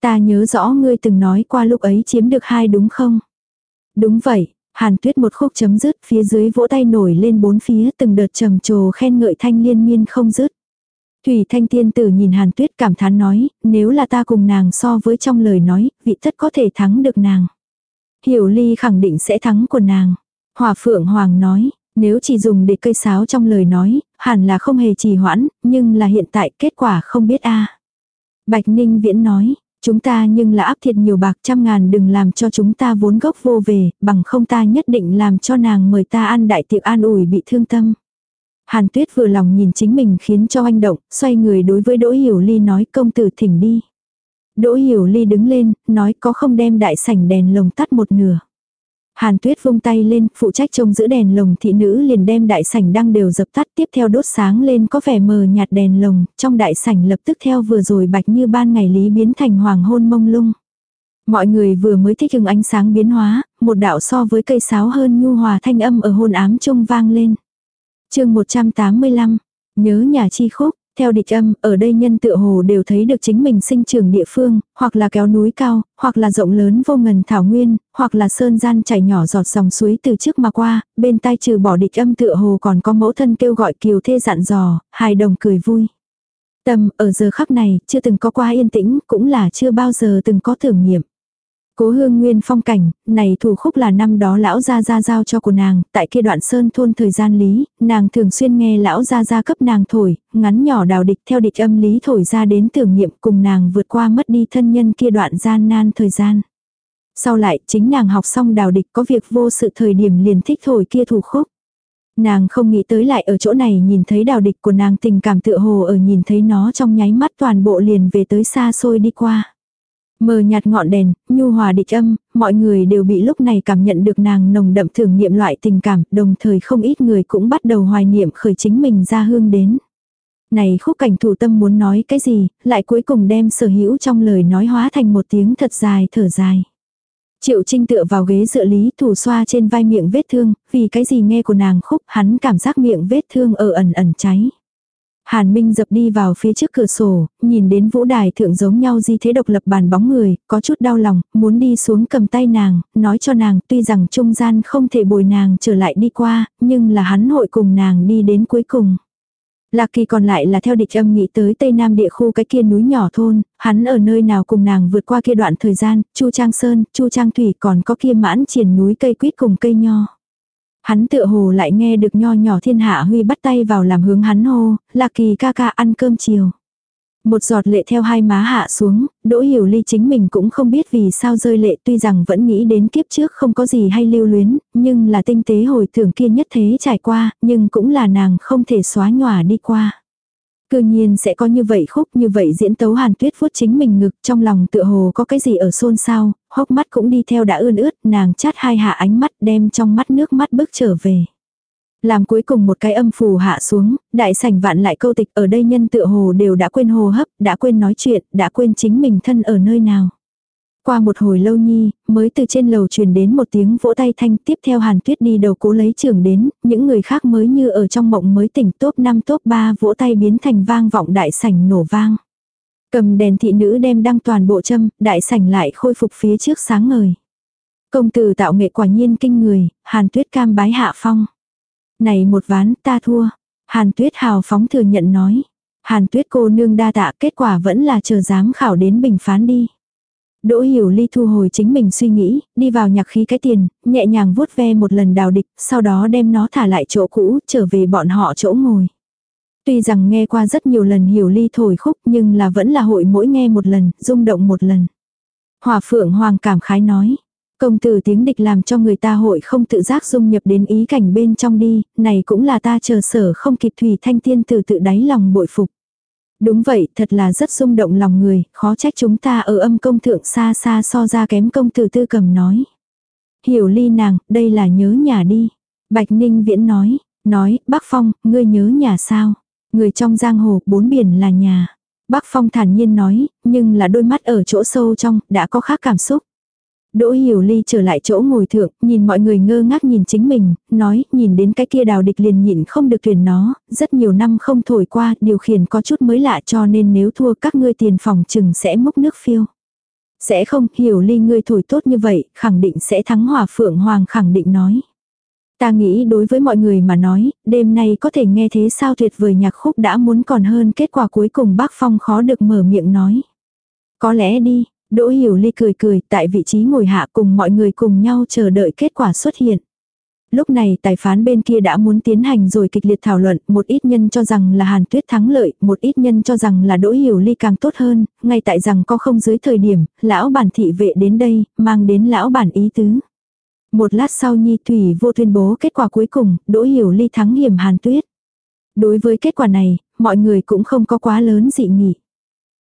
Ta nhớ rõ ngươi từng nói qua lúc ấy chiếm được hai đúng không? Đúng vậy, Hàn tuyết một khúc chấm dứt phía dưới vỗ tay nổi lên bốn phía từng đợt trầm trồ khen ngợi thanh liên miên không dứt. Thủy thanh tiên tử nhìn hàn tuyết cảm thán nói, nếu là ta cùng nàng so với trong lời nói, vị tất có thể thắng được nàng. Hiểu ly khẳng định sẽ thắng của nàng. Hòa phượng hoàng nói, nếu chỉ dùng để cây sáo trong lời nói, hẳn là không hề trì hoãn, nhưng là hiện tại kết quả không biết a Bạch Ninh Viễn nói, Chúng ta nhưng là áp thiệt nhiều bạc trăm ngàn đừng làm cho chúng ta vốn gốc vô về, bằng không ta nhất định làm cho nàng mời ta ăn đại tiệc an ủi bị thương tâm. Hàn tuyết vừa lòng nhìn chính mình khiến cho anh động, xoay người đối với Đỗ Hiểu Ly nói công tử thỉnh đi. Đỗ Hiểu Ly đứng lên, nói có không đem đại sảnh đèn lồng tắt một nửa. Hàn tuyết vung tay lên, phụ trách trông giữ đèn lồng thị nữ liền đem đại sảnh đang đều dập tắt tiếp theo đốt sáng lên có vẻ mờ nhạt đèn lồng, trong đại sảnh lập tức theo vừa rồi bạch như ban ngày lý biến thành hoàng hôn mông lung. Mọi người vừa mới thích hứng ánh sáng biến hóa, một đạo so với cây sáo hơn nhu hòa thanh âm ở hôn ám trung vang lên. chương 185, nhớ nhà chi khúc, theo địch âm, ở đây nhân tựa hồ đều thấy được chính mình sinh trưởng địa phương, hoặc là kéo núi cao, hoặc là rộng lớn vô ngần thảo nguyên, hoặc là sơn gian chảy nhỏ giọt dòng suối từ trước mà qua, bên tai trừ bỏ địch âm tựa hồ còn có mẫu thân kêu gọi kiều thê dặn dò, hài đồng cười vui. Tâm, ở giờ khắc này, chưa từng có qua yên tĩnh, cũng là chưa bao giờ từng có thử nghiệm. Cố hương nguyên phong cảnh, này thủ khúc là năm đó lão gia gia giao cho của nàng, tại kia đoạn sơn thôn thời gian lý, nàng thường xuyên nghe lão gia gia cấp nàng thổi, ngắn nhỏ đào địch theo địch âm lý thổi ra đến tưởng niệm cùng nàng vượt qua mất đi thân nhân kia đoạn gian nan thời gian. Sau lại, chính nàng học xong đào địch có việc vô sự thời điểm liền thích thổi kia thủ khúc. Nàng không nghĩ tới lại ở chỗ này nhìn thấy đào địch của nàng tình cảm tựa hồ ở nhìn thấy nó trong nháy mắt toàn bộ liền về tới xa xôi đi qua. Mờ nhạt ngọn đèn, nhu hòa địch âm, mọi người đều bị lúc này cảm nhận được nàng nồng đậm thưởng nghiệm loại tình cảm, đồng thời không ít người cũng bắt đầu hoài niệm khởi chính mình ra hương đến. Này khúc cảnh thủ tâm muốn nói cái gì, lại cuối cùng đem sở hữu trong lời nói hóa thành một tiếng thật dài thở dài. Triệu Trinh tựa vào ghế dựa lý thủ xoa trên vai miệng vết thương, vì cái gì nghe của nàng khúc hắn cảm giác miệng vết thương ở ẩn ẩn cháy. Hàn Minh dập đi vào phía trước cửa sổ, nhìn đến vũ đài thượng giống nhau di thế độc lập bàn bóng người, có chút đau lòng, muốn đi xuống cầm tay nàng, nói cho nàng tuy rằng trung gian không thể bồi nàng trở lại đi qua, nhưng là hắn hội cùng nàng đi đến cuối cùng. Lạc kỳ còn lại là theo địch âm nghĩ tới tây nam địa khu cái kia núi nhỏ thôn, hắn ở nơi nào cùng nàng vượt qua kia đoạn thời gian, chu trang sơn, chu trang thủy còn có kia mãn triển núi cây quýt cùng cây nho. Hắn tựa hồ lại nghe được nho nhỏ thiên hạ huy bắt tay vào làm hướng hắn hô, là kỳ ca ca ăn cơm chiều. Một giọt lệ theo hai má hạ xuống, đỗ hiểu ly chính mình cũng không biết vì sao rơi lệ tuy rằng vẫn nghĩ đến kiếp trước không có gì hay lưu luyến, nhưng là tinh tế hồi tưởng kia nhất thế trải qua, nhưng cũng là nàng không thể xóa nhòa đi qua. Cư nhiên sẽ có như vậy khúc như vậy diễn tấu hàn tuyết vuốt chính mình ngực trong lòng tựa hồ có cái gì ở xôn xao, hốc mắt cũng đi theo đã ươn ướt, nàng chát hai hạ ánh mắt đem trong mắt nước mắt bước trở về. Làm cuối cùng một cái âm phù hạ xuống, đại sảnh vạn lại câu tịch ở đây nhân tựa hồ đều đã quên hồ hấp, đã quên nói chuyện, đã quên chính mình thân ở nơi nào. Qua một hồi lâu nhi, mới từ trên lầu truyền đến một tiếng vỗ tay thanh tiếp theo hàn tuyết đi đầu cố lấy trường đến, những người khác mới như ở trong mộng mới tỉnh top 5 top 3 vỗ tay biến thành vang vọng đại sảnh nổ vang. Cầm đèn thị nữ đem đăng toàn bộ châm, đại sảnh lại khôi phục phía trước sáng ngời. Công tử tạo nghệ quả nhiên kinh người, hàn tuyết cam bái hạ phong. Này một ván ta thua. Hàn tuyết hào phóng thừa nhận nói. Hàn tuyết cô nương đa tạ kết quả vẫn là chờ giám khảo đến bình phán đi. Đỗ Hiểu Ly thu hồi chính mình suy nghĩ, đi vào nhạc khí cái tiền, nhẹ nhàng vuốt ve một lần đào địch, sau đó đem nó thả lại chỗ cũ, trở về bọn họ chỗ ngồi. Tuy rằng nghe qua rất nhiều lần Hiểu Ly thổi khúc nhưng là vẫn là hội mỗi nghe một lần, rung động một lần. Hòa Phượng Hoàng cảm khái nói, công tử tiếng địch làm cho người ta hội không tự giác dung nhập đến ý cảnh bên trong đi, này cũng là ta chờ sở không kịp thủy thanh tiên từ tự đáy lòng bội phục. Đúng vậy, thật là rất rung động lòng người, khó trách chúng ta ở âm công thượng xa xa so ra kém công tử tư cầm nói. Hiểu ly nàng, đây là nhớ nhà đi. Bạch Ninh Viễn nói, nói, bác Phong, ngươi nhớ nhà sao? Người trong giang hồ, bốn biển là nhà. Bác Phong thản nhiên nói, nhưng là đôi mắt ở chỗ sâu trong, đã có khác cảm xúc. Đỗ Hiểu Ly trở lại chỗ ngồi thượng, nhìn mọi người ngơ ngác nhìn chính mình, nói, nhìn đến cái kia đào địch liền nhịn không được thuyền nó, rất nhiều năm không thổi qua, điều khiển có chút mới lạ cho nên nếu thua các ngươi tiền phòng chừng sẽ múc nước phiêu. Sẽ không, Hiểu Ly ngươi thổi tốt như vậy, khẳng định sẽ thắng hòa phượng hoàng khẳng định nói. Ta nghĩ đối với mọi người mà nói, đêm nay có thể nghe thế sao tuyệt vời nhạc khúc đã muốn còn hơn kết quả cuối cùng bác Phong khó được mở miệng nói. Có lẽ đi, Đỗ Hiểu Ly cười cười tại vị trí ngồi hạ cùng mọi người cùng nhau chờ đợi kết quả xuất hiện. Lúc này tài phán bên kia đã muốn tiến hành rồi kịch liệt thảo luận, một ít nhân cho rằng là Hàn Tuyết thắng lợi, một ít nhân cho rằng là Đỗ Hiểu Ly càng tốt hơn, ngay tại rằng có không dưới thời điểm, lão bản thị vệ đến đây, mang đến lão bản ý tứ. Một lát sau Nhi Thủy vô tuyên bố kết quả cuối cùng, Đỗ Hiểu Ly thắng hiểm Hàn Tuyết. Đối với kết quả này, mọi người cũng không có quá lớn dị nghị.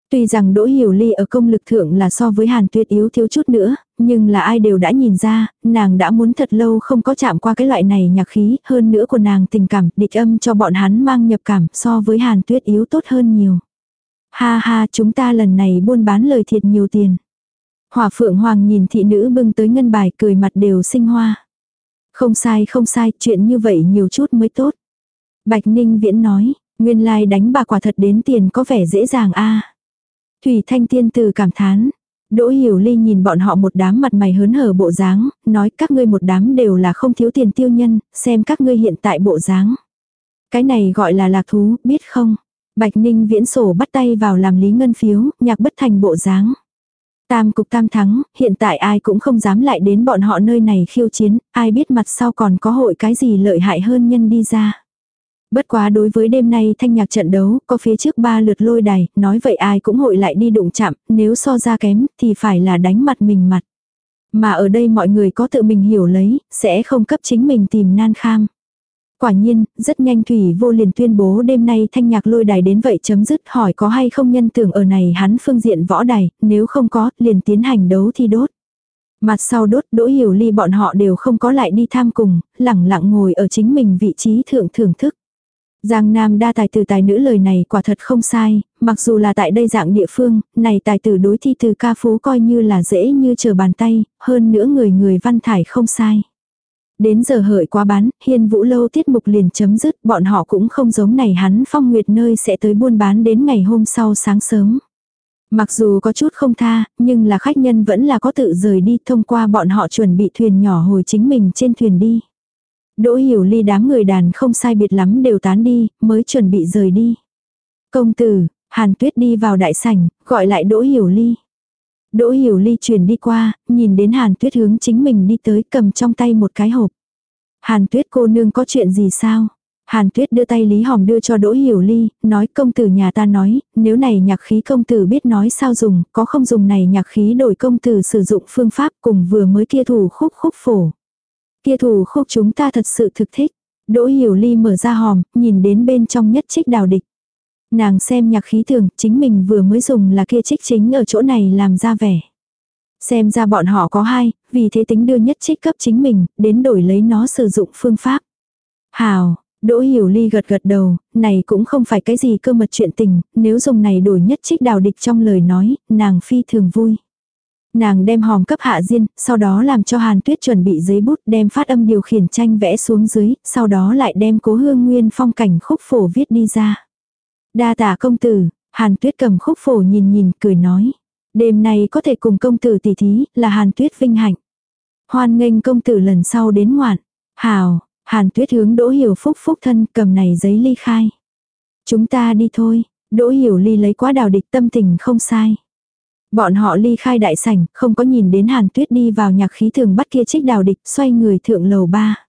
Tuy rằng Đỗ Hiểu Ly ở công lực thượng là so với Hàn Tuyết yếu thiếu chút nữa, nhưng là ai đều đã nhìn ra, nàng đã muốn thật lâu không có chạm qua cái loại này nhạc khí, hơn nữa của nàng tình cảm, địch âm cho bọn hắn mang nhập cảm so với Hàn Tuyết yếu tốt hơn nhiều. Ha ha, chúng ta lần này buôn bán lời thiệt nhiều tiền. Hỏa Phượng Hoàng nhìn thị nữ bưng tới ngân bài cười mặt đều sinh hoa. Không sai không sai, chuyện như vậy nhiều chút mới tốt. Bạch Ninh Viễn nói, nguyên lai like đánh bà quả thật đến tiền có vẻ dễ dàng a Thủy Thanh Tiên từ cảm thán. Đỗ Hiểu Ly nhìn bọn họ một đám mặt mày hớn hở bộ dáng, nói các ngươi một đám đều là không thiếu tiền tiêu nhân, xem các ngươi hiện tại bộ dáng. Cái này gọi là lạc thú, biết không? Bạch Ninh viễn sổ bắt tay vào làm lý ngân phiếu, nhạc bất thành bộ dáng. Tam cục tam thắng, hiện tại ai cũng không dám lại đến bọn họ nơi này khiêu chiến, ai biết mặt sau còn có hội cái gì lợi hại hơn nhân đi ra. Bất quá đối với đêm nay thanh nhạc trận đấu, có phía trước ba lượt lôi đài, nói vậy ai cũng hội lại đi đụng chạm, nếu so ra kém, thì phải là đánh mặt mình mặt. Mà ở đây mọi người có tự mình hiểu lấy, sẽ không cấp chính mình tìm nan kham. Quả nhiên, rất nhanh Thủy vô liền tuyên bố đêm nay thanh nhạc lôi đài đến vậy chấm dứt hỏi có hay không nhân tưởng ở này hắn phương diện võ đài, nếu không có, liền tiến hành đấu thi đốt. Mặt sau đốt đỗ hiểu ly bọn họ đều không có lại đi tham cùng, lẳng lặng ngồi ở chính mình vị trí thượng thưởng thức. Giang Nam đa tài tử tài nữ lời này quả thật không sai, mặc dù là tại đây dạng địa phương, này tài tử đối thi từ ca phú coi như là dễ như chờ bàn tay, hơn nữa người người văn thải không sai. Đến giờ hợi quá bán, hiên vũ lâu tiết mục liền chấm dứt, bọn họ cũng không giống này hắn phong nguyệt nơi sẽ tới buôn bán đến ngày hôm sau sáng sớm. Mặc dù có chút không tha, nhưng là khách nhân vẫn là có tự rời đi thông qua bọn họ chuẩn bị thuyền nhỏ hồi chính mình trên thuyền đi. Đỗ hiểu ly đám người đàn không sai biệt lắm đều tán đi, mới chuẩn bị rời đi. Công tử, Hàn Tuyết đi vào đại sảnh, gọi lại Đỗ hiểu ly. Đỗ hiểu ly chuyển đi qua, nhìn đến Hàn Tuyết hướng chính mình đi tới cầm trong tay một cái hộp. Hàn Tuyết cô nương có chuyện gì sao? Hàn Tuyết đưa tay Lý Hồng đưa cho Đỗ Hiểu Ly, nói công tử nhà ta nói, nếu này nhạc khí công tử biết nói sao dùng, có không dùng này nhạc khí đổi công tử sử dụng phương pháp cùng vừa mới kia thủ khúc khúc phổ. Kia thủ khúc chúng ta thật sự thực thích. Đỗ Hiểu Ly mở ra hòm, nhìn đến bên trong nhất trích đào địch. Nàng xem nhạc khí thường, chính mình vừa mới dùng là kia trích chính ở chỗ này làm ra vẻ. Xem ra bọn họ có hai, vì thế tính đưa nhất trích cấp chính mình, đến đổi lấy nó sử dụng phương pháp. Hào, Đỗ Hiểu Ly gật gật đầu, này cũng không phải cái gì cơ mật chuyện tình, nếu dùng này đổi nhất trích đào địch trong lời nói, nàng phi thường vui. Nàng đem hòm cấp hạ diên, sau đó làm cho Hàn Tuyết chuẩn bị giấy bút đem phát âm điều khiển tranh vẽ xuống dưới, sau đó lại đem cố hương nguyên phong cảnh khúc phổ viết đi ra. Đa tả công tử, Hàn Tuyết cầm khúc phổ nhìn nhìn, cười nói. Đêm nay có thể cùng công tử tỷ thí, là Hàn Tuyết vinh hạnh. Hoan nghênh công tử lần sau đến ngoạn. Hào, Hàn Tuyết hướng Đỗ Hiểu Phúc phúc thân cầm này giấy ly khai. Chúng ta đi thôi, Đỗ Hiểu ly lấy quá đào địch tâm tình không sai. Bọn họ ly khai đại sảnh, không có nhìn đến Hàn Tuyết đi vào nhạc khí thường bắt kia trích đào địch, xoay người thượng lầu ba.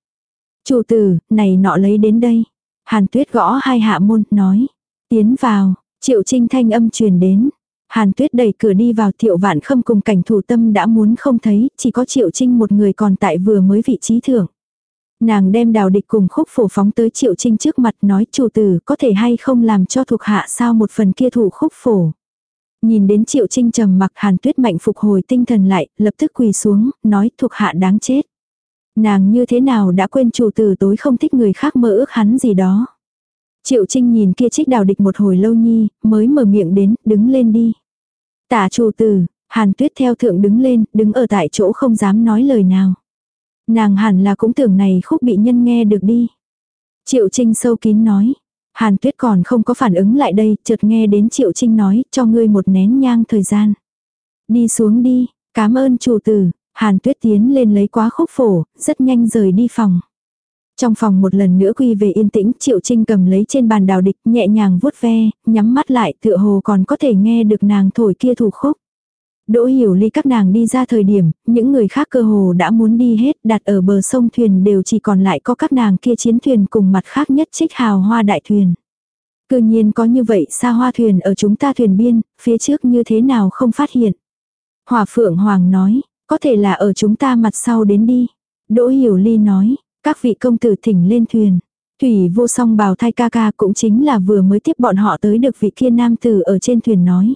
Chủ tử, này nọ lấy đến đây. Hàn Tuyết gõ hai hạ môn, nói. Tiến vào, triệu trinh thanh âm truyền đến. Hàn Tuyết đẩy cửa đi vào thiệu vạn khâm cùng cảnh thủ tâm đã muốn không thấy, chỉ có triệu trinh một người còn tại vừa mới vị trí thưởng. Nàng đem đào địch cùng khúc phổ phóng tới triệu trinh trước mặt nói chủ tử có thể hay không làm cho thuộc hạ sao một phần kia thủ khúc phổ. Nhìn đến triệu trinh trầm mặc hàn tuyết mạnh phục hồi tinh thần lại, lập tức quỳ xuống, nói thuộc hạ đáng chết. Nàng như thế nào đã quên chủ tử tối không thích người khác mơ ước hắn gì đó. Triệu trinh nhìn kia trích đào địch một hồi lâu nhi, mới mở miệng đến, đứng lên đi. Tả chủ tử, hàn tuyết theo thượng đứng lên, đứng ở tại chỗ không dám nói lời nào. Nàng hẳn là cũng tưởng này khúc bị nhân nghe được đi. Triệu Trinh sâu kín nói. Hàn Tuyết còn không có phản ứng lại đây, chợt nghe đến Triệu Trinh nói, cho ngươi một nén nhang thời gian. Đi xuống đi, cảm ơn chủ tử, Hàn Tuyết tiến lên lấy quá khúc phổ, rất nhanh rời đi phòng. Trong phòng một lần nữa quy về yên tĩnh, Triệu Trinh cầm lấy trên bàn đào địch, nhẹ nhàng vuốt ve, nhắm mắt lại, tựa hồ còn có thể nghe được nàng thổi kia thủ khúc. Đỗ hiểu ly các nàng đi ra thời điểm, những người khác cơ hồ đã muốn đi hết, đặt ở bờ sông thuyền đều chỉ còn lại có các nàng kia chiến thuyền cùng mặt khác nhất trích hào hoa đại thuyền. Cư nhiên có như vậy xa hoa thuyền ở chúng ta thuyền biên, phía trước như thế nào không phát hiện. Hòa Phượng Hoàng nói, có thể là ở chúng ta mặt sau đến đi. Đỗ Hiểu Ly nói, các vị công tử thỉnh lên thuyền. Thủy vô song bào thai ca ca cũng chính là vừa mới tiếp bọn họ tới được vị kia nam tử ở trên thuyền nói.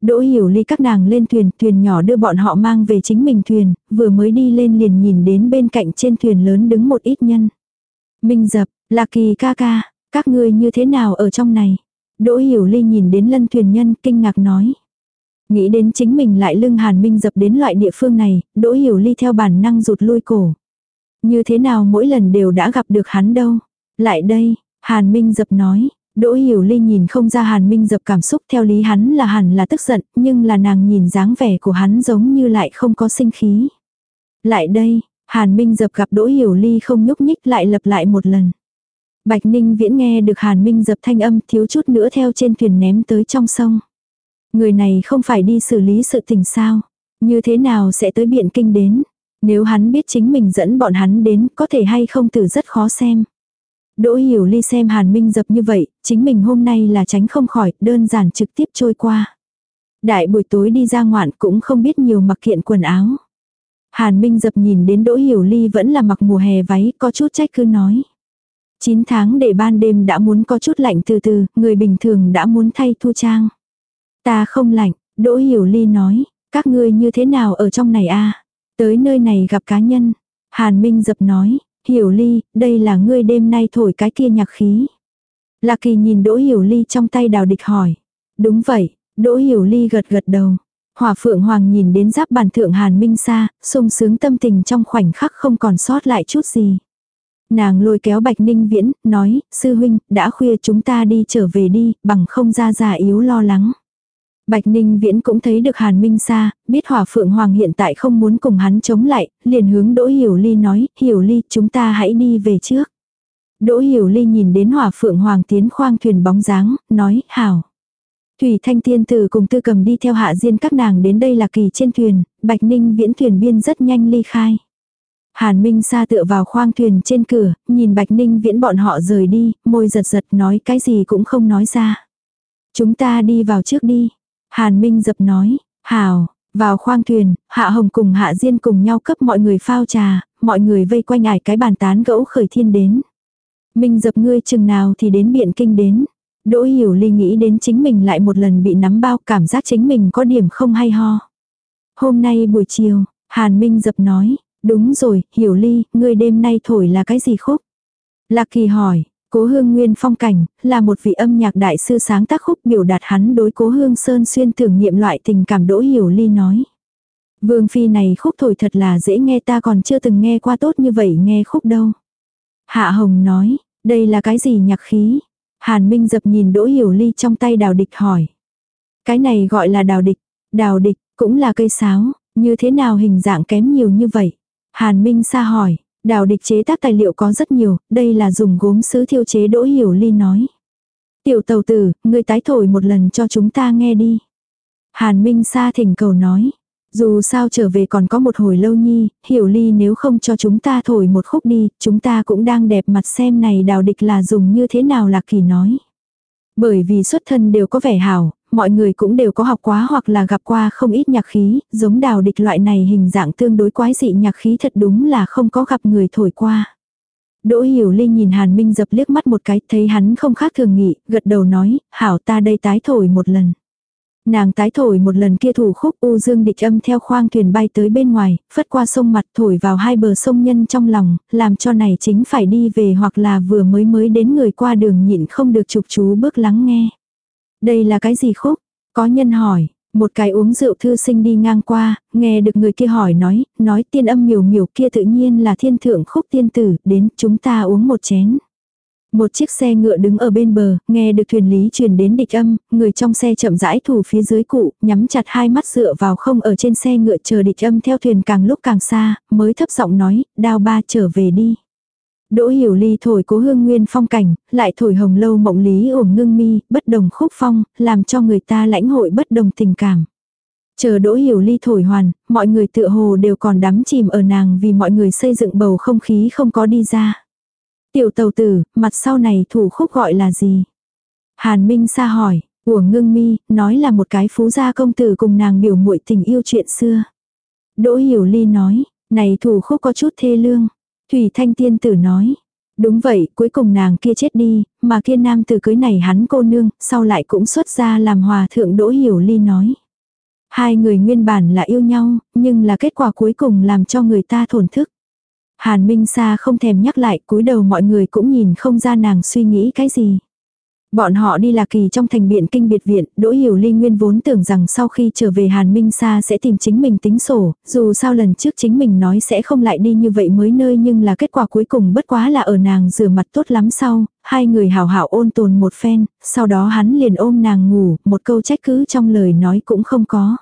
Đỗ hiểu ly các nàng lên thuyền, thuyền nhỏ đưa bọn họ mang về chính mình thuyền, vừa mới đi lên liền nhìn đến bên cạnh trên thuyền lớn đứng một ít nhân. Minh dập, là kỳ ca ca, các ngươi như thế nào ở trong này? Đỗ hiểu ly nhìn đến lân thuyền nhân kinh ngạc nói. Nghĩ đến chính mình lại lưng hàn minh dập đến loại địa phương này, đỗ hiểu ly theo bản năng rụt lui cổ. Như thế nào mỗi lần đều đã gặp được hắn đâu. Lại đây, hàn minh dập nói, Đỗ Hiểu Ly nhìn không ra Hàn Minh dập cảm xúc theo lý hắn là hẳn là tức giận, nhưng là nàng nhìn dáng vẻ của hắn giống như lại không có sinh khí. Lại đây, Hàn Minh dập gặp Đỗ Hiểu Ly không nhúc nhích lại lặp lại một lần. Bạch Ninh viễn nghe được Hàn Minh dập thanh âm thiếu chút nữa theo trên thuyền ném tới trong sông. Người này không phải đi xử lý sự tình sao. Như thế nào sẽ tới biện kinh đến. Nếu hắn biết chính mình dẫn bọn hắn đến có thể hay không từ rất khó xem. Đỗ hiểu ly xem Hàn Minh dập như vậy, chính mình hôm nay là tránh không khỏi, đơn giản trực tiếp trôi qua. Đại buổi tối đi ra ngoạn cũng không biết nhiều mặc kiện quần áo. Hàn Minh dập nhìn đến Đỗ Hiểu Ly vẫn là mặc mùa hè váy, có chút trách cứ nói. 9 tháng để ban đêm đã muốn có chút lạnh từ từ, người bình thường đã muốn thay thu trang. Ta không lạnh, Đỗ Hiểu Ly nói, các ngươi như thế nào ở trong này a Tới nơi này gặp cá nhân. Hàn Minh dập nói, Hiểu ly, đây là ngươi đêm nay thổi cái kia nhạc khí. Lạc kỳ nhìn Đỗ Hiểu ly trong tay đào địch hỏi. Đúng vậy, Đỗ Hiểu ly gật gật đầu. Hỏa Phượng Hoàng nhìn đến giáp bàn thượng Hàn Minh xa sung sướng tâm tình trong khoảnh khắc không còn sót lại chút gì. Nàng lôi kéo Bạch Ninh Viễn, nói, sư huynh, đã khuya chúng ta đi trở về đi, bằng không ra già yếu lo lắng. Bạch Ninh Viễn cũng thấy được Hàn Minh Sa, biết Hỏa Phượng Hoàng hiện tại không muốn cùng hắn chống lại, liền hướng Đỗ Hiểu Ly nói, Hiểu Ly chúng ta hãy đi về trước. Đỗ Hiểu Ly nhìn đến Hỏa Phượng Hoàng tiến khoang thuyền bóng dáng, nói, hảo. Thủy Thanh Tiên Tử cùng Tư Cầm đi theo hạ diên các nàng đến đây là kỳ trên thuyền, Bạch Ninh Viễn thuyền biên rất nhanh ly khai. Hàn Minh Sa tựa vào khoang thuyền trên cửa, nhìn Bạch Ninh Viễn bọn họ rời đi, môi giật giật nói cái gì cũng không nói ra. Chúng ta đi vào trước đi. Hàn Minh dập nói, hào, vào khoang thuyền, Hạ Hồng cùng Hạ Diên cùng nhau cấp mọi người phao trà, mọi người vây quanh ải cái bàn tán gẫu khởi thiên đến. Minh dập ngươi chừng nào thì đến biện kinh đến. Đỗ Hiểu Ly nghĩ đến chính mình lại một lần bị nắm bao cảm giác chính mình có điểm không hay ho. Hôm nay buổi chiều, Hàn Minh dập nói, đúng rồi, Hiểu Ly, ngươi đêm nay thổi là cái gì khúc? Lạc Kỳ hỏi, Cố Hương Nguyên phong cảnh, là một vị âm nhạc đại sư sáng tác khúc biểu đạt hắn đối Cố Hương Sơn xuyên tưởng niệm loại tình cảm Đỗ Hiểu Ly nói. Vương Phi này khúc thổi thật là dễ nghe ta còn chưa từng nghe qua tốt như vậy nghe khúc đâu. Hạ Hồng nói, đây là cái gì nhạc khí? Hàn Minh dập nhìn Đỗ Hiểu Ly trong tay đào địch hỏi. Cái này gọi là đào địch, đào địch cũng là cây sáo, như thế nào hình dạng kém nhiều như vậy? Hàn Minh xa hỏi, đào địch chế tác tài liệu có rất nhiều, đây là dùng gốm sứ thiêu chế Đỗ Hiểu Ly nói. Tiểu tàu tử, ngươi tái thổi một lần cho chúng ta nghe đi. Hàn Minh Sa thỉnh cầu nói. Dù sao trở về còn có một hồi lâu nhi, hiểu ly nếu không cho chúng ta thổi một khúc đi, chúng ta cũng đang đẹp mặt xem này đào địch là dùng như thế nào lạc kỳ nói. Bởi vì xuất thân đều có vẻ hảo, mọi người cũng đều có học quá hoặc là gặp qua không ít nhạc khí, giống đào địch loại này hình dạng tương đối quái dị nhạc khí thật đúng là không có gặp người thổi qua. Đỗ Hiểu Linh nhìn Hàn Minh dập liếc mắt một cái, thấy hắn không khác thường nghị, gật đầu nói, hảo ta đây tái thổi một lần. Nàng tái thổi một lần kia thủ khúc u dương địch âm theo khoang thuyền bay tới bên ngoài, phất qua sông mặt thổi vào hai bờ sông nhân trong lòng, làm cho này chính phải đi về hoặc là vừa mới mới đến người qua đường nhịn không được chụp chú bước lắng nghe. Đây là cái gì khúc? Có nhân hỏi, một cái uống rượu thư sinh đi ngang qua, nghe được người kia hỏi nói, nói tiên âm miều miều kia tự nhiên là thiên thượng khúc tiên tử, đến chúng ta uống một chén. Một chiếc xe ngựa đứng ở bên bờ, nghe được thuyền lý truyền đến địch âm, người trong xe chậm rãi thủ phía dưới cụ, nhắm chặt hai mắt dựa vào không ở trên xe ngựa chờ địch âm theo thuyền càng lúc càng xa, mới thấp giọng nói, đao ba trở về đi. Đỗ hiểu ly thổi cố hương nguyên phong cảnh, lại thổi hồng lâu mộng lý uổng ngưng mi, bất đồng khúc phong, làm cho người ta lãnh hội bất đồng tình cảm. Chờ đỗ hiểu ly thổi hoàn, mọi người tựa hồ đều còn đắm chìm ở nàng vì mọi người xây dựng bầu không khí không có đi ra. Tiểu tàu tử, mặt sau này thủ khúc gọi là gì? Hàn Minh xa hỏi, của ngưng mi, nói là một cái phú gia công tử cùng nàng biểu muội tình yêu chuyện xưa. Đỗ Hiểu Ly nói, này thủ khúc có chút thê lương. Thủy Thanh Tiên tử nói, đúng vậy, cuối cùng nàng kia chết đi, mà kia nam tử cưới này hắn cô nương, sau lại cũng xuất ra làm hòa thượng Đỗ Hiểu Ly nói. Hai người nguyên bản là yêu nhau, nhưng là kết quả cuối cùng làm cho người ta thổn thức. Hàn Minh Sa không thèm nhắc lại, cúi đầu mọi người cũng nhìn không ra nàng suy nghĩ cái gì. Bọn họ đi lạc kỳ trong thành biện kinh biệt viện, Đỗ Hiểu Ly nguyên vốn tưởng rằng sau khi trở về Hàn Minh Sa sẽ tìm chính mình tính sổ, dù sao lần trước chính mình nói sẽ không lại đi như vậy mới nơi nhưng là kết quả cuối cùng bất quá là ở nàng rửa mặt tốt lắm sau, hai người hào hảo ôn tồn một phen, sau đó hắn liền ôm nàng ngủ, một câu trách cứ trong lời nói cũng không có.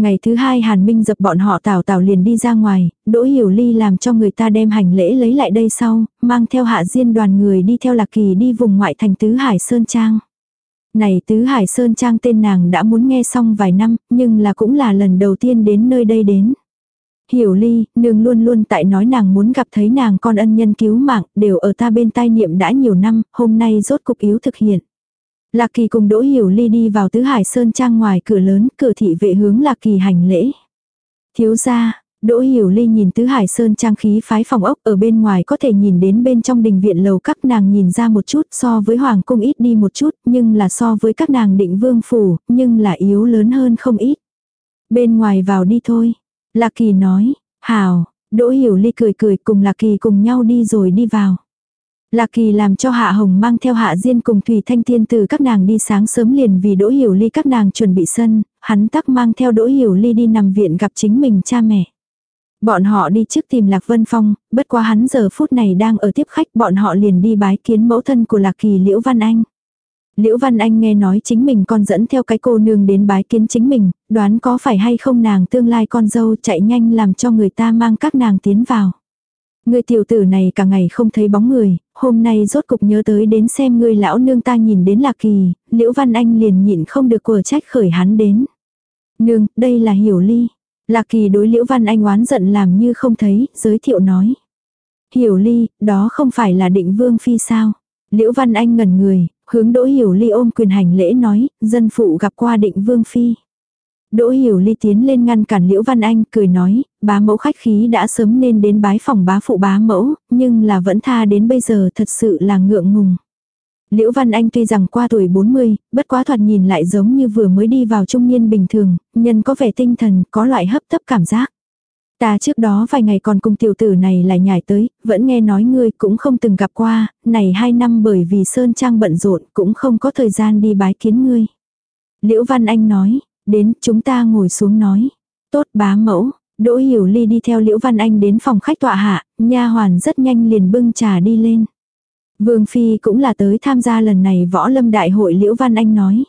Ngày thứ hai Hàn Minh dập bọn họ tào tào liền đi ra ngoài, Đỗ Hiểu Ly làm cho người ta đem hành lễ lấy lại đây sau, mang theo hạ diên đoàn người đi theo Lạc Kỳ đi vùng ngoại thành Tứ Hải Sơn Trang. Này Tứ Hải Sơn Trang tên nàng đã muốn nghe xong vài năm, nhưng là cũng là lần đầu tiên đến nơi đây đến. Hiểu Ly, nương luôn luôn tại nói nàng muốn gặp thấy nàng con ân nhân cứu mạng, đều ở ta bên tai niệm đã nhiều năm, hôm nay rốt cục yếu thực hiện. Lạc Kỳ cùng Đỗ Hiểu Ly đi vào Tứ Hải Sơn Trang ngoài cửa lớn, cửa thị vệ hướng Lạc Kỳ hành lễ. Thiếu gia, Đỗ Hiểu Ly nhìn Tứ Hải Sơn Trang khí phái phòng ốc ở bên ngoài có thể nhìn đến bên trong đình viện lầu các nàng nhìn ra một chút so với Hoàng cung ít đi một chút, nhưng là so với các nàng định vương phủ, nhưng là yếu lớn hơn không ít. Bên ngoài vào đi thôi. Lạc Kỳ nói, hào, Đỗ Hiểu Ly cười cười cùng Lạc Kỳ cùng nhau đi rồi đi vào. Lạc Kỳ làm cho Hạ Hồng mang theo Hạ Diên cùng Thủy Thanh Tiên từ các nàng đi sáng sớm liền vì Đỗ Hiểu Ly các nàng chuẩn bị sân, hắn tắc mang theo Đỗ Hiểu Ly đi nằm viện gặp chính mình cha mẹ. Bọn họ đi trước tìm Lạc Vân Phong, bất quá hắn giờ phút này đang ở tiếp khách bọn họ liền đi bái kiến mẫu thân của Lạc Kỳ Liễu Văn Anh. Liễu Văn Anh nghe nói chính mình con dẫn theo cái cô nương đến bái kiến chính mình, đoán có phải hay không nàng tương lai con dâu chạy nhanh làm cho người ta mang các nàng tiến vào. Người tiểu tử này cả ngày không thấy bóng người, hôm nay rốt cục nhớ tới đến xem người lão nương ta nhìn đến Lạc Kỳ, Liễu Văn Anh liền nhịn không được của trách khởi hắn đến. Nương, đây là Hiểu Ly. Lạc Kỳ đối Liễu Văn Anh oán giận làm như không thấy, giới thiệu nói. Hiểu Ly, đó không phải là định vương phi sao. Liễu Văn Anh ngẩn người, hướng đỗ Hiểu Ly ôm quyền hành lễ nói, dân phụ gặp qua định vương phi. Đỗ Hiểu Ly tiến lên ngăn cản Liễu Văn Anh, cười nói, bá mẫu khách khí đã sớm nên đến bái phòng bá phụ bá mẫu, nhưng là vẫn tha đến bây giờ thật sự là ngượng ngùng. Liễu Văn Anh tuy rằng qua tuổi 40, bất quá thoạt nhìn lại giống như vừa mới đi vào trung niên bình thường, nhân có vẻ tinh thần, có loại hấp tấp cảm giác. Ta trước đó vài ngày còn cùng tiểu tử này lại nhảy tới, vẫn nghe nói ngươi cũng không từng gặp qua, này hai năm bởi vì Sơn Trang bận rộn cũng không có thời gian đi bái kiến ngươi. Liễu Văn Anh nói, đến chúng ta ngồi xuống nói. Tốt bá mẫu, Đỗ Hiểu Ly đi theo Liễu Văn Anh đến phòng khách tọa hạ, nha hoàn rất nhanh liền bưng trà đi lên. Vương Phi cũng là tới tham gia lần này võ lâm đại hội Liễu Văn Anh nói.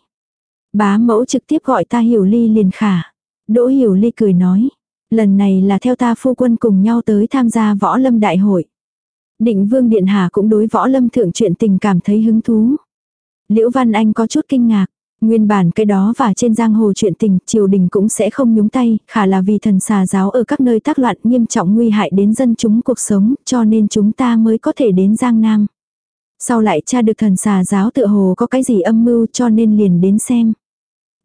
Bá mẫu trực tiếp gọi ta Hiểu Ly liền khả. Đỗ Hiểu Ly cười nói. Lần này là theo ta phu quân cùng nhau tới tham gia võ lâm đại hội. Định Vương Điện Hà cũng đối võ lâm thượng chuyện tình cảm thấy hứng thú. Liễu Văn Anh có chút kinh ngạc. Nguyên bản cái đó và trên giang hồ chuyện tình, triều đình cũng sẽ không nhúng tay, khả là vì thần xà giáo ở các nơi tác loạn nghiêm trọng nguy hại đến dân chúng cuộc sống, cho nên chúng ta mới có thể đến giang nam. Sau lại cha được thần xà giáo tựa hồ có cái gì âm mưu cho nên liền đến xem.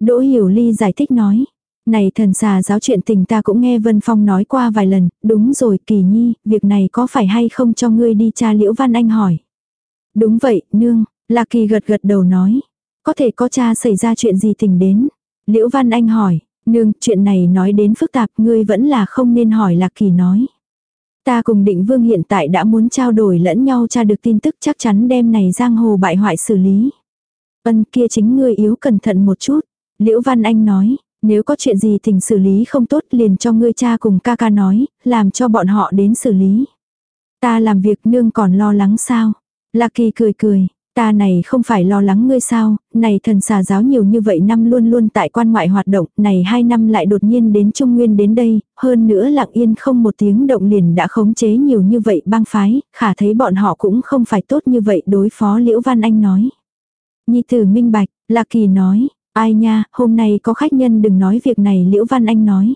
Đỗ Hiểu Ly giải thích nói. Này thần xà giáo chuyện tình ta cũng nghe Vân Phong nói qua vài lần, đúng rồi kỳ nhi, việc này có phải hay không cho ngươi đi cha Liễu Văn Anh hỏi. Đúng vậy, nương, là kỳ gật gật đầu nói. Có thể có cha xảy ra chuyện gì tình đến. Liễu Văn Anh hỏi, nương, chuyện này nói đến phức tạp, ngươi vẫn là không nên hỏi Lạc Kỳ nói. Ta cùng định vương hiện tại đã muốn trao đổi lẫn nhau tra được tin tức chắc chắn đem này giang hồ bại hoại xử lý. Ân kia chính ngươi yếu cẩn thận một chút. Liễu Văn Anh nói, nếu có chuyện gì tình xử lý không tốt liền cho ngươi cha cùng ca ca nói, làm cho bọn họ đến xử lý. Ta làm việc nương còn lo lắng sao? Lạc Kỳ cười cười, Ta này không phải lo lắng ngươi sao, này thần xà giáo nhiều như vậy năm luôn luôn tại quan ngoại hoạt động, này hai năm lại đột nhiên đến Trung Nguyên đến đây, hơn nữa lặng yên không một tiếng động liền đã khống chế nhiều như vậy bang phái, khả thấy bọn họ cũng không phải tốt như vậy đối phó Liễu Văn Anh nói. Nhi tử minh bạch, Lạc Kỳ nói, ai nha, hôm nay có khách nhân đừng nói việc này Liễu Văn Anh nói.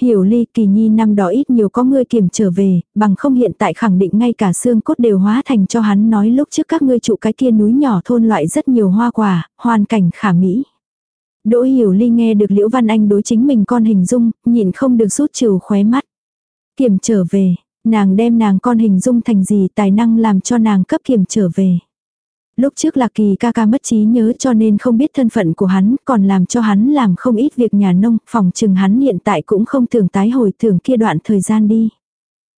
Hiểu ly kỳ nhi năm đó ít nhiều có ngươi kiểm trở về, bằng không hiện tại khẳng định ngay cả xương cốt đều hóa thành cho hắn nói lúc trước các ngươi trụ cái kia núi nhỏ thôn loại rất nhiều hoa quả, hoàn cảnh khả mỹ. Đỗ hiểu ly nghe được Liễu Văn Anh đối chính mình con hình dung, nhịn không được rút trừ khóe mắt. Kiểm trở về, nàng đem nàng con hình dung thành gì tài năng làm cho nàng cấp kiểm trở về. Lúc trước Lạc Kỳ ca ca mất trí nhớ cho nên không biết thân phận của hắn, còn làm cho hắn làm không ít việc nhà nông, phòng trừng hắn hiện tại cũng không thường tái hồi thường kia đoạn thời gian đi.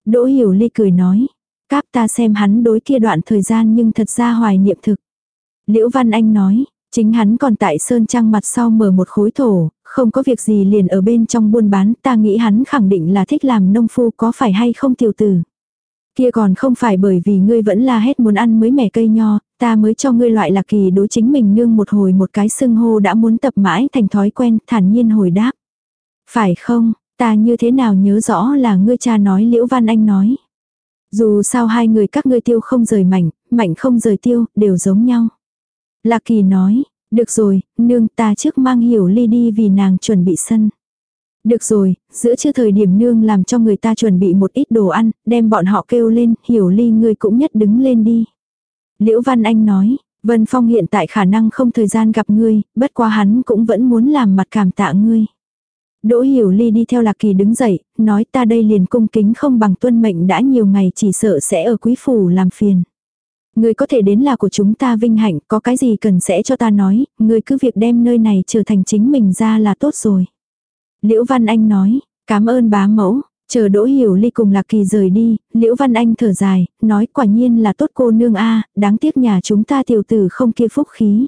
Đỗ Hiểu Ly cười nói, cáp ta xem hắn đối kia đoạn thời gian nhưng thật ra hoài niệm thực. Liễu Văn Anh nói, chính hắn còn tại Sơn Trăng mặt sau mở một khối thổ, không có việc gì liền ở bên trong buôn bán, ta nghĩ hắn khẳng định là thích làm nông phu có phải hay không tiểu tử. Kia còn không phải bởi vì ngươi vẫn là hết muốn ăn mới mẻ cây nho, ta mới cho ngươi loại lạc kỳ đối chính mình nương một hồi một cái sưng hô đã muốn tập mãi thành thói quen, thản nhiên hồi đáp. Phải không, ta như thế nào nhớ rõ là ngươi cha nói Liễu Văn Anh nói. Dù sao hai người các ngươi tiêu không rời mảnh, mảnh không rời tiêu, đều giống nhau. Lạc kỳ nói, được rồi, nương ta trước mang hiểu ly đi vì nàng chuẩn bị sân. Được rồi, giữa chưa thời điểm nương làm cho người ta chuẩn bị một ít đồ ăn, đem bọn họ kêu lên, hiểu ly ngươi cũng nhất đứng lên đi. Liễu Văn Anh nói, Vân Phong hiện tại khả năng không thời gian gặp ngươi, bất quá hắn cũng vẫn muốn làm mặt cảm tạ ngươi. Đỗ Hiểu Ly đi theo Lạc Kỳ đứng dậy, nói ta đây liền cung kính không bằng tuân mệnh đã nhiều ngày chỉ sợ sẽ ở quý phủ làm phiền. Ngươi có thể đến là của chúng ta vinh hạnh, có cái gì cần sẽ cho ta nói, ngươi cứ việc đem nơi này trở thành chính mình ra là tốt rồi. Liễu Văn Anh nói, cảm ơn bá mẫu, chờ Đỗ Hiểu Ly cùng Lạc Kỳ rời đi, Liễu Văn Anh thở dài, nói quả nhiên là tốt cô nương a, đáng tiếc nhà chúng ta tiểu tử không kia phúc khí.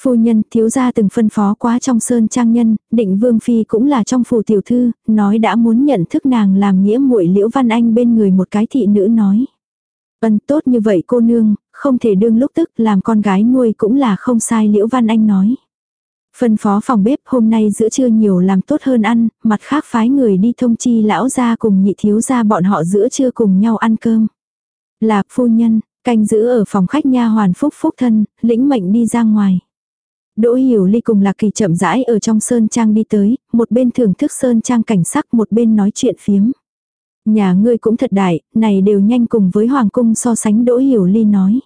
Phu nhân thiếu gia từng phân phó quá trong sơn trang nhân, định vương phi cũng là trong phủ tiểu thư, nói đã muốn nhận thức nàng làm nghĩa muội Liễu Văn Anh bên người một cái thị nữ nói. Ân tốt như vậy cô nương, không thể đương lúc tức làm con gái nuôi cũng là không sai Liễu Văn Anh nói. Phân phó phòng bếp hôm nay giữa trưa nhiều làm tốt hơn ăn, mặt khác phái người đi thông chi lão ra cùng nhị thiếu ra bọn họ giữa trưa cùng nhau ăn cơm. là phu nhân, canh giữ ở phòng khách nha hoàn phúc phúc thân, lĩnh mệnh đi ra ngoài. Đỗ Hiểu Ly cùng Lạc Kỳ chậm rãi ở trong sơn trang đi tới, một bên thưởng thức sơn trang cảnh sắc, một bên nói chuyện phiếm. Nhà ngươi cũng thật đại, này đều nhanh cùng với hoàng cung so sánh Đỗ Hiểu Ly nói.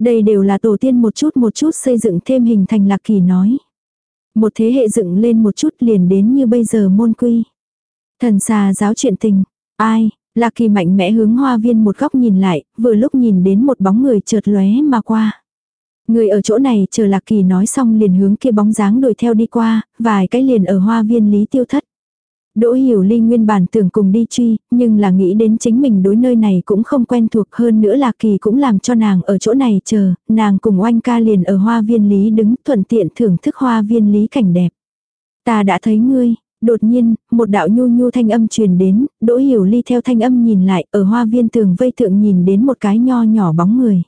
Đây đều là tổ tiên một chút một chút xây dựng thêm hình thành Lạc Kỳ nói. Một thế hệ dựng lên một chút liền đến như bây giờ môn quy. Thần xà giáo chuyện tình. Ai, Lạc Kỳ mạnh mẽ hướng hoa viên một góc nhìn lại, vừa lúc nhìn đến một bóng người chợt lóe mà qua. Người ở chỗ này chờ Lạc Kỳ nói xong liền hướng kia bóng dáng đuổi theo đi qua, vài cái liền ở hoa viên lý tiêu thất. Đỗ Hiểu Ly nguyên bản tưởng cùng đi truy, nhưng là nghĩ đến chính mình đối nơi này cũng không quen thuộc hơn nữa là kỳ cũng làm cho nàng ở chỗ này chờ, nàng cùng oanh ca liền ở hoa viên lý đứng thuận tiện thưởng thức hoa viên lý cảnh đẹp. Ta đã thấy ngươi, đột nhiên, một đạo nhu nhu thanh âm truyền đến, Đỗ Hiểu Ly theo thanh âm nhìn lại, ở hoa viên tường vây thượng nhìn đến một cái nho nhỏ bóng người.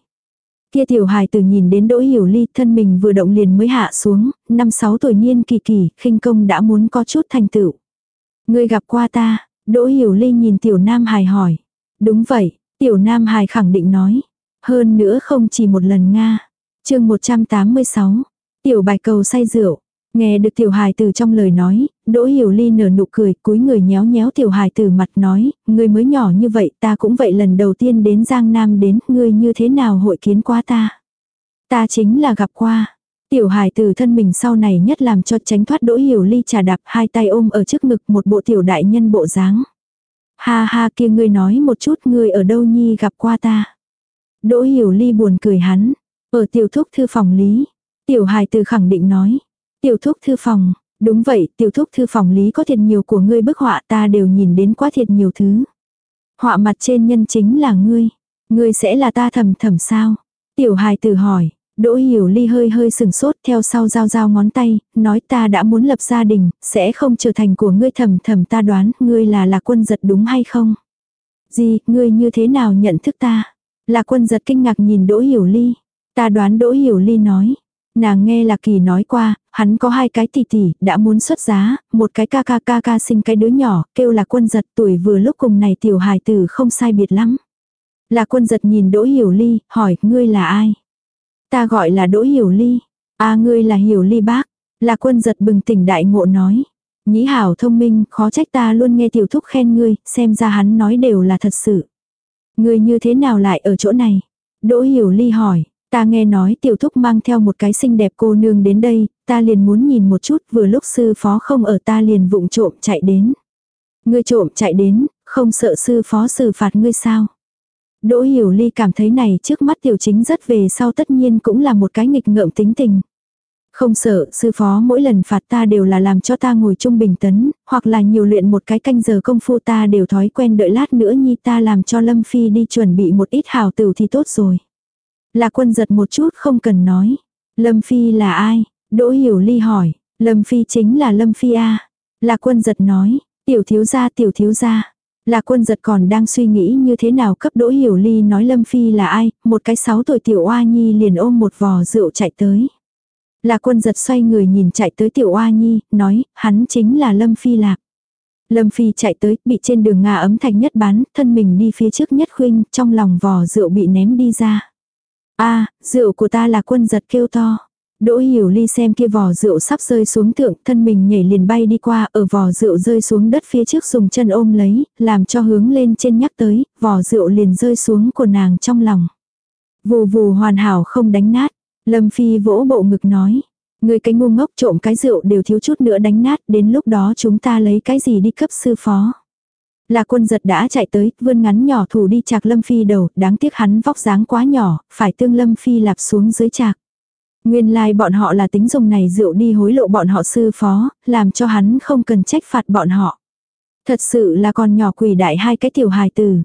Kia tiểu hài tử nhìn đến Đỗ Hiểu Ly, thân mình vừa động liền mới hạ xuống, năm sáu tuổi niên kỳ kỳ, khinh công đã muốn có chút thành tựu. Ngươi gặp qua ta, Đỗ Hiểu Ly nhìn tiểu nam hài hỏi. Đúng vậy, tiểu nam hài khẳng định nói. Hơn nữa không chỉ một lần Nga. chương 186, tiểu bài cầu say rượu. Nghe được tiểu hài từ trong lời nói, Đỗ Hiểu Ly nở nụ cười, cúi người nhéo nhéo tiểu hài từ mặt nói, ngươi mới nhỏ như vậy, ta cũng vậy lần đầu tiên đến Giang Nam đến, ngươi như thế nào hội kiến qua ta? Ta chính là gặp qua. Tiểu hài từ thân mình sau này nhất làm cho tránh thoát Đỗ Hiểu Ly trà đạp hai tay ôm ở trước ngực một bộ tiểu đại nhân bộ dáng. Ha ha kia ngươi nói một chút ngươi ở đâu nhi gặp qua ta. Đỗ Hiểu Ly buồn cười hắn, ở tiểu thúc thư phòng lý. Tiểu hài từ khẳng định nói, tiểu thúc thư phòng, đúng vậy tiểu thúc thư phòng lý có thiệt nhiều của ngươi bức họa ta đều nhìn đến quá thiệt nhiều thứ. Họa mặt trên nhân chính là ngươi, ngươi sẽ là ta thầm thầm sao? Tiểu hài từ hỏi, Đỗ hiểu ly hơi hơi sừng sốt theo sau giao giao ngón tay, nói ta đã muốn lập gia đình, sẽ không trở thành của ngươi thầm thầm ta đoán, ngươi là là quân giật đúng hay không? Gì, ngươi như thế nào nhận thức ta? Là quân giật kinh ngạc nhìn Đỗ hiểu ly. Ta đoán Đỗ hiểu ly nói. Nàng nghe là kỳ nói qua, hắn có hai cái tỷ tỷ, đã muốn xuất giá, một cái ca ca ca ca sinh cái đứa nhỏ, kêu là quân giật tuổi vừa lúc cùng này tiểu hài tử không sai biệt lắm. Là quân giật nhìn Đỗ Hiểu Ly, hỏi, ngươi là ai? Ta gọi là Đỗ Hiểu Ly. a ngươi là Hiểu Ly bác. Là quân giật bừng tỉnh đại ngộ nói. Nhĩ hảo thông minh, khó trách ta luôn nghe tiểu thúc khen ngươi, xem ra hắn nói đều là thật sự. Ngươi như thế nào lại ở chỗ này? Đỗ Hiểu Ly hỏi, ta nghe nói tiểu thúc mang theo một cái xinh đẹp cô nương đến đây, ta liền muốn nhìn một chút vừa lúc sư phó không ở ta liền vụng trộm chạy đến. Ngươi trộm chạy đến, không sợ sư phó xử phạt ngươi sao? Đỗ Hiểu Ly cảm thấy này trước mắt tiểu chính rất về sau tất nhiên cũng là một cái nghịch ngợm tính tình. Không sợ, sư phó mỗi lần phạt ta đều là làm cho ta ngồi trung bình tấn, hoặc là nhiều luyện một cái canh giờ công phu ta đều thói quen đợi lát nữa nhi ta làm cho Lâm Phi đi chuẩn bị một ít hào tử thì tốt rồi. Là quân giật một chút không cần nói. Lâm Phi là ai? Đỗ Hiểu Ly hỏi. Lâm Phi chính là Lâm Phi A. Là quân giật nói. Tiểu thiếu gia tiểu thiếu gia. Là quân giật còn đang suy nghĩ như thế nào cấp đỗ hiểu ly nói Lâm Phi là ai, một cái sáu tuổi tiểu oa nhi liền ôm một vò rượu chạy tới. Là quân giật xoay người nhìn chạy tới tiểu oa nhi, nói, hắn chính là Lâm Phi lạc. Lâm Phi chạy tới, bị trên đường Nga ấm thành nhất bán, thân mình đi phía trước nhất khuynh, trong lòng vò rượu bị ném đi ra. a rượu của ta là quân giật kêu to. Đỗ hiểu ly xem kia vò rượu sắp rơi xuống tượng thân mình nhảy liền bay đi qua, ở vò rượu rơi xuống đất phía trước dùng chân ôm lấy, làm cho hướng lên trên nhắc tới, vò rượu liền rơi xuống của nàng trong lòng. Vù vù hoàn hảo không đánh nát, Lâm Phi vỗ bộ ngực nói. Người cái ngu ngốc trộm cái rượu đều thiếu chút nữa đánh nát, đến lúc đó chúng ta lấy cái gì đi cấp sư phó. Là quân giật đã chạy tới, vươn ngắn nhỏ thủ đi chạc Lâm Phi đầu, đáng tiếc hắn vóc dáng quá nhỏ, phải tương Lâm Phi lạp xuống dưới chạc. Nguyên lai like bọn họ là tính dùng này rượu đi hối lộ bọn họ sư phó, làm cho hắn không cần trách phạt bọn họ. Thật sự là con nhỏ quỷ đại hai cái tiểu hài tử.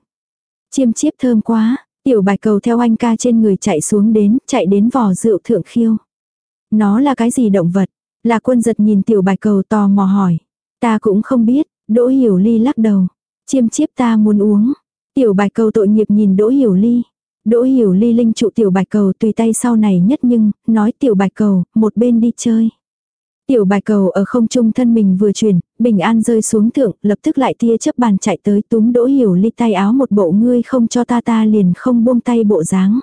Chiêm chiếp thơm quá, tiểu bài cầu theo anh ca trên người chạy xuống đến, chạy đến vò rượu thượng khiêu. Nó là cái gì động vật? Là quân giật nhìn tiểu bài cầu tò mò hỏi. Ta cũng không biết, đỗ hiểu ly lắc đầu. Chiêm chiếp ta muốn uống. Tiểu bài cầu tội nghiệp nhìn đỗ hiểu ly. Đỗ hiểu ly linh trụ tiểu bạch cầu tùy tay sau này nhất nhưng, nói tiểu bạch cầu, một bên đi chơi. Tiểu bạch cầu ở không trung thân mình vừa chuyển, bình an rơi xuống thượng, lập tức lại tia chấp bàn chạy tới túm đỗ hiểu ly tay áo một bộ ngươi không cho ta ta liền không buông tay bộ dáng.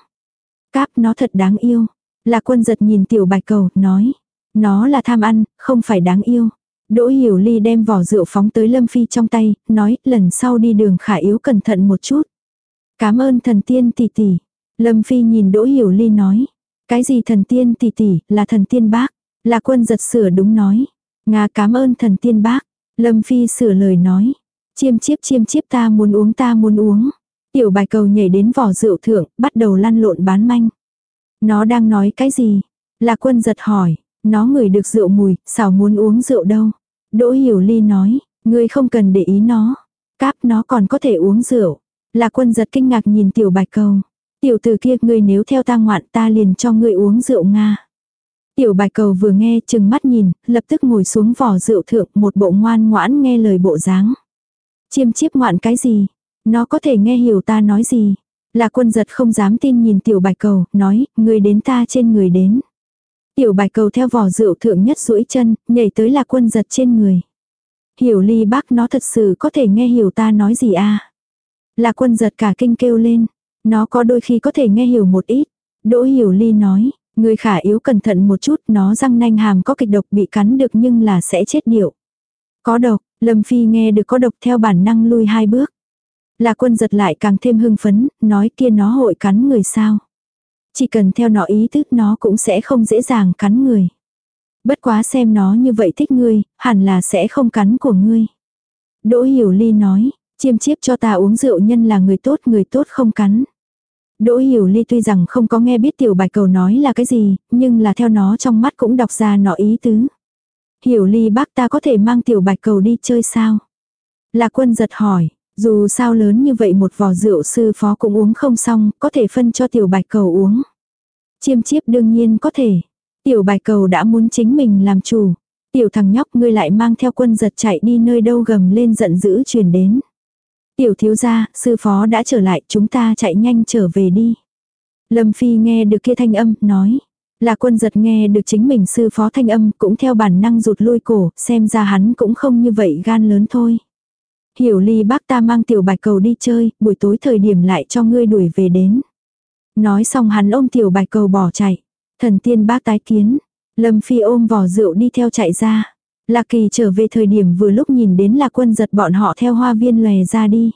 Cáp nó thật đáng yêu. Là quân giật nhìn tiểu bạch cầu, nói. Nó là tham ăn, không phải đáng yêu. Đỗ hiểu ly đem vỏ rượu phóng tới lâm phi trong tay, nói lần sau đi đường khả yếu cẩn thận một chút. Cảm ơn thần tiên tỷ tỷ. Lâm Phi nhìn Đỗ Hiểu Ly nói. Cái gì thần tiên tỷ tỷ, là thần tiên bác. Là quân giật sửa đúng nói. Nga cảm ơn thần tiên bác. Lâm Phi sửa lời nói. Chiêm chiếp chiêm chiếp ta muốn uống ta muốn uống. Tiểu bài cầu nhảy đến vỏ rượu thượng, bắt đầu lăn lộn bán manh. Nó đang nói cái gì? là quân giật hỏi. Nó ngửi được rượu mùi, xảo muốn uống rượu đâu? Đỗ hiểu ly nói, ngươi không cần để ý nó. Cáp nó còn có thể uống rượu là quân giật kinh ngạc nhìn tiểu bạch cầu. Tiểu tử kia ngươi nếu theo ta ngoạn ta liền cho ngươi uống rượu Nga. Tiểu bạch cầu vừa nghe chừng mắt nhìn, lập tức ngồi xuống vỏ rượu thượng một bộ ngoan ngoãn nghe lời bộ dáng. Chiêm chiếp ngoạn cái gì? Nó có thể nghe hiểu ta nói gì? Là quân giật không dám tin nhìn tiểu bạch cầu, nói, người đến ta trên người đến. Tiểu bạch cầu theo vỏ rượu thượng nhất duỗi chân, nhảy tới là quân giật trên người. Hiểu ly bác nó thật sự có thể nghe hiểu ta nói gì à? Là quân giật cả kinh kêu lên. Nó có đôi khi có thể nghe hiểu một ít. Đỗ hiểu ly nói, người khả yếu cẩn thận một chút, nó răng nanh hàm có kịch độc bị cắn được nhưng là sẽ chết điệu. Có độc, Lâm Phi nghe được có độc theo bản năng lui hai bước. Là quân giật lại càng thêm hưng phấn, nói kia nó hội cắn người sao. Chỉ cần theo nó ý thức nó cũng sẽ không dễ dàng cắn người. Bất quá xem nó như vậy thích ngươi, hẳn là sẽ không cắn của ngươi. Đỗ Hiểu Ly nói, chiêm chiếp cho ta uống rượu nhân là người tốt, người tốt không cắn. Đỗ Hiểu Ly tuy rằng không có nghe biết tiểu bạch cầu nói là cái gì, nhưng là theo nó trong mắt cũng đọc ra nó ý tứ. Hiểu Ly bác ta có thể mang tiểu bạch cầu đi chơi sao? Là quân giật hỏi, dù sao lớn như vậy một vò rượu sư phó cũng uống không xong, có thể phân cho tiểu bạch cầu uống. Chiêm chiếp đương nhiên có thể. Tiểu bạch cầu đã muốn chính mình làm chủ. Tiểu thằng nhóc ngươi lại mang theo quân giật chạy đi nơi đâu gầm lên giận dữ truyền đến. Tiểu thiếu gia, sư phó đã trở lại, chúng ta chạy nhanh trở về đi. Lâm Phi nghe được kia thanh âm, nói. Là quân giật nghe được chính mình sư phó thanh âm, cũng theo bản năng rụt lui cổ, xem ra hắn cũng không như vậy gan lớn thôi. Hiểu ly bác ta mang tiểu bạch cầu đi chơi, buổi tối thời điểm lại cho ngươi đuổi về đến. Nói xong hắn ôm tiểu bạch cầu bỏ chạy. Thần tiên bác tái kiến. Lâm phi ôm vỏ rượu đi theo chạy ra. Lạc kỳ trở về thời điểm vừa lúc nhìn đến là quân giật bọn họ theo hoa viên lòe ra đi.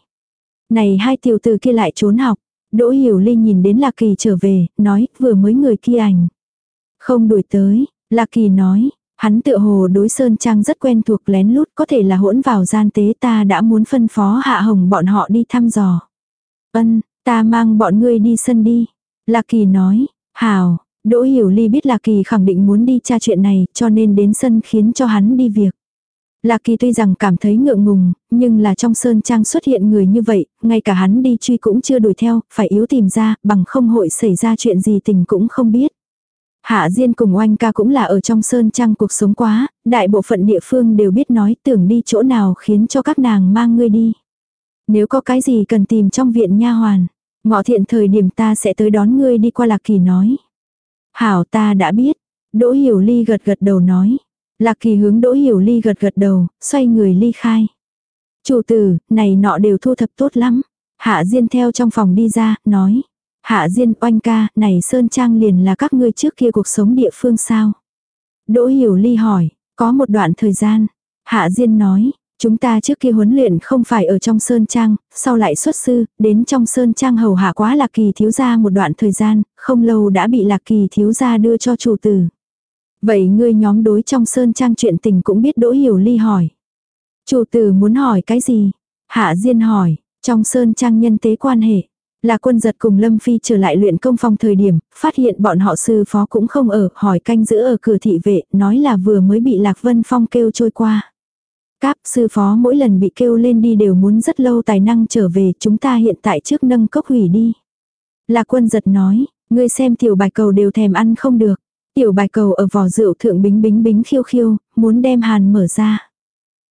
Này hai tiểu tử kia lại trốn học. Đỗ hiểu ly nhìn đến Lạc kỳ trở về, nói vừa mới người kia ảnh. Không đuổi tới, Lạc kỳ nói, Hắn tựa hồ đối Sơn Trang rất quen thuộc lén lút có thể là hỗn vào gian tế ta đã muốn phân phó hạ hồng bọn họ đi thăm dò. Ân, ta mang bọn ngươi đi sân đi. Lạc Kỳ nói, hào, Đỗ Hiểu Ly biết Lạc Kỳ khẳng định muốn đi tra chuyện này cho nên đến sân khiến cho hắn đi việc. Lạc Kỳ tuy rằng cảm thấy ngượng ngùng, nhưng là trong sơn trang xuất hiện người như vậy, ngay cả hắn đi truy cũng chưa đuổi theo, phải yếu tìm ra, bằng không hội xảy ra chuyện gì tình cũng không biết. Hạ Diên cùng oanh ca cũng là ở trong sơn trang cuộc sống quá, đại bộ phận địa phương đều biết nói tưởng đi chỗ nào khiến cho các nàng mang ngươi đi. Nếu có cái gì cần tìm trong viện nha hoàn, ngọ thiện thời điểm ta sẽ tới đón ngươi đi qua Lạc Kỳ nói. Hảo ta đã biết, Đỗ Hiểu Ly gật gật đầu nói. Lạc Kỳ hướng Đỗ Hiểu Ly gật gật đầu, xoay người ly khai. Chủ tử, này nọ đều thu thập tốt lắm. Hạ Diên theo trong phòng đi ra, nói. Hạ Diên oanh ca, này Sơn Trang liền là các ngươi trước kia cuộc sống địa phương sao? Đỗ Hiểu Ly hỏi, có một đoạn thời gian. Hạ Diên nói, chúng ta trước kia huấn luyện không phải ở trong Sơn Trang, sau lại xuất sư, đến trong Sơn Trang hầu hạ quá Lạc Kỳ thiếu gia một đoạn thời gian, không lâu đã bị Lạc Kỳ thiếu gia đưa cho chủ tử. Vậy ngươi nhóm đối trong Sơn Trang chuyện tình cũng biết Đỗ Hiểu Ly hỏi. Chủ tử muốn hỏi cái gì? Hạ Diên hỏi, trong Sơn Trang nhân tế quan hệ. Là quân giật cùng Lâm Phi trở lại luyện công phong thời điểm, phát hiện bọn họ sư phó cũng không ở, hỏi canh giữ ở cửa thị vệ, nói là vừa mới bị Lạc Vân Phong kêu trôi qua. Cáp sư phó mỗi lần bị kêu lên đi đều muốn rất lâu tài năng trở về, chúng ta hiện tại trước nâng cốc hủy đi. Là quân giật nói, ngươi xem tiểu bài cầu đều thèm ăn không được. Tiểu bài cầu ở vỏ rượu thượng bính bính bính khiêu khiêu, muốn đem hàn mở ra.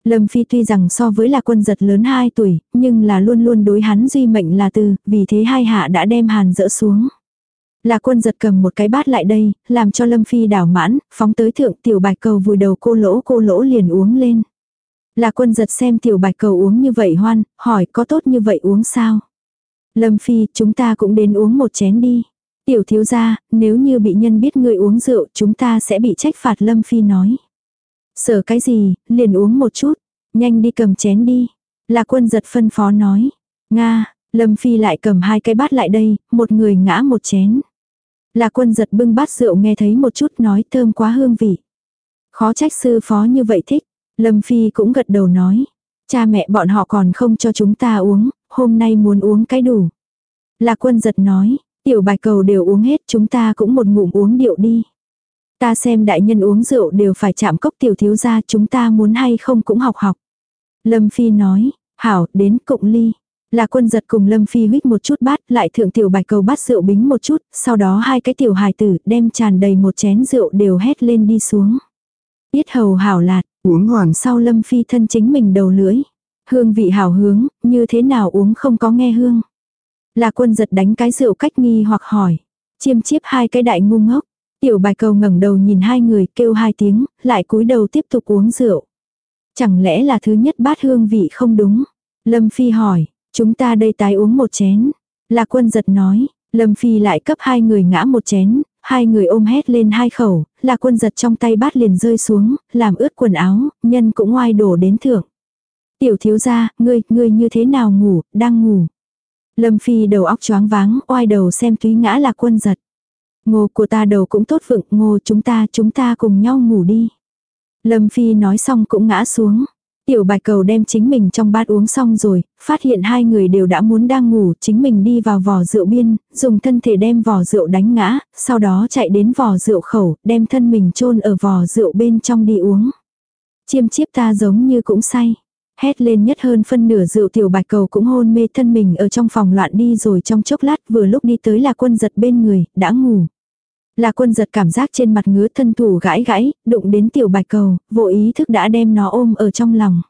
Lâm Phi tuy rằng so với là quân giật lớn 2 tuổi, nhưng là luôn luôn đối hắn duy mệnh là từ, vì thế hai hạ đã đem hàn dỡ xuống. Là quân giật cầm một cái bát lại đây, làm cho Lâm Phi đảo mãn, phóng tới thượng tiểu bạch cầu vùi đầu cô lỗ cô lỗ liền uống lên. Là quân giật xem tiểu bạch cầu uống như vậy hoan, hỏi có tốt như vậy uống sao? Lâm Phi, chúng ta cũng đến uống một chén đi. Tiểu thiếu gia, nếu như bị nhân biết người uống rượu, chúng ta sẽ bị trách phạt Lâm Phi nói. Sợ cái gì, liền uống một chút. Nhanh đi cầm chén đi. Là quân giật phân phó nói. Nga, Lâm Phi lại cầm hai cái bát lại đây, một người ngã một chén. Là quân giật bưng bát rượu nghe thấy một chút nói thơm quá hương vị. Khó trách sư phó như vậy thích. Lâm Phi cũng gật đầu nói. Cha mẹ bọn họ còn không cho chúng ta uống, hôm nay muốn uống cái đủ. Là quân giật nói, Tiểu bạch cầu đều uống hết chúng ta cũng một ngụm uống điệu đi. Ta xem đại nhân uống rượu đều phải chạm cốc tiểu thiếu gia chúng ta muốn hay không cũng học học. Lâm Phi nói, hảo đến cộng ly. Là quân giật cùng Lâm Phi huyết một chút bát, lại thượng tiểu bạch cầu bát rượu bính một chút, sau đó hai cái tiểu hài tử đem tràn đầy một chén rượu đều hét lên đi xuống. Biết hầu hảo lạt, uống hoàn sau Lâm Phi thân chính mình đầu lưỡi. Hương vị hảo hướng, như thế nào uống không có nghe hương. Là quân giật đánh cái rượu cách nghi hoặc hỏi. Chiêm chiếp hai cái đại ngu ngốc. Tiểu bài cầu ngẩng đầu nhìn hai người kêu hai tiếng, lại cúi đầu tiếp tục uống rượu. Chẳng lẽ là thứ nhất bát hương vị không đúng? Lâm Phi hỏi, chúng ta đây tái uống một chén. Là quân giật nói, Lâm Phi lại cấp hai người ngã một chén, hai người ôm hét lên hai khẩu, là quân giật trong tay bát liền rơi xuống, làm ướt quần áo, nhân cũng oai đổ đến thượng. Tiểu thiếu gia, ngươi, ngươi như thế nào ngủ, đang ngủ. Lâm Phi đầu óc choáng váng, oai đầu xem túy ngã là quân giật. Ngô của ta đầu cũng tốt vựng, ngô chúng ta, chúng ta cùng nhau ngủ đi. Lâm Phi nói xong cũng ngã xuống. Tiểu bạch cầu đem chính mình trong bát uống xong rồi, phát hiện hai người đều đã muốn đang ngủ, chính mình đi vào vò rượu biên, dùng thân thể đem vò rượu đánh ngã, sau đó chạy đến vò rượu khẩu, đem thân mình chôn ở vò rượu bên trong đi uống. Chiêm chiếp ta giống như cũng say. Hét lên nhất hơn phân nửa rượu tiểu bạch cầu cũng hôn mê thân mình ở trong phòng loạn đi rồi trong chốc lát vừa lúc đi tới là quân giật bên người, đã ngủ. Là quân giật cảm giác trên mặt ngứa thân thủ gãi gãi, đụng đến tiểu bạch cầu, vô ý thức đã đem nó ôm ở trong lòng.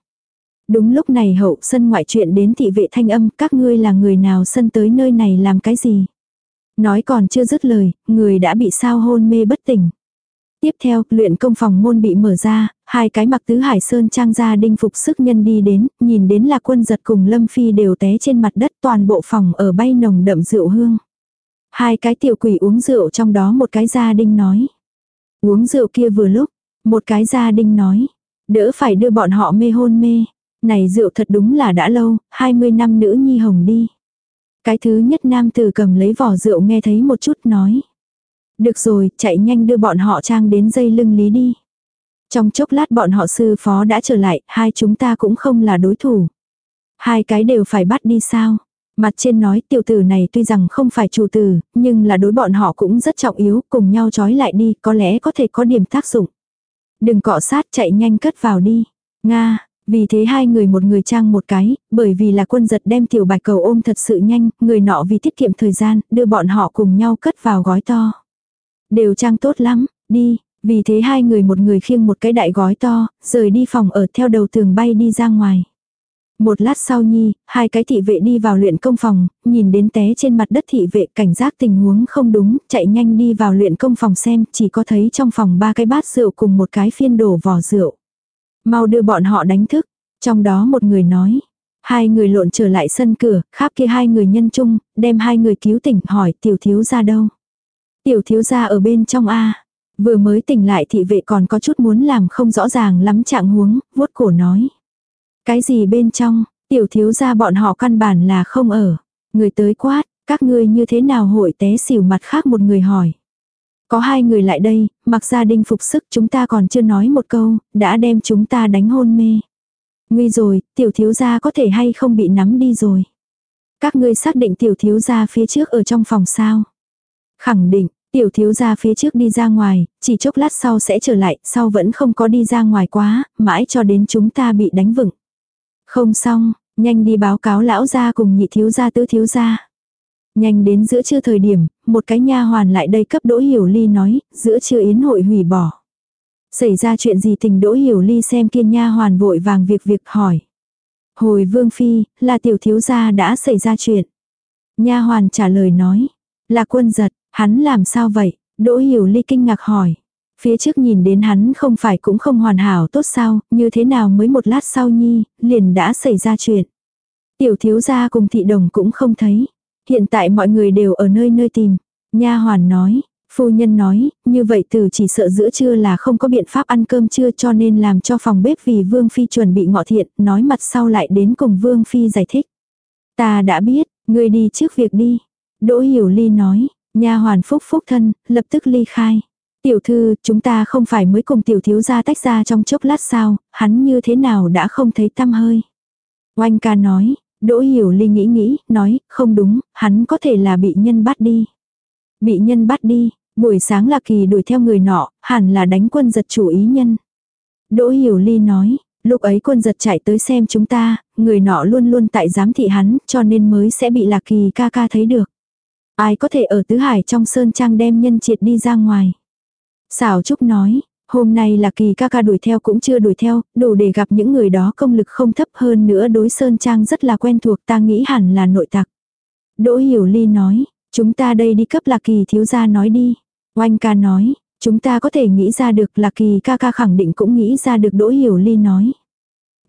Đúng lúc này hậu sân ngoại chuyện đến thị vệ thanh âm, các ngươi là người nào sân tới nơi này làm cái gì? Nói còn chưa dứt lời, người đã bị sao hôn mê bất tỉnh. Tiếp theo, luyện công phòng môn bị mở ra, hai cái mặc tứ hải sơn trang gia đinh phục sức nhân đi đến, nhìn đến là quân giật cùng lâm phi đều té trên mặt đất toàn bộ phòng ở bay nồng đậm rượu hương. Hai cái tiểu quỷ uống rượu trong đó một cái gia đinh nói. Uống rượu kia vừa lúc, một cái gia đinh nói. Đỡ phải đưa bọn họ mê hôn mê. Này rượu thật đúng là đã lâu, 20 năm nữ nhi hồng đi. Cái thứ nhất nam tử cầm lấy vỏ rượu nghe thấy một chút nói. Được rồi, chạy nhanh đưa bọn họ trang đến dây lưng lý đi. Trong chốc lát bọn họ sư phó đã trở lại, hai chúng ta cũng không là đối thủ. Hai cái đều phải bắt đi sao? Mặt trên nói tiểu tử này tuy rằng không phải chủ tử, nhưng là đối bọn họ cũng rất trọng yếu, cùng nhau trói lại đi, có lẽ có thể có điểm tác dụng. Đừng cọ sát chạy nhanh cất vào đi. Nga, vì thế hai người một người trang một cái, bởi vì là quân giật đem tiểu bạch cầu ôm thật sự nhanh, người nọ vì tiết kiệm thời gian, đưa bọn họ cùng nhau cất vào gói to. Đều trang tốt lắm, đi, vì thế hai người một người khiêng một cái đại gói to, rời đi phòng ở theo đầu tường bay đi ra ngoài. Một lát sau nhi, hai cái thị vệ đi vào luyện công phòng, nhìn đến té trên mặt đất thị vệ cảnh giác tình huống không đúng, chạy nhanh đi vào luyện công phòng xem, chỉ có thấy trong phòng ba cái bát rượu cùng một cái phiên đổ vỏ rượu. Mau đưa bọn họ đánh thức, trong đó một người nói. Hai người lộn trở lại sân cửa, khắp kia hai người nhân chung, đem hai người cứu tỉnh hỏi tiểu thiếu ra đâu. Tiểu thiếu ra ở bên trong A. Vừa mới tỉnh lại thị vệ còn có chút muốn làm không rõ ràng lắm trạng huống, vuốt cổ nói. Cái gì bên trong, tiểu thiếu ra bọn họ căn bản là không ở. Người tới quát, các ngươi như thế nào hội té xỉu mặt khác một người hỏi. Có hai người lại đây, mặc gia đình phục sức chúng ta còn chưa nói một câu, đã đem chúng ta đánh hôn mê. Nguy rồi, tiểu thiếu gia có thể hay không bị nắm đi rồi. Các ngươi xác định tiểu thiếu gia phía trước ở trong phòng sao. Khẳng định, tiểu thiếu gia phía trước đi ra ngoài, chỉ chốc lát sau sẽ trở lại, sau vẫn không có đi ra ngoài quá, mãi cho đến chúng ta bị đánh vựng. Không xong, nhanh đi báo cáo lão gia cùng nhị thiếu gia tứ thiếu gia. Nhanh đến giữa trưa thời điểm, một cái nha hoàn lại đây cấp Đỗ Hiểu Ly nói, giữa trưa yến hội hủy bỏ. Xảy ra chuyện gì tình Đỗ Hiểu Ly xem kia nha hoàn vội vàng việc việc hỏi. Hồi Vương Phi, là tiểu thiếu gia đã xảy ra chuyện. Nha hoàn trả lời nói, là quân giật, hắn làm sao vậy? Đỗ Hiểu Ly kinh ngạc hỏi. Phía trước nhìn đến hắn không phải cũng không hoàn hảo tốt sao, như thế nào mới một lát sau nhi, liền đã xảy ra chuyện. Tiểu thiếu gia cùng thị đồng cũng không thấy. Hiện tại mọi người đều ở nơi nơi tìm. Nha hoàn nói, phu nhân nói, như vậy từ chỉ sợ giữa trưa là không có biện pháp ăn cơm trưa cho nên làm cho phòng bếp vì Vương Phi chuẩn bị ngọ thiện, nói mặt sau lại đến cùng Vương Phi giải thích. Ta đã biết, ngươi đi trước việc đi. Đỗ Hiểu Ly nói, nha hoàn phúc phúc thân, lập tức ly khai. Tiểu thư, chúng ta không phải mới cùng tiểu thiếu gia tách ra trong chốc lát sao, hắn như thế nào đã không thấy tâm hơi. Oanh ca nói, Đỗ Hiểu Ly nghĩ nghĩ, nói, không đúng, hắn có thể là bị nhân bắt đi. Bị nhân bắt đi, buổi sáng Lạc Kỳ đuổi theo người nọ, hẳn là đánh quân giật chủ ý nhân. Đỗ Hiểu Ly nói, lúc ấy quân giật chạy tới xem chúng ta, người nọ luôn luôn tại giám thị hắn, cho nên mới sẽ bị Lạc Kỳ ca ca thấy được. Ai có thể ở Tứ Hải trong Sơn Trang đem nhân triệt đi ra ngoài. Xảo Trúc nói, hôm nay là kỳ ca ca đuổi theo cũng chưa đuổi theo, đủ để gặp những người đó công lực không thấp hơn nữa đối Sơn Trang rất là quen thuộc ta nghĩ hẳn là nội tặc. Đỗ Hiểu Ly nói, chúng ta đây đi cấp Lạc Kỳ thiếu gia nói đi. Oanh ca nói, chúng ta có thể nghĩ ra được Lạc Kỳ ca ca khẳng định cũng nghĩ ra được Đỗ Hiểu Ly nói.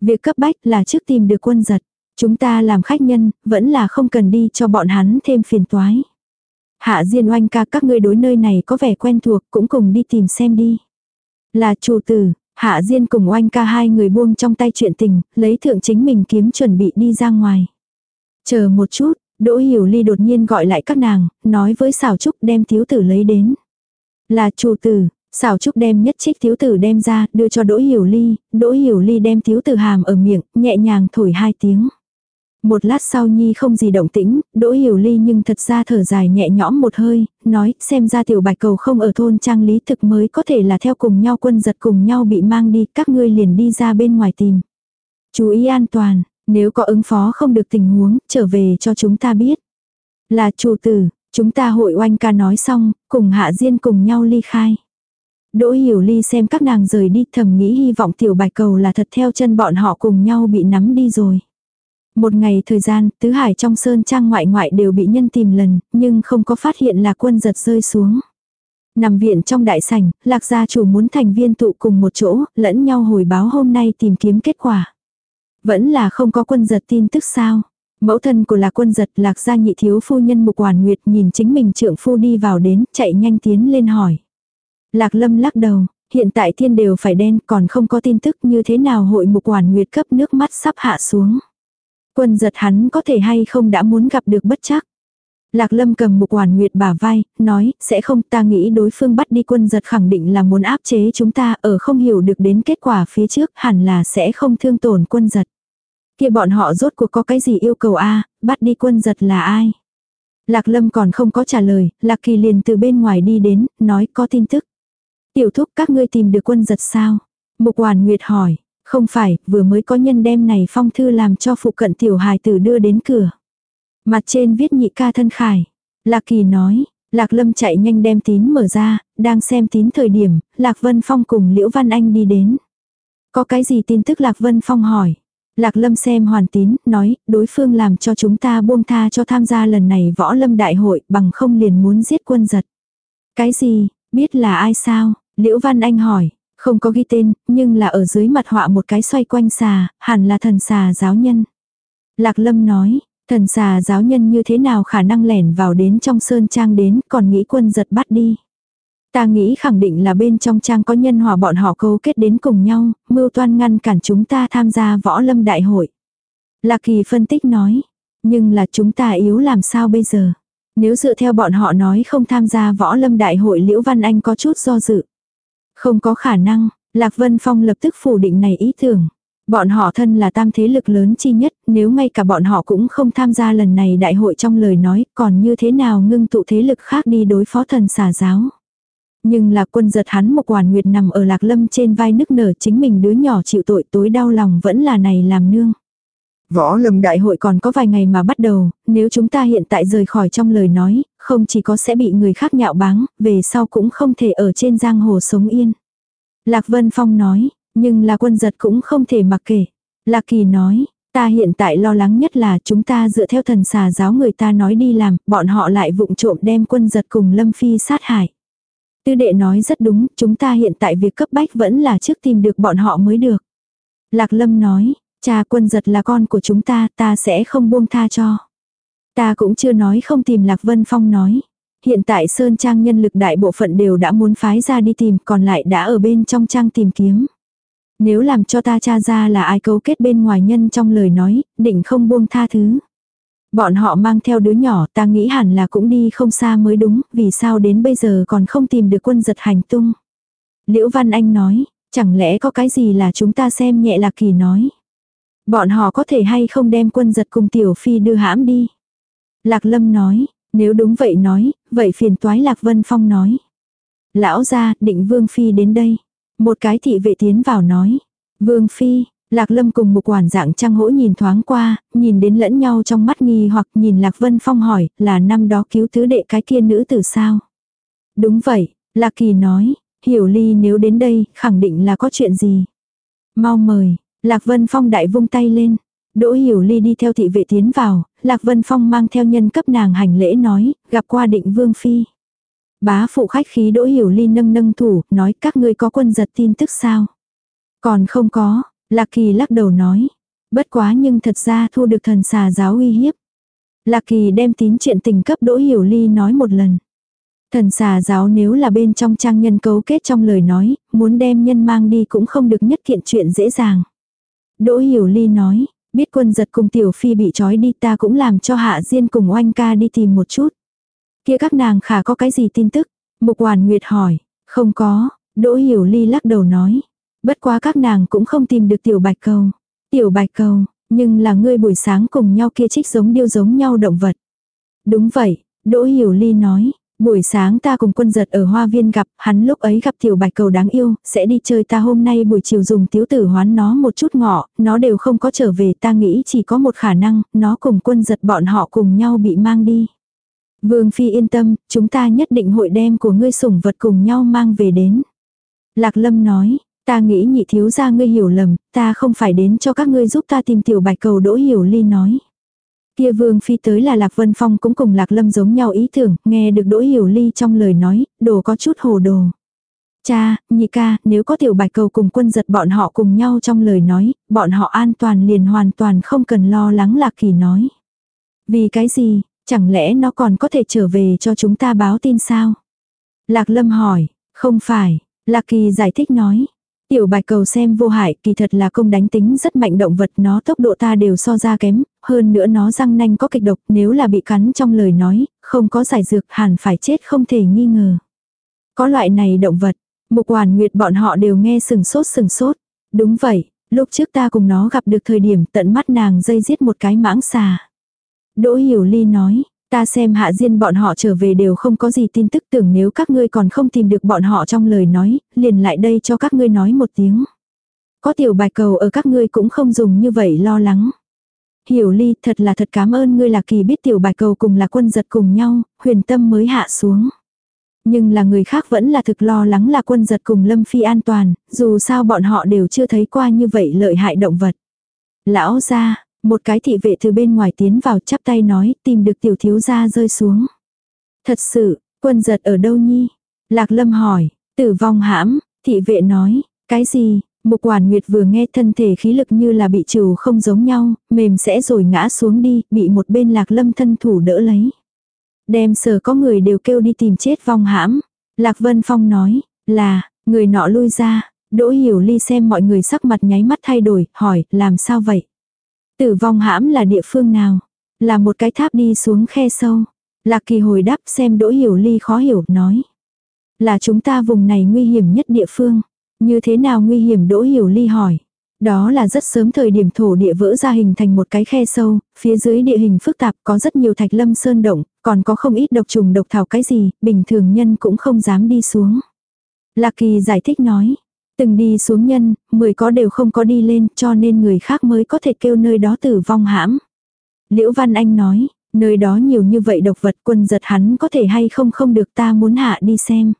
Việc cấp bách là trước tìm được quân giật. Chúng ta làm khách nhân, vẫn là không cần đi cho bọn hắn thêm phiền toái. Hạ Diên oanh ca các ngươi đối nơi này có vẻ quen thuộc cũng cùng đi tìm xem đi. Là chủ tử, Hạ Diên cùng oanh ca hai người buông trong tay chuyện tình, lấy thượng chính mình kiếm chuẩn bị đi ra ngoài. Chờ một chút, Đỗ Hiểu Ly đột nhiên gọi lại các nàng, nói với xảo trúc đem thiếu tử lấy đến. Là chủ tử, xảo trúc đem nhất trích thiếu tử đem ra, đưa cho Đỗ Hiểu Ly, Đỗ Hiểu Ly đem thiếu tử hàm ở miệng, nhẹ nhàng thổi hai tiếng. Một lát sau Nhi không gì động tĩnh, Đỗ Hiểu Ly nhưng thật ra thở dài nhẹ nhõm một hơi, nói xem ra tiểu bạch cầu không ở thôn trang lý thực mới có thể là theo cùng nhau quân giật cùng nhau bị mang đi, các ngươi liền đi ra bên ngoài tìm. Chú ý an toàn, nếu có ứng phó không được tình huống, trở về cho chúng ta biết. Là chủ tử, chúng ta hội oanh ca nói xong, cùng hạ diên cùng nhau ly khai. Đỗ hiểu ly xem các nàng rời đi thầm nghĩ hy vọng tiểu bạch cầu là thật theo chân bọn họ cùng nhau bị nắm đi rồi. Một ngày thời gian, tứ hải trong sơn trang ngoại ngoại đều bị nhân tìm lần, nhưng không có phát hiện là quân giật rơi xuống. Nằm viện trong đại sảnh, lạc gia chủ muốn thành viên tụ cùng một chỗ, lẫn nhau hồi báo hôm nay tìm kiếm kết quả. Vẫn là không có quân giật tin tức sao. Mẫu thân của lạc quân giật lạc gia nhị thiếu phu nhân mục hoàn nguyệt nhìn chính mình trượng phu đi vào đến, chạy nhanh tiến lên hỏi. Lạc lâm lắc đầu, hiện tại thiên đều phải đen còn không có tin tức như thế nào hội mục hoàn nguyệt cấp nước mắt sắp hạ xuống. Quân giật hắn có thể hay không đã muốn gặp được bất chắc. Lạc lâm cầm mục hoàn nguyệt bả vai, nói, sẽ không ta nghĩ đối phương bắt đi quân giật khẳng định là muốn áp chế chúng ta ở không hiểu được đến kết quả phía trước hẳn là sẽ không thương tổn quân giật. kia bọn họ rốt cuộc có cái gì yêu cầu a bắt đi quân giật là ai? Lạc lâm còn không có trả lời, lạc kỳ liền từ bên ngoài đi đến, nói có tin tức. Tiểu thúc các ngươi tìm được quân giật sao? Mục hoàn nguyệt hỏi, không phải, vừa mới có nhân đem này phong thư làm cho phụ cận tiểu hài tử đưa đến cửa. Mặt trên viết nhị ca thân khải. Lạc kỳ nói, Lạc Lâm chạy nhanh đem tín mở ra, đang xem tín thời điểm, Lạc Vân Phong cùng Liễu Văn Anh đi đến. Có cái gì tin tức Lạc Vân Phong hỏi. Lạc Lâm xem hoàn tín, nói, đối phương làm cho chúng ta buông tha cho tham gia lần này võ lâm đại hội bằng không liền muốn giết quân giật. Cái gì, biết là ai sao? Liễu Văn Anh hỏi, không có ghi tên, nhưng là ở dưới mặt họa một cái xoay quanh xà, hẳn là thần xà giáo nhân. Lạc Lâm nói, thần xà giáo nhân như thế nào khả năng lẻn vào đến trong sơn trang đến còn nghĩ quân giật bắt đi. Ta nghĩ khẳng định là bên trong trang có nhân hòa bọn họ cấu kết đến cùng nhau, mưu toan ngăn cản chúng ta tham gia võ lâm đại hội. Lạc Kỳ phân tích nói, nhưng là chúng ta yếu làm sao bây giờ? Nếu dựa theo bọn họ nói không tham gia võ lâm đại hội Liễu Văn Anh có chút do dự. Không có khả năng, Lạc Vân Phong lập tức phủ định này ý tưởng. Bọn họ thân là tam thế lực lớn chi nhất, nếu ngay cả bọn họ cũng không tham gia lần này đại hội trong lời nói, còn như thế nào ngưng tụ thế lực khác đi đối phó thần xà giáo. Nhưng là quân giật hắn một quản nguyệt nằm ở lạc lâm trên vai nức nở chính mình đứa nhỏ chịu tội tối đau lòng vẫn là này làm nương. Võ lâm đại hội còn có vài ngày mà bắt đầu, nếu chúng ta hiện tại rời khỏi trong lời nói, không chỉ có sẽ bị người khác nhạo báng, về sau cũng không thể ở trên giang hồ sống yên. Lạc Vân Phong nói, nhưng là quân giật cũng không thể mặc kể. Lạc Kỳ nói, ta hiện tại lo lắng nhất là chúng ta dựa theo thần xà giáo người ta nói đi làm, bọn họ lại vụng trộm đem quân giật cùng Lâm Phi sát hại. Tư đệ nói rất đúng, chúng ta hiện tại việc cấp bách vẫn là trước tìm được bọn họ mới được. Lạc Lâm nói, cha quân giật là con của chúng ta, ta sẽ không buông tha cho. Ta cũng chưa nói không tìm Lạc Vân Phong nói. Hiện tại Sơn Trang nhân lực đại bộ phận đều đã muốn phái ra đi tìm, còn lại đã ở bên trong Trang tìm kiếm. Nếu làm cho ta cha ra là ai cấu kết bên ngoài nhân trong lời nói, định không buông tha thứ. Bọn họ mang theo đứa nhỏ ta nghĩ hẳn là cũng đi không xa mới đúng, vì sao đến bây giờ còn không tìm được quân giật hành tung. Liễu Văn Anh nói, chẳng lẽ có cái gì là chúng ta xem nhẹ lạc kỳ nói. Bọn họ có thể hay không đem quân giật cùng tiểu phi đưa hãm đi. Lạc Lâm nói, nếu đúng vậy nói, vậy phiền toái Lạc Vân Phong nói. Lão ra, định Vương Phi đến đây. Một cái thị vệ tiến vào nói. Vương Phi, Lạc Lâm cùng một quản dạng trăng hỗ nhìn thoáng qua, nhìn đến lẫn nhau trong mắt nghi hoặc nhìn Lạc Vân Phong hỏi, là năm đó cứu tứ đệ cái kia nữ tử sao? Đúng vậy, Lạc Kỳ nói, hiểu ly nếu đến đây, khẳng định là có chuyện gì. Mau mời, Lạc Vân Phong đại vung tay lên. Đỗ Hiểu Ly đi theo thị vệ tiến vào, Lạc Vân Phong mang theo nhân cấp nàng hành lễ nói, gặp qua định vương phi. Bá phụ khách khí Đỗ Hiểu Ly nâng nâng thủ, nói các ngươi có quân giật tin tức sao? Còn không có, Lạc Kỳ lắc đầu nói. Bất quá nhưng thật ra thu được thần xà giáo uy hiếp. Lạc Kỳ đem tín chuyện tình cấp Đỗ Hiểu Ly nói một lần. Thần xà giáo nếu là bên trong trang nhân cấu kết trong lời nói, muốn đem nhân mang đi cũng không được nhất kiện chuyện dễ dàng. Đỗ Hiểu Ly nói, biết quân giật cùng tiểu phi bị trói đi ta cũng làm cho hạ diên cùng oanh ca đi tìm một chút. Kia các nàng khả có cái gì tin tức? Mục hoàn nguyệt hỏi, không có, Đỗ Hiểu Ly lắc đầu nói. Bất quá các nàng cũng không tìm được tiểu bạch cầu. Tiểu bạch cầu, nhưng là ngươi buổi sáng cùng nhau kia trích giống điêu giống nhau động vật. Đúng vậy, Đỗ Hiểu Ly nói, Buổi sáng ta cùng quân giật ở hoa viên gặp, hắn lúc ấy gặp tiểu bạch cầu đáng yêu, sẽ đi chơi ta hôm nay buổi chiều dùng tiếu tử hoán nó một chút ngọ, nó đều không có trở về ta nghĩ chỉ có một khả năng, nó cùng quân giật bọn họ cùng nhau bị mang đi. Vương Phi yên tâm, chúng ta nhất định hội đem của ngươi sủng vật cùng nhau mang về đến. Lạc Lâm nói, ta nghĩ nhị thiếu ra ngươi hiểu lầm, ta không phải đến cho các ngươi giúp ta tìm tiểu bạch cầu đỗ hiểu ly nói. Kia vương phi tới là Lạc Vân Phong cũng cùng Lạc Lâm giống nhau ý tưởng, nghe được Đỗ Hiểu Ly trong lời nói, đồ có chút hồ đồ. Cha, nhị ca, nếu có tiểu bạch cầu cùng quân giật bọn họ cùng nhau trong lời nói, bọn họ an toàn liền hoàn toàn không cần lo lắng Lạc Kỳ nói. Vì cái gì, chẳng lẽ nó còn có thể trở về cho chúng ta báo tin sao? Lạc Lâm hỏi, không phải, Lạc Kỳ giải thích nói, Tiểu bạch cầu xem vô hại, kỳ thật là công đánh tính rất mạnh động vật nó tốc độ ta đều so ra kém, hơn nữa nó răng nanh có kịch độc nếu là bị cắn trong lời nói, không có giải dược hẳn phải chết không thể nghi ngờ. Có loại này động vật, mục hoàn nguyệt bọn họ đều nghe sừng sốt sừng sốt. Đúng vậy, lúc trước ta cùng nó gặp được thời điểm tận mắt nàng dây giết một cái mãng xà. Đỗ Hiểu Ly nói, Ta xem hạ diên bọn họ trở về đều không có gì tin tức tưởng nếu các ngươi còn không tìm được bọn họ trong lời nói, liền lại đây cho các ngươi nói một tiếng. Có tiểu bài cầu ở các ngươi cũng không dùng như vậy lo lắng. Hiểu ly thật là thật cảm ơn ngươi là kỳ biết tiểu bài cầu cùng là quân giật cùng nhau, huyền tâm mới hạ xuống. Nhưng là người khác vẫn là thực lo lắng là quân giật cùng Lâm Phi an toàn, dù sao bọn họ đều chưa thấy qua như vậy lợi hại động vật. Lão ra, một cái thị vệ từ bên ngoài tiến vào chắp tay nói tìm được tiểu thiếu gia rơi xuống. Thật sự, quân giật ở đâu nhi? Lạc lâm hỏi, tử vong hãm, thị vệ nói, cái gì? Mục quản nguyệt vừa nghe thân thể khí lực như là bị trừ không giống nhau, mềm sẽ rồi ngã xuống đi, bị một bên lạc lâm thân thủ đỡ lấy. Đem sở có người đều kêu đi tìm chết vong hãm. Lạc Vân Phong nói, là, người nọ lui ra, Đỗ Hiểu Ly xem mọi người sắc mặt nháy mắt thay đổi, hỏi, làm sao vậy? Tử vong hãm là địa phương nào? Là một cái tháp đi xuống khe sâu. Lạc kỳ hồi đáp xem đỗ hiểu ly khó hiểu, nói. Là chúng ta vùng này nguy hiểm nhất địa phương. Như thế nào nguy hiểm đỗ hiểu ly hỏi. Đó là rất sớm thời điểm thổ địa vỡ ra hình thành một cái khe sâu, phía dưới địa hình phức tạp có rất nhiều thạch lâm sơn động, còn có không ít độc trùng độc thảo cái gì, bình thường nhân cũng không dám đi xuống. Lạc kỳ giải thích nói, Từng đi xuống nhân, mười có đều không có đi lên cho nên người khác mới có thể kêu nơi đó tử vong hãm. Liễu Văn Anh nói, nơi đó nhiều như vậy độc vật quân giật hắn có thể hay không không được ta muốn hạ đi xem.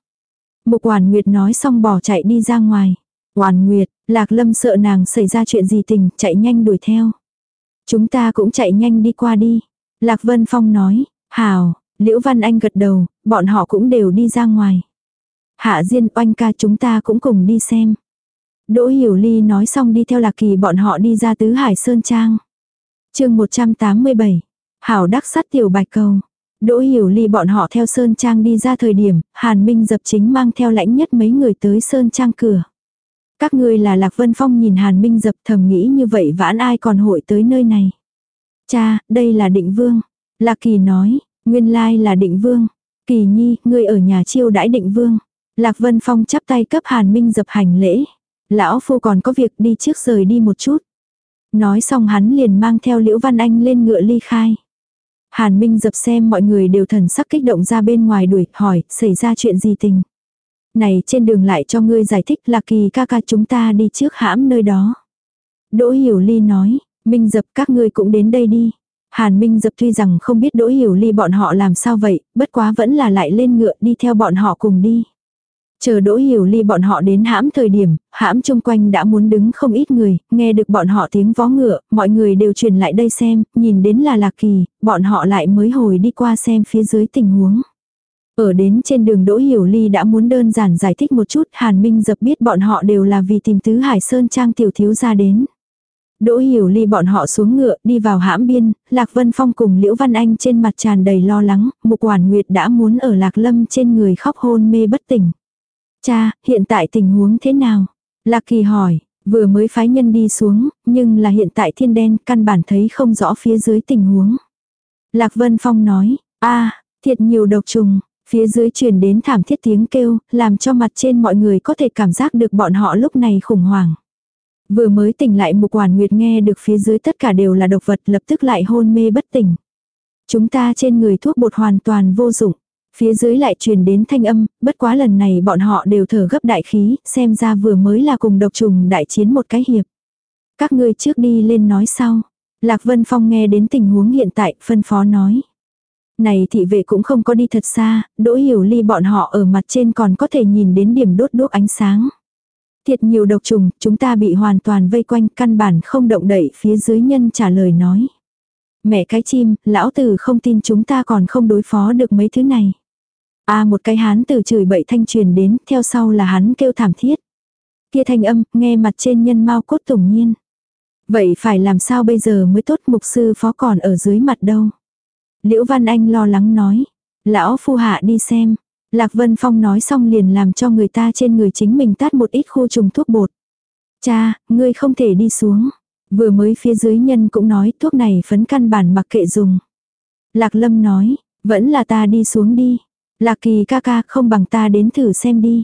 Mục Hoàn Nguyệt nói xong bỏ chạy đi ra ngoài. Hoàn Nguyệt, Lạc Lâm sợ nàng xảy ra chuyện gì tình, chạy nhanh đuổi theo. Chúng ta cũng chạy nhanh đi qua đi. Lạc Vân Phong nói, hào, Liễu Văn Anh gật đầu, bọn họ cũng đều đi ra ngoài. Hạ Diên oanh ca chúng ta cũng cùng đi xem. Đỗ Hiểu Ly nói xong đi theo Lạc Kỳ bọn họ đi ra tứ Hải Sơn Trang. chương 187. Hảo đắc sát tiểu bạch cầu. Đỗ Hiểu Ly bọn họ theo Sơn Trang đi ra thời điểm, Hàn Minh dập chính mang theo lãnh nhất mấy người tới Sơn Trang cửa. Các ngươi là Lạc Vân Phong nhìn Hàn Minh dập thầm nghĩ như vậy vãn ai còn hội tới nơi này. Cha, đây là định vương. Lạc Kỳ nói, nguyên lai là định vương. Kỳ nhi, ngươi ở nhà chiêu đãi định vương. Lạc Vân Phong chắp tay cấp Hàn Minh dập hành lễ. Lão phu còn có việc đi trước rời đi một chút. Nói xong hắn liền mang theo Liễu Văn Anh lên ngựa ly khai. Hàn Minh dập xem mọi người đều thần sắc kích động ra bên ngoài đuổi, hỏi, xảy ra chuyện gì tình. Này trên đường lại cho ngươi giải thích là kỳ ca ca chúng ta đi trước hãm nơi đó. Đỗ Hiểu Ly nói, Minh dập các ngươi cũng đến đây đi. Hàn Minh dập tuy rằng không biết Đỗ Hiểu Ly bọn họ làm sao vậy, bất quá vẫn là lại lên ngựa đi theo bọn họ cùng đi. Chờ Đỗ Hiểu Ly bọn họ đến hãm thời điểm, hãm chung quanh đã muốn đứng không ít người, nghe được bọn họ tiếng vó ngựa, mọi người đều truyền lại đây xem, nhìn đến là Lạc Kỳ, bọn họ lại mới hồi đi qua xem phía dưới tình huống. Ở đến trên đường Đỗ Hiểu Ly đã muốn đơn giản giải thích một chút, Hàn Minh dập biết bọn họ đều là vì tìm tứ Hải Sơn Trang tiểu thiếu ra đến. Đỗ Hiểu Ly bọn họ xuống ngựa, đi vào hãm biên, Lạc Vân Phong cùng Liễu Văn Anh trên mặt tràn đầy lo lắng, Mục Quản Nguyệt đã muốn ở Lạc Lâm trên người khóc hôn mê bất tỉnh. Cha, hiện tại tình huống thế nào? Lạc Kỳ hỏi, vừa mới phái nhân đi xuống, nhưng là hiện tại thiên đen căn bản thấy không rõ phía dưới tình huống. Lạc Vân Phong nói, a thiệt nhiều độc trùng, phía dưới truyền đến thảm thiết tiếng kêu, làm cho mặt trên mọi người có thể cảm giác được bọn họ lúc này khủng hoảng. Vừa mới tỉnh lại mục quản nguyệt nghe được phía dưới tất cả đều là độc vật lập tức lại hôn mê bất tỉnh. Chúng ta trên người thuốc bột hoàn toàn vô dụng. Phía dưới lại truyền đến thanh âm, bất quá lần này bọn họ đều thở gấp đại khí, xem ra vừa mới là cùng độc trùng đại chiến một cái hiệp. Các ngươi trước đi lên nói sau. Lạc Vân Phong nghe đến tình huống hiện tại, phân phó nói. Này thị vệ cũng không có đi thật xa, đỗ hiểu ly bọn họ ở mặt trên còn có thể nhìn đến điểm đốt đốt ánh sáng. Thiệt nhiều độc trùng, chúng ta bị hoàn toàn vây quanh, căn bản không động đậy phía dưới nhân trả lời nói. Mẹ cái chim, lão tử không tin chúng ta còn không đối phó được mấy thứ này a một cái hán từ chửi bậy thanh truyền đến, theo sau là hắn kêu thảm thiết. Kia thanh âm, nghe mặt trên nhân mau cốt tủng nhiên. Vậy phải làm sao bây giờ mới tốt mục sư phó còn ở dưới mặt đâu. Liễu Văn Anh lo lắng nói. Lão phu hạ đi xem. Lạc Vân Phong nói xong liền làm cho người ta trên người chính mình tát một ít khu trùng thuốc bột. Cha, ngươi không thể đi xuống. Vừa mới phía dưới nhân cũng nói thuốc này phấn căn bản mặc kệ dùng. Lạc Lâm nói, vẫn là ta đi xuống đi. Lạc Kỳ ca ca không bằng ta đến thử xem đi.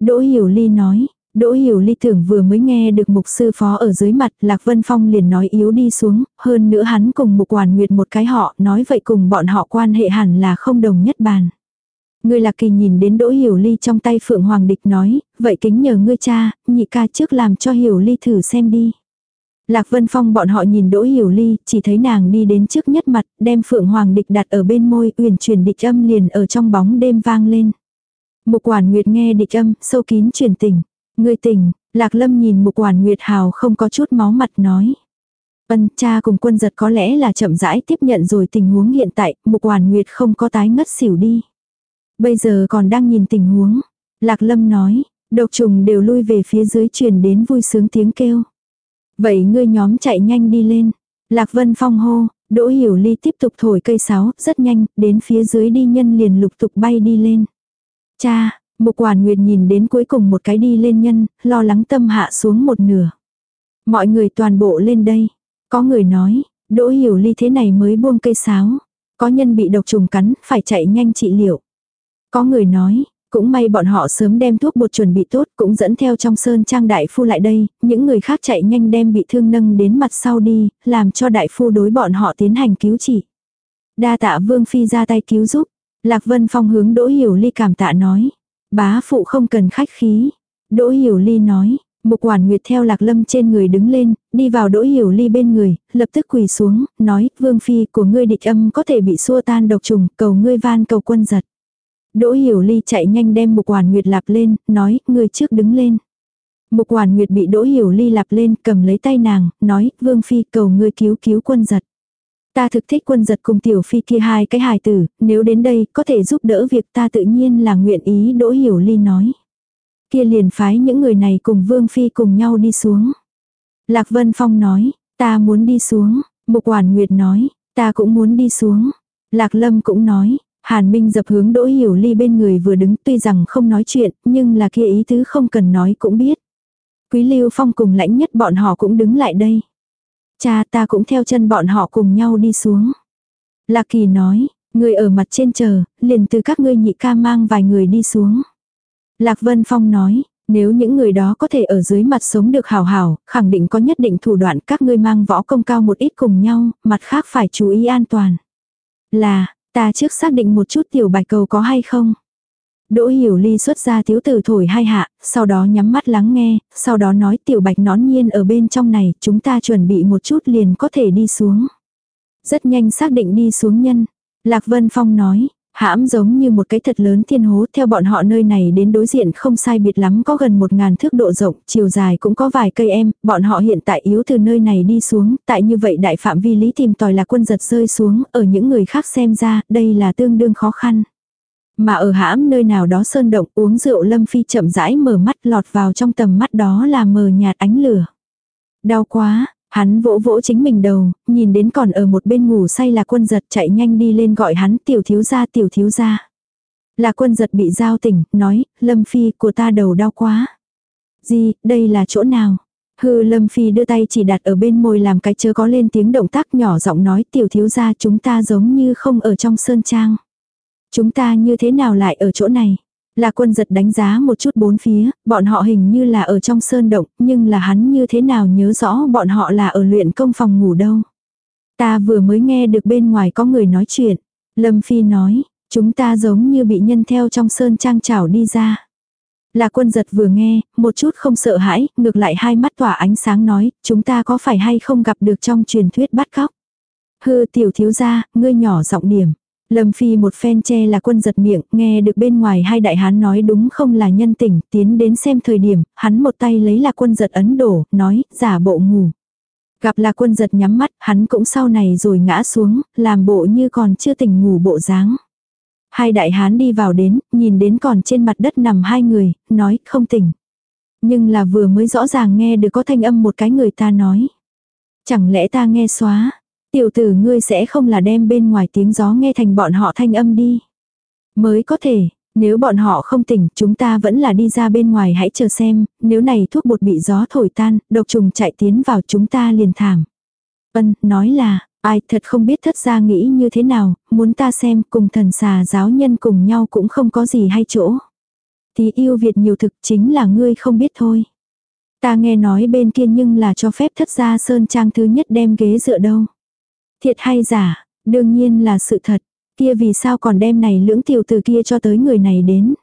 Đỗ Hiểu Ly nói, Đỗ Hiểu Ly tưởng vừa mới nghe được mục sư phó ở dưới mặt, Lạc Vân Phong liền nói yếu đi xuống, hơn nữa hắn cùng mục hoàn nguyệt một cái họ, nói vậy cùng bọn họ quan hệ hẳn là không đồng nhất bàn. Ngươi Lạc Kỳ nhìn đến Đỗ Hiểu Ly trong tay Phượng Hoàng Địch nói, vậy kính nhờ ngươi cha, nhị ca trước làm cho Hiểu Ly thử xem đi. Lạc Vân Phong bọn họ nhìn Đỗ Hiểu Ly, chỉ thấy nàng đi đến trước nhất mặt, đem Phượng Hoàng Địch đặt ở bên môi, uyển chuyển địch âm liền ở trong bóng đêm vang lên. Mục Quản Nguyệt nghe địch âm, sâu kín truyền tình. người tỉnh, Lạc Lâm nhìn Mục Quản Nguyệt hào không có chút máu mặt nói. Ân cha cùng quân giật có lẽ là chậm rãi tiếp nhận rồi tình huống hiện tại, Mục Quản Nguyệt không có tái ngất xỉu đi. Bây giờ còn đang nhìn tình huống. Lạc Lâm nói, độc trùng đều lui về phía dưới truyền đến vui sướng tiếng kêu. Vậy ngươi nhóm chạy nhanh đi lên. Lạc Vân Phong hô, Đỗ Hiểu Ly tiếp tục thổi cây sáo, rất nhanh, đến phía dưới đi nhân liền lục tục bay đi lên. Cha, Mục Quản Nguyệt nhìn đến cuối cùng một cái đi lên nhân, lo lắng tâm hạ xuống một nửa. Mọi người toàn bộ lên đây. Có người nói, Đỗ Hiểu Ly thế này mới buông cây sáo. Có nhân bị độc trùng cắn, phải chạy nhanh trị liệu. Có người nói, cũng may bọn họ sớm đem thuốc bột chuẩn bị tốt, cũng dẫn theo trong sơn trang đại phu lại đây, những người khác chạy nhanh đem bị thương nâng đến mặt sau đi, làm cho đại phu đối bọn họ tiến hành cứu trị. Đa tạ Vương Phi ra tay cứu giúp. Lạc Vân Phong hướng Đỗ Hiểu Ly cảm tạ nói. Bá phụ không cần khách khí. Đỗ Hiểu Ly nói. Mục quản nguyệt theo lạc lâm trên người đứng lên, đi vào đỗ hiểu ly bên người, lập tức quỳ xuống, nói, vương phi của ngươi địch âm có thể bị xua tan độc trùng, cầu ngươi van cầu quân giật. Đỗ Hiểu Ly chạy nhanh đem Mục Hoàn Nguyệt lạp lên, nói, người trước đứng lên. Mục Hoàn Nguyệt bị Đỗ Hiểu Ly lạp lên, cầm lấy tay nàng, nói, Vương Phi cầu ngươi cứu cứu quân giật. Ta thực thích quân giật cùng tiểu phi kia hai cái hài tử, nếu đến đây có thể giúp đỡ việc ta tự nhiên là nguyện ý Đỗ Hiểu Ly nói. Kia liền phái những người này cùng Vương Phi cùng nhau đi xuống. Lạc Vân Phong nói, ta muốn đi xuống. Mục Hoàn Nguyệt nói, ta cũng muốn đi xuống. Lạc Lâm cũng nói, Hàn Minh dập hướng Đỗ Hiểu Ly bên người vừa đứng tuy rằng không nói chuyện, nhưng là kia ý tứ không cần nói cũng biết. Quý Lưu Phong cùng lãnh nhất bọn họ cũng đứng lại đây. Cha ta cũng theo chân bọn họ cùng nhau đi xuống. Lạc Kỳ nói, người ở mặt trên chờ, liền từ các ngươi nhị ca mang vài người đi xuống. Lạc Vân Phong nói, nếu những người đó có thể ở dưới mặt sống được hào hào, khẳng định có nhất định thủ đoạn các ngươi mang võ công cao một ít cùng nhau, mặt khác phải chú ý an toàn. Là, ta trước xác định một chút tiểu bạch cầu có hay không. Đỗ hiểu ly xuất ra thiếu tử thổi hai hạ, sau đó nhắm mắt lắng nghe, sau đó nói tiểu bạch nón nhiên ở bên trong này, chúng ta chuẩn bị một chút liền có thể đi xuống. Rất nhanh xác định đi xuống nhân. Lạc Vân Phong nói, hãm giống như một cái thật lớn thiên hố theo bọn họ nơi này đến đối diện không sai biệt lắm có gần một ngàn thước độ rộng, chiều dài cũng có vài cây em, bọn họ hiện tại yếu từ nơi này đi xuống, tại như vậy đại phạm vi lý tìm tòi là quân giật rơi xuống, ở những người khác xem ra, đây là tương đương khó khăn. Mà ở hãm nơi nào đó sơn động uống rượu Lâm Phi chậm rãi mở mắt lọt vào trong tầm mắt đó là mờ nhạt ánh lửa. Đau quá, hắn vỗ vỗ chính mình đầu, nhìn đến còn ở một bên ngủ say là quân giật chạy nhanh đi lên gọi hắn tiểu thiếu gia tiểu thiếu gia. Là quân giật bị giao tỉnh, nói, Lâm Phi của ta đầu đau quá. Gì, đây là chỗ nào? Hư Lâm Phi đưa tay chỉ đặt ở bên môi làm cái chớ có lên tiếng động tác nhỏ giọng nói tiểu thiếu gia chúng ta giống như không ở trong sơn trang. Chúng ta như thế nào lại ở chỗ này? Là quân giật đánh giá một chút bốn phía, bọn họ hình như là ở trong sơn động, nhưng là hắn như thế nào nhớ rõ bọn họ là ở luyện công phòng ngủ đâu. Ta vừa mới nghe được bên ngoài có người nói chuyện. Lâm Phi nói, chúng ta giống như bị nhân theo trong sơn trang trảo đi ra. Là quân giật vừa nghe, một chút không sợ hãi, ngược lại hai mắt tỏa ánh sáng nói, chúng ta có phải hay không gặp được trong truyền thuyết bắt cóc. Hư tiểu thiếu gia, ngươi nhỏ giọng điểm. Lâm Phi một phen che là quân giật miệng, nghe được bên ngoài hai đại hán nói đúng không là nhân tình, tiến đến xem thời điểm, hắn một tay lấy là quân giật ấn đổ, nói, giả bộ ngủ. Gặp là quân giật nhắm mắt, hắn cũng sau này rồi ngã xuống, làm bộ như còn chưa tỉnh ngủ bộ dáng. Hai đại hán đi vào đến, nhìn đến còn trên mặt đất nằm hai người, nói, không tỉnh. Nhưng là vừa mới rõ ràng nghe được có thanh âm một cái người ta nói. Chẳng lẽ ta nghe xóa, Tiểu tử ngươi sẽ không là đem bên ngoài tiếng gió nghe thành bọn họ thanh âm đi. Mới có thể, nếu bọn họ không tỉnh, chúng ta vẫn là đi ra bên ngoài hãy chờ xem, nếu này thuốc bột bị gió thổi tan, độc trùng chạy tiến vào chúng ta liền thảm. Ân, nói là, ai thật không biết thất gia nghĩ như thế nào, muốn ta xem cùng thần xà giáo nhân cùng nhau cũng không có gì hay chỗ. Thì yêu Việt nhiều thực chính là ngươi không biết thôi. Ta nghe nói bên kia nhưng là cho phép thất gia sơn trang thứ nhất đem ghế dựa đâu. Thiệt hay giả, đương nhiên là sự thật, kia vì sao còn đem này lưỡng tiểu từ kia cho tới người này đến.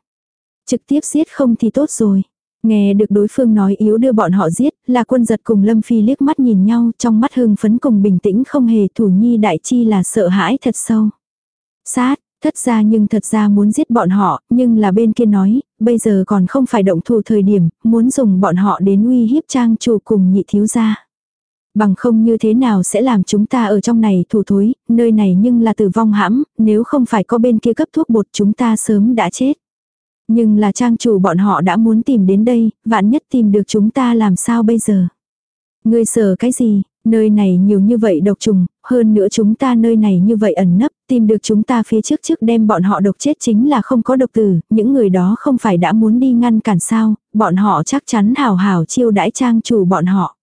Trực tiếp giết không thì tốt rồi. Nghe được đối phương nói yếu đưa bọn họ giết, là quân giật cùng Lâm Phi liếc mắt nhìn nhau trong mắt hưng phấn cùng bình tĩnh không hề thủ nhi đại chi là sợ hãi thật sâu. Sát, thất ra nhưng thật ra muốn giết bọn họ, nhưng là bên kia nói, bây giờ còn không phải động thủ thời điểm, muốn dùng bọn họ đến uy hiếp trang chủ cùng nhị thiếu gia. Bằng không như thế nào sẽ làm chúng ta ở trong này thủ thối, nơi này nhưng là tử vong hãm, nếu không phải có bên kia cấp thuốc bột chúng ta sớm đã chết. Nhưng là trang chủ bọn họ đã muốn tìm đến đây, vạn nhất tìm được chúng ta làm sao bây giờ. Ngươi sợ cái gì, nơi này nhiều như vậy độc trùng, hơn nữa chúng ta nơi này như vậy ẩn nấp, tìm được chúng ta phía trước trước đem bọn họ độc chết chính là không có độc tử, những người đó không phải đã muốn đi ngăn cản sao, bọn họ chắc chắn hào hào chiêu đãi trang chủ bọn họ.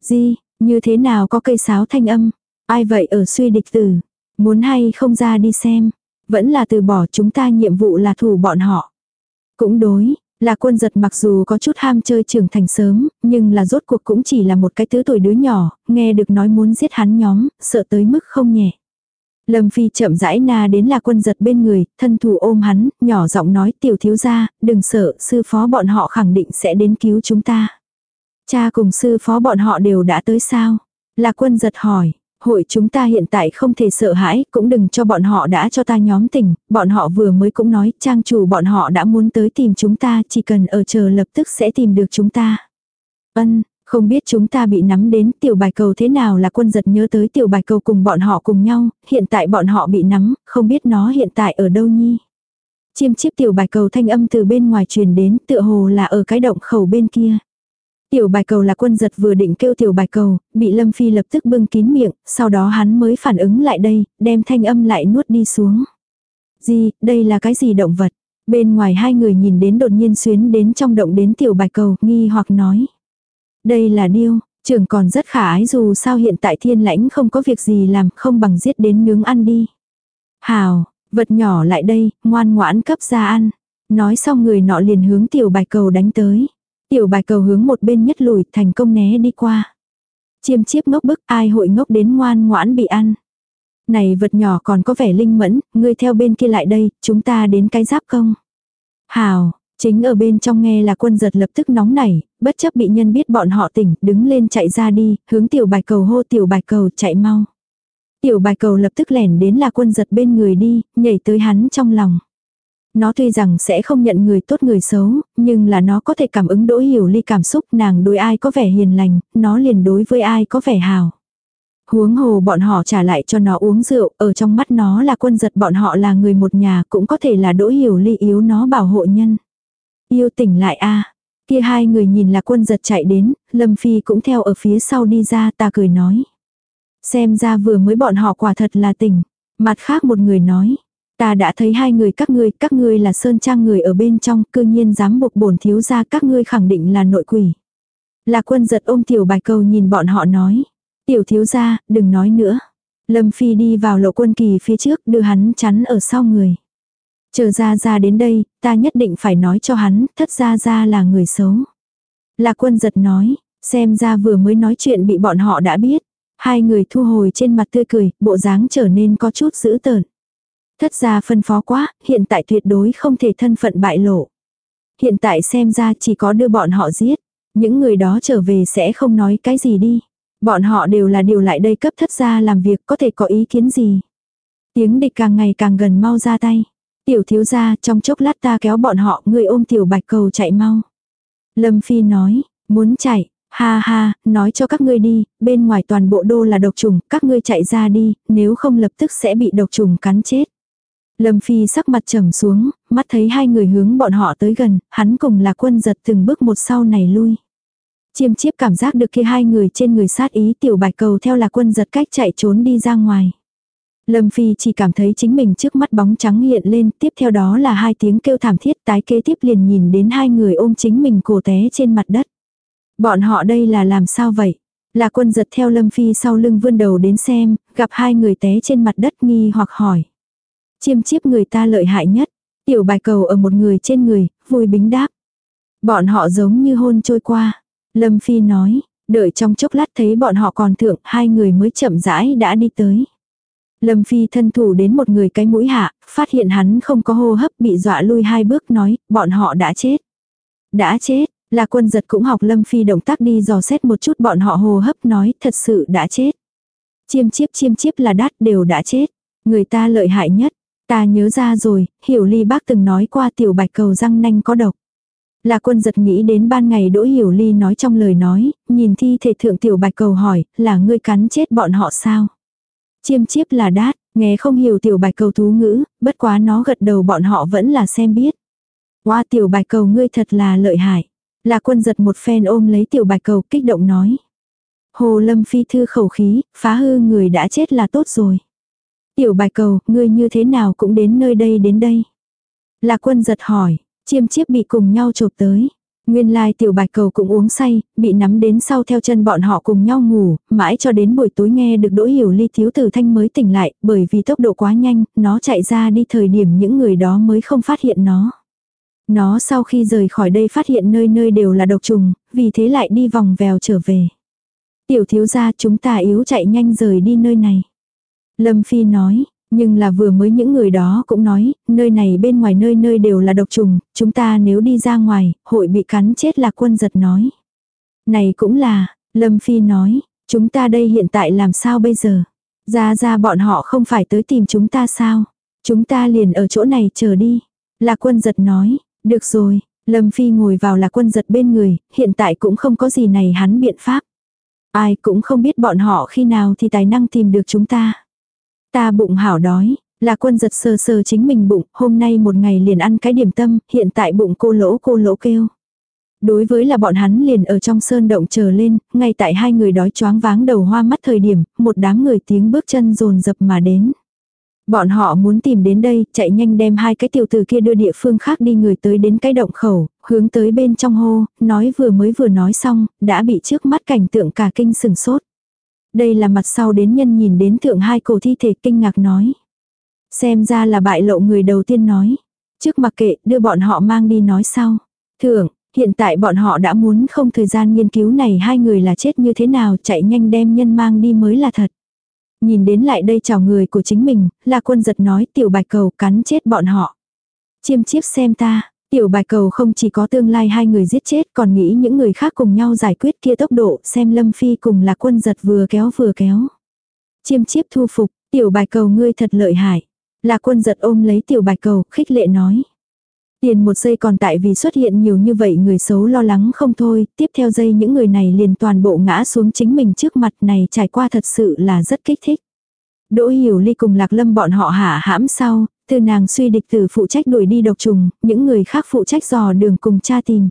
Gì, như thế nào có cây sáo thanh âm? Ai vậy ở suy địch tử? Muốn hay không ra đi xem? Vẫn là từ bỏ chúng ta nhiệm vụ là thủ bọn họ. Cũng đối, là quân giật mặc dù có chút ham chơi trưởng thành sớm, nhưng là rốt cuộc cũng chỉ là một cái tứ tuổi đứa nhỏ, nghe được nói muốn giết hắn nhóm, sợ tới mức không nhẹ. Lâm Phi chậm rãi na đến là quân giật bên người, thân thủ ôm hắn, nhỏ giọng nói tiểu thiếu gia, đừng sợ, sư phó bọn họ khẳng định sẽ đến cứu chúng ta. Cha cùng sư phó bọn họ đều đã tới sao? Là quân giật hỏi, hội chúng ta hiện tại không thể sợ hãi, cũng đừng cho bọn họ đã cho ta nhóm tỉnh, bọn họ vừa mới cũng nói, trang chủ bọn họ đã muốn tới tìm chúng ta, chỉ cần ở chờ lập tức sẽ tìm được chúng ta. Ân, không biết chúng ta bị nắm đến tiểu bài cầu thế nào là quân giật nhớ tới tiểu bài cầu cùng bọn họ cùng nhau, hiện tại bọn họ bị nắm, không biết nó hiện tại ở đâu nhi. Chiêm chiếp tiểu bài cầu thanh âm từ bên ngoài truyền đến tựa hồ là ở cái động khẩu bên kia. Tiểu bài cầu là quân giật vừa định kêu tiểu bài cầu, bị Lâm Phi lập tức bưng kín miệng, sau đó hắn mới phản ứng lại đây, đem thanh âm lại nuốt đi xuống. Gì, đây là cái gì động vật? Bên ngoài hai người nhìn đến đột nhiên xuyến đến trong động đến tiểu bài cầu, nghi hoặc nói. Đây là điêu, trưởng còn rất khả ái dù sao hiện tại thiên lãnh không có việc gì làm, không bằng giết đến nướng ăn đi. Hào, vật nhỏ lại đây, ngoan ngoãn cấp ra ăn. Nói xong người nọ liền hướng tiểu bài cầu đánh tới. Tiểu bài cầu hướng một bên nhất lùi thành công né đi qua. Chiêm chiếp ngốc bức ai hội ngốc đến ngoan ngoãn bị ăn. Này vật nhỏ còn có vẻ linh mẫn, ngươi theo bên kia lại đây, chúng ta đến cái giáp công. Hào, chính ở bên trong nghe là quân giật lập tức nóng nảy, bất chấp bị nhân biết bọn họ tỉnh, đứng lên chạy ra đi, hướng tiểu bài cầu hô tiểu bài cầu chạy mau. Tiểu bài cầu lập tức lẻn đến là quân giật bên người đi, nhảy tới hắn trong lòng. Nó tuy rằng sẽ không nhận người tốt người xấu, nhưng là nó có thể cảm ứng đỗ hiểu ly cảm xúc nàng đối ai có vẻ hiền lành, nó liền đối với ai có vẻ hào. Huống hồ bọn họ trả lại cho nó uống rượu, ở trong mắt nó là quân giật bọn họ là người một nhà cũng có thể là đỗ hiểu ly yếu nó bảo hộ nhân. Yêu tỉnh lại a Kia hai người nhìn là quân giật chạy đến, Lâm Phi cũng theo ở phía sau đi ra ta cười nói. Xem ra vừa mới bọn họ quả thật là tỉnh. Mặt khác một người nói. Ta đã thấy hai người các ngươi, các ngươi là sơn trang người ở bên trong, cư nhiên dám buộc bổn thiếu ra các ngươi khẳng định là nội quỷ. Là quân giật ôm tiểu bài cầu nhìn bọn họ nói. Tiểu thiếu ra, đừng nói nữa. Lâm Phi đi vào lộ quân kỳ phía trước đưa hắn chắn ở sau người. Chờ ra ra đến đây, ta nhất định phải nói cho hắn, thất ra ra là người xấu. Là quân giật nói, xem ra vừa mới nói chuyện bị bọn họ đã biết. Hai người thu hồi trên mặt tươi cười, bộ dáng trở nên có chút dữ tợn. Thất gia phân phó quá, hiện tại tuyệt đối không thể thân phận bại lộ. Hiện tại xem ra chỉ có đưa bọn họ giết. Những người đó trở về sẽ không nói cái gì đi. Bọn họ đều là điều lại đây cấp thất gia làm việc có thể có ý kiến gì. Tiếng địch càng ngày càng gần mau ra tay. Tiểu thiếu gia trong chốc lát ta kéo bọn họ người ôm tiểu bạch cầu chạy mau. Lâm Phi nói, muốn chạy, ha ha, nói cho các ngươi đi, bên ngoài toàn bộ đô là độc trùng, các ngươi chạy ra đi, nếu không lập tức sẽ bị độc trùng cắn chết. Lâm Phi sắc mặt trầm xuống, mắt thấy hai người hướng bọn họ tới gần, hắn cùng là quân giật từng bước một sau này lui. Chiêm chiếp cảm giác được kia hai người trên người sát ý tiểu bạch cầu theo là quân giật cách chạy trốn đi ra ngoài. Lâm Phi chỉ cảm thấy chính mình trước mắt bóng trắng hiện lên, tiếp theo đó là hai tiếng kêu thảm thiết tái kế tiếp liền nhìn đến hai người ôm chính mình cổ té trên mặt đất. Bọn họ đây là làm sao vậy? Là quân giật theo Lâm Phi sau lưng vươn đầu đến xem, gặp hai người té trên mặt đất nghi hoặc hỏi. Chiêm chiếp người ta lợi hại nhất, tiểu bài cầu ở một người trên người, vui bính đáp. Bọn họ giống như hôn trôi qua. Lâm Phi nói, đợi trong chốc lát thấy bọn họ còn thượng, hai người mới chậm rãi đã đi tới. Lâm Phi thân thủ đến một người cái mũi hạ, phát hiện hắn không có hô hấp bị dọa lui hai bước nói, bọn họ đã chết. Đã chết, là quân giật cũng học Lâm Phi động tác đi dò xét một chút bọn họ hô hấp nói thật sự đã chết. Chiêm chiếp chiêm chiếp là đát đều đã chết. Người ta lợi hại nhất. Ta nhớ ra rồi, hiểu ly bác từng nói qua tiểu bạch cầu răng nanh có độc. Là quân giật nghĩ đến ban ngày Đỗ Hiểu Ly nói trong lời nói, nhìn thi thể thượng tiểu bạch cầu hỏi, là ngươi cắn chết bọn họ sao? Chiêm chiếp là đát, nghe không hiểu tiểu bạch cầu thú ngữ, bất quá nó gật đầu bọn họ vẫn là xem biết. Qua tiểu bạch cầu ngươi thật là lợi hại. Là quân giật một phen ôm lấy tiểu bạch cầu kích động nói. Hồ lâm phi thư khẩu khí, phá hư người đã chết là tốt rồi. Tiểu bạch cầu, ngươi như thế nào cũng đến nơi đây đến đây. Là quân giật hỏi, chiêm chiếp bị cùng nhau chộp tới. Nguyên lai tiểu bạch cầu cũng uống say, bị nắm đến sau theo chân bọn họ cùng nhau ngủ, mãi cho đến buổi tối nghe được đỗ hiểu ly thiếu tử thanh mới tỉnh lại, bởi vì tốc độ quá nhanh, nó chạy ra đi thời điểm những người đó mới không phát hiện nó. Nó sau khi rời khỏi đây phát hiện nơi nơi đều là độc trùng, vì thế lại đi vòng vèo trở về. Tiểu thiếu gia chúng ta yếu chạy nhanh rời đi nơi này. Lâm Phi nói, nhưng là vừa mới những người đó cũng nói, nơi này bên ngoài nơi nơi đều là độc trùng, chúng ta nếu đi ra ngoài, hội bị cắn chết là quân giật nói. Này cũng là, Lâm Phi nói, chúng ta đây hiện tại làm sao bây giờ? Ra ra bọn họ không phải tới tìm chúng ta sao? Chúng ta liền ở chỗ này chờ đi. Là quân giật nói, được rồi, Lâm Phi ngồi vào là quân giật bên người, hiện tại cũng không có gì này hắn biện pháp. Ai cũng không biết bọn họ khi nào thì tài năng tìm được chúng ta. Ta bụng hảo đói, là quân giật sờ sờ chính mình bụng, hôm nay một ngày liền ăn cái điểm tâm, hiện tại bụng cô lỗ cô lỗ kêu. Đối với là bọn hắn liền ở trong sơn động chờ lên, ngay tại hai người đói choáng váng đầu hoa mắt thời điểm, một đám người tiếng bước chân rồn dập mà đến. Bọn họ muốn tìm đến đây, chạy nhanh đem hai cái tiểu tử kia đưa địa phương khác đi người tới đến cái động khẩu, hướng tới bên trong hô, nói vừa mới vừa nói xong, đã bị trước mắt cảnh tượng cả kinh sừng sốt. Đây là mặt sau đến nhân nhìn đến thượng hai cổ thi thể kinh ngạc nói. Xem ra là bại lộ người đầu tiên nói. Trước mặc kệ đưa bọn họ mang đi nói sau. Thượng, hiện tại bọn họ đã muốn không thời gian nghiên cứu này hai người là chết như thế nào chạy nhanh đem nhân mang đi mới là thật. Nhìn đến lại đây chào người của chính mình, là quân giật nói tiểu bạch cầu cắn chết bọn họ. Chiêm chiếp xem ta, tiểu bạch cầu không chỉ có tương lai hai người giết chết còn nghĩ những người khác cùng nhau giải quyết kia tốc độ xem lâm phi cùng là quân giật vừa kéo vừa kéo. Chiêm chiếp thu phục, tiểu bạch cầu ngươi thật lợi hại. Là quân giật ôm lấy tiểu bạch cầu, khích lệ nói. Tiền một giây còn tại vì xuất hiện nhiều như vậy người xấu lo lắng không thôi, tiếp theo giây những người này liền toàn bộ ngã xuống chính mình trước mặt này trải qua thật sự là rất kích thích. Đỗ hiểu ly cùng lạc lâm bọn họ hạ hãm sau, từ nàng suy địch tử phụ trách đuổi đi độc trùng, những người khác phụ trách dò đường cùng cha tìm.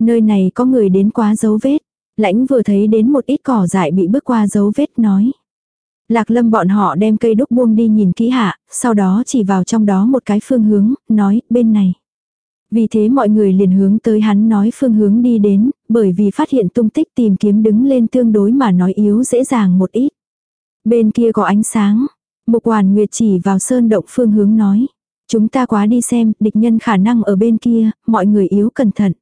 Nơi này có người đến quá dấu vết. Lãnh vừa thấy đến một ít cỏ dại bị bước qua dấu vết nói. Lạc lâm bọn họ đem cây đúc buông đi nhìn kỹ hạ, sau đó chỉ vào trong đó một cái phương hướng, nói, bên này. Vì thế mọi người liền hướng tới hắn nói phương hướng đi đến, bởi vì phát hiện tung tích tìm kiếm đứng lên tương đối mà nói yếu dễ dàng một ít. Bên kia có ánh sáng. Mục hoàn nguyệt chỉ vào sơn động phương hướng nói. Chúng ta quá đi xem, địch nhân khả năng ở bên kia, mọi người yếu cẩn thận.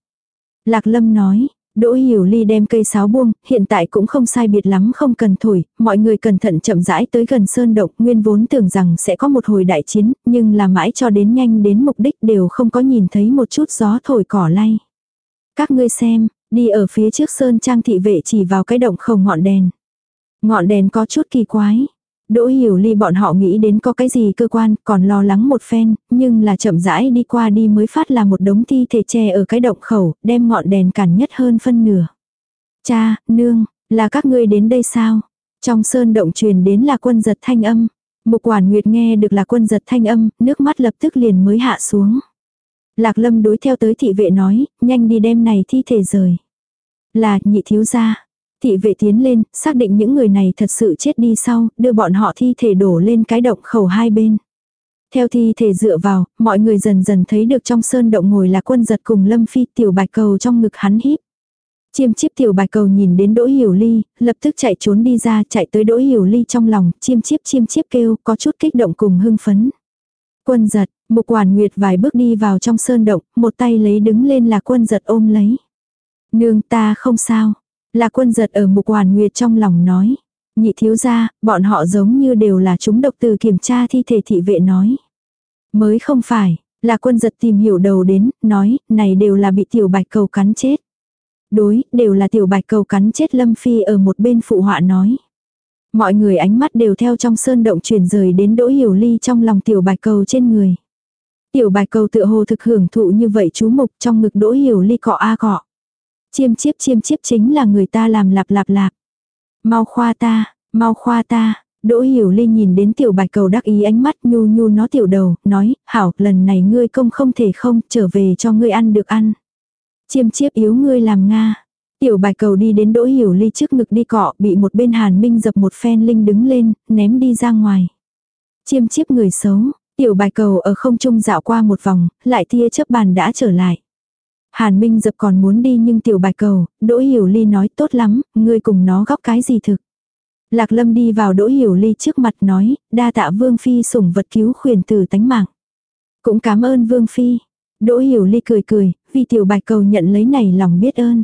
Lạc lâm nói, Đỗ Hiểu Ly đem cây sáo buông, hiện tại cũng không sai biệt lắm không cần thổi, mọi người cẩn thận chậm rãi tới gần sơn động, nguyên vốn tưởng rằng sẽ có một hồi đại chiến, nhưng là mãi cho đến nhanh đến mục đích đều không có nhìn thấy một chút gió thổi cỏ lay. Các ngươi xem, đi ở phía trước sơn trang thị vệ chỉ vào cái động không ngọn đèn. Ngọn đèn có chút kỳ quái. Đỗ hiểu ly bọn họ nghĩ đến có cái gì cơ quan, còn lo lắng một phen, nhưng là chậm rãi đi qua đi mới phát là một đống thi thể tre ở cái động khẩu, đem ngọn đèn cản nhất hơn phân nửa. Cha, nương, là các ngươi đến đây sao? Trong sơn động truyền đến là quân giật thanh âm. Mục quản nguyệt nghe được là quân giật thanh âm, nước mắt lập tức liền mới hạ xuống. Lạc lâm đối theo tới thị vệ nói, nhanh đi đem này thi thể rời. Là, nhị thiếu gia. Thị vệ tiến lên, xác định những người này thật sự chết đi sau, đưa bọn họ thi thể đổ lên cái động khẩu hai bên. Theo thi thể dựa vào, mọi người dần dần thấy được trong sơn động ngồi là quân giật cùng lâm phi tiểu bạch cầu trong ngực hắn híp. Chiêm chiếp tiểu bạch cầu nhìn đến đỗ hiểu ly, lập tức chạy trốn đi ra chạy tới đỗ hiểu ly trong lòng, chiêm chiếp chiêm chiếp kêu có chút kích động cùng hưng phấn. Quân giật, một quản nguyệt vài bước đi vào trong sơn động, một tay lấy đứng lên là quân giật ôm lấy. Nương ta không sao, là quân giật ở mục hoàn nguyệt trong lòng nói. Nhị thiếu gia, bọn họ giống như đều là chúng độc từ kiểm tra thi thể thị vệ nói. Mới không phải, là quân giật tìm hiểu đầu đến, nói, này đều là bị tiểu bạch cầu cắn chết. Đối, đều là tiểu bạch cầu cắn chết Lâm Phi ở một bên phụ họa nói. Mọi người ánh mắt đều theo trong sơn động chuyển rời đến đỗ hiểu ly trong lòng tiểu bạch cầu trên người. Tiểu bạch cầu tựa hồ thực hưởng thụ như vậy chú mục trong ngực đỗ hiểu ly cọ a cọ. Chiêm chiếp chiêm chiếp chính là người ta làm lạp lạp lạp. Mau khoa ta, mau khoa ta. Đỗ hiểu ly nhìn đến tiểu bạch cầu đắc ý ánh mắt nhu nhu nó tiểu đầu, nói, hảo, lần này ngươi công không thể không, trở về cho ngươi ăn được ăn. Chiêm chiếp yếu ngươi làm Nga. Tiểu bạch cầu đi đến đỗ hiểu ly trước ngực đi cọ, bị một bên hàn minh dập một phen linh đứng lên, ném đi ra ngoài. Chiêm chiếp người xấu, tiểu bạch cầu ở không trung dạo qua một vòng, lại tia chớp bàn đã trở lại. Hàn Minh dập còn muốn đi nhưng tiểu bạch cầu, Đỗ Hiểu Ly nói tốt lắm, ngươi cùng nó góc cái gì thực. Lạc Lâm đi vào Đỗ Hiểu Ly trước mặt nói, đa tạ Vương Phi sủng vật cứu khuyển từ tánh mạng. Cũng cảm ơn Vương Phi. Đỗ Hiểu Ly cười cười, vì tiểu bạch cầu nhận lấy này lòng biết ơn.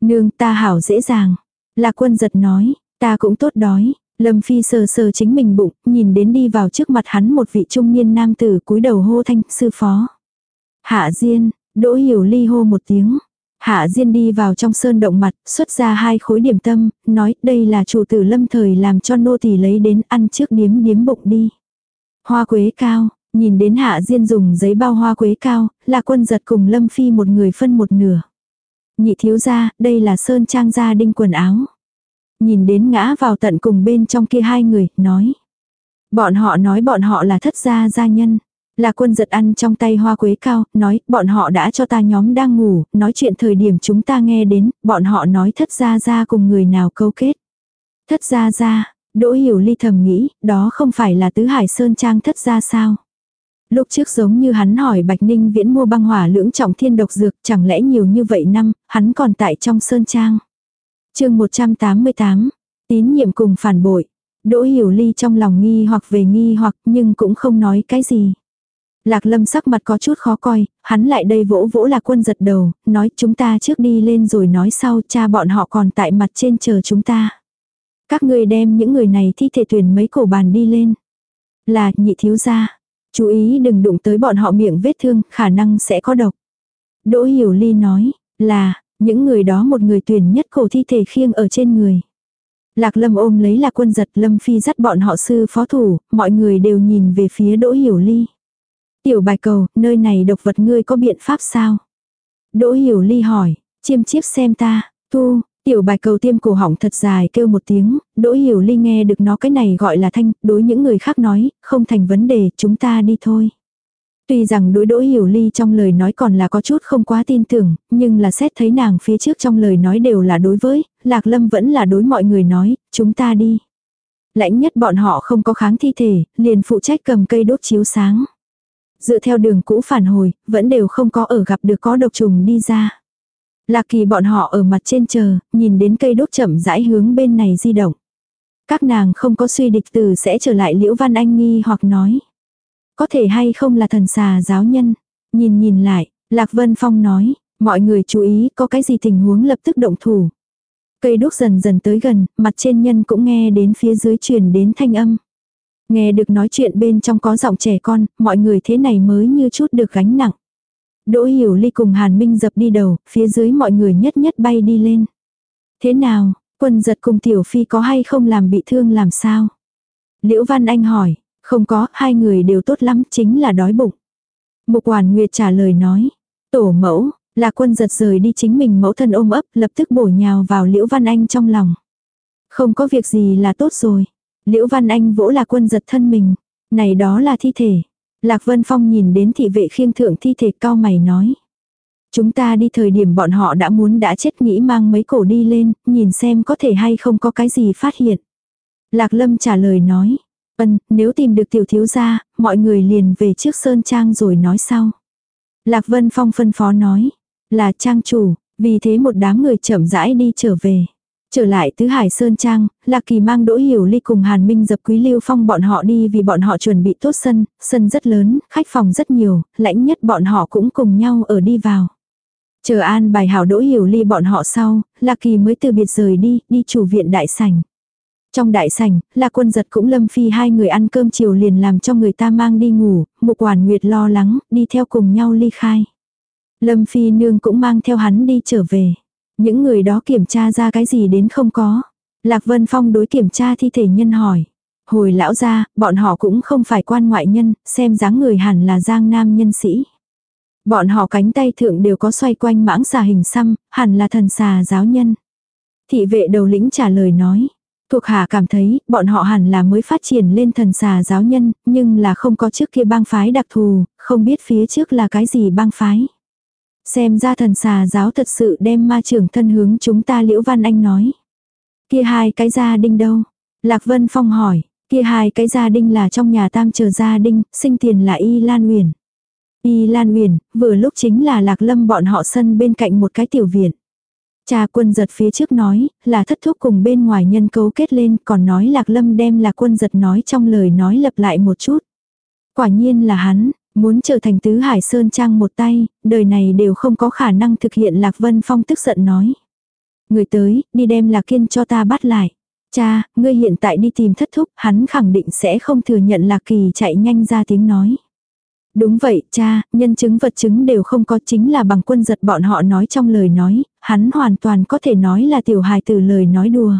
Nương ta hảo dễ dàng. Lạc quân giật nói, ta cũng tốt đói. Lâm Phi sờ sờ chính mình bụng, nhìn đến đi vào trước mặt hắn một vị trung niên nam tử cúi đầu hô thanh, sư phó. Hạ Diên, Đỗ hiểu ly hô một tiếng. Hạ Diên đi vào trong sơn động mặt, xuất ra hai khối điểm tâm, nói đây là chủ tử lâm thời làm cho nô tỳ lấy đến ăn trước điếm điếm bụng đi. Hoa quế cao, nhìn đến Hạ Diên dùng giấy bao hoa quế cao, là quân giật cùng lâm phi một người phân một nửa. Nhị thiếu ra, đây là sơn trang gia đinh quần áo. Nhìn đến ngã vào tận cùng bên trong kia hai người, nói. Bọn họ nói bọn họ là thất gia gia nhân. Là quân giật ăn trong tay hoa quế cao, nói, bọn họ đã cho ta nhóm đang ngủ, nói chuyện thời điểm chúng ta nghe đến, bọn họ nói thất gia gia cùng người nào câu kết. Thất gia gia, Đỗ Hiểu Ly thầm nghĩ, đó không phải là tứ hải sơn trang thất gia sao. Lúc trước giống như hắn hỏi Bạch Ninh viễn mua băng hỏa lưỡng trọng thiên độc dược, chẳng lẽ nhiều như vậy năm, hắn còn tại trong sơn trang. chương 188, tín nhiệm cùng phản bội. Đỗ Hiểu Ly trong lòng nghi hoặc về nghi hoặc nhưng cũng không nói cái gì. Lạc lâm sắc mặt có chút khó coi, hắn lại đây vỗ vỗ lạc quân giật đầu, nói chúng ta trước đi lên rồi nói sau cha bọn họ còn tại mặt trên chờ chúng ta. Các ngươi đem những người này thi thể tuyển mấy cổ bàn đi lên. Là nhị thiếu gia. Chú ý đừng đụng tới bọn họ miệng vết thương, khả năng sẽ có độc. Đỗ Hiểu Ly nói, là, những người đó một người tuyển nhất cổ thi thể khiêng ở trên người. Lạc lâm ôm lấy lạc quân giật lâm phi dắt bọn họ sư phó thủ, mọi người đều nhìn về phía Đỗ Hiểu Ly. Tiểu bài cầu, nơi này độc vật ngươi có biện pháp sao? Đỗ Hiểu Ly hỏi, chiêm chiếp xem ta, thu, tiểu bài cầu tiêm cổ họng thật dài kêu một tiếng, Đỗ Hiểu Ly nghe được nó cái này gọi là thanh, đối những người khác nói, không thành vấn đề, chúng ta đi thôi. Tuy rằng đối đỗ hiểu ly trong lời nói còn là có chút không quá tin tưởng, nhưng là xét thấy nàng phía trước trong lời nói đều là đối với, lạc lâm vẫn là đối mọi người nói, chúng ta đi. Lãnh nhất bọn họ không có kháng thi thể, liền phụ trách cầm cây đốt chiếu sáng. Dựa theo đường cũ phản hồi, vẫn đều không có ở gặp được có độc trùng đi ra. Lạc kỳ bọn họ ở mặt trên chờ, nhìn đến cây đốt chậm rãi hướng bên này di động. Các nàng không có suy địch từ sẽ trở lại Liễu Văn Anh nghi hoặc nói. Có thể hay không là thần xà giáo nhân. Nhìn nhìn lại, Lạc Vân Phong nói, mọi người chú ý có cái gì tình huống lập tức động thủ. Cây đốt dần dần tới gần, mặt trên nhân cũng nghe đến phía dưới truyền đến thanh âm. Nghe được nói chuyện bên trong có giọng trẻ con, mọi người thế này mới như chút được gánh nặng. Đỗ Hiểu Ly cùng Hàn Minh dập đi đầu, phía dưới mọi người nhất nhất bay đi lên. Thế nào, quân giật cùng Tiểu Phi có hay không làm bị thương làm sao? Liễu Văn Anh hỏi, không có, hai người đều tốt lắm, chính là đói bụng. Mục Hoàn Nguyệt trả lời nói, tổ mẫu, là quân giật rời đi chính mình mẫu thân ôm ấp, lập tức bổ nhào vào Liễu Văn Anh trong lòng. Không có việc gì là tốt rồi. Liễu Văn Anh vỗ là quân giật thân mình. Này đó là thi thể. Lạc Vân Phong nhìn đến thị vệ khiêng thượng thi thể cao mày nói. Chúng ta đi thời điểm bọn họ đã muốn đã chết nghĩ mang mấy cổ đi lên, nhìn xem có thể hay không có cái gì phát hiện. Lạc Lâm trả lời nói. Ân, nếu tìm được tiểu thiếu gia, mọi người liền về trước Sơn Trang rồi nói sau. Lạc Vân Phong phân phó nói. Là Trang chủ, vì thế một đám người chậm rãi đi trở về. Trở lại tứ hải Sơn Trang, Lạc Kỳ mang Đỗ Hiểu Ly cùng Hàn Minh dập Quý Lưu Phong bọn họ đi vì bọn họ chuẩn bị tốt sân, sân rất lớn, khách phòng rất nhiều, lãnh nhất bọn họ cũng cùng nhau ở đi vào. Chờ an bài hảo Đỗ Hiểu Ly bọn họ sau, Lạc Kỳ mới từ biệt rời đi, đi chủ viện đại sảnh. Trong đại sảnh, là quân giật cũng lâm phi hai người ăn cơm chiều liền làm cho người ta mang đi ngủ, một quản nguyệt lo lắng, đi theo cùng nhau ly khai. Lâm phi nương cũng mang theo hắn đi trở về. Những người đó kiểm tra ra cái gì đến không có. Lạc Vân Phong đối kiểm tra thi thể nhân hỏi. Hồi lão ra, bọn họ cũng không phải quan ngoại nhân, xem dáng người hẳn là giang nam nhân sĩ. Bọn họ cánh tay thượng đều có xoay quanh mãng xà hình xăm, hẳn là thần xà giáo nhân. Thị vệ đầu lĩnh trả lời nói. Thuộc hạ cảm thấy, bọn họ hẳn là mới phát triển lên thần xà giáo nhân, nhưng là không có trước kia bang phái đặc thù, không biết phía trước là cái gì bang phái. Xem ra thần xà giáo thật sự đem ma trưởng thân hướng chúng ta Liễu Văn Anh nói. Kia hai cái gia đinh đâu? Lạc Vân Phong hỏi, kia hai cái gia đinh là trong nhà tam chờ gia đinh, sinh tiền là Y Lan Huyền. Y Lan Huyền, vừa lúc chính là Lạc Lâm bọn họ sân bên cạnh một cái tiểu viện. Cha quân giật phía trước nói, là thất thúc cùng bên ngoài nhân cấu kết lên, còn nói lạc lâm đem là quân giật nói trong lời nói lặp lại một chút. Quả nhiên là hắn, muốn trở thành tứ hải sơn trang một tay, đời này đều không có khả năng thực hiện lạc vân phong tức giận nói. Người tới, đi đem lạc kiên cho ta bắt lại. Cha, ngươi hiện tại đi tìm thất thúc, hắn khẳng định sẽ không thừa nhận lạc kỳ chạy nhanh ra tiếng nói. Đúng vậy, cha, nhân chứng vật chứng đều không có chính là bằng quân giật bọn họ nói trong lời nói, hắn hoàn toàn có thể nói là tiểu hài từ lời nói đùa.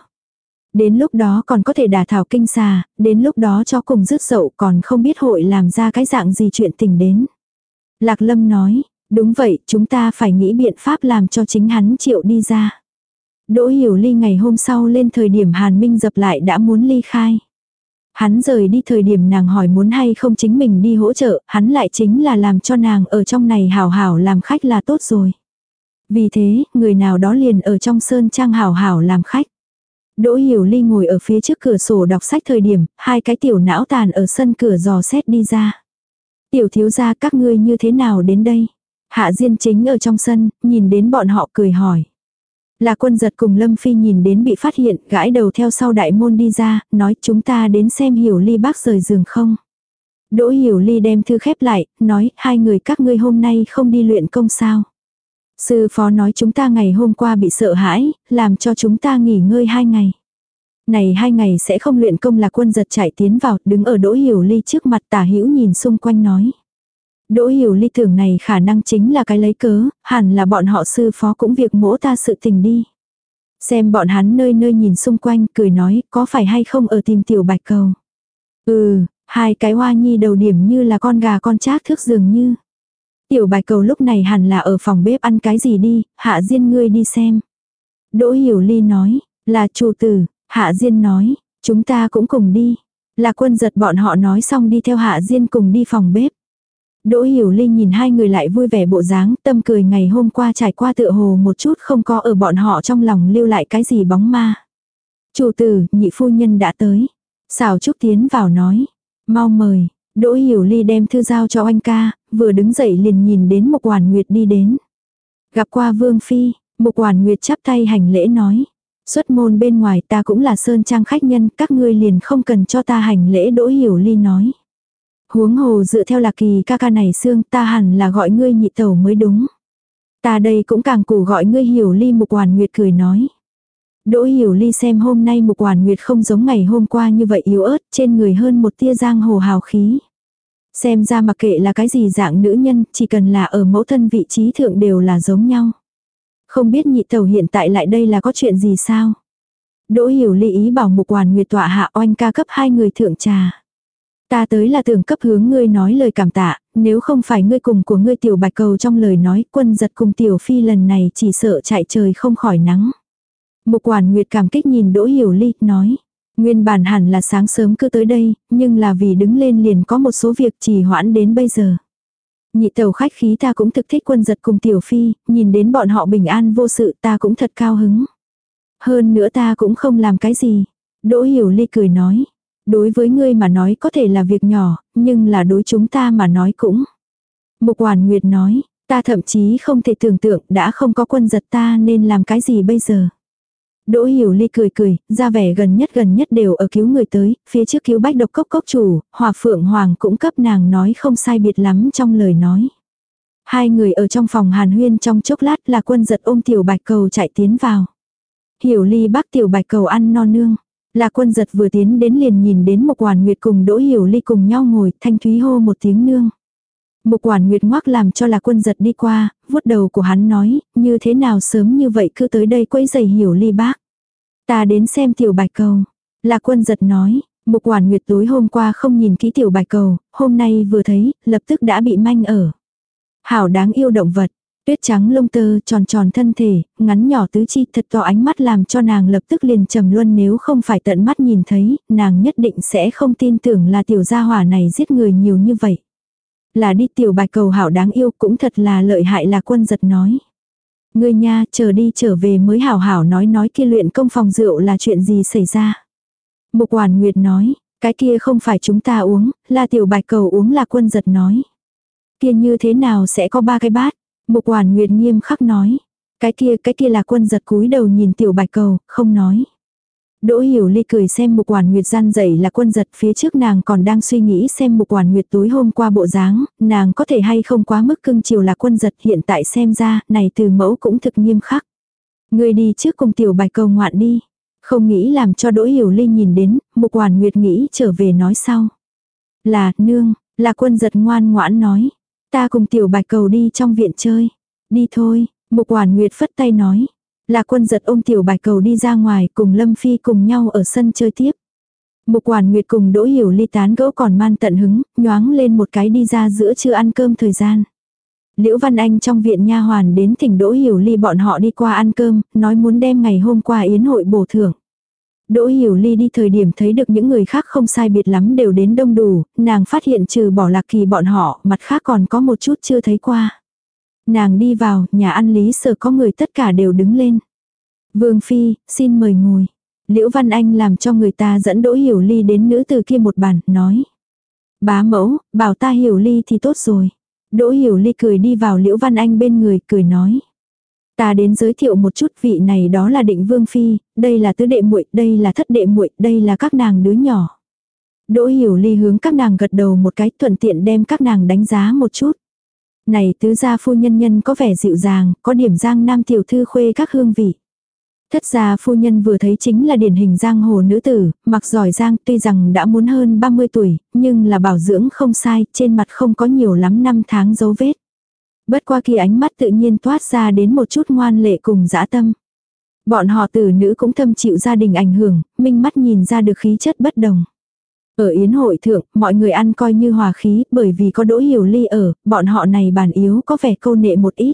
Đến lúc đó còn có thể đả thảo kinh xà, đến lúc đó cho cùng rứt sậu còn không biết hội làm ra cái dạng gì chuyện tình đến. Lạc Lâm nói, đúng vậy, chúng ta phải nghĩ biện pháp làm cho chính hắn chịu đi ra. Đỗ Hiểu Ly ngày hôm sau lên thời điểm Hàn Minh dập lại đã muốn ly khai. Hắn rời đi thời điểm nàng hỏi muốn hay không chính mình đi hỗ trợ, hắn lại chính là làm cho nàng ở trong này hảo hảo làm khách là tốt rồi. Vì thế, người nào đó liền ở trong sơn trang hảo hảo làm khách. Đỗ Hiểu Ly ngồi ở phía trước cửa sổ đọc sách thời điểm, hai cái tiểu não tàn ở sân cửa dò xét đi ra. Tiểu thiếu gia các ngươi như thế nào đến đây? Hạ Diên chính ở trong sân, nhìn đến bọn họ cười hỏi. Là quân giật cùng Lâm Phi nhìn đến bị phát hiện, gãi đầu theo sau đại môn đi ra, nói chúng ta đến xem hiểu ly bác rời giường không. Đỗ hiểu ly đem thư khép lại, nói hai người các ngươi hôm nay không đi luyện công sao. Sư phó nói chúng ta ngày hôm qua bị sợ hãi, làm cho chúng ta nghỉ ngơi hai ngày. Này hai ngày sẽ không luyện công là quân giật chạy tiến vào, đứng ở Đỗ Hiểu Ly trước mặt tả hữu nhìn xung quanh nói. Đỗ Hiểu Ly tưởng này khả năng chính là cái lấy cớ, hẳn là bọn họ sư phó cũng việc mỗ ta sự tình đi. Xem bọn hắn nơi nơi nhìn xung quanh, cười nói, có phải hay không ở tìm tiểu bạch cầu. Ừ, hai cái hoa nhi đầu điểm như là con gà con chác thước dường như. Tiểu bài cầu lúc này hẳn là ở phòng bếp ăn cái gì đi, hạ diên ngươi đi xem. Đỗ Hiểu Ly nói, là chủ tử, Hạ Diên nói, chúng ta cũng cùng đi. Là quân giật bọn họ nói xong đi theo Hạ Diên cùng đi phòng bếp. Đỗ Hiểu Linh nhìn hai người lại vui vẻ bộ dáng, tâm cười ngày hôm qua trải qua tựa hồ một chút không có ở bọn họ trong lòng lưu lại cái gì bóng ma. Chủ tử, nhị phu nhân đã tới. xào Trúc tiến vào nói. Mau mời, Đỗ Hiểu Ly đem thư giao cho anh ca, vừa đứng dậy liền nhìn đến Mục Hoàn Nguyệt đi đến. Gặp qua Vương Phi, Mục Hoàn Nguyệt chắp tay hành lễ nói. Xuất môn bên ngoài ta cũng là sơn trang khách nhân, các ngươi liền không cần cho ta hành lễ đỗ hiểu ly nói. Huống hồ dựa theo lạc kỳ ca ca này xương ta hẳn là gọi ngươi nhị tẩu mới đúng. Ta đây cũng càng củ gọi ngươi hiểu ly mục hoàn nguyệt cười nói. Đỗ hiểu ly xem hôm nay mục hoàn nguyệt không giống ngày hôm qua như vậy yếu ớt trên người hơn một tia giang hồ hào khí. Xem ra mặc kệ là cái gì dạng nữ nhân chỉ cần là ở mẫu thân vị trí thượng đều là giống nhau. Không biết nhị tẩu hiện tại lại đây là có chuyện gì sao? Đỗ hiểu ly ý bảo mục hoàn nguyệt tọa hạ oanh ca cấp hai người thượng trà. Ta tới là tưởng cấp hướng ngươi nói lời cảm tạ, nếu không phải ngươi cùng của ngươi tiểu bạch cầu trong lời nói quân giật cùng tiểu phi lần này chỉ sợ chạy trời không khỏi nắng. Mục quản nguyệt cảm kích nhìn đỗ hiểu ly, nói. Nguyên bản hẳn là sáng sớm cứ tới đây, nhưng là vì đứng lên liền có một số việc trì hoãn đến bây giờ. Nhị tàu khách khí ta cũng thực thích quân giật cùng tiểu phi, nhìn đến bọn họ bình an vô sự ta cũng thật cao hứng. Hơn nữa ta cũng không làm cái gì. Đỗ hiểu ly cười nói. Đối với ngươi mà nói có thể là việc nhỏ, nhưng là đối chúng ta mà nói cũng. Mục hoàn nguyệt nói, ta thậm chí không thể tưởng tượng đã không có quân giật ta nên làm cái gì bây giờ. Đỗ Hiểu Ly cười cười, ra vẻ gần nhất gần nhất đều ở cứu người tới, phía trước cứu bách độc cốc cốc chủ, hòa phượng hoàng cũng cấp nàng nói không sai biệt lắm trong lời nói. Hai người ở trong phòng hàn huyên trong chốc lát là quân giật ôm tiểu bạch cầu chạy tiến vào. Hiểu Ly bác tiểu bạch cầu ăn no nương. Là quân giật vừa tiến đến liền nhìn đến một hoàn nguyệt cùng đỗ hiểu ly cùng nhau ngồi, thanh thúy hô một tiếng nương. Một quản nguyệt ngoác làm cho là quân giật đi qua, vuốt đầu của hắn nói, như thế nào sớm như vậy cứ tới đây quấy giày hiểu ly bác. Ta đến xem tiểu bạch cầu. Là quân giật nói, một quản nguyệt tối hôm qua không nhìn kỹ tiểu bạch cầu, hôm nay vừa thấy, lập tức đã bị manh ở. Hảo đáng yêu động vật, tuyết trắng lông tơ tròn tròn thân thể, ngắn nhỏ tứ chi thật to ánh mắt làm cho nàng lập tức liền trầm luân nếu không phải tận mắt nhìn thấy, nàng nhất định sẽ không tin tưởng là tiểu gia hỏa này giết người nhiều như vậy là đi tiểu bạch cầu hảo đáng yêu cũng thật là lợi hại là quân giật nói. Ngươi nha, chờ đi trở về mới hảo hảo nói nói kia luyện công phòng rượu là chuyện gì xảy ra. Mục hoàn nguyệt nói, cái kia không phải chúng ta uống, là tiểu bạch cầu uống là quân giật nói. Kia như thế nào sẽ có ba cái bát? Mục hoàn nguyệt nghiêm khắc nói. Cái kia, cái kia là quân giật cúi đầu nhìn tiểu bạch cầu, không nói. Đỗ Hiểu Ly cười xem Mục quản Nguyệt gian dậy là quân giật phía trước nàng còn đang suy nghĩ xem Mục quản Nguyệt tối hôm qua bộ dáng, nàng có thể hay không quá mức cưng chiều là quân giật hiện tại xem ra, này từ mẫu cũng thực nghiêm khắc. Người đi trước cùng tiểu bạch cầu ngoạn đi. Không nghĩ làm cho Đỗ Hiểu Ly nhìn đến, Mục quản Nguyệt nghĩ trở về nói sau. Là, nương, là quân giật ngoan ngoãn nói. Ta cùng tiểu bạch cầu đi trong viện chơi. Đi thôi, Mục quản Nguyệt phất tay nói. Là quân giật ôm tiểu bạch cầu đi ra ngoài cùng Lâm Phi cùng nhau ở sân chơi tiếp. Mục quản nguyệt cùng đỗ hiểu ly tán gẫu còn man tận hứng, nhoáng lên một cái đi ra giữa trưa ăn cơm thời gian. Liễu Văn Anh trong viện nha hoàn đến thỉnh Đỗ Hiểu Ly bọn họ đi qua ăn cơm, nói muốn đem ngày hôm qua yến hội bổ thưởng. Đỗ Hiểu Ly đi thời điểm thấy được những người khác không sai biệt lắm đều đến đông đủ, nàng phát hiện trừ bỏ lạc kỳ bọn họ, mặt khác còn có một chút chưa thấy qua. Nàng đi vào, nhà ăn lý sở có người tất cả đều đứng lên. Vương Phi, xin mời ngồi. Liễu Văn Anh làm cho người ta dẫn Đỗ Hiểu Ly đến nữ từ kia một bàn, nói. Bá mẫu, bảo ta Hiểu Ly thì tốt rồi. Đỗ Hiểu Ly cười đi vào Liễu Văn Anh bên người, cười nói. Ta đến giới thiệu một chút vị này đó là định Vương Phi, đây là tứ đệ muội, đây là thất đệ muội, đây là các nàng đứa nhỏ. Đỗ Hiểu Ly hướng các nàng gật đầu một cái thuận tiện đem các nàng đánh giá một chút. Này tứ gia phu nhân nhân có vẻ dịu dàng, có điểm giang nam tiểu thư khuê các hương vị. Thất gia phu nhân vừa thấy chính là điển hình giang hồ nữ tử, mặc giỏi giang tuy rằng đã muốn hơn 30 tuổi, nhưng là bảo dưỡng không sai, trên mặt không có nhiều lắm năm tháng dấu vết. Bất qua kỳ ánh mắt tự nhiên toát ra đến một chút ngoan lệ cùng dã tâm. Bọn họ tử nữ cũng thâm chịu gia đình ảnh hưởng, minh mắt nhìn ra được khí chất bất đồng. Ở yến hội thượng, mọi người ăn coi như hòa khí, bởi vì có đỗ hiểu ly ở, bọn họ này bàn yếu có vẻ câu nệ một ít.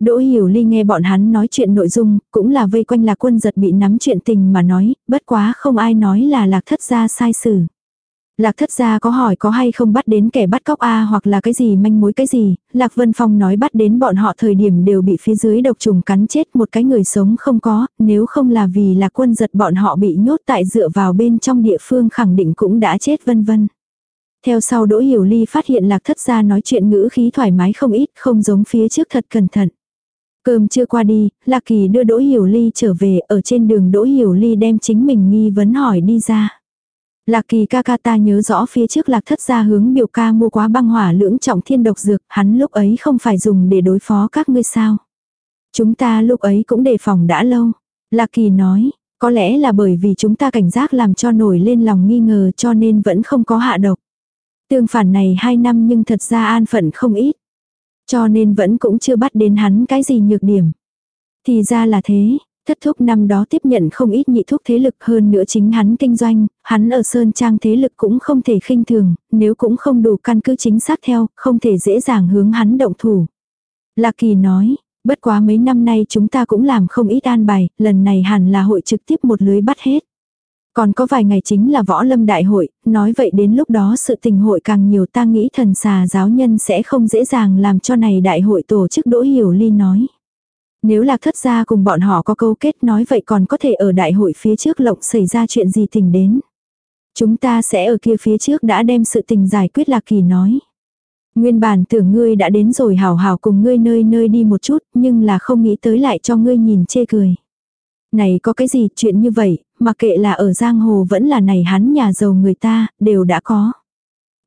Đỗ Hiểu Ly nghe bọn hắn nói chuyện nội dung, cũng là vây quanh là quân giật bị nắm chuyện tình mà nói, bất quá không ai nói là lạc thất gia sai xử. Lạc thất gia có hỏi có hay không bắt đến kẻ bắt cóc A hoặc là cái gì manh mối cái gì, Lạc Vân Phong nói bắt đến bọn họ thời điểm đều bị phía dưới độc trùng cắn chết một cái người sống không có, nếu không là vì là quân giật bọn họ bị nhốt tại dựa vào bên trong địa phương khẳng định cũng đã chết vân vân. Theo sau Đỗ Hiểu Ly phát hiện Lạc thất gia nói chuyện ngữ khí thoải mái không ít không giống phía trước thật cẩn thận. Cơm chưa qua đi, Lạc Kỳ đưa Đỗ Hiểu Ly trở về, ở trên đường Đỗ Hiểu Ly đem chính mình nghi vấn hỏi đi ra. Lạc Kỳ ca ca ta nhớ rõ phía trước Lạc thất gia hướng biểu ca mua quá băng hỏa lưỡng trọng thiên độc dược, hắn lúc ấy không phải dùng để đối phó các ngươi sao. Chúng ta lúc ấy cũng đề phòng đã lâu. Lạc Kỳ nói, có lẽ là bởi vì chúng ta cảnh giác làm cho nổi lên lòng nghi ngờ cho nên vẫn không có hạ độc. Tương phản này hai năm nhưng thật ra an phận không ít. Cho nên vẫn cũng chưa bắt đến hắn cái gì nhược điểm. Thì ra là thế, thất thúc năm đó tiếp nhận không ít nhị thúc thế lực hơn nữa chính hắn kinh doanh, hắn ở Sơn Trang thế lực cũng không thể khinh thường, nếu cũng không đủ căn cứ chính xác theo, không thể dễ dàng hướng hắn động thủ. Lạc Kỳ nói, bất quá mấy năm nay chúng ta cũng làm không ít an bài, lần này hẳn là hội trực tiếp một lưới bắt hết. Còn có vài ngày chính là võ lâm đại hội, nói vậy đến lúc đó sự tình hội càng nhiều ta nghĩ thần xà giáo nhân sẽ không dễ dàng làm cho này đại hội tổ chức đỗ hiểu ly nói. Nếu lạc thất gia cùng bọn họ có câu kết nói vậy còn có thể ở đại hội phía trước lộng xảy ra chuyện gì tình đến. Chúng ta sẽ ở kia phía trước đã đem sự tình giải quyết lạc kỳ nói. Nguyên bản tưởng ngươi đã đến rồi hào hào cùng ngươi nơi nơi đi một chút nhưng là không nghĩ tới lại cho ngươi nhìn chê cười. Này có cái gì chuyện như vậy, mà kệ là ở giang hồ vẫn là này hắn nhà giàu người ta, đều đã có.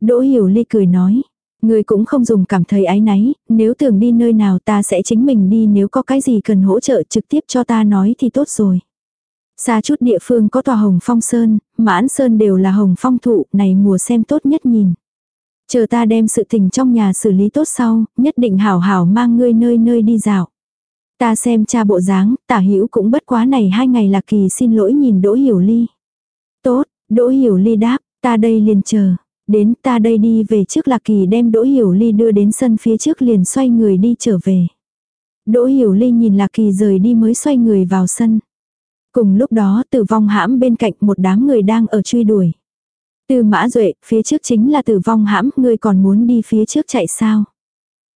Đỗ hiểu ly cười nói, người cũng không dùng cảm thấy ái náy, nếu tưởng đi nơi nào ta sẽ chính mình đi nếu có cái gì cần hỗ trợ trực tiếp cho ta nói thì tốt rồi. Xa chút địa phương có tòa hồng phong sơn, mãn sơn đều là hồng phong thụ, này mùa xem tốt nhất nhìn. Chờ ta đem sự tình trong nhà xử lý tốt sau, nhất định hảo hảo mang ngươi nơi nơi đi dạo. Ta xem cha bộ dáng, tả hữu cũng bất quá này hai ngày là kỳ xin lỗi nhìn Đỗ Hiểu Ly. Tốt, Đỗ Hiểu Ly đáp, ta đây liền chờ. Đến ta đây đi về trước Lạc Kỳ đem Đỗ Hiểu Ly đưa đến sân phía trước liền xoay người đi trở về. Đỗ Hiểu Ly nhìn Lạc Kỳ rời đi mới xoay người vào sân. Cùng lúc đó tử vong hãm bên cạnh một đám người đang ở truy đuổi. Từ mã duệ, phía trước chính là tử vong hãm, ngươi còn muốn đi phía trước chạy sao?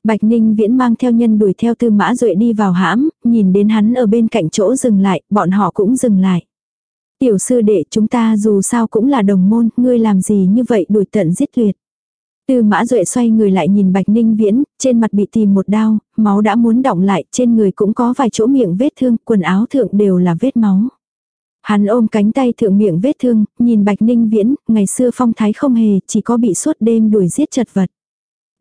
Bạch Ninh Viễn mang theo nhân đuổi theo tư mã duệ đi vào hãm, nhìn đến hắn ở bên cạnh chỗ dừng lại, bọn họ cũng dừng lại. Tiểu sư đệ chúng ta dù sao cũng là đồng môn, ngươi làm gì như vậy đuổi tận giết tuyệt. Tư mã duệ xoay người lại nhìn Bạch Ninh Viễn, trên mặt bị tìm một đao, máu đã muốn động lại, trên người cũng có vài chỗ miệng vết thương, quần áo thượng đều là vết máu. Hắn ôm cánh tay thượng miệng vết thương, nhìn Bạch Ninh Viễn, ngày xưa phong thái không hề, chỉ có bị suốt đêm đuổi giết chật vật.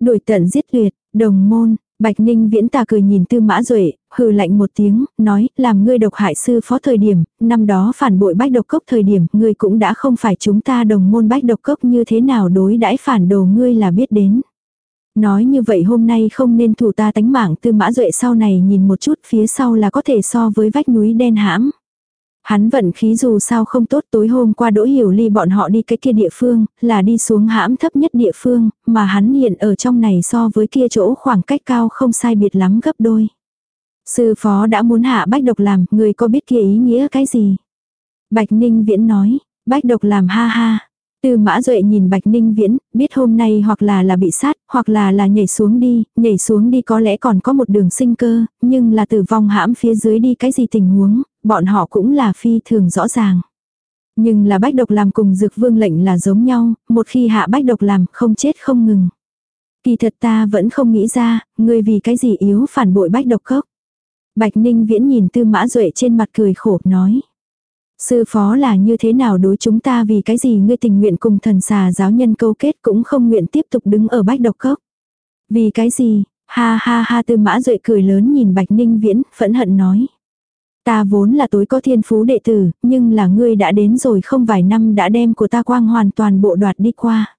Đuổi tận giết tuyệt, Đồng môn, Bạch Ninh viễn tà cười nhìn tư mã duệ hừ lạnh một tiếng, nói, làm ngươi độc hại sư phó thời điểm, năm đó phản bội bách độc cốc thời điểm, ngươi cũng đã không phải chúng ta đồng môn bách độc cốc như thế nào đối đãi phản đồ ngươi là biết đến. Nói như vậy hôm nay không nên thủ ta tánh mạng tư mã duệ sau này nhìn một chút phía sau là có thể so với vách núi đen hãm. Hắn vận khí dù sao không tốt tối hôm qua đỗ hiểu ly bọn họ đi cái kia địa phương, là đi xuống hãm thấp nhất địa phương, mà hắn hiện ở trong này so với kia chỗ khoảng cách cao không sai biệt lắm gấp đôi. Sư phó đã muốn hạ bách độc làm, người có biết kia ý nghĩa cái gì? Bạch Ninh Viễn nói, bách độc làm ha ha. Từ mã duệ nhìn Bạch Ninh Viễn, biết hôm nay hoặc là là bị sát, hoặc là là nhảy xuống đi, nhảy xuống đi có lẽ còn có một đường sinh cơ, nhưng là tử vong hãm phía dưới đi cái gì tình huống, bọn họ cũng là phi thường rõ ràng. Nhưng là bách độc làm cùng dược vương lệnh là giống nhau, một khi hạ bách độc làm không chết không ngừng. Kỳ thật ta vẫn không nghĩ ra, ngươi vì cái gì yếu phản bội bách độc cốc. Bạch Ninh Viễn nhìn Tư Mã Duệ trên mặt cười khổ nói. Sư phó là như thế nào đối chúng ta vì cái gì ngươi tình nguyện cùng thần xà giáo nhân câu kết cũng không nguyện tiếp tục đứng ở bách độc cốc. Vì cái gì, ha ha ha Tư Mã Duệ cười lớn nhìn Bạch Ninh Viễn, phẫn hận nói. Ta vốn là tối có thiên phú đệ tử, nhưng là ngươi đã đến rồi không vài năm đã đem của ta quang hoàn toàn bộ đoạt đi qua.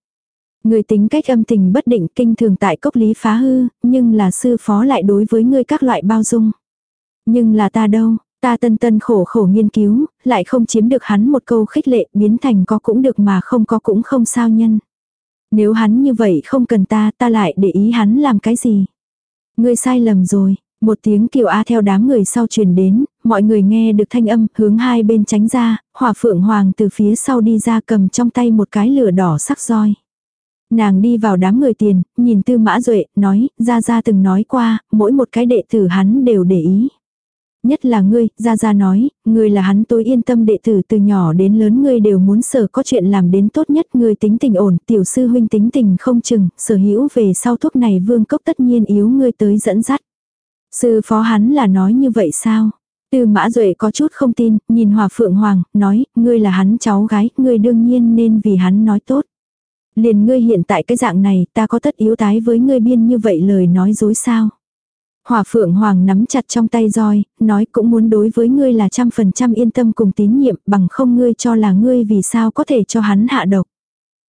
Ngươi tính cách âm tình bất định kinh thường tại cốc lý phá hư, nhưng là sư phó lại đối với ngươi các loại bao dung. Nhưng là ta đâu, ta tân tân khổ khổ nghiên cứu, lại không chiếm được hắn một câu khích lệ biến thành có cũng được mà không có cũng không sao nhân. Nếu hắn như vậy không cần ta, ta lại để ý hắn làm cái gì. Ngươi sai lầm rồi, một tiếng kiều a theo đám người sau truyền đến, mọi người nghe được thanh âm, hướng hai bên tránh ra, hỏa phượng hoàng từ phía sau đi ra cầm trong tay một cái lửa đỏ sắc roi. Nàng đi vào đám người tiền, nhìn tư mã duệ nói, ra ra từng nói qua, mỗi một cái đệ tử hắn đều để ý. Nhất là ngươi, Gia ra nói, ngươi là hắn tối yên tâm đệ tử từ nhỏ đến lớn ngươi đều muốn sở có chuyện làm đến tốt nhất ngươi tính tình ổn, tiểu sư huynh tính tình không chừng, sở hữu về sau thuốc này vương cốc tất nhiên yếu ngươi tới dẫn dắt. Sư phó hắn là nói như vậy sao? Tư mã duệ có chút không tin, nhìn hòa phượng hoàng, nói, ngươi là hắn cháu gái, ngươi đương nhiên nên vì hắn nói tốt. Liền ngươi hiện tại cái dạng này, ta có tất yếu tái với ngươi biên như vậy lời nói dối sao? Hòa phượng hoàng nắm chặt trong tay roi, nói cũng muốn đối với ngươi là trăm phần trăm yên tâm cùng tín nhiệm, bằng không ngươi cho là ngươi vì sao có thể cho hắn hạ độc.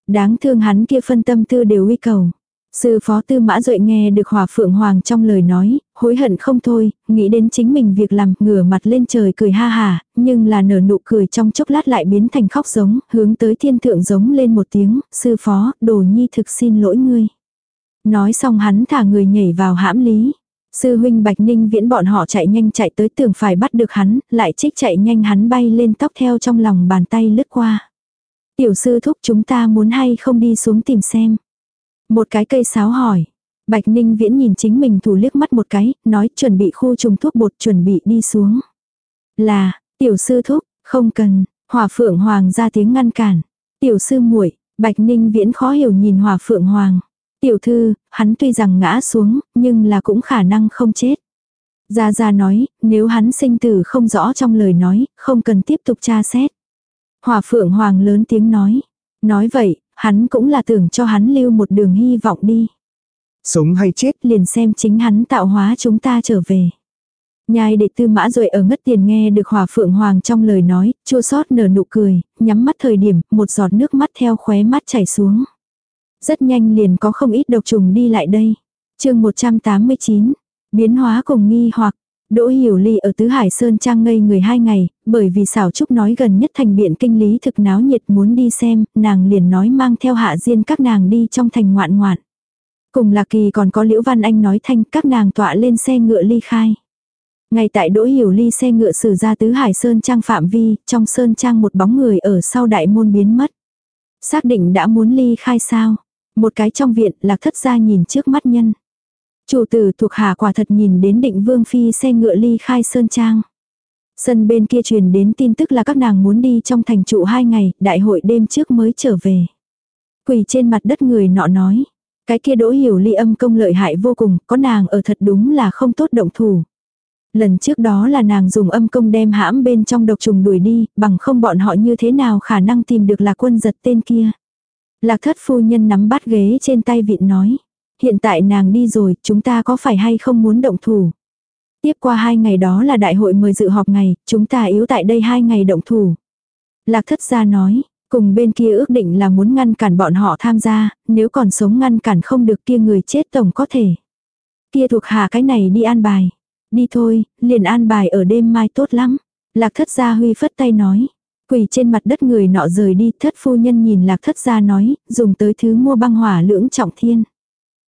Đáng thương hắn kia phân tâm tư đều uy cầu. Sư phó tư mã duệ nghe được hòa phượng hoàng trong lời nói, hối hận không thôi, nghĩ đến chính mình việc làm, ngửa mặt lên trời cười ha hà, nhưng là nở nụ cười trong chốc lát lại biến thành khóc giống, hướng tới thiên thượng giống lên một tiếng, sư phó, đồ nhi thực xin lỗi ngươi. Nói xong hắn thả người nhảy vào hãm lý. Sư huynh Bạch Ninh viễn bọn họ chạy nhanh chạy tới tường phải bắt được hắn, lại trích chạy nhanh hắn bay lên tóc theo trong lòng bàn tay lướt qua. Tiểu sư thúc chúng ta muốn hay không đi xuống tìm xem. Một cái cây sáo hỏi. Bạch Ninh viễn nhìn chính mình thủ liếc mắt một cái, nói chuẩn bị khu trùng thuốc bột chuẩn bị đi xuống. Là, tiểu sư thúc, không cần, hòa phượng hoàng ra tiếng ngăn cản. Tiểu sư muội Bạch Ninh viễn khó hiểu nhìn hòa phượng hoàng. Tiểu thư, hắn tuy rằng ngã xuống, nhưng là cũng khả năng không chết. Gia Gia nói, nếu hắn sinh tử không rõ trong lời nói, không cần tiếp tục tra xét. Hòa phượng hoàng lớn tiếng nói. Nói vậy, hắn cũng là tưởng cho hắn lưu một đường hy vọng đi. Sống hay chết liền xem chính hắn tạo hóa chúng ta trở về. Nhai đệ tư mã rồi ở ngất tiền nghe được hòa phượng hoàng trong lời nói, chua sót nở nụ cười, nhắm mắt thời điểm, một giọt nước mắt theo khóe mắt chảy xuống. Rất nhanh liền có không ít độc trùng đi lại đây. chương 189, biến hóa cùng nghi hoặc, Đỗ Hiểu Ly ở Tứ Hải Sơn Trang ngây người hai ngày, bởi vì xảo trúc nói gần nhất thành biện kinh lý thực náo nhiệt muốn đi xem, nàng liền nói mang theo hạ diên các nàng đi trong thành ngoạn ngoạn. Cùng Lạc Kỳ còn có Liễu Văn Anh nói thanh các nàng tọa lên xe ngựa ly khai. Ngay tại Đỗ Hiểu Ly xe ngựa xử ra Tứ Hải Sơn Trang phạm vi, trong Sơn Trang một bóng người ở sau đại môn biến mất. Xác định đã muốn ly khai sao? Một cái trong viện, lạc thất ra nhìn trước mắt nhân. Chủ tử thuộc hạ quả thật nhìn đến định vương phi xe ngựa ly khai sơn trang. Sân bên kia truyền đến tin tức là các nàng muốn đi trong thành trụ hai ngày, đại hội đêm trước mới trở về. Quỳ trên mặt đất người nọ nói. Cái kia đỗ hiểu ly âm công lợi hại vô cùng, có nàng ở thật đúng là không tốt động thủ. Lần trước đó là nàng dùng âm công đem hãm bên trong độc trùng đuổi đi, bằng không bọn họ như thế nào khả năng tìm được là quân giật tên kia. Lạc thất phu nhân nắm bắt ghế trên tay vịn nói. Hiện tại nàng đi rồi, chúng ta có phải hay không muốn động thủ? Tiếp qua hai ngày đó là đại hội mời dự họp ngày, chúng ta yếu tại đây hai ngày động thủ. Lạc thất gia nói, cùng bên kia ước định là muốn ngăn cản bọn họ tham gia, nếu còn sống ngăn cản không được kia người chết tổng có thể. Kia thuộc hạ cái này đi an bài. Đi thôi, liền an bài ở đêm mai tốt lắm. Lạc thất gia huy phất tay nói. Quỳ trên mặt đất người nọ rời đi, thất phu nhân nhìn lạc thất gia nói, dùng tới thứ mua băng hỏa lưỡng trọng thiên.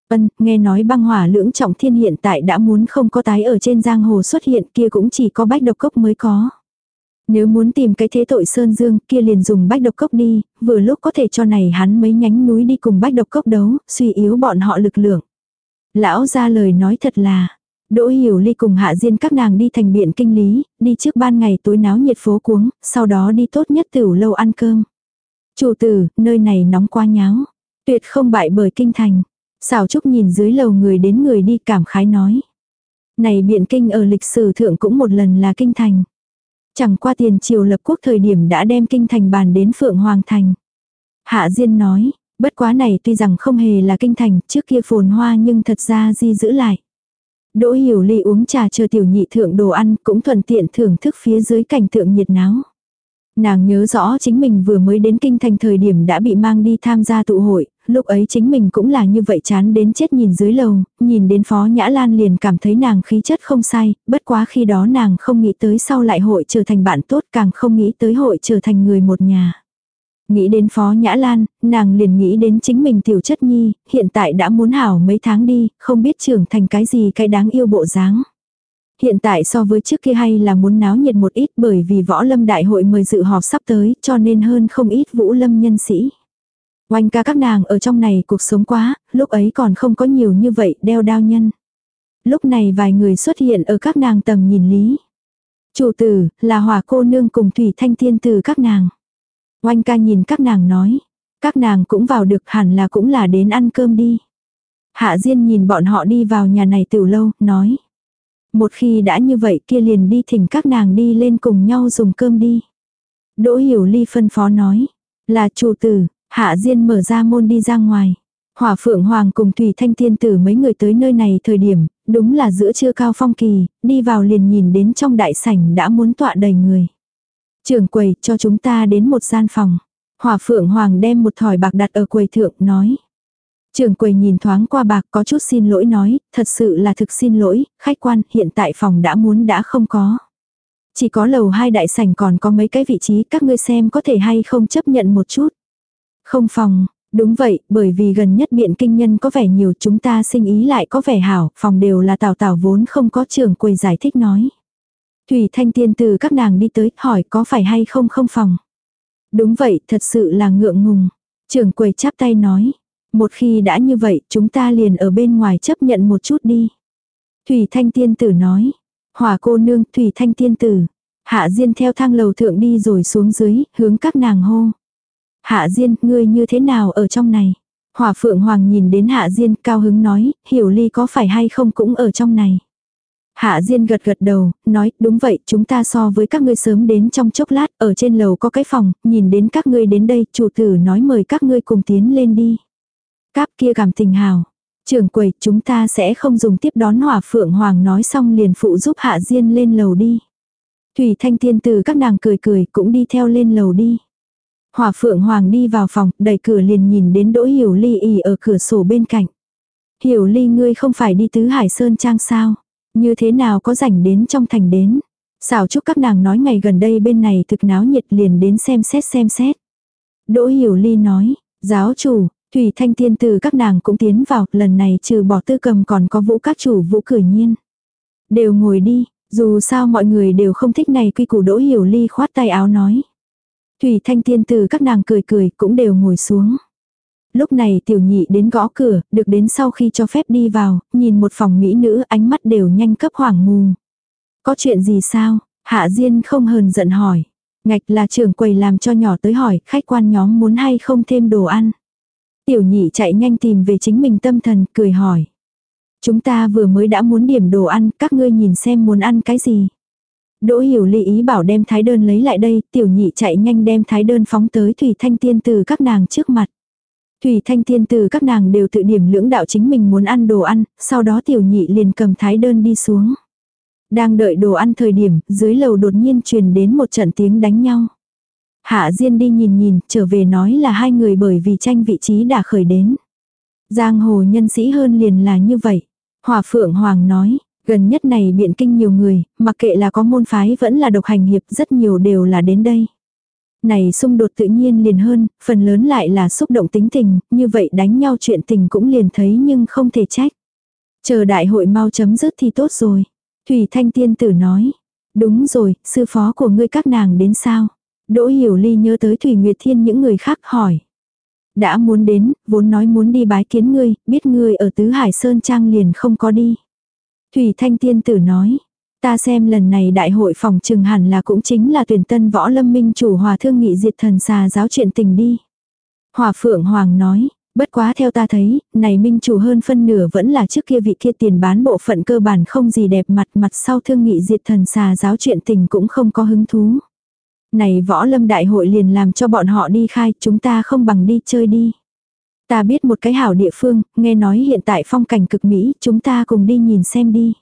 Ân, nghe nói băng hỏa lưỡng trọng thiên hiện tại đã muốn không có tái ở trên giang hồ xuất hiện kia cũng chỉ có bách độc cốc mới có. Nếu muốn tìm cái thế tội Sơn Dương kia liền dùng bách độc cốc đi, vừa lúc có thể cho này hắn mấy nhánh núi đi cùng bách độc cốc đấu, suy yếu bọn họ lực lượng. Lão ra lời nói thật là, Đỗ Hiểu Ly cùng Hạ Diên các nàng đi thành biện kinh lý, đi trước ban ngày tối náo nhiệt phố cuống, sau đó đi tốt nhất tiểu lâu ăn cơm. Chủ tử, nơi này nóng quá nháo. Tuyệt không bại bởi kinh thành. Xảo Trúc nhìn dưới lầu người đến người đi cảm khái nói. Này biện kinh ở lịch sử thượng cũng một lần là kinh thành. Chẳng qua tiền triều lập quốc thời điểm đã đem kinh thành bàn đến Phượng Hoàng Thành. Hạ Diên nói, bất quá này tuy rằng không hề là kinh thành trước kia phồn hoa nhưng thật ra di giữ lại. Đỗ Hiểu Ly uống trà chờ tiểu nhị thượng đồ ăn, cũng thuận tiện thưởng thức phía dưới cảnh tượng nhiệt náo. Nàng nhớ rõ chính mình vừa mới đến kinh thành thời điểm đã bị mang đi tham gia tụ hội, lúc ấy chính mình cũng là như vậy chán đến chết nhìn dưới lầu, nhìn đến Phó Nhã Lan liền cảm thấy nàng khí chất không sai, bất quá khi đó nàng không nghĩ tới sau lại hội trở thành bạn tốt càng không nghĩ tới hội trở thành người một nhà. Nghĩ đến Phó Nhã Lan, nàng liền nghĩ đến chính mình tiểu chất nhi, hiện tại đã muốn hảo mấy tháng đi, không biết trưởng thành cái gì cái đáng yêu bộ dáng. Hiện tại so với trước kia hay là muốn náo nhiệt một ít bởi vì võ lâm đại hội mời dự họp sắp tới cho nên hơn không ít vũ lâm nhân sĩ. Oanh ca các nàng ở trong này cuộc sống quá, lúc ấy còn không có nhiều như vậy đeo đao nhân. Lúc này vài người xuất hiện ở các nàng tầm nhìn lý. Chủ tử, là hỏa cô nương cùng thủy thanh tiên từ các nàng. Oanh ca nhìn các nàng nói. Các nàng cũng vào được hẳn là cũng là đến ăn cơm đi. Hạ Diên nhìn bọn họ đi vào nhà này từ lâu, nói. Một khi đã như vậy kia liền đi thỉnh các nàng đi lên cùng nhau dùng cơm đi. Đỗ Hiểu Ly phân phó nói. Là chủ tử, Hạ Diên mở ra môn đi ra ngoài. Hỏa Phượng Hoàng cùng Thủy Thanh Tiên Tử mấy người tới nơi này thời điểm, đúng là giữa trưa cao phong kỳ, đi vào liền nhìn đến trong đại sảnh đã muốn tọa đầy người. Trưởng quầy cho chúng ta đến một gian phòng. Hỏa Phượng Hoàng đem một thỏi bạc đặt ở quầy thượng nói. Trưởng quầy nhìn thoáng qua bạc có chút xin lỗi nói, thật sự là thực xin lỗi, khách quan hiện tại phòng đã muốn đã không có. Chỉ có lầu hai đại sảnh còn có mấy cái vị trí các ngươi xem có thể hay không chấp nhận một chút. Không phòng, đúng vậy, bởi vì gần nhất biện kinh nhân có vẻ nhiều chúng ta sinh ý lại có vẻ hảo, phòng đều là tào tào vốn không có trưởng quầy giải thích nói. Thủy Thanh Tiên từ các nàng đi tới hỏi có phải hay không không phòng. Đúng vậy, thật sự là ngượng ngùng. Trưởng quầy chắp tay nói. Một khi đã như vậy, chúng ta liền ở bên ngoài chấp nhận một chút đi. Thủy Thanh Tiên tử nói. Hỏa cô nương, Thủy Thanh Tiên tử. Hạ Diên theo thang lầu thượng đi rồi xuống dưới, hướng các nàng hô. Hạ Diên, ngươi như thế nào ở trong này? Hỏa Phượng Hoàng nhìn đến Hạ Diên cao hứng nói, hiểu ly có phải hay không cũng ở trong này. Hạ Diên gật gật đầu, nói, đúng vậy, chúng ta so với các ngươi sớm đến trong chốc lát, ở trên lầu có cái phòng, nhìn đến các ngươi đến đây, chủ tử nói mời các ngươi cùng tiến lên đi. Cáp kia cảm tình hào. Trưởng quầy, chúng ta sẽ không dùng tiếp đón hỏa phượng hoàng nói xong liền phụ giúp Hạ Diên lên lầu đi. Thủy Thanh Tiên từ các nàng cười cười cũng đi theo lên lầu đi. Hỏa phượng hoàng đi vào phòng, đẩy cửa liền nhìn đến đỗ hiểu ly ỉ ở cửa sổ bên cạnh. Hiểu ly ngươi không phải đi tứ hải sơn trang sao? Như thế nào có rảnh đến trong thành đến. Xảo chúc các nàng nói ngày gần đây bên này thực náo nhiệt liền đến xem xét xem xét. Đỗ Hiểu Ly nói, giáo chủ, Thủy Thanh Tiên từ các nàng cũng tiến vào, lần này trừ bỏ tư cầm còn có vũ các chủ vũ cử nhiên. Đều ngồi đi, dù sao mọi người đều không thích này quy củ Đỗ Hiểu Ly khoát tay áo nói. Thủy Thanh Tiên từ các nàng cười cười cũng đều ngồi xuống. Lúc này tiểu nhị đến gõ cửa, được đến sau khi cho phép đi vào, nhìn một phòng mỹ nữ ánh mắt đều nhanh cấp hoảng mù. Có chuyện gì sao? Hạ Diên không hờn giận hỏi. Ngạch là trưởng quầy làm cho nhỏ tới hỏi khách quan nhóm muốn hay không thêm đồ ăn. Tiểu nhị chạy nhanh tìm về chính mình tâm thần, cười hỏi. Chúng ta vừa mới đã muốn điểm đồ ăn, các ngươi nhìn xem muốn ăn cái gì. Đỗ hiểu ly ý bảo đem thái đơn lấy lại đây, tiểu nhị chạy nhanh đem thái đơn phóng tới thủy thanh tiên từ các nàng trước mặt. Thủy thanh tiên từ các nàng đều tự điểm lưỡng đạo chính mình muốn ăn đồ ăn, sau đó tiểu nhị liền cầm thái đơn đi xuống. Đang đợi đồ ăn thời điểm, dưới lầu đột nhiên truyền đến một trận tiếng đánh nhau. Hạ Diên đi nhìn nhìn, trở về nói là hai người bởi vì tranh vị trí đã khởi đến. Giang hồ nhân sĩ hơn liền là như vậy. Hòa Phượng Hoàng nói, gần nhất này biện kinh nhiều người, mặc kệ là có môn phái vẫn là độc hành hiệp rất nhiều đều là đến đây. Này xung đột tự nhiên liền hơn, phần lớn lại là xúc động tính tình, như vậy đánh nhau chuyện tình cũng liền thấy nhưng không thể trách. Chờ đại hội mau chấm dứt thì tốt rồi. Thủy Thanh Tiên Tử nói, đúng rồi, sư phó của ngươi các nàng đến sao? Đỗ Hiểu Ly nhớ tới Thủy Nguyệt Thiên những người khác hỏi. Đã muốn đến, vốn nói muốn đi bái kiến ngươi, biết ngươi ở Tứ Hải Sơn Trang liền không có đi. Thủy Thanh Tiên Tử nói, Ta xem lần này đại hội phòng trừng hẳn là cũng chính là tuyển tân võ lâm minh chủ hòa thương nghị diệt thần xà giáo chuyện tình đi. Hòa Phượng Hoàng nói, bất quá theo ta thấy, này minh chủ hơn phân nửa vẫn là trước kia vị kia tiền bán bộ phận cơ bản không gì đẹp mặt mặt sau thương nghị diệt thần xà giáo chuyện tình cũng không có hứng thú. Này võ lâm đại hội liền làm cho bọn họ đi khai, chúng ta không bằng đi chơi đi. Ta biết một cái hảo địa phương, nghe nói hiện tại phong cảnh cực mỹ, chúng ta cùng đi nhìn xem đi.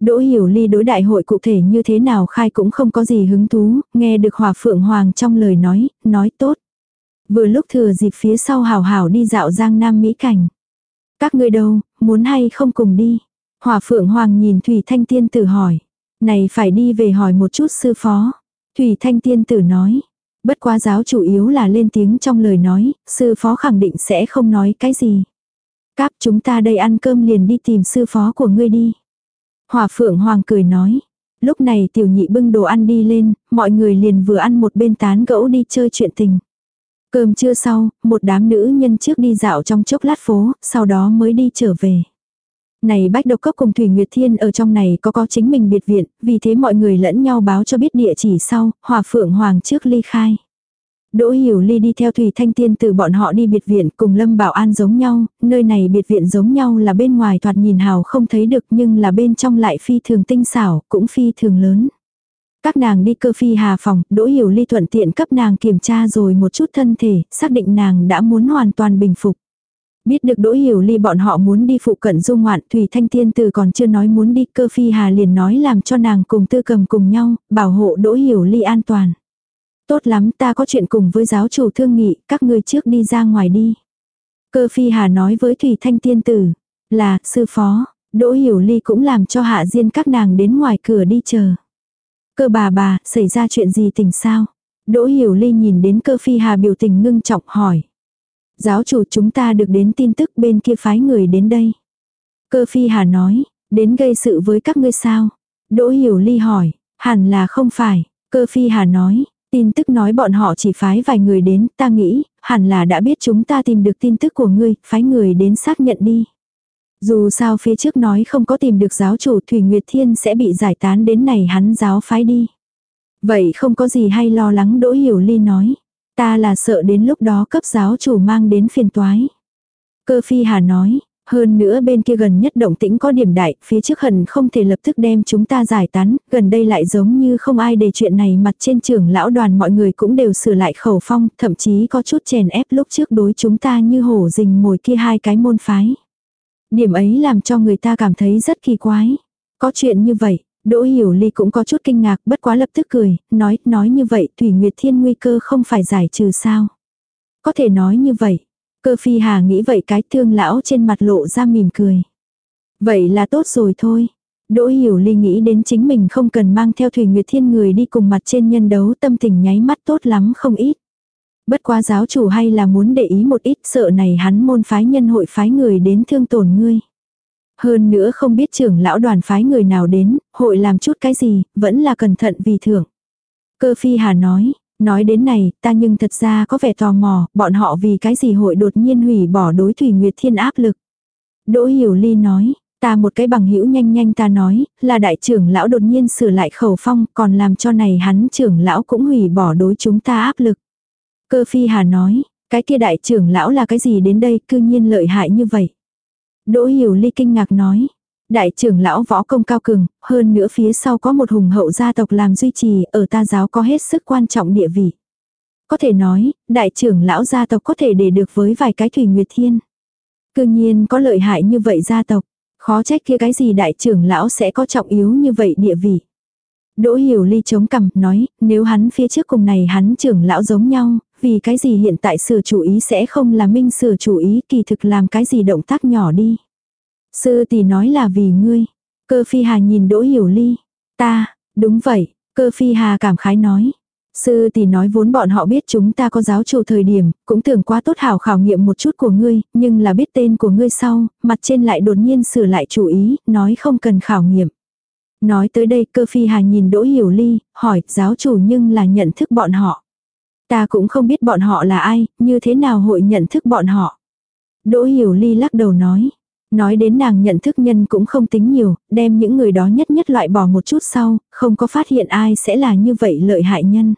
Đỗ Hiểu Ly đối đại hội cụ thể như thế nào khai cũng không có gì hứng thú, nghe được Hòa Phượng Hoàng trong lời nói, nói tốt. Vừa lúc thừa dịp phía sau hào hào đi dạo giang nam mỹ cảnh. Các ngươi đâu, muốn hay không cùng đi? Hòa Phượng Hoàng nhìn Thủy Thanh Tiên tử hỏi. Này phải đi về hỏi một chút sư phó. Thủy Thanh Tiên tử nói. Bất quá giáo chủ yếu là lên tiếng trong lời nói, sư phó khẳng định sẽ không nói cái gì. Cáp chúng ta đây ăn cơm liền đi tìm sư phó của ngươi đi. Hòa Phượng Hoàng cười nói. Lúc này tiểu nhị bưng đồ ăn đi lên, mọi người liền vừa ăn một bên tán gẫu đi chơi chuyện tình. Cơm trưa sau, một đám nữ nhân trước đi dạo trong chốc lát phố, sau đó mới đi trở về. Này Bách Độc Cốc cùng Thủy Nguyệt Thiên ở trong này có có chính mình biệt viện, vì thế mọi người lẫn nhau báo cho biết địa chỉ sau, Hòa Phượng Hoàng trước ly khai. Đỗ Hiểu Ly đi theo Thủy Thanh Tiên từ bọn họ đi biệt viện cùng Lâm Bảo An giống nhau, nơi này biệt viện giống nhau là bên ngoài thoạt nhìn hào không thấy được nhưng là bên trong lại phi thường tinh xảo, cũng phi thường lớn. Các nàng đi cơ phi hà phòng, Đỗ Hiểu Ly thuận tiện cấp nàng kiểm tra rồi một chút thân thể, xác định nàng đã muốn hoàn toàn bình phục. Biết được Đỗ Hiểu Ly bọn họ muốn đi phụ cận du ngoạn, Thủy Thanh Tiên từ còn chưa nói muốn đi, cơ phi hà liền nói làm cho nàng cùng tư cầm cùng nhau, bảo hộ Đỗ Hiểu Ly an toàn. Tốt lắm ta có chuyện cùng với giáo chủ thương nghị, các ngươi trước đi ra ngoài đi. Cơ phi hà nói với Thủy Thanh Tiên tử, là, sư phó, Đỗ Hiểu Ly cũng làm cho hạ diên các nàng đến ngoài cửa đi chờ. Cơ bà bà, xảy ra chuyện gì tình sao? Đỗ Hiểu Ly nhìn đến cơ phi hà biểu tình ngưng trọng hỏi. Giáo chủ chúng ta được đến tin tức bên kia phái người đến đây. Cơ phi hà nói, đến gây sự với các ngươi sao? Đỗ Hiểu Ly hỏi, hẳn là không phải. Cơ phi hà nói, tin tức nói bọn họ chỉ phái vài người đến, ta nghĩ, hẳn là đã biết chúng ta tìm được tin tức của ngươi, phái người đến xác nhận đi. Dù sao phía trước nói không có tìm được giáo chủ Thủy Nguyệt Thiên sẽ bị giải tán đến này hắn giáo phái đi. Vậy không có gì hay lo lắng Đỗ Hiểu Ly nói. Ta là sợ đến lúc đó cấp giáo chủ mang đến phiền toái. Cơ phi hà nói, hơn nữa bên kia gần nhất động tĩnh có điểm đại, phía trước hận không thể lập tức đem chúng ta giải tán, gần đây lại giống như không ai để chuyện này mặt trên trưởng lão đoàn mọi người cũng đều sửa lại khẩu phong, thậm chí có chút chèn ép lúc trước đối chúng ta như hổ rình mồi kia hai cái môn phái. Điểm ấy làm cho người ta cảm thấy rất kỳ quái. Có chuyện như vậy, Đỗ Hiểu Ly cũng có chút kinh ngạc bất quá lập tức cười, nói, nói như vậy Thủy Nguyệt Thiên nguy cơ không phải giải trừ sao. Có thể nói như vậy. Cơ phi hà nghĩ vậy cái thương lão trên mặt lộ ra mỉm cười. Vậy là tốt rồi thôi. Đỗ Hiểu Ly nghĩ đến chính mình không cần mang theo Thủy Nguyệt Thiên người đi cùng mặt trên nhân đấu tâm tình nháy mắt tốt lắm không ít. Bất quá giáo chủ hay là muốn để ý một ít sợ này hắn môn phái nhân hội phái người đến thương tổn ngươi. Hơn nữa không biết trưởng lão đoàn phái người nào đến, hội làm chút cái gì, vẫn là cẩn thận vì thưởng. Cơ phi hà nói, nói đến này, ta nhưng thật ra có vẻ tò mò, bọn họ vì cái gì hội đột nhiên hủy bỏ đối Thủy Nguyệt Thiên áp lực. Đỗ Hiểu Ly nói, ta một cái bằng hữu nhanh nhanh ta nói, là đại trưởng lão đột nhiên sửa lại khẩu phong, còn làm cho này hắn trưởng lão cũng hủy bỏ đối chúng ta áp lực. Cơ phi hà nói, cái kia đại trưởng lão là cái gì đến đây cư nhiên lợi hại như vậy. Đỗ hiểu ly kinh ngạc nói. Đại trưởng lão võ công cao cường, hơn nữa phía sau có một hùng hậu gia tộc làm duy trì, ở ta giáo có hết sức quan trọng địa vị. Có thể nói, đại trưởng lão gia tộc có thể để được với vài cái thủy nguyệt thiên. Cư nhiên có lợi hại như vậy gia tộc, khó trách kia cái gì đại trưởng lão sẽ có trọng yếu như vậy địa vị. Đỗ hiểu ly chống cằm nói, nếu hắn phía trước cùng này hắn trưởng lão giống nhau, vì cái gì hiện tại sửa chủ ý sẽ không là minh sửa chủ ý kỳ thực làm cái gì động tác nhỏ đi. Sư tỷ nói là vì ngươi. Cơ phi hà nhìn đỗ hiểu ly. Ta, đúng vậy, cơ phi hà cảm khái nói. Sư tỷ nói vốn bọn họ biết chúng ta có giáo chủ thời điểm, cũng tưởng quá tốt hảo khảo nghiệm một chút của ngươi, nhưng là biết tên của ngươi sau, mặt trên lại đột nhiên sửa lại chủ ý, nói không cần khảo nghiệm. Nói tới đây cơ phi hà nhìn đỗ hiểu ly, hỏi giáo chủ nhưng là nhận thức bọn họ. Ta cũng không biết bọn họ là ai, như thế nào hội nhận thức bọn họ. Đỗ Hiểu Ly lắc đầu nói. Nói đến nàng nhận thức nhân cũng không tính nhiều, đem những người đó nhất nhất loại bỏ một chút sau, không có phát hiện ai sẽ là như vậy lợi hại nhân.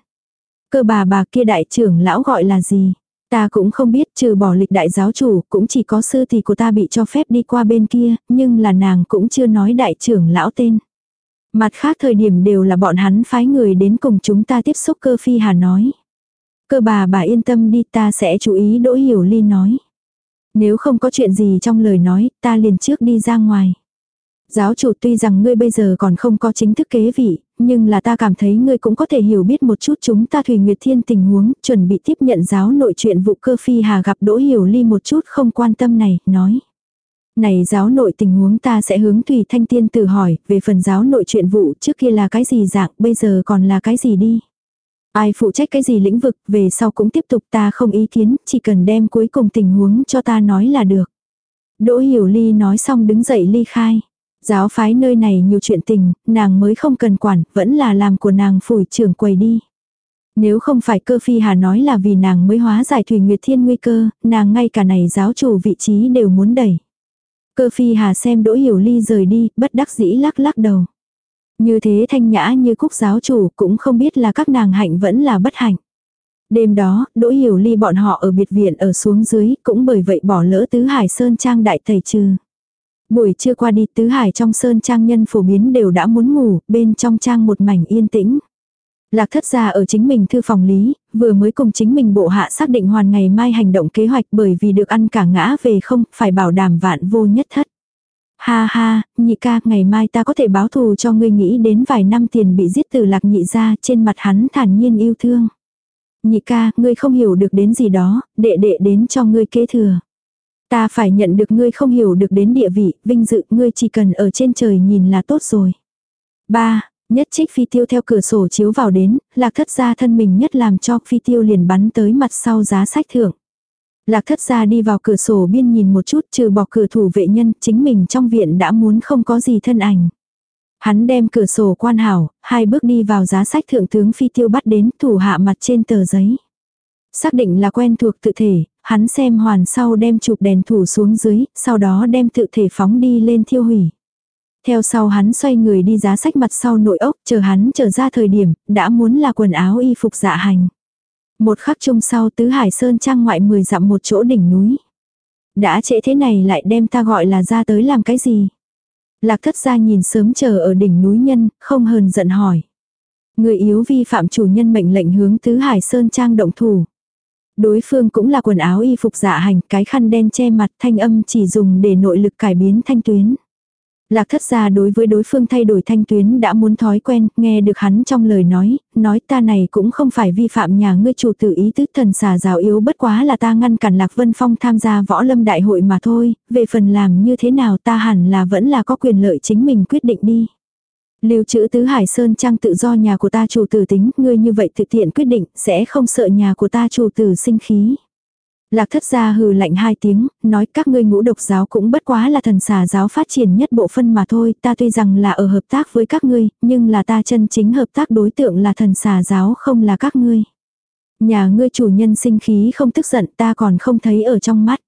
Cơ bà bà kia đại trưởng lão gọi là gì? Ta cũng không biết trừ bỏ lịch đại giáo chủ, cũng chỉ có sư thì của ta bị cho phép đi qua bên kia, nhưng là nàng cũng chưa nói đại trưởng lão tên. Mặt khác thời điểm đều là bọn hắn phái người đến cùng chúng ta tiếp xúc cơ phi hà nói. Cơ bà bà yên tâm đi ta sẽ chú ý đỗ hiểu ly nói. Nếu không có chuyện gì trong lời nói, ta liền trước đi ra ngoài. Giáo chủ tuy rằng ngươi bây giờ còn không có chính thức kế vị, nhưng là ta cảm thấy ngươi cũng có thể hiểu biết một chút chúng ta Thùy Nguyệt Thiên tình huống, chuẩn bị tiếp nhận giáo nội chuyện vụ cơ phi hà gặp Đỗ Hiểu Ly một chút không quan tâm này, nói. Này giáo nội tình huống ta sẽ hướng Thùy Thanh Tiên tự hỏi, về phần giáo nội chuyện vụ trước kia là cái gì dạng, bây giờ còn là cái gì đi. Ai phụ trách cái gì lĩnh vực, về sau cũng tiếp tục ta không ý kiến, chỉ cần đem cuối cùng tình huống cho ta nói là được. Đỗ Hiểu Ly nói xong đứng dậy ly khai. Giáo phái nơi này nhiều chuyện tình, nàng mới không cần quản, vẫn là làm của nàng phủi trưởng quầy đi. Nếu không phải cơ phi hà nói là vì nàng mới hóa giải Thủy Nguyệt Thiên nguy cơ, nàng ngay cả này giáo chủ vị trí đều muốn đẩy. Cơ phi hà xem đỗ hiểu ly rời đi, bất đắc dĩ lắc lắc đầu. Như thế thanh nhã như cúc giáo chủ cũng không biết là các nàng hạnh vẫn là bất hạnh. Đêm đó, Đỗ Hiểu Ly bọn họ ở biệt viện ở xuống dưới, cũng bởi vậy bỏ lỡ Tứ Hải Sơn Trang đại thầy trừ. Buổi trưa qua đi Tứ Hải trong Sơn Trang nhân phổ biến đều đã muốn ngủ, bên trong trang một mảnh yên tĩnh. Lạc thất gia ở chính mình thư phòng lý, vừa mới cùng chính mình bộ hạ xác định hoàn ngày mai hành động kế hoạch bởi vì được ăn cả ngã về không, phải bảo đảm vạn vô nhất thất. Ha ha, nhị ca, ngày mai ta có thể báo thù cho ngươi nghĩ đến vài năm tiền bị giết từ lạc nhị ra, trên mặt hắn thản nhiên yêu thương. Nhị ca, ngươi không hiểu được đến gì đó, đệ đệ đến cho ngươi kế thừa. Ta phải nhận được ngươi không hiểu được đến địa vị, vinh dự, ngươi chỉ cần ở trên trời nhìn là tốt rồi. Ba, Nhất trích phi tiêu theo cửa sổ chiếu vào đến, lạc thất gia thân mình nhất làm cho phi tiêu liền bắn tới mặt sau giá sách thưởng. Lạc thất gia đi vào cửa sổ biên nhìn một chút trừ bỏ cửa thủ vệ nhân chính mình trong viện đã muốn không có gì thân ảnh. Hắn đem cửa sổ quan hảo, hai bước đi vào giá sách thượng tướng phi tiêu bắt đến thủ hạ mặt trên tờ giấy. Xác định là quen thuộc tự thể, hắn xem hoàn sau đem chụp đèn thủ xuống dưới, sau đó đem tự thể phóng đi lên thiêu hủy. Theo sau hắn xoay người đi giá sách mặt sau nội ốc, chờ hắn trở ra thời điểm, đã muốn là quần áo y phục dạ hành. Một khắc chung sau tứ hải sơn trang ngoại mười dặm một chỗ đỉnh núi. Đã trễ thế này lại đem ta gọi là ra tới làm cái gì? Lạc thất ra nhìn sớm chờ ở đỉnh núi nhân, không hờn giận hỏi. Người yếu vi phạm chủ nhân mệnh lệnh hướng tứ hải sơn trang động thủ. Đối phương cũng là quần áo y phục dạ hành, cái khăn đen che mặt thanh âm chỉ dùng để nội lực cải biến thanh tuyến. Lạc thất gia đối với đối phương thay đổi thanh tuyến đã muốn thói quen, nghe được hắn trong lời nói, nói ta này cũng không phải vi phạm nhà ngươi chủ tử ý tứ thần xà giáo yếu bất quá là ta ngăn cản Lạc Vân Phong tham gia võ lâm đại hội mà thôi, về phần làm như thế nào ta hẳn là vẫn là có quyền lợi chính mình quyết định đi. Lưu trữ tứ hải sơn trang tự do nhà của ta chủ tử tính, ngươi như vậy thực tiện quyết định, sẽ không sợ nhà của ta chủ tử sinh khí. Lạc thất gia hừ lạnh hai tiếng, nói các ngươi ngũ độc giáo cũng bất quá là thần xà giáo phát triển nhất bộ phân mà thôi, ta tuy rằng là ở hợp tác với các ngươi, nhưng là ta chân chính hợp tác đối tượng là thần xà giáo không là các ngươi. Nhà ngươi chủ nhân sinh khí không tức giận ta còn không thấy ở trong mắt.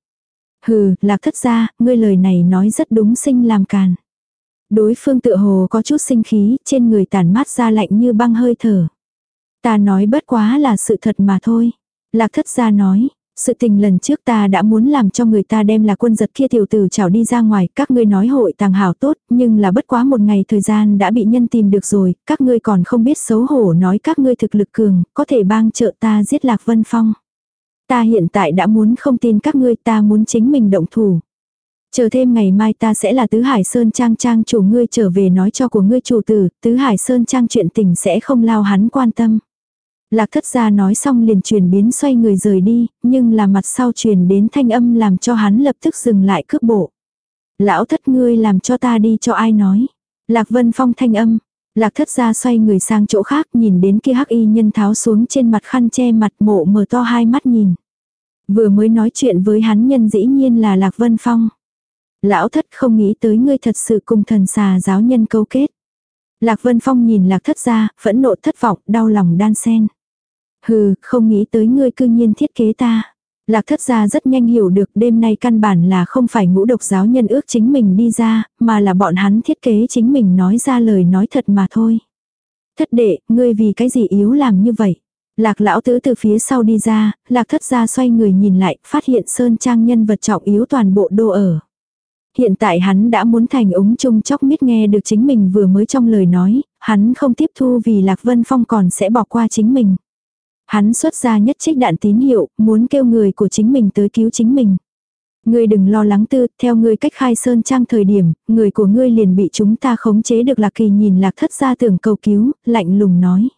Hừ, lạc thất gia, ngươi lời này nói rất đúng sinh làm càn. Đối phương tựa hồ có chút sinh khí, trên người tản mát ra lạnh như băng hơi thở. Ta nói bất quá là sự thật mà thôi. Lạc thất gia nói, sự tình lần trước ta đã muốn làm cho người ta đem là quân giật kia tiểu tử chảo đi ra ngoài, các ngươi nói hội tàng hảo tốt, nhưng là bất quá một ngày thời gian đã bị nhân tìm được rồi, các ngươi còn không biết xấu hổ nói các ngươi thực lực cường, có thể bang trợ ta giết lạc vân phong. Ta hiện tại đã muốn không tin các ngươi ta muốn chính mình động thủ. Chờ thêm ngày mai ta sẽ là Tứ Hải Sơn Trang Trang chủ ngươi trở về nói cho của ngươi chủ tử, Tứ Hải Sơn Trang chuyện tình sẽ không lao hắn quan tâm. Lạc thất gia nói xong liền chuyển biến xoay người rời đi, nhưng là mặt sau truyền đến thanh âm làm cho hắn lập tức dừng lại cước bộ. Lão thất ngươi làm cho ta đi cho ai nói. Lạc vân phong thanh âm. Lạc thất gia xoay người sang chỗ khác nhìn đến kia hắc y nhân tháo xuống trên mặt khăn che mặt mộ mở to hai mắt nhìn. Vừa mới nói chuyện với hắn nhân dĩ nhiên là Lạc Vân Phong. Lão thất không nghĩ tới ngươi thật sự cùng thần xà giáo nhân câu kết. Lạc Vân Phong nhìn Lạc thất gia, phẫn nộ thất vọng, đau lòng đan sen. Hừ, không nghĩ tới ngươi cư nhiên thiết kế ta. Lạc thất gia rất nhanh hiểu được đêm nay căn bản là không phải ngũ độc giáo nhân ước chính mình đi ra, mà là bọn hắn thiết kế chính mình nói ra lời nói thật mà thôi. Thất đệ, ngươi vì cái gì yếu làm như vậy? Lạc lão tứ từ phía sau đi ra, lạc thất gia xoay người nhìn lại, phát hiện sơn trang nhân vật trọng yếu toàn bộ đô ở. Hiện tại hắn đã muốn thành ống chung chóc mít nghe được chính mình vừa mới trong lời nói, hắn không tiếp thu vì lạc vân phong còn sẽ bỏ qua chính mình. Hắn xuất ra nhất trích đạn tín hiệu, muốn kêu người của chính mình tới cứu chính mình. Ngươi đừng lo lắng tư, theo ngươi cách khai sơn trang thời điểm, người của ngươi liền bị chúng ta khống chế được lạc kỳ nhìn lạc thất ra tưởng cầu cứu, lạnh lùng nói.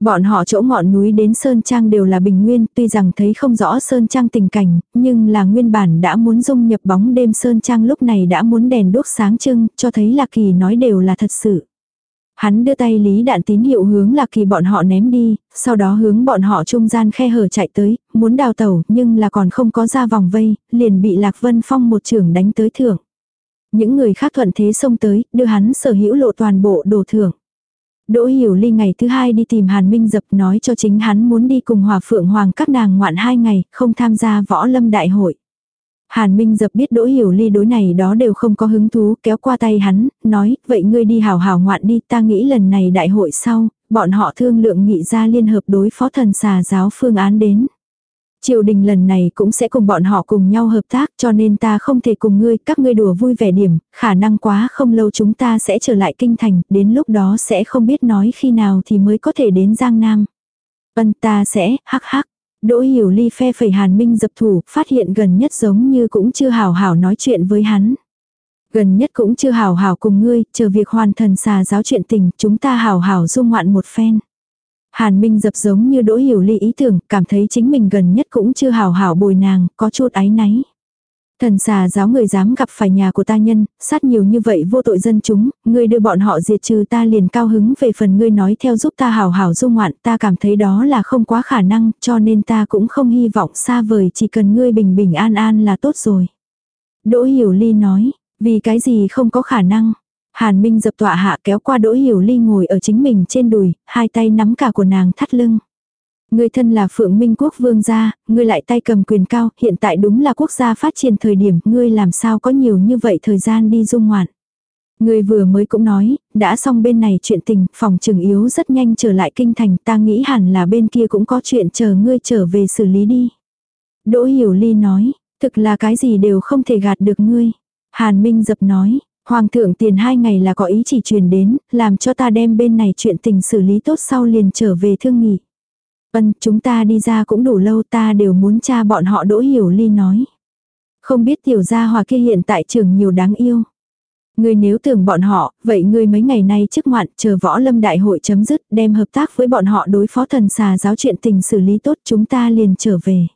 Bọn họ chỗ ngọn núi đến Sơn Trang đều là bình nguyên, tuy rằng thấy không rõ Sơn Trang tình cảnh, nhưng là nguyên bản đã muốn dung nhập bóng đêm Sơn Trang lúc này đã muốn đèn đốt sáng trưng, cho thấy Lạc Kỳ nói đều là thật sự. Hắn đưa tay lý đạn tín hiệu hướng Lạc Kỳ bọn họ ném đi, sau đó hướng bọn họ trung gian khe hở chạy tới, muốn đào tẩu nhưng là còn không có ra vòng vây, liền bị Lạc Vân Phong một trưởng đánh tới thưởng. Những người khác thuận thế xông tới, đưa hắn sở hữu lộ toàn bộ đồ thưởng. Đỗ Hiểu Ly ngày thứ hai đi tìm Hàn Minh Dập nói cho chính hắn muốn đi cùng Hòa Phượng Hoàng các nàng ngoạn hai ngày, không tham gia võ lâm đại hội. Hàn Minh Dập biết Đỗ Hiểu Ly đối này đó đều không có hứng thú, kéo qua tay hắn, nói, vậy ngươi đi hào hào ngoạn đi, ta nghĩ lần này đại hội sau, bọn họ thương lượng nghị ra liên hợp đối phó thần xà giáo phương án đến. Triều đình lần này cũng sẽ cùng bọn họ cùng nhau hợp tác cho nên ta không thể cùng ngươi, các ngươi đùa vui vẻ điểm, khả năng quá không lâu chúng ta sẽ trở lại kinh thành, đến lúc đó sẽ không biết nói khi nào thì mới có thể đến Giang Nam. Vân ta sẽ, hắc hắc. Đỗ hiểu ly phe phẩy hàn minh dập thủ, phát hiện gần nhất giống như cũng chưa hào hảo nói chuyện với hắn. Gần nhất cũng chưa hào hảo cùng ngươi, chờ việc hoàn thần xà giáo chuyện tình, chúng ta hào hảo dung ngoạn một phen. Hàn Minh dập giống như đỗ hiểu ly ý tưởng, cảm thấy chính mình gần nhất cũng chưa hào hảo bồi nàng, có chút áy náy. Thần xà giáo người dám gặp phải nhà của ta nhân, sát nhiều như vậy vô tội dân chúng, ngươi đưa bọn họ diệt trừ ta liền cao hứng về phần ngươi nói theo giúp ta hào hảo dung ngoạn, ta cảm thấy đó là không quá khả năng, cho nên ta cũng không hy vọng xa vời, chỉ cần ngươi bình bình an an là tốt rồi. Đỗ Hiểu Ly nói, vì cái gì không có khả năng, Hàn Minh dập tọa hạ kéo qua Đỗ Hiểu Ly ngồi ở chính mình trên đùi, hai tay nắm cả của nàng thắt lưng. Người thân là Phượng Minh quốc vương gia, ngươi lại tay cầm quyền cao, hiện tại đúng là quốc gia phát triển thời điểm, ngươi làm sao có nhiều như vậy thời gian đi dung ngoạn. Ngươi vừa mới cũng nói, đã xong bên này chuyện tình, phòng trừng yếu rất nhanh trở lại kinh thành, ta nghĩ hẳn là bên kia cũng có chuyện chờ ngươi trở về xử lý đi. Đỗ Hiểu Ly nói, thực là cái gì đều không thể gạt được ngươi. Hàn Minh dập nói, Hoàng thượng tiền hai ngày là có ý chỉ truyền đến, làm cho ta đem bên này chuyện tình xử lý tốt sau liền trở về thương nghị. Vân, chúng ta đi ra cũng đủ lâu ta đều muốn cha bọn họ đỗ hiểu ly nói. Không biết tiểu gia hòa kia hiện tại trường nhiều đáng yêu. Ngươi nếu tưởng bọn họ, vậy ngươi mấy ngày nay trước ngoạn chờ võ lâm đại hội chấm dứt đem hợp tác với bọn họ đối phó thần xà giáo chuyện tình xử lý tốt chúng ta liền trở về.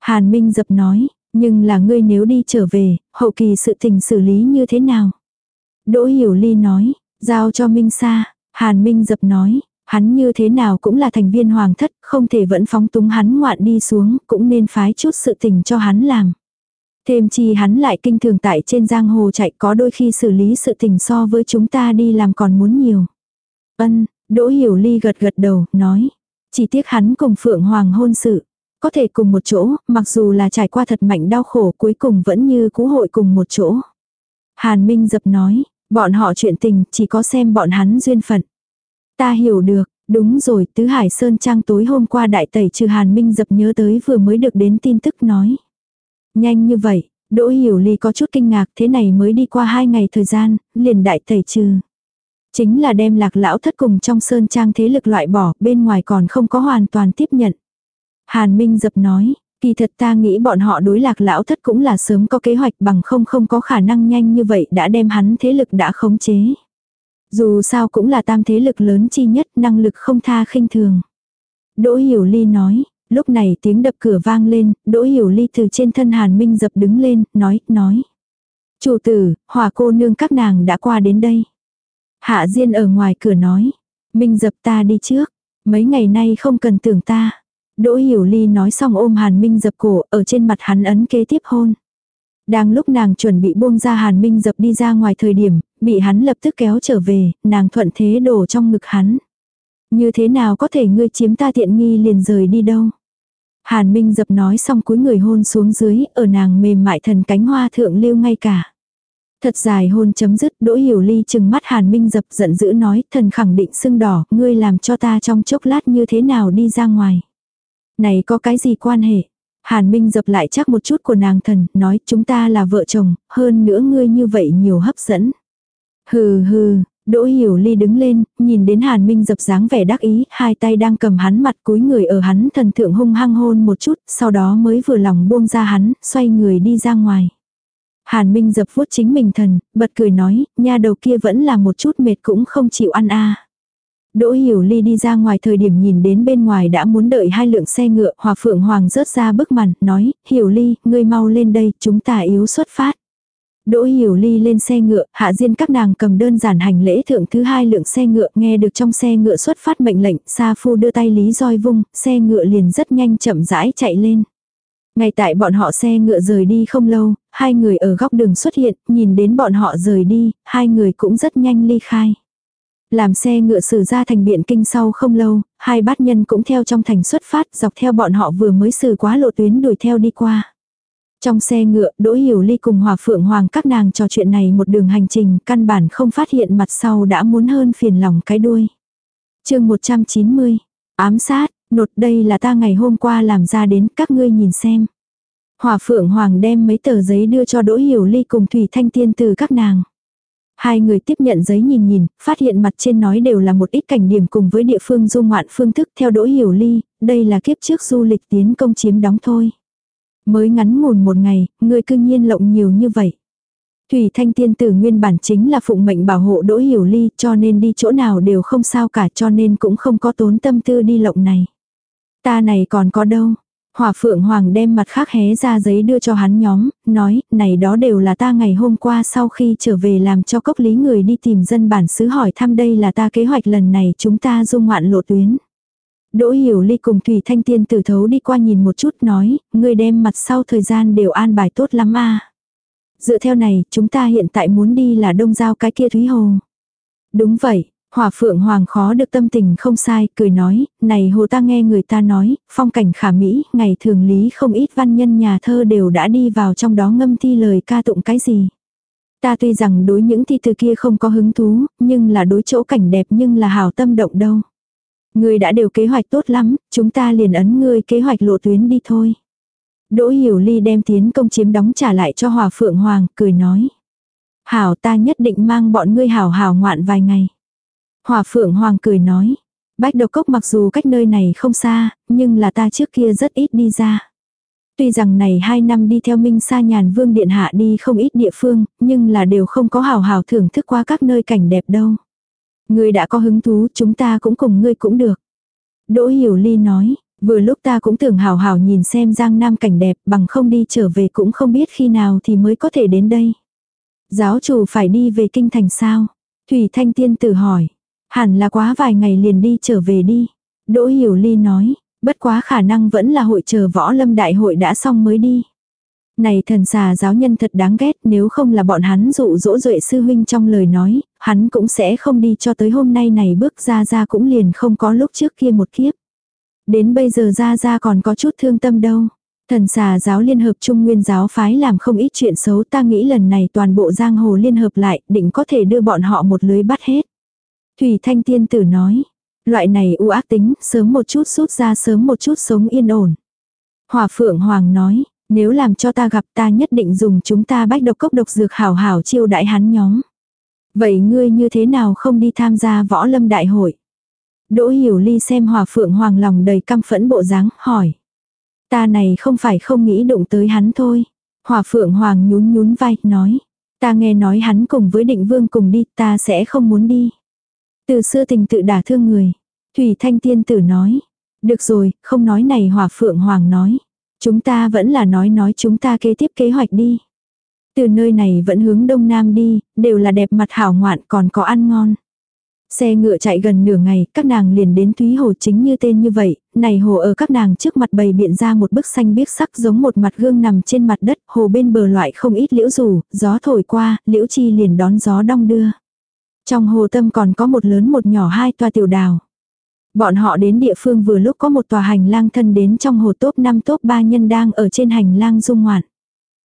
Hàn Minh dập nói, nhưng là ngươi nếu đi trở về, hậu kỳ sự tình xử lý như thế nào? Đỗ Hiểu Ly nói, giao cho Minh Sa, Hàn Minh dập nói, hắn như thế nào cũng là thành viên hoàng thất, không thể vẫn phóng túng hắn ngoạn đi xuống, cũng nên phái chút sự tình cho hắn làm. Thêm chi hắn lại kinh thường tại trên giang hồ chạy có đôi khi xử lý sự tình so với chúng ta đi làm còn muốn nhiều. Ân, Đỗ Hiểu Ly gật gật đầu, nói. Chỉ tiếc hắn cùng Phượng Hoàng hôn sự. Có thể cùng một chỗ, mặc dù là trải qua thật mạnh đau khổ cuối cùng vẫn như cũ hội cùng một chỗ. Hàn Minh dập nói, bọn họ chuyện tình chỉ có xem bọn hắn duyên phận. Ta hiểu được, đúng rồi, Tứ Hải Sơn Trang tối hôm qua đại tẩy trừ Hàn Minh dập nhớ tới vừa mới được đến tin tức nói. Nhanh như vậy, Đỗ Hiểu Ly có chút kinh ngạc thế này mới đi qua hai ngày thời gian, liền đại tẩy trừ. Chính là đem lạc lão thất cùng trong Sơn Trang thế lực loại bỏ, bên ngoài còn không có hoàn toàn tiếp nhận. Hàn Minh dập nói, kỳ thật ta nghĩ bọn họ đối lạc lão thất cũng là sớm có kế hoạch bằng không không có khả năng nhanh như vậy đã đem hắn thế lực đã khống chế. Dù sao cũng là tam thế lực lớn chi nhất năng lực không tha khinh thường. Đỗ Hiểu Ly nói, lúc này tiếng đập cửa vang lên, Đỗ Hiểu Ly từ trên thân Hàn Minh dập đứng lên, nói, nói. Chủ tử, hòa cô nương các nàng đã qua đến đây. Hạ Diên ở ngoài cửa nói, Minh dập ta đi trước, mấy ngày nay không cần tưởng ta. Đỗ Hiểu Ly nói xong ôm Hàn Minh dập cổ, ở trên mặt hắn ấn kế tiếp hôn. Đang lúc nàng chuẩn bị buông ra Hàn Minh dập đi ra ngoài thời điểm, bị hắn lập tức kéo trở về, nàng thuận thế đổ trong ngực hắn. Như thế nào có thể ngươi chiếm ta tiện nghi liền rời đi đâu. Hàn Minh dập nói xong cúi người hôn xuống dưới, ở nàng mềm mại thần cánh hoa thượng lưu ngay cả. Thật dài hôn chấm dứt, Đỗ Hiểu Ly chừng mắt Hàn Minh dập giận dữ nói, thần khẳng định sưng đỏ, ngươi làm cho ta trong chốc lát như thế nào đi ra ngoài. Này có cái gì quan hệ? Hàn Minh dập lại chắc một chút của nàng thần, nói chúng ta là vợ chồng, hơn nữa ngươi như vậy nhiều hấp dẫn. Hừ hừ, Đỗ Hiểu Ly đứng lên, nhìn đến Hàn Minh dập dáng vẻ đắc ý, hai tay đang cầm hắn mặt cúi người ở hắn thần thượng hung hăng hôn một chút, sau đó mới vừa lòng buông ra hắn, xoay người đi ra ngoài. Hàn Minh dập vuốt chính mình thần, bật cười nói, nha đầu kia vẫn là một chút mệt cũng không chịu ăn a. Đỗ Hiểu Ly đi ra ngoài thời điểm nhìn đến bên ngoài đã muốn đợi hai lượng xe ngựa, Hòa Phượng Hoàng rớt ra bức màn, nói, Hiểu Ly, ngươi mau lên đây, chúng ta yếu xuất phát. Đỗ Hiểu Ly lên xe ngựa, hạ diên các nàng cầm đơn giản hành lễ thượng thứ hai lượng xe ngựa, nghe được trong xe ngựa xuất phát mệnh lệnh, Sa Phu đưa tay lý roi vung, xe ngựa liền rất nhanh chậm rãi chạy lên. Ngay tại bọn họ xe ngựa rời đi không lâu, hai người ở góc đường xuất hiện, nhìn đến bọn họ rời đi, hai người cũng rất nhanh ly khai. Làm xe ngựa xử ra thành biện kinh sau không lâu, hai bát nhân cũng theo trong thành xuất phát dọc theo bọn họ vừa mới xử quá lộ tuyến đuổi theo đi qua. Trong xe ngựa, Đỗ Hiểu Ly cùng Hòa Phượng Hoàng các nàng trò chuyện này một đường hành trình, căn bản không phát hiện mặt sau đã muốn hơn phiền lòng cái đuôi. chương 190, ám sát, nột đây là ta ngày hôm qua làm ra đến các ngươi nhìn xem. Hòa Phượng Hoàng đem mấy tờ giấy đưa cho Đỗ Hiểu Ly cùng Thủy Thanh Tiên từ các nàng. Hai người tiếp nhận giấy nhìn nhìn, phát hiện mặt trên nói đều là một ít cảnh điểm cùng với địa phương du ngoạn phương thức theo Đỗ Hiểu Ly, đây là kiếp trước du lịch tiến công chiếm đóng thôi. Mới ngắn ngủn một ngày, ngươi cư nhiên lộng nhiều như vậy. Thủy Thanh Tiên tử nguyên bản chính là phụng mệnh bảo hộ Đỗ Hiểu Ly cho nên đi chỗ nào đều không sao cả cho nên cũng không có tốn tâm tư đi lộng này. Ta này còn có đâu. Hòa Phượng Hoàng đem mặt khác hé ra giấy đưa cho hắn nhóm, nói, này đó đều là ta ngày hôm qua sau khi trở về làm cho cốc lý người đi tìm dân bản xứ hỏi thăm đây là ta kế hoạch lần này chúng ta dung ngoạn lộ tuyến. Đỗ Hiểu Ly cùng Thủy Thanh Tiên tử thấu đi qua nhìn một chút nói, người đem mặt sau thời gian đều an bài tốt lắm a. Dựa theo này, chúng ta hiện tại muốn đi là đông giao cái kia Thúy Hồ. Đúng vậy, Hỏa Phượng Hoàng khó được tâm tình không sai, cười nói, này hồ ta nghe người ta nói, phong cảnh khả mỹ, ngày thường lý không ít văn nhân nhà thơ đều đã đi vào trong đó ngâm thi lời ca tụng cái gì. Ta tuy rằng đối những thi từ kia không có hứng thú, nhưng là đối chỗ cảnh đẹp nhưng là hào tâm động đâu. Ngươi đã đều kế hoạch tốt lắm, chúng ta liền ấn ngươi kế hoạch lộ tuyến đi thôi. Đỗ Hiểu Ly đem tiến công chiếm đóng trả lại cho Hòa Phượng Hoàng, cười nói. Hảo ta nhất định mang bọn ngươi hảo hảo ngoạn vài ngày. Hòa Phượng Hoàng cười nói. Bách độc cốc mặc dù cách nơi này không xa, nhưng là ta trước kia rất ít đi ra. Tuy rằng này hai năm đi theo Minh Sa Nhàn Vương Điện Hạ đi không ít địa phương, nhưng là đều không có hào hào thưởng thức qua các nơi cảnh đẹp đâu. Ngươi đã có hứng thú, chúng ta cũng cùng ngươi cũng được. Đỗ Hiểu Ly nói, vừa lúc ta cũng tưởng hào hào nhìn xem Giang Nam cảnh đẹp, bằng không đi trở về cũng không biết khi nào thì mới có thể đến đây. Giáo chủ phải đi về kinh thành sao? Thủy Thanh Tiên tử hỏi. Hẳn là quá vài ngày liền đi trở về đi. Đỗ Hiểu Ly nói, bất quá khả năng vẫn là hội chờ võ lâm đại hội đã xong mới đi. Này thần xà giáo nhân thật đáng ghét nếu không là bọn hắn dụ dỗ duệ sư huynh trong lời nói, hắn cũng sẽ không đi cho tới hôm nay này bước ra ra cũng liền không có lúc trước kia một kiếp. Đến bây giờ ra ra còn có chút thương tâm đâu. Thần xà giáo liên hợp trung nguyên giáo phái làm không ít chuyện xấu ta nghĩ lần này toàn bộ giang hồ liên hợp lại định có thể đưa bọn họ một lưới bắt hết. Thủy Thanh Tiên Tử nói, loại này u ác tính, sớm một chút rút ra sớm một chút sống yên ổn. Hòa Phượng Hoàng nói, nếu làm cho ta gặp ta nhất định dùng chúng ta bách độc cốc độc dược hảo hảo chiêu đại hắn nhóm. Vậy ngươi như thế nào không đi tham gia võ lâm đại hội? Đỗ Hiểu Ly xem Hòa Phượng Hoàng lòng đầy căm phẫn bộ dáng, hỏi. Ta này không phải không nghĩ đụng tới hắn thôi. Hòa Phượng Hoàng nhún nhún vai, nói. Ta nghe nói hắn cùng với định vương cùng đi, ta sẽ không muốn đi. Từ xưa tình tự đả thương người. Thủy Thanh Tiên Tử nói. Được rồi, không nói này Hòa Phượng Hoàng nói. Chúng ta vẫn là nói nói chúng ta kế tiếp kế hoạch đi. Từ nơi này vẫn hướng đông nam đi, đều là đẹp mặt hảo ngoạn còn có ăn ngon. Xe ngựa chạy gần nửa ngày, các nàng liền đến Thúy Hồ chính như tên như vậy, này hồ ở các nàng trước mặt bầy biện ra một bức xanh biếc sắc giống một mặt gương nằm trên mặt đất, hồ bên bờ loại không ít liễu rủ, gió thổi qua, liễu chi liền đón gió đong đưa. Trong hồ tâm còn có một lớn một nhỏ hai toa tiểu đào. Bọn họ đến địa phương vừa lúc có một tòa hành lang thân đến trong hồ top 5 top 3 nhân đang ở trên hành lang dung ngoạn.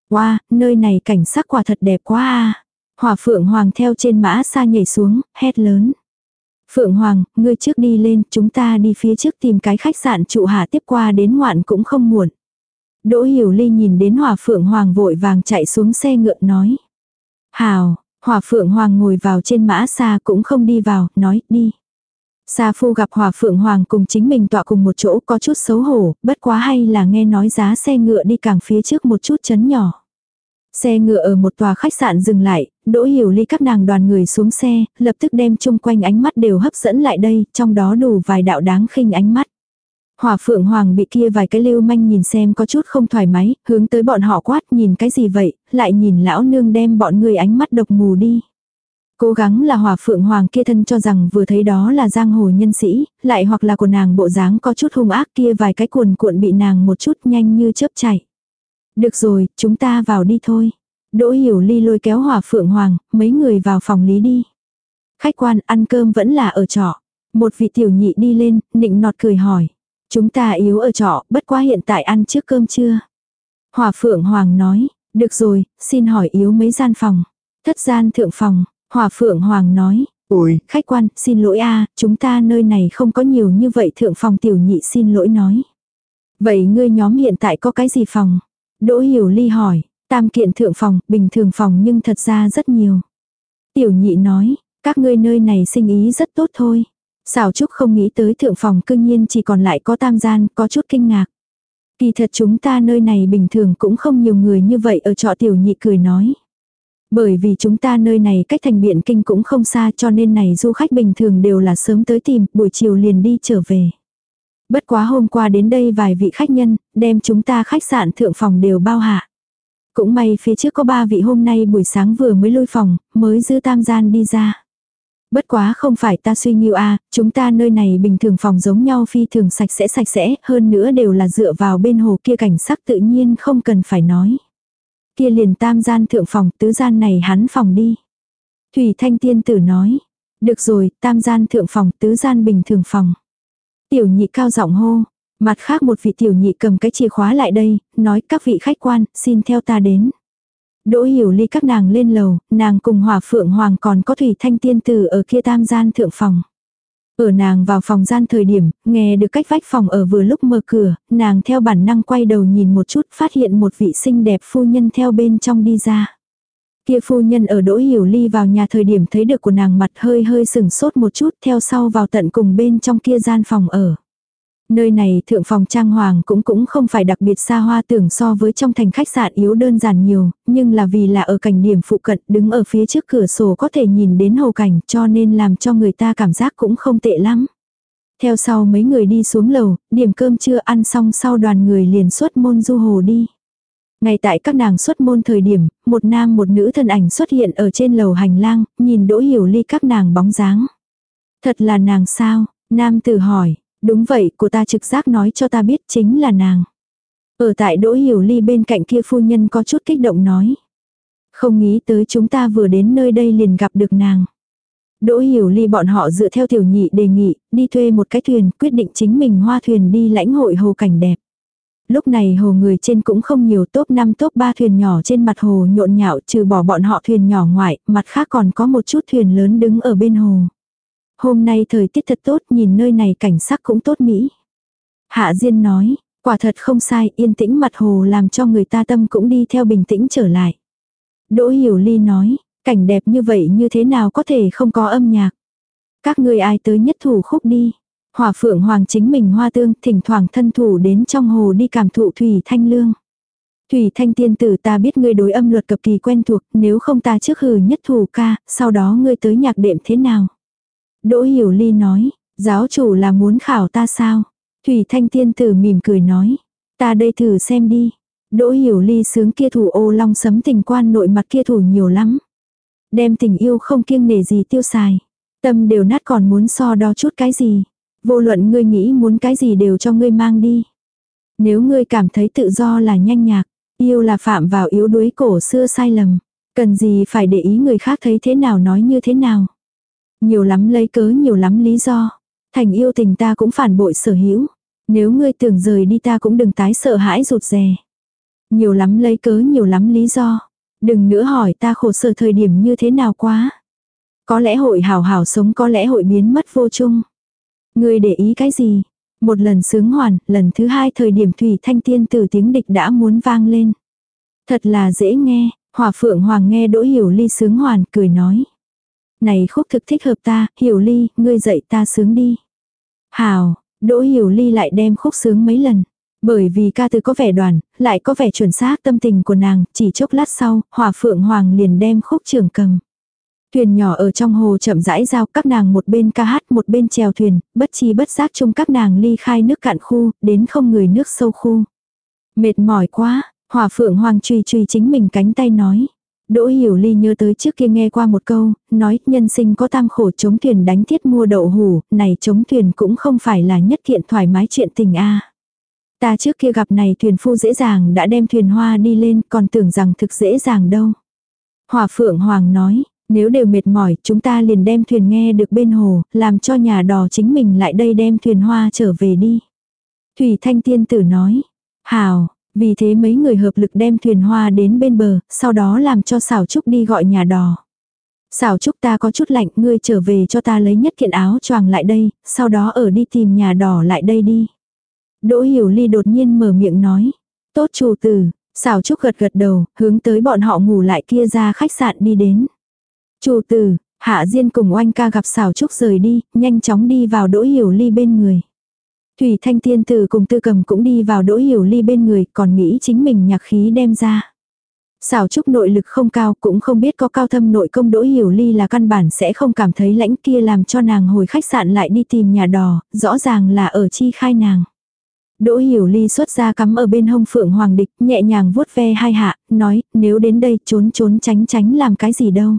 Wow, nơi này cảnh sắc quả thật đẹp quá à. Hỏa Phượng Hoàng theo trên mã xa nhảy xuống, hét lớn. Phượng Hoàng, ngươi trước đi lên, chúng ta đi phía trước tìm cái khách sạn trụ hạ tiếp qua đến ngoạn cũng không muộn. Đỗ Hiểu Ly nhìn đến Hỏa Phượng Hoàng vội vàng chạy xuống xe ngựa nói. Hào, Hòa Phượng Hoàng ngồi vào trên mã xa cũng không đi vào, nói đi. Sa Phu gặp Hòa Phượng Hoàng cùng chính mình tọa cùng một chỗ có chút xấu hổ, bất quá hay là nghe nói giá xe ngựa đi càng phía trước một chút chấn nhỏ. Xe ngựa ở một tòa khách sạn dừng lại, Đỗ Hiểu Ly các nàng đoàn người xuống xe, lập tức đem chung quanh ánh mắt đều hấp dẫn lại đây, trong đó đủ vài đạo đáng khinh ánh mắt. Hỏa Phượng Hoàng bị kia vài cái lưu manh nhìn xem có chút không thoải mái, hướng tới bọn họ quát nhìn cái gì vậy, lại nhìn lão nương đem bọn người ánh mắt độc mù đi. Cố gắng là Hỏa Phượng Hoàng kia thân cho rằng vừa thấy đó là giang hồ nhân sĩ, lại hoặc là của nàng bộ dáng có chút hung ác kia vài cái cuồn cuộn bị nàng một chút nhanh như chớp chạy. Được rồi, chúng ta vào đi thôi. Đỗ Hiểu Ly lôi kéo Hỏa Phượng Hoàng, mấy người vào phòng lý đi. Khách quan ăn cơm vẫn là ở trọ. Một vị tiểu nhị đi lên, nịnh nọt cười hỏi. Chúng ta yếu ở trọ, bất quá hiện tại ăn trước cơm chưa? Hỏa Phượng Hoàng nói, được rồi, xin hỏi yếu mấy gian phòng. Thất gian thượng phòng, Hỏa Phượng Hoàng nói, Ôi, khách quan, xin lỗi a chúng ta nơi này không có nhiều như vậy thượng phòng tiểu nhị xin lỗi nói. Vậy ngươi nhóm hiện tại có cái gì phòng? Đỗ Hiểu Ly hỏi, tam kiện thượng phòng, bình thường phòng nhưng thật ra rất nhiều. Tiểu nhị nói, các ngươi nơi này sinh ý rất tốt thôi. Xảo Trúc không nghĩ tới thượng phòng cương nhiên chỉ còn lại có tam gian, có chút kinh ngạc. Kỳ thật chúng ta nơi này bình thường cũng không nhiều người như vậy ở trọ tiểu nhị cười nói. Bởi vì chúng ta nơi này cách thành biện kinh cũng không xa cho nên này du khách bình thường đều là sớm tới tìm, buổi chiều liền đi trở về. Bất quá hôm qua đến đây vài vị khách nhân, đem chúng ta khách sạn thượng phòng đều bao hạ. Cũng may phía trước có ba vị hôm nay buổi sáng vừa mới lui phòng, mới giữ tam gian đi ra. Bất quá không phải ta suy nghĩ a chúng ta nơi này bình thường phòng giống nhau phi thường sạch sẽ sạch sẽ, hơn nữa đều là dựa vào bên hồ kia cảnh sắc tự nhiên không cần phải nói. Kia liền tam gian thượng phòng, tứ gian này hắn phòng đi. Thủy Thanh Tiên Tử nói, được rồi, tam gian thượng phòng, tứ gian bình thường phòng. Tiểu nhị cao giọng hô, mặt khác một vị tiểu nhị cầm cái chìa khóa lại đây, nói các vị khách quan, xin theo ta đến. Đỗ hiểu ly các nàng lên lầu, nàng cùng hỏa phượng hoàng còn có thủy thanh tiên tử ở kia tam gian thượng phòng. Ở nàng vào phòng gian thời điểm, nghe được cách vách phòng ở vừa lúc mở cửa, nàng theo bản năng quay đầu nhìn một chút phát hiện một vị xinh đẹp phu nhân theo bên trong đi ra. Kia phu nhân ở đỗ hiểu ly vào nhà thời điểm thấy được của nàng mặt hơi hơi sừng sốt một chút theo sau vào tận cùng bên trong kia gian phòng ở. Nơi này thượng phòng trang hoàng cũng cũng không phải đặc biệt xa hoa tưởng so với trong thành khách sạn yếu đơn giản nhiều, nhưng là vì là ở cảnh điểm phụ cận đứng ở phía trước cửa sổ có thể nhìn đến hồ cảnh cho nên làm cho người ta cảm giác cũng không tệ lắm. Theo sau mấy người đi xuống lầu, điểm cơm chưa ăn xong sau đoàn người liền xuất môn du hồ đi. Ngay tại các nàng xuất môn thời điểm, một nam một nữ thân ảnh xuất hiện ở trên lầu hành lang, nhìn đỗ hiểu ly các nàng bóng dáng. Thật là nàng sao? Nam tử hỏi, Đúng vậy, của ta trực giác nói cho ta biết chính là nàng. Ở tại Đỗ Hiểu Ly bên cạnh kia phu nhân có chút kích động nói. Không nghĩ tới chúng ta vừa đến nơi đây liền gặp được nàng. Đỗ Hiểu Ly bọn họ dựa theo tiểu nhị đề nghị, đi thuê một cái thuyền, quyết định chính mình hoa thuyền đi lãnh hội hồ cảnh đẹp. Lúc này hồ người trên cũng không nhiều top 5 top 3 thuyền nhỏ trên mặt hồ nhộn nhạo trừ bỏ bọn họ thuyền nhỏ ngoại, mặt khác còn có một chút thuyền lớn đứng ở bên hồ. Hôm nay thời tiết thật tốt, nhìn nơi này cảnh sắc cũng tốt mỹ. Hạ Diên nói, quả thật không sai, yên tĩnh mặt hồ làm cho người ta tâm cũng đi theo bình tĩnh trở lại. Đỗ Hiểu Ly nói, cảnh đẹp như vậy như thế nào có thể không có âm nhạc. Các người ai tới nhất thủ khúc đi. Hỏa phượng hoàng chính mình hoa tương, thỉnh thoảng thân thủ đến trong hồ đi cảm thụ thủy thanh lương. Thủy thanh tiên tử ta biết ngươi đối âm luật cực kỳ quen thuộc, nếu không ta trước hừ nhất thủ ca, sau đó ngươi tới nhạc đệm thế nào. Đỗ Hiểu Ly nói, giáo chủ là muốn khảo ta sao? Thủy Thanh Tiên Tử mỉm cười nói, ta đây thử xem đi. Đỗ Hiểu Ly sướng kia thủ ô long sấm tình quan nội mặt kia thủ nhiều lắm. Đem tình yêu không kiêng nể gì tiêu xài. Tâm đều nát còn muốn so đo chút cái gì. Vô luận ngươi nghĩ muốn cái gì đều cho ngươi mang đi. Nếu ngươi cảm thấy tự do là nhanh nhạc, yêu là phạm vào yếu đuối cổ xưa sai lầm. Cần gì phải để ý người khác thấy thế nào nói như thế nào. Nhiều lắm lấy cớ nhiều lắm lý do. Thành yêu tình ta cũng phản bội sở hữu. Nếu ngươi tưởng rời đi ta cũng đừng tái sợ hãi rụt rè. Nhiều lắm lấy cớ nhiều lắm lý do. Đừng nữa hỏi ta khổ sở thời điểm như thế nào quá. Có lẽ hội hảo hảo sống có lẽ hội biến mất vô chung. Ngươi để ý cái gì? Một lần sướng hoàn, lần thứ hai thời điểm thủy thanh tiên từ tiếng địch đã muốn vang lên. Thật là dễ nghe, Hòa phượng hoàng nghe đỗ hiểu ly sướng hoàn, cười nói. Này khúc thực thích hợp ta, hiểu ly, ngươi dạy ta sướng đi. Hào, đỗ hiểu ly lại đem khúc sướng mấy lần. Bởi vì ca từ có vẻ đoàn, lại có vẻ chuẩn xác tâm tình của nàng, chỉ chốc lát sau, hòa phượng hoàng liền đem khúc trường cầm. Thuyền nhỏ ở trong hồ chậm rãi giao các nàng một bên ca hát một bên chèo thuyền, bất chi bất giác chung các nàng ly khai nước cạn khu, đến không người nước sâu khu. Mệt mỏi quá, hòa phượng hoàng truy truy chính mình cánh tay nói. Đỗ Hiểu Ly nhớ tới trước kia nghe qua một câu, nói nhân sinh có tam khổ chống thuyền đánh thiết mua đậu hủ, này chống thuyền cũng không phải là nhất kiện thoải mái chuyện tình a. Ta trước kia gặp này thuyền phu dễ dàng đã đem thuyền hoa đi lên còn tưởng rằng thực dễ dàng đâu. Hòa Phượng Hoàng nói, nếu đều mệt mỏi chúng ta liền đem thuyền nghe được bên hồ, làm cho nhà đò chính mình lại đây đem thuyền hoa trở về đi. Thủy Thanh Tiên Tử nói, hào, vì thế mấy người hợp lực đem thuyền hoa đến bên bờ, sau đó làm cho xảo trúc đi gọi nhà đò. Xảo trúc ta có chút lạnh, ngươi trở về cho ta lấy nhất kiện áo choàng lại đây, sau đó ở đi tìm nhà đò lại đây đi. Đỗ Hiểu Ly đột nhiên mở miệng nói. Tốt chủ tử, xảo trúc gật gật đầu, hướng tới bọn họ ngủ lại kia ra khách sạn đi đến. Chủ tử, Hạ Diên cùng oanh ca gặp xảo trúc rời đi, nhanh chóng đi vào Đỗ Hiểu Ly bên người. Thủy Thanh Tiên Tử cùng Tư Cầm cũng đi vào Đỗ Hiểu Ly bên người, còn nghĩ chính mình nhạc khí đem ra. Xảo trúc nội lực không cao cũng không biết có cao thâm nội công Đỗ Hiểu Ly là căn bản sẽ không cảm thấy lãnh kia làm cho nàng hồi khách sạn lại đi tìm nhà đò, rõ ràng là ở chi khai nàng. Đỗ Hiểu Ly xuất ra cắm ở bên hông Phượng Hoàng Địch, nhẹ nhàng vuốt ve hai hạ, nói, nếu đến đây trốn trốn tránh tránh làm cái gì đâu.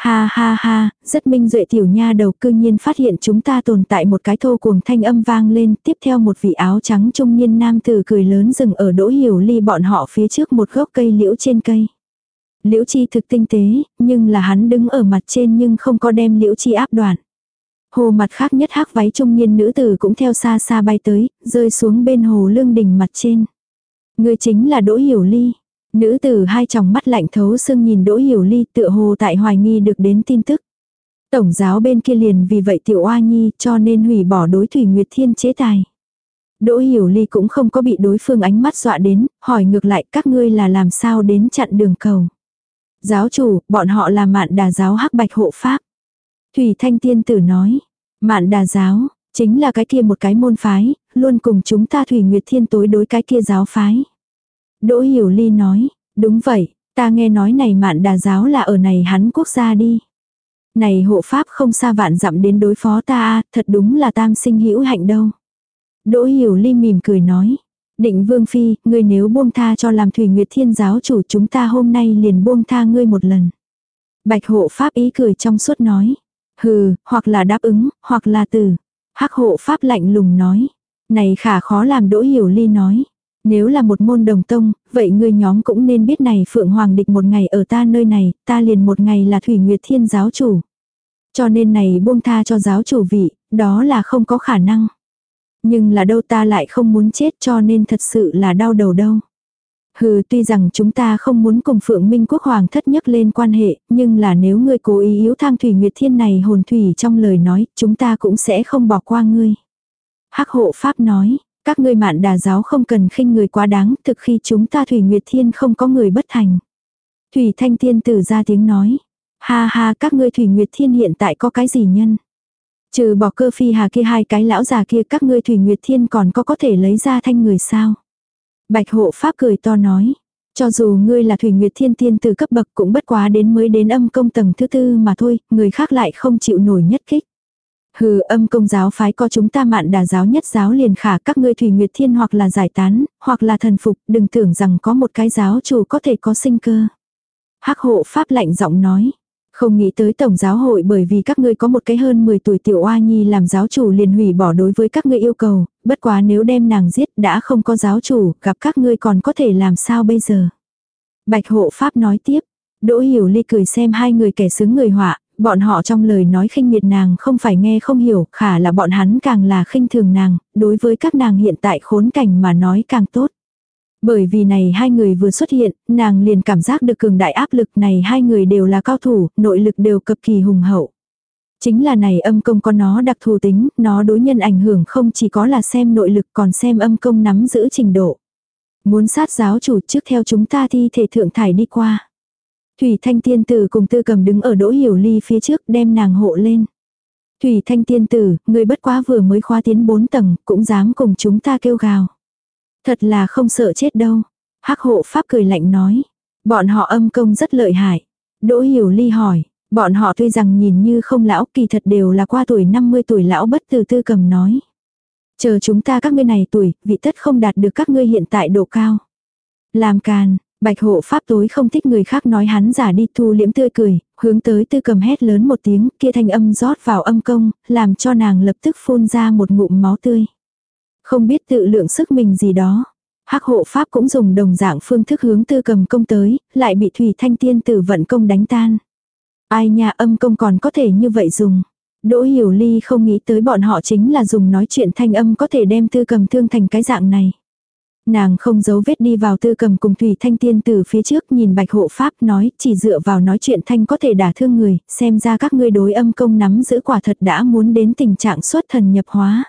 Ha ha ha, rất minh duệ tiểu nha đầu cư nhiên phát hiện chúng ta tồn tại một cái thô cuồng thanh âm vang lên, tiếp theo một vị áo trắng trung niên nam tử cười lớn dừng ở đỗ hiểu ly bọn họ phía trước một gốc cây liễu trên cây. Liễu chi thực tinh tế, nhưng là hắn đứng ở mặt trên nhưng không có đem liễu chi áp đoạn. Hồ mặt khác nhất hắc váy trung niên nữ tử cũng theo xa xa bay tới, rơi xuống bên hồ lương đình mặt trên. Người chính là Đỗ Hiểu Ly. Nữ tử hai tròng mắt lạnh thấu xương nhìn Đỗ Hiểu Ly tựa hồ tại hoài nghi được đến tin tức. Tổng giáo bên kia liền vì vậy tiểu oa nhi cho nên hủy bỏ đối Thủy Nguyệt Thiên chế tài. Đỗ Hiểu Ly cũng không có bị đối phương ánh mắt dọa đến, hỏi ngược lại các ngươi là làm sao đến chặn đường cầu. Giáo chủ, bọn họ là mạn đà giáo hắc bạch hộ pháp. Thủy Thanh Tiên Tử nói, mạn đà giáo, chính là cái kia một cái môn phái, luôn cùng chúng ta Thủy Nguyệt Thiên tối đối cái kia giáo phái. Đỗ Hiểu Ly nói, đúng vậy, ta nghe nói này mạn đà giáo là ở này hắn quốc gia đi. Này hộ pháp không xa vạn dặm đến đối phó ta thật đúng là tam sinh hữu hạnh đâu. Đỗ Hiểu Ly mỉm cười nói, định vương phi, ngươi nếu buông tha cho làm thủy nguyệt thiên giáo chủ chúng ta hôm nay liền buông tha ngươi một lần. Bạch hộ pháp ý cười trong suốt nói, hừ, hoặc là đáp ứng, hoặc là từ. Hắc hộ pháp lạnh lùng nói, này khả khó làm đỗ hiểu ly nói. Nếu là một môn đồng tông, vậy người nhóm cũng nên biết này Phượng Hoàng địch một ngày ở ta nơi này, ta liền một ngày là Thủy Nguyệt Thiên giáo chủ. Cho nên này buông tha cho giáo chủ vị, đó là không có khả năng. Nhưng là đâu ta lại không muốn chết cho nên thật sự là đau đầu đâu. Hừ tuy rằng chúng ta không muốn cùng Phượng Minh Quốc Hoàng thất nhất lên quan hệ, nhưng là nếu ngươi cố ý yếu thang Thủy Nguyệt Thiên này hồn thủy trong lời nói, chúng ta cũng sẽ không bỏ qua ngươi. Hắc hộ Pháp nói, các ngươi mạn đà giáo không cần khinh người quá đáng, thực khi chúng ta Thủy Nguyệt Thiên không có người bất thành. Thủy Thanh Thiên tử ra tiếng nói. Ha ha các ngươi Thủy Nguyệt Thiên hiện tại có cái gì nhân? Trừ bỏ cơ phi hà kia hai cái lão già kia các ngươi Thủy Nguyệt Thiên còn có có thể lấy ra thanh người sao? Bạch hộ pháp cười to nói. Cho dù ngươi là Thủy Nguyệt Thiên Tiên từ cấp bậc cũng bất quá đến mới đến âm công tầng thứ tư mà thôi, người khác lại không chịu nổi nhất kích. Hừ âm công giáo phái có chúng ta mạn đà giáo nhất giáo liền khả các ngươi thủy nguyệt thiên hoặc là giải tán, hoặc là thần phục, đừng tưởng rằng có một cái giáo chủ có thể có sinh cơ. hắc hộ pháp lạnh giọng nói. Không nghĩ tới tổng giáo hội bởi vì các ngươi có một cái hơn 10 tuổi tiểu oa nhi làm giáo chủ liền hủy bỏ đối với các ngươi yêu cầu, bất quá nếu đem nàng giết đã không có giáo chủ, gặp các ngươi còn có thể làm sao bây giờ. Bạch hộ pháp nói tiếp, Đỗ Hiểu Ly cười xem hai người kẻ xứng người họa, Bọn họ trong lời nói khinh miệt nàng không phải nghe không hiểu, khả là bọn hắn càng là khinh thường nàng, đối với các nàng hiện tại khốn cảnh mà nói càng tốt. Bởi vì này hai người vừa xuất hiện, nàng liền cảm giác được cường đại áp lực này hai người đều là cao thủ, nội lực đều cực kỳ hùng hậu. Chính là này âm công có nó đặc thù tính, nó đối nhân ảnh hưởng không chỉ có là xem nội lực còn xem âm công nắm giữ trình độ. Muốn sát giáo chủ trước theo chúng ta thi thể thượng thải đi qua. Thủy Thanh Tiên Tử cùng Tư Cầm đứng ở Đỗ Hiểu Ly phía trước đem nàng hộ lên. Thủy Thanh Tiên Tử, người bất quá vừa mới khóa tiến bốn tầng, cũng dám cùng chúng ta kêu gào. Thật là không sợ chết đâu. Hắc hộ Pháp cười lạnh nói. Bọn họ âm công rất lợi hại. Đỗ Hiểu Ly hỏi. Bọn họ tuy rằng nhìn như không lão kỳ thật đều là qua tuổi 50 tuổi lão bất từ tư cầm nói. Chờ chúng ta các ngươi này tuổi, vị tất không đạt được các ngươi hiện tại độ cao. Làm càn, bạch hộ pháp tối không thích người khác nói hắn giả đi thu liễm tươi cười, hướng tới tư cầm hét lớn một tiếng, kia thanh âm rót vào âm công, làm cho nàng lập tức phun ra một ngụm máu tươi. Không biết tự lượng sức mình gì đó. Hắc hộ pháp cũng dùng đồng dạng phương thức hướng tư cầm công tới, lại bị thủy thanh tiên tử vận công đánh tan. Ai nhà âm công còn có thể như vậy dùng. Đỗ Hiểu Ly không nghĩ tới bọn họ chính là dùng nói chuyện thanh âm có thể đem tư cầm thương thành cái dạng này. Nàng không giấu vết đi vào tư cầm cùng Thủy Thanh Tiên từ phía trước nhìn bạch hộ pháp nói chỉ dựa vào nói chuyện thanh có thể đả thương người, xem ra các ngươi đối âm công nắm giữ quả thật đã muốn đến tình trạng xuất thần nhập hóa.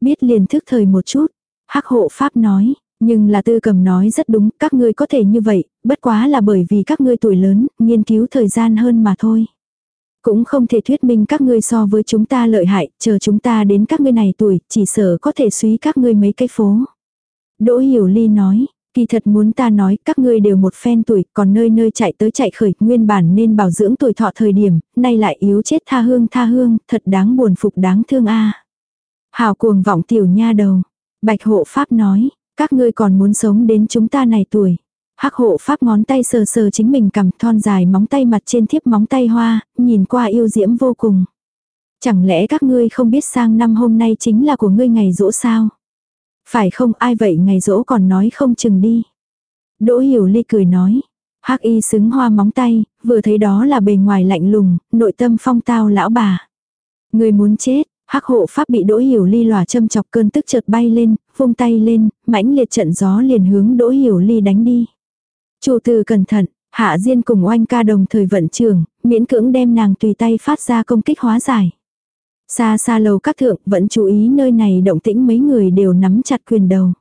Biết liền thức thời một chút, hắc hộ pháp nói, nhưng là tư cầm nói rất đúng, các ngươi có thể như vậy, bất quá là bởi vì các ngươi tuổi lớn, nghiên cứu thời gian hơn mà thôi. Cũng không thể thuyết minh các ngươi so với chúng ta lợi hại, chờ chúng ta đến các ngươi này tuổi, chỉ sợ có thể suý các ngươi mấy cái phố. Đỗ Hiểu Ly nói, kỳ thật muốn ta nói các ngươi đều một phen tuổi, còn nơi nơi chạy tới chạy khởi, nguyên bản nên bảo dưỡng tuổi thọ thời điểm, nay lại yếu chết tha hương tha hương, thật đáng buồn phục đáng thương a. Hào cuồng vọng tiểu nha đầu. Bạch hộ pháp nói, các ngươi còn muốn sống đến chúng ta này tuổi. Hắc hộ pháp ngón tay sờ sờ chính mình cầm thon dài móng tay mặt trên thiếp móng tay hoa, nhìn qua yêu diễm vô cùng. Chẳng lẽ các ngươi không biết sang năm hôm nay chính là của ngươi ngày rỗ sao? Phải không ai vậy ngày rỗ còn nói không chừng đi. Đỗ hiểu ly cười nói. Hắc y xứng hoa móng tay, vừa thấy đó là bề ngoài lạnh lùng, nội tâm phong tao lão bà. Người muốn chết, Hắc hộ pháp bị Đỗ Hiểu Ly lòa châm chọc cơn tức chợt bay lên, vung tay lên, mãnh liệt trận gió liền hướng Đỗ Hiểu Ly đánh đi. Chủ từ cẩn thận, Hạ Diên cùng oanh ca đồng thời vận trường, miễn cưỡng đem nàng tùy tay phát ra công kích hóa giải. Xa xa lầu các thượng vẫn chú ý nơi này động tĩnh mấy người đều nắm chặt quyền đầu.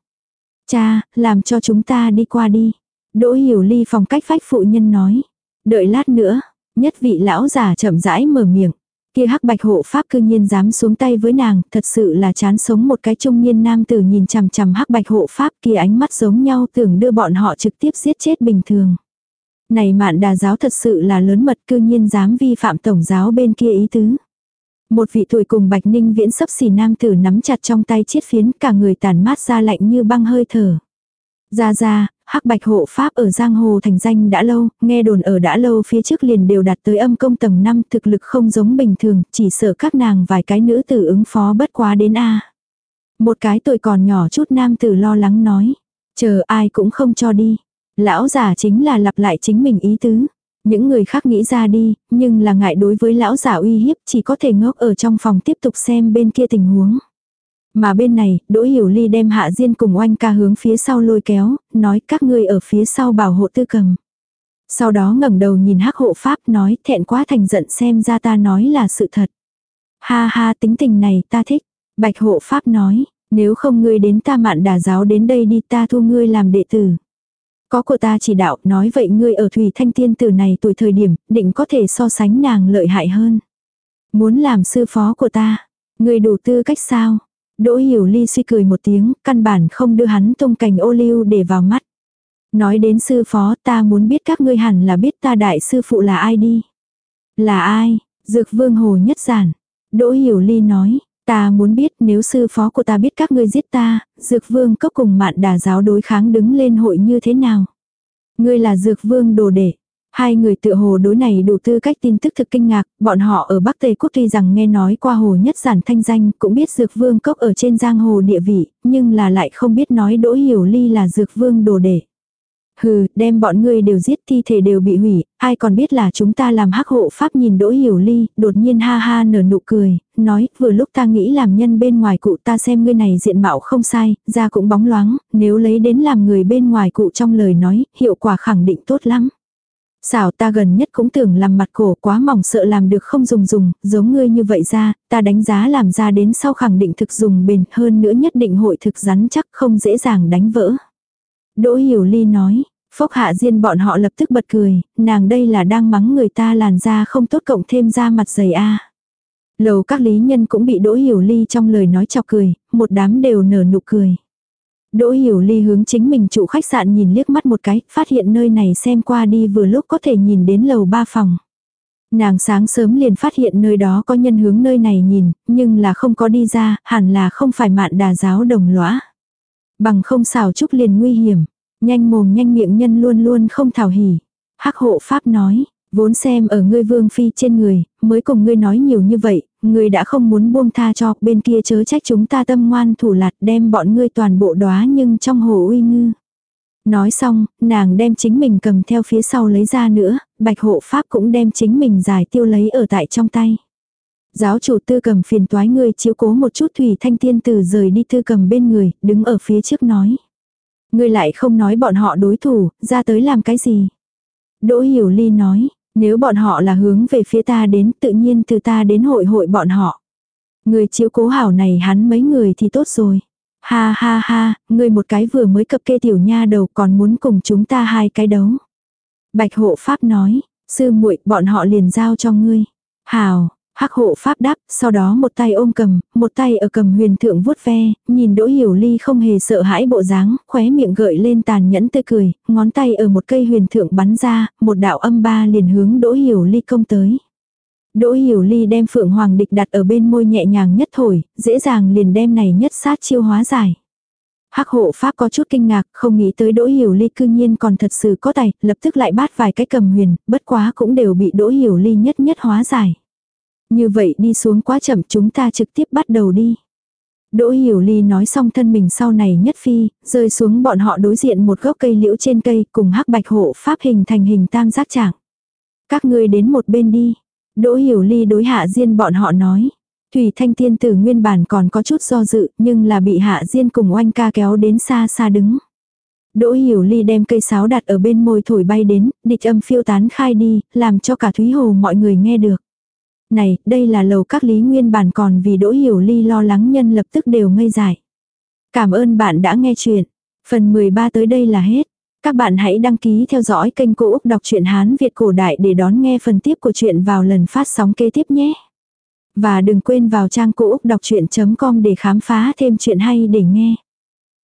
Cha, làm cho chúng ta đi qua đi. Đỗ Hiểu Ly phòng cách phách phụ nhân nói. Đợi lát nữa, nhất vị lão già chậm rãi mở miệng. Kia hắc bạch hộ pháp cư nhiên dám xuống tay với nàng, thật sự là chán sống một cái trung niên nam tử nhìn chằm chằm hắc bạch hộ pháp kia ánh mắt giống nhau tưởng đưa bọn họ trực tiếp giết chết bình thường. Này mạn đà giáo thật sự là lớn mật cư nhiên dám vi phạm tổng giáo bên kia ý tứ. Một vị tuổi cùng bạch ninh viễn sấp xỉ nam tử nắm chặt trong tay chiết phiến cả người tàn mát ra lạnh như băng hơi thở. Ra ra, hắc bạch hộ pháp ở Giang Hồ thành danh đã lâu, nghe đồn ở đã lâu phía trước liền đều đạt tới âm công tầng 5 thực lực không giống bình thường, chỉ sợ các nàng vài cái nữ tử ứng phó bất quá đến A. Một cái tuổi còn nhỏ chút nam tử lo lắng nói, chờ ai cũng không cho đi. Lão già chính là lặp lại chính mình ý tứ. Những người khác nghĩ ra đi, nhưng là ngại đối với lão giả uy hiếp chỉ có thể ngốc ở trong phòng tiếp tục xem bên kia tình huống. Mà bên này, Đỗ Hiểu Ly đem Hạ Diên cùng oanh ca hướng phía sau lôi kéo, nói các ngươi ở phía sau bảo hộ tư cầm. Sau đó ngẩng đầu nhìn hắc hộ pháp nói thẹn quá thành giận xem ra ta nói là sự thật. Ha ha tính tình này ta thích. Bạch hộ pháp nói, nếu không ngươi đến ta mạn đà giáo đến đây đi ta thu ngươi làm đệ tử. Có của ta chỉ đạo nói vậy ngươi ở thủy thanh tiên tử này tuổi thời điểm định có thể so sánh nàng lợi hại hơn. Muốn làm sư phó của ta, ngươi đủ tư cách sao? Đỗ Hiểu Ly suy cười một tiếng, căn bản không đưa hắn tung cành ô liu để vào mắt. Nói đến sư phó ta muốn biết các ngươi hẳn là biết ta đại sư phụ là ai đi. Là ai? Dược vương hồ nhất giản. Đỗ Hiểu Ly nói, ta muốn biết nếu sư phó của ta biết các ngươi giết ta, dược vương cốc cùng mạn đà giáo đối kháng đứng lên hội như thế nào. Ngươi là dược vương đồ đệ. Hai người tự hồ đối này đủ tư cách tin tức thực kinh ngạc, bọn họ ở Bắc Tây Quốc tuy rằng nghe nói qua hồ nhất giản thanh danh, cũng biết dược vương cốc ở trên giang hồ địa vị, nhưng là lại không biết nói đỗ hiểu ly là dược vương đồ đệ. Hừ, đem bọn ngươi đều giết thi thể đều bị hủy, ai còn biết là chúng ta làm hắc hộ pháp nhìn đỗ hiểu ly, đột nhiên ha ha nở nụ cười, nói, vừa lúc ta nghĩ làm nhân bên ngoài cụ ta xem ngươi này diện mạo không sai, da cũng bóng loáng, nếu lấy đến làm người bên ngoài cụ trong lời nói, hiệu quả khẳng định tốt lắm. Xảo ta gần nhất cũng tưởng làm mặt cổ quá mỏng sợ làm được không dùng dùng, giống ngươi như vậy ra, ta đánh giá làm ra đến sau khẳng định thực dùng bền hơn nữa nhất định hội thực rắn chắc không dễ dàng đánh vỡ. Đỗ Hiểu Ly nói, Phốc hạ diên bọn họ lập tức bật cười, nàng đây là đang mắng người ta làn da không tốt cộng thêm da mặt dày a. Lầu các lý nhân cũng bị Đỗ Hiểu Ly trong lời nói chọc cười, một đám đều nở nụ cười. Đỗ Hiểu Ly hướng chính mình trụ khách sạn nhìn liếc mắt một cái, phát hiện nơi này xem qua đi vừa lúc có thể nhìn đến lầu ba phòng. Nàng sáng sớm liền phát hiện nơi đó có nhân hướng nơi này nhìn, nhưng là không có đi ra, hẳn là không phải mạn đà giáo đồng lõa. Bằng không xào trúc liền nguy hiểm, nhanh mồm nhanh miệng nhân luôn luôn không thảo hỉ. Hắc hộ pháp nói, vốn xem ở ngươi vương phi trên người, mới cùng ngươi nói nhiều như vậy, ngươi đã không muốn buông tha cho, bên kia chớ trách chúng ta tâm ngoan thủ lạt đem bọn ngươi toàn bộ đóa nhưng trong hồ uy ngư. Nói xong, nàng đem chính mình cầm theo phía sau lấy ra nữa, bạch hộ pháp cũng đem chính mình giải tiêu lấy ở tại trong tay. Giáo chủ tư cầm phiền toái ngươi chiếu cố một chút thủy thanh tiên tử rời đi tư cầm bên người, đứng ở phía trước nói. Ngươi lại không nói bọn họ đối thủ, ra tới làm cái gì. Đỗ hiểu ly nói, nếu bọn họ là hướng về phía ta đến tự nhiên từ ta đến hội hội bọn họ. Người chiếu cố hảo này hắn mấy người thì tốt rồi. Ha ha ha, ngươi một cái vừa mới cập kê tiểu nha đầu còn muốn cùng chúng ta hai cái đấu. Bạch hộ pháp nói, sư muội bọn họ liền giao cho ngươi. Hảo hắc hộ pháp đáp, sau đó một tay ôm cầm, một tay ở cầm huyền thượng vuốt ve, nhìn đỗ hiểu ly không hề sợ hãi bộ dáng, khóe miệng gợi lên tàn nhẫn tươi cười, ngón tay ở một cây huyền thượng bắn ra, một đạo âm ba liền hướng đỗ hiểu ly công tới. Đỗ Hiểu Ly đem Phượng Hoàng địch đặt ở bên môi nhẹ nhàng nhất thổi, dễ dàng liền đem này nhất sát chiêu hóa giải. Hắc hộ pháp có chút kinh ngạc, không nghĩ tới Đỗ Hiểu Ly cư nhiên còn thật sự có tài, lập tức lại bát vài cái cầm huyền, bất quá cũng đều bị Đỗ Hiểu Ly nhất nhất hóa giải. Như vậy đi xuống quá chậm chúng ta trực tiếp bắt đầu đi. Đỗ Hiểu Ly nói xong thân mình sau này nhất phi, rơi xuống bọn họ đối diện một gốc cây liễu trên cây cùng hắc bạch hộ pháp hình thành hình tam giác trạng. Các ngươi đến một bên đi. Đỗ Hiểu Ly đối Hạ Diên bọn họ nói. Thủy Thanh Tiên Tử nguyên bản còn có chút do dự, nhưng là bị Hạ Diên cùng oanh ca kéo đến xa xa đứng. Đỗ Hiểu Ly đem cây sáo đặt ở bên môi thổi bay đến, địch âm phiêu tán khai đi, làm cho cả Thúy Hồ mọi người nghe được. Này, đây là lầu các lý nguyên bản còn vì Đỗ Hiểu Ly lo lắng nhân lập tức đều ngây dại. Cảm ơn bạn đã nghe chuyện. Phần 13 tới đây là hết. Các bạn hãy đăng ký theo dõi kênh Cô Úc Đọc truyện Hán Việt Cổ Đại để đón nghe phần tiếp của chuyện vào lần phát sóng kế tiếp nhé. Và đừng quên vào trang Cô Úc Đọc Chuyện.com để khám phá thêm chuyện hay để nghe.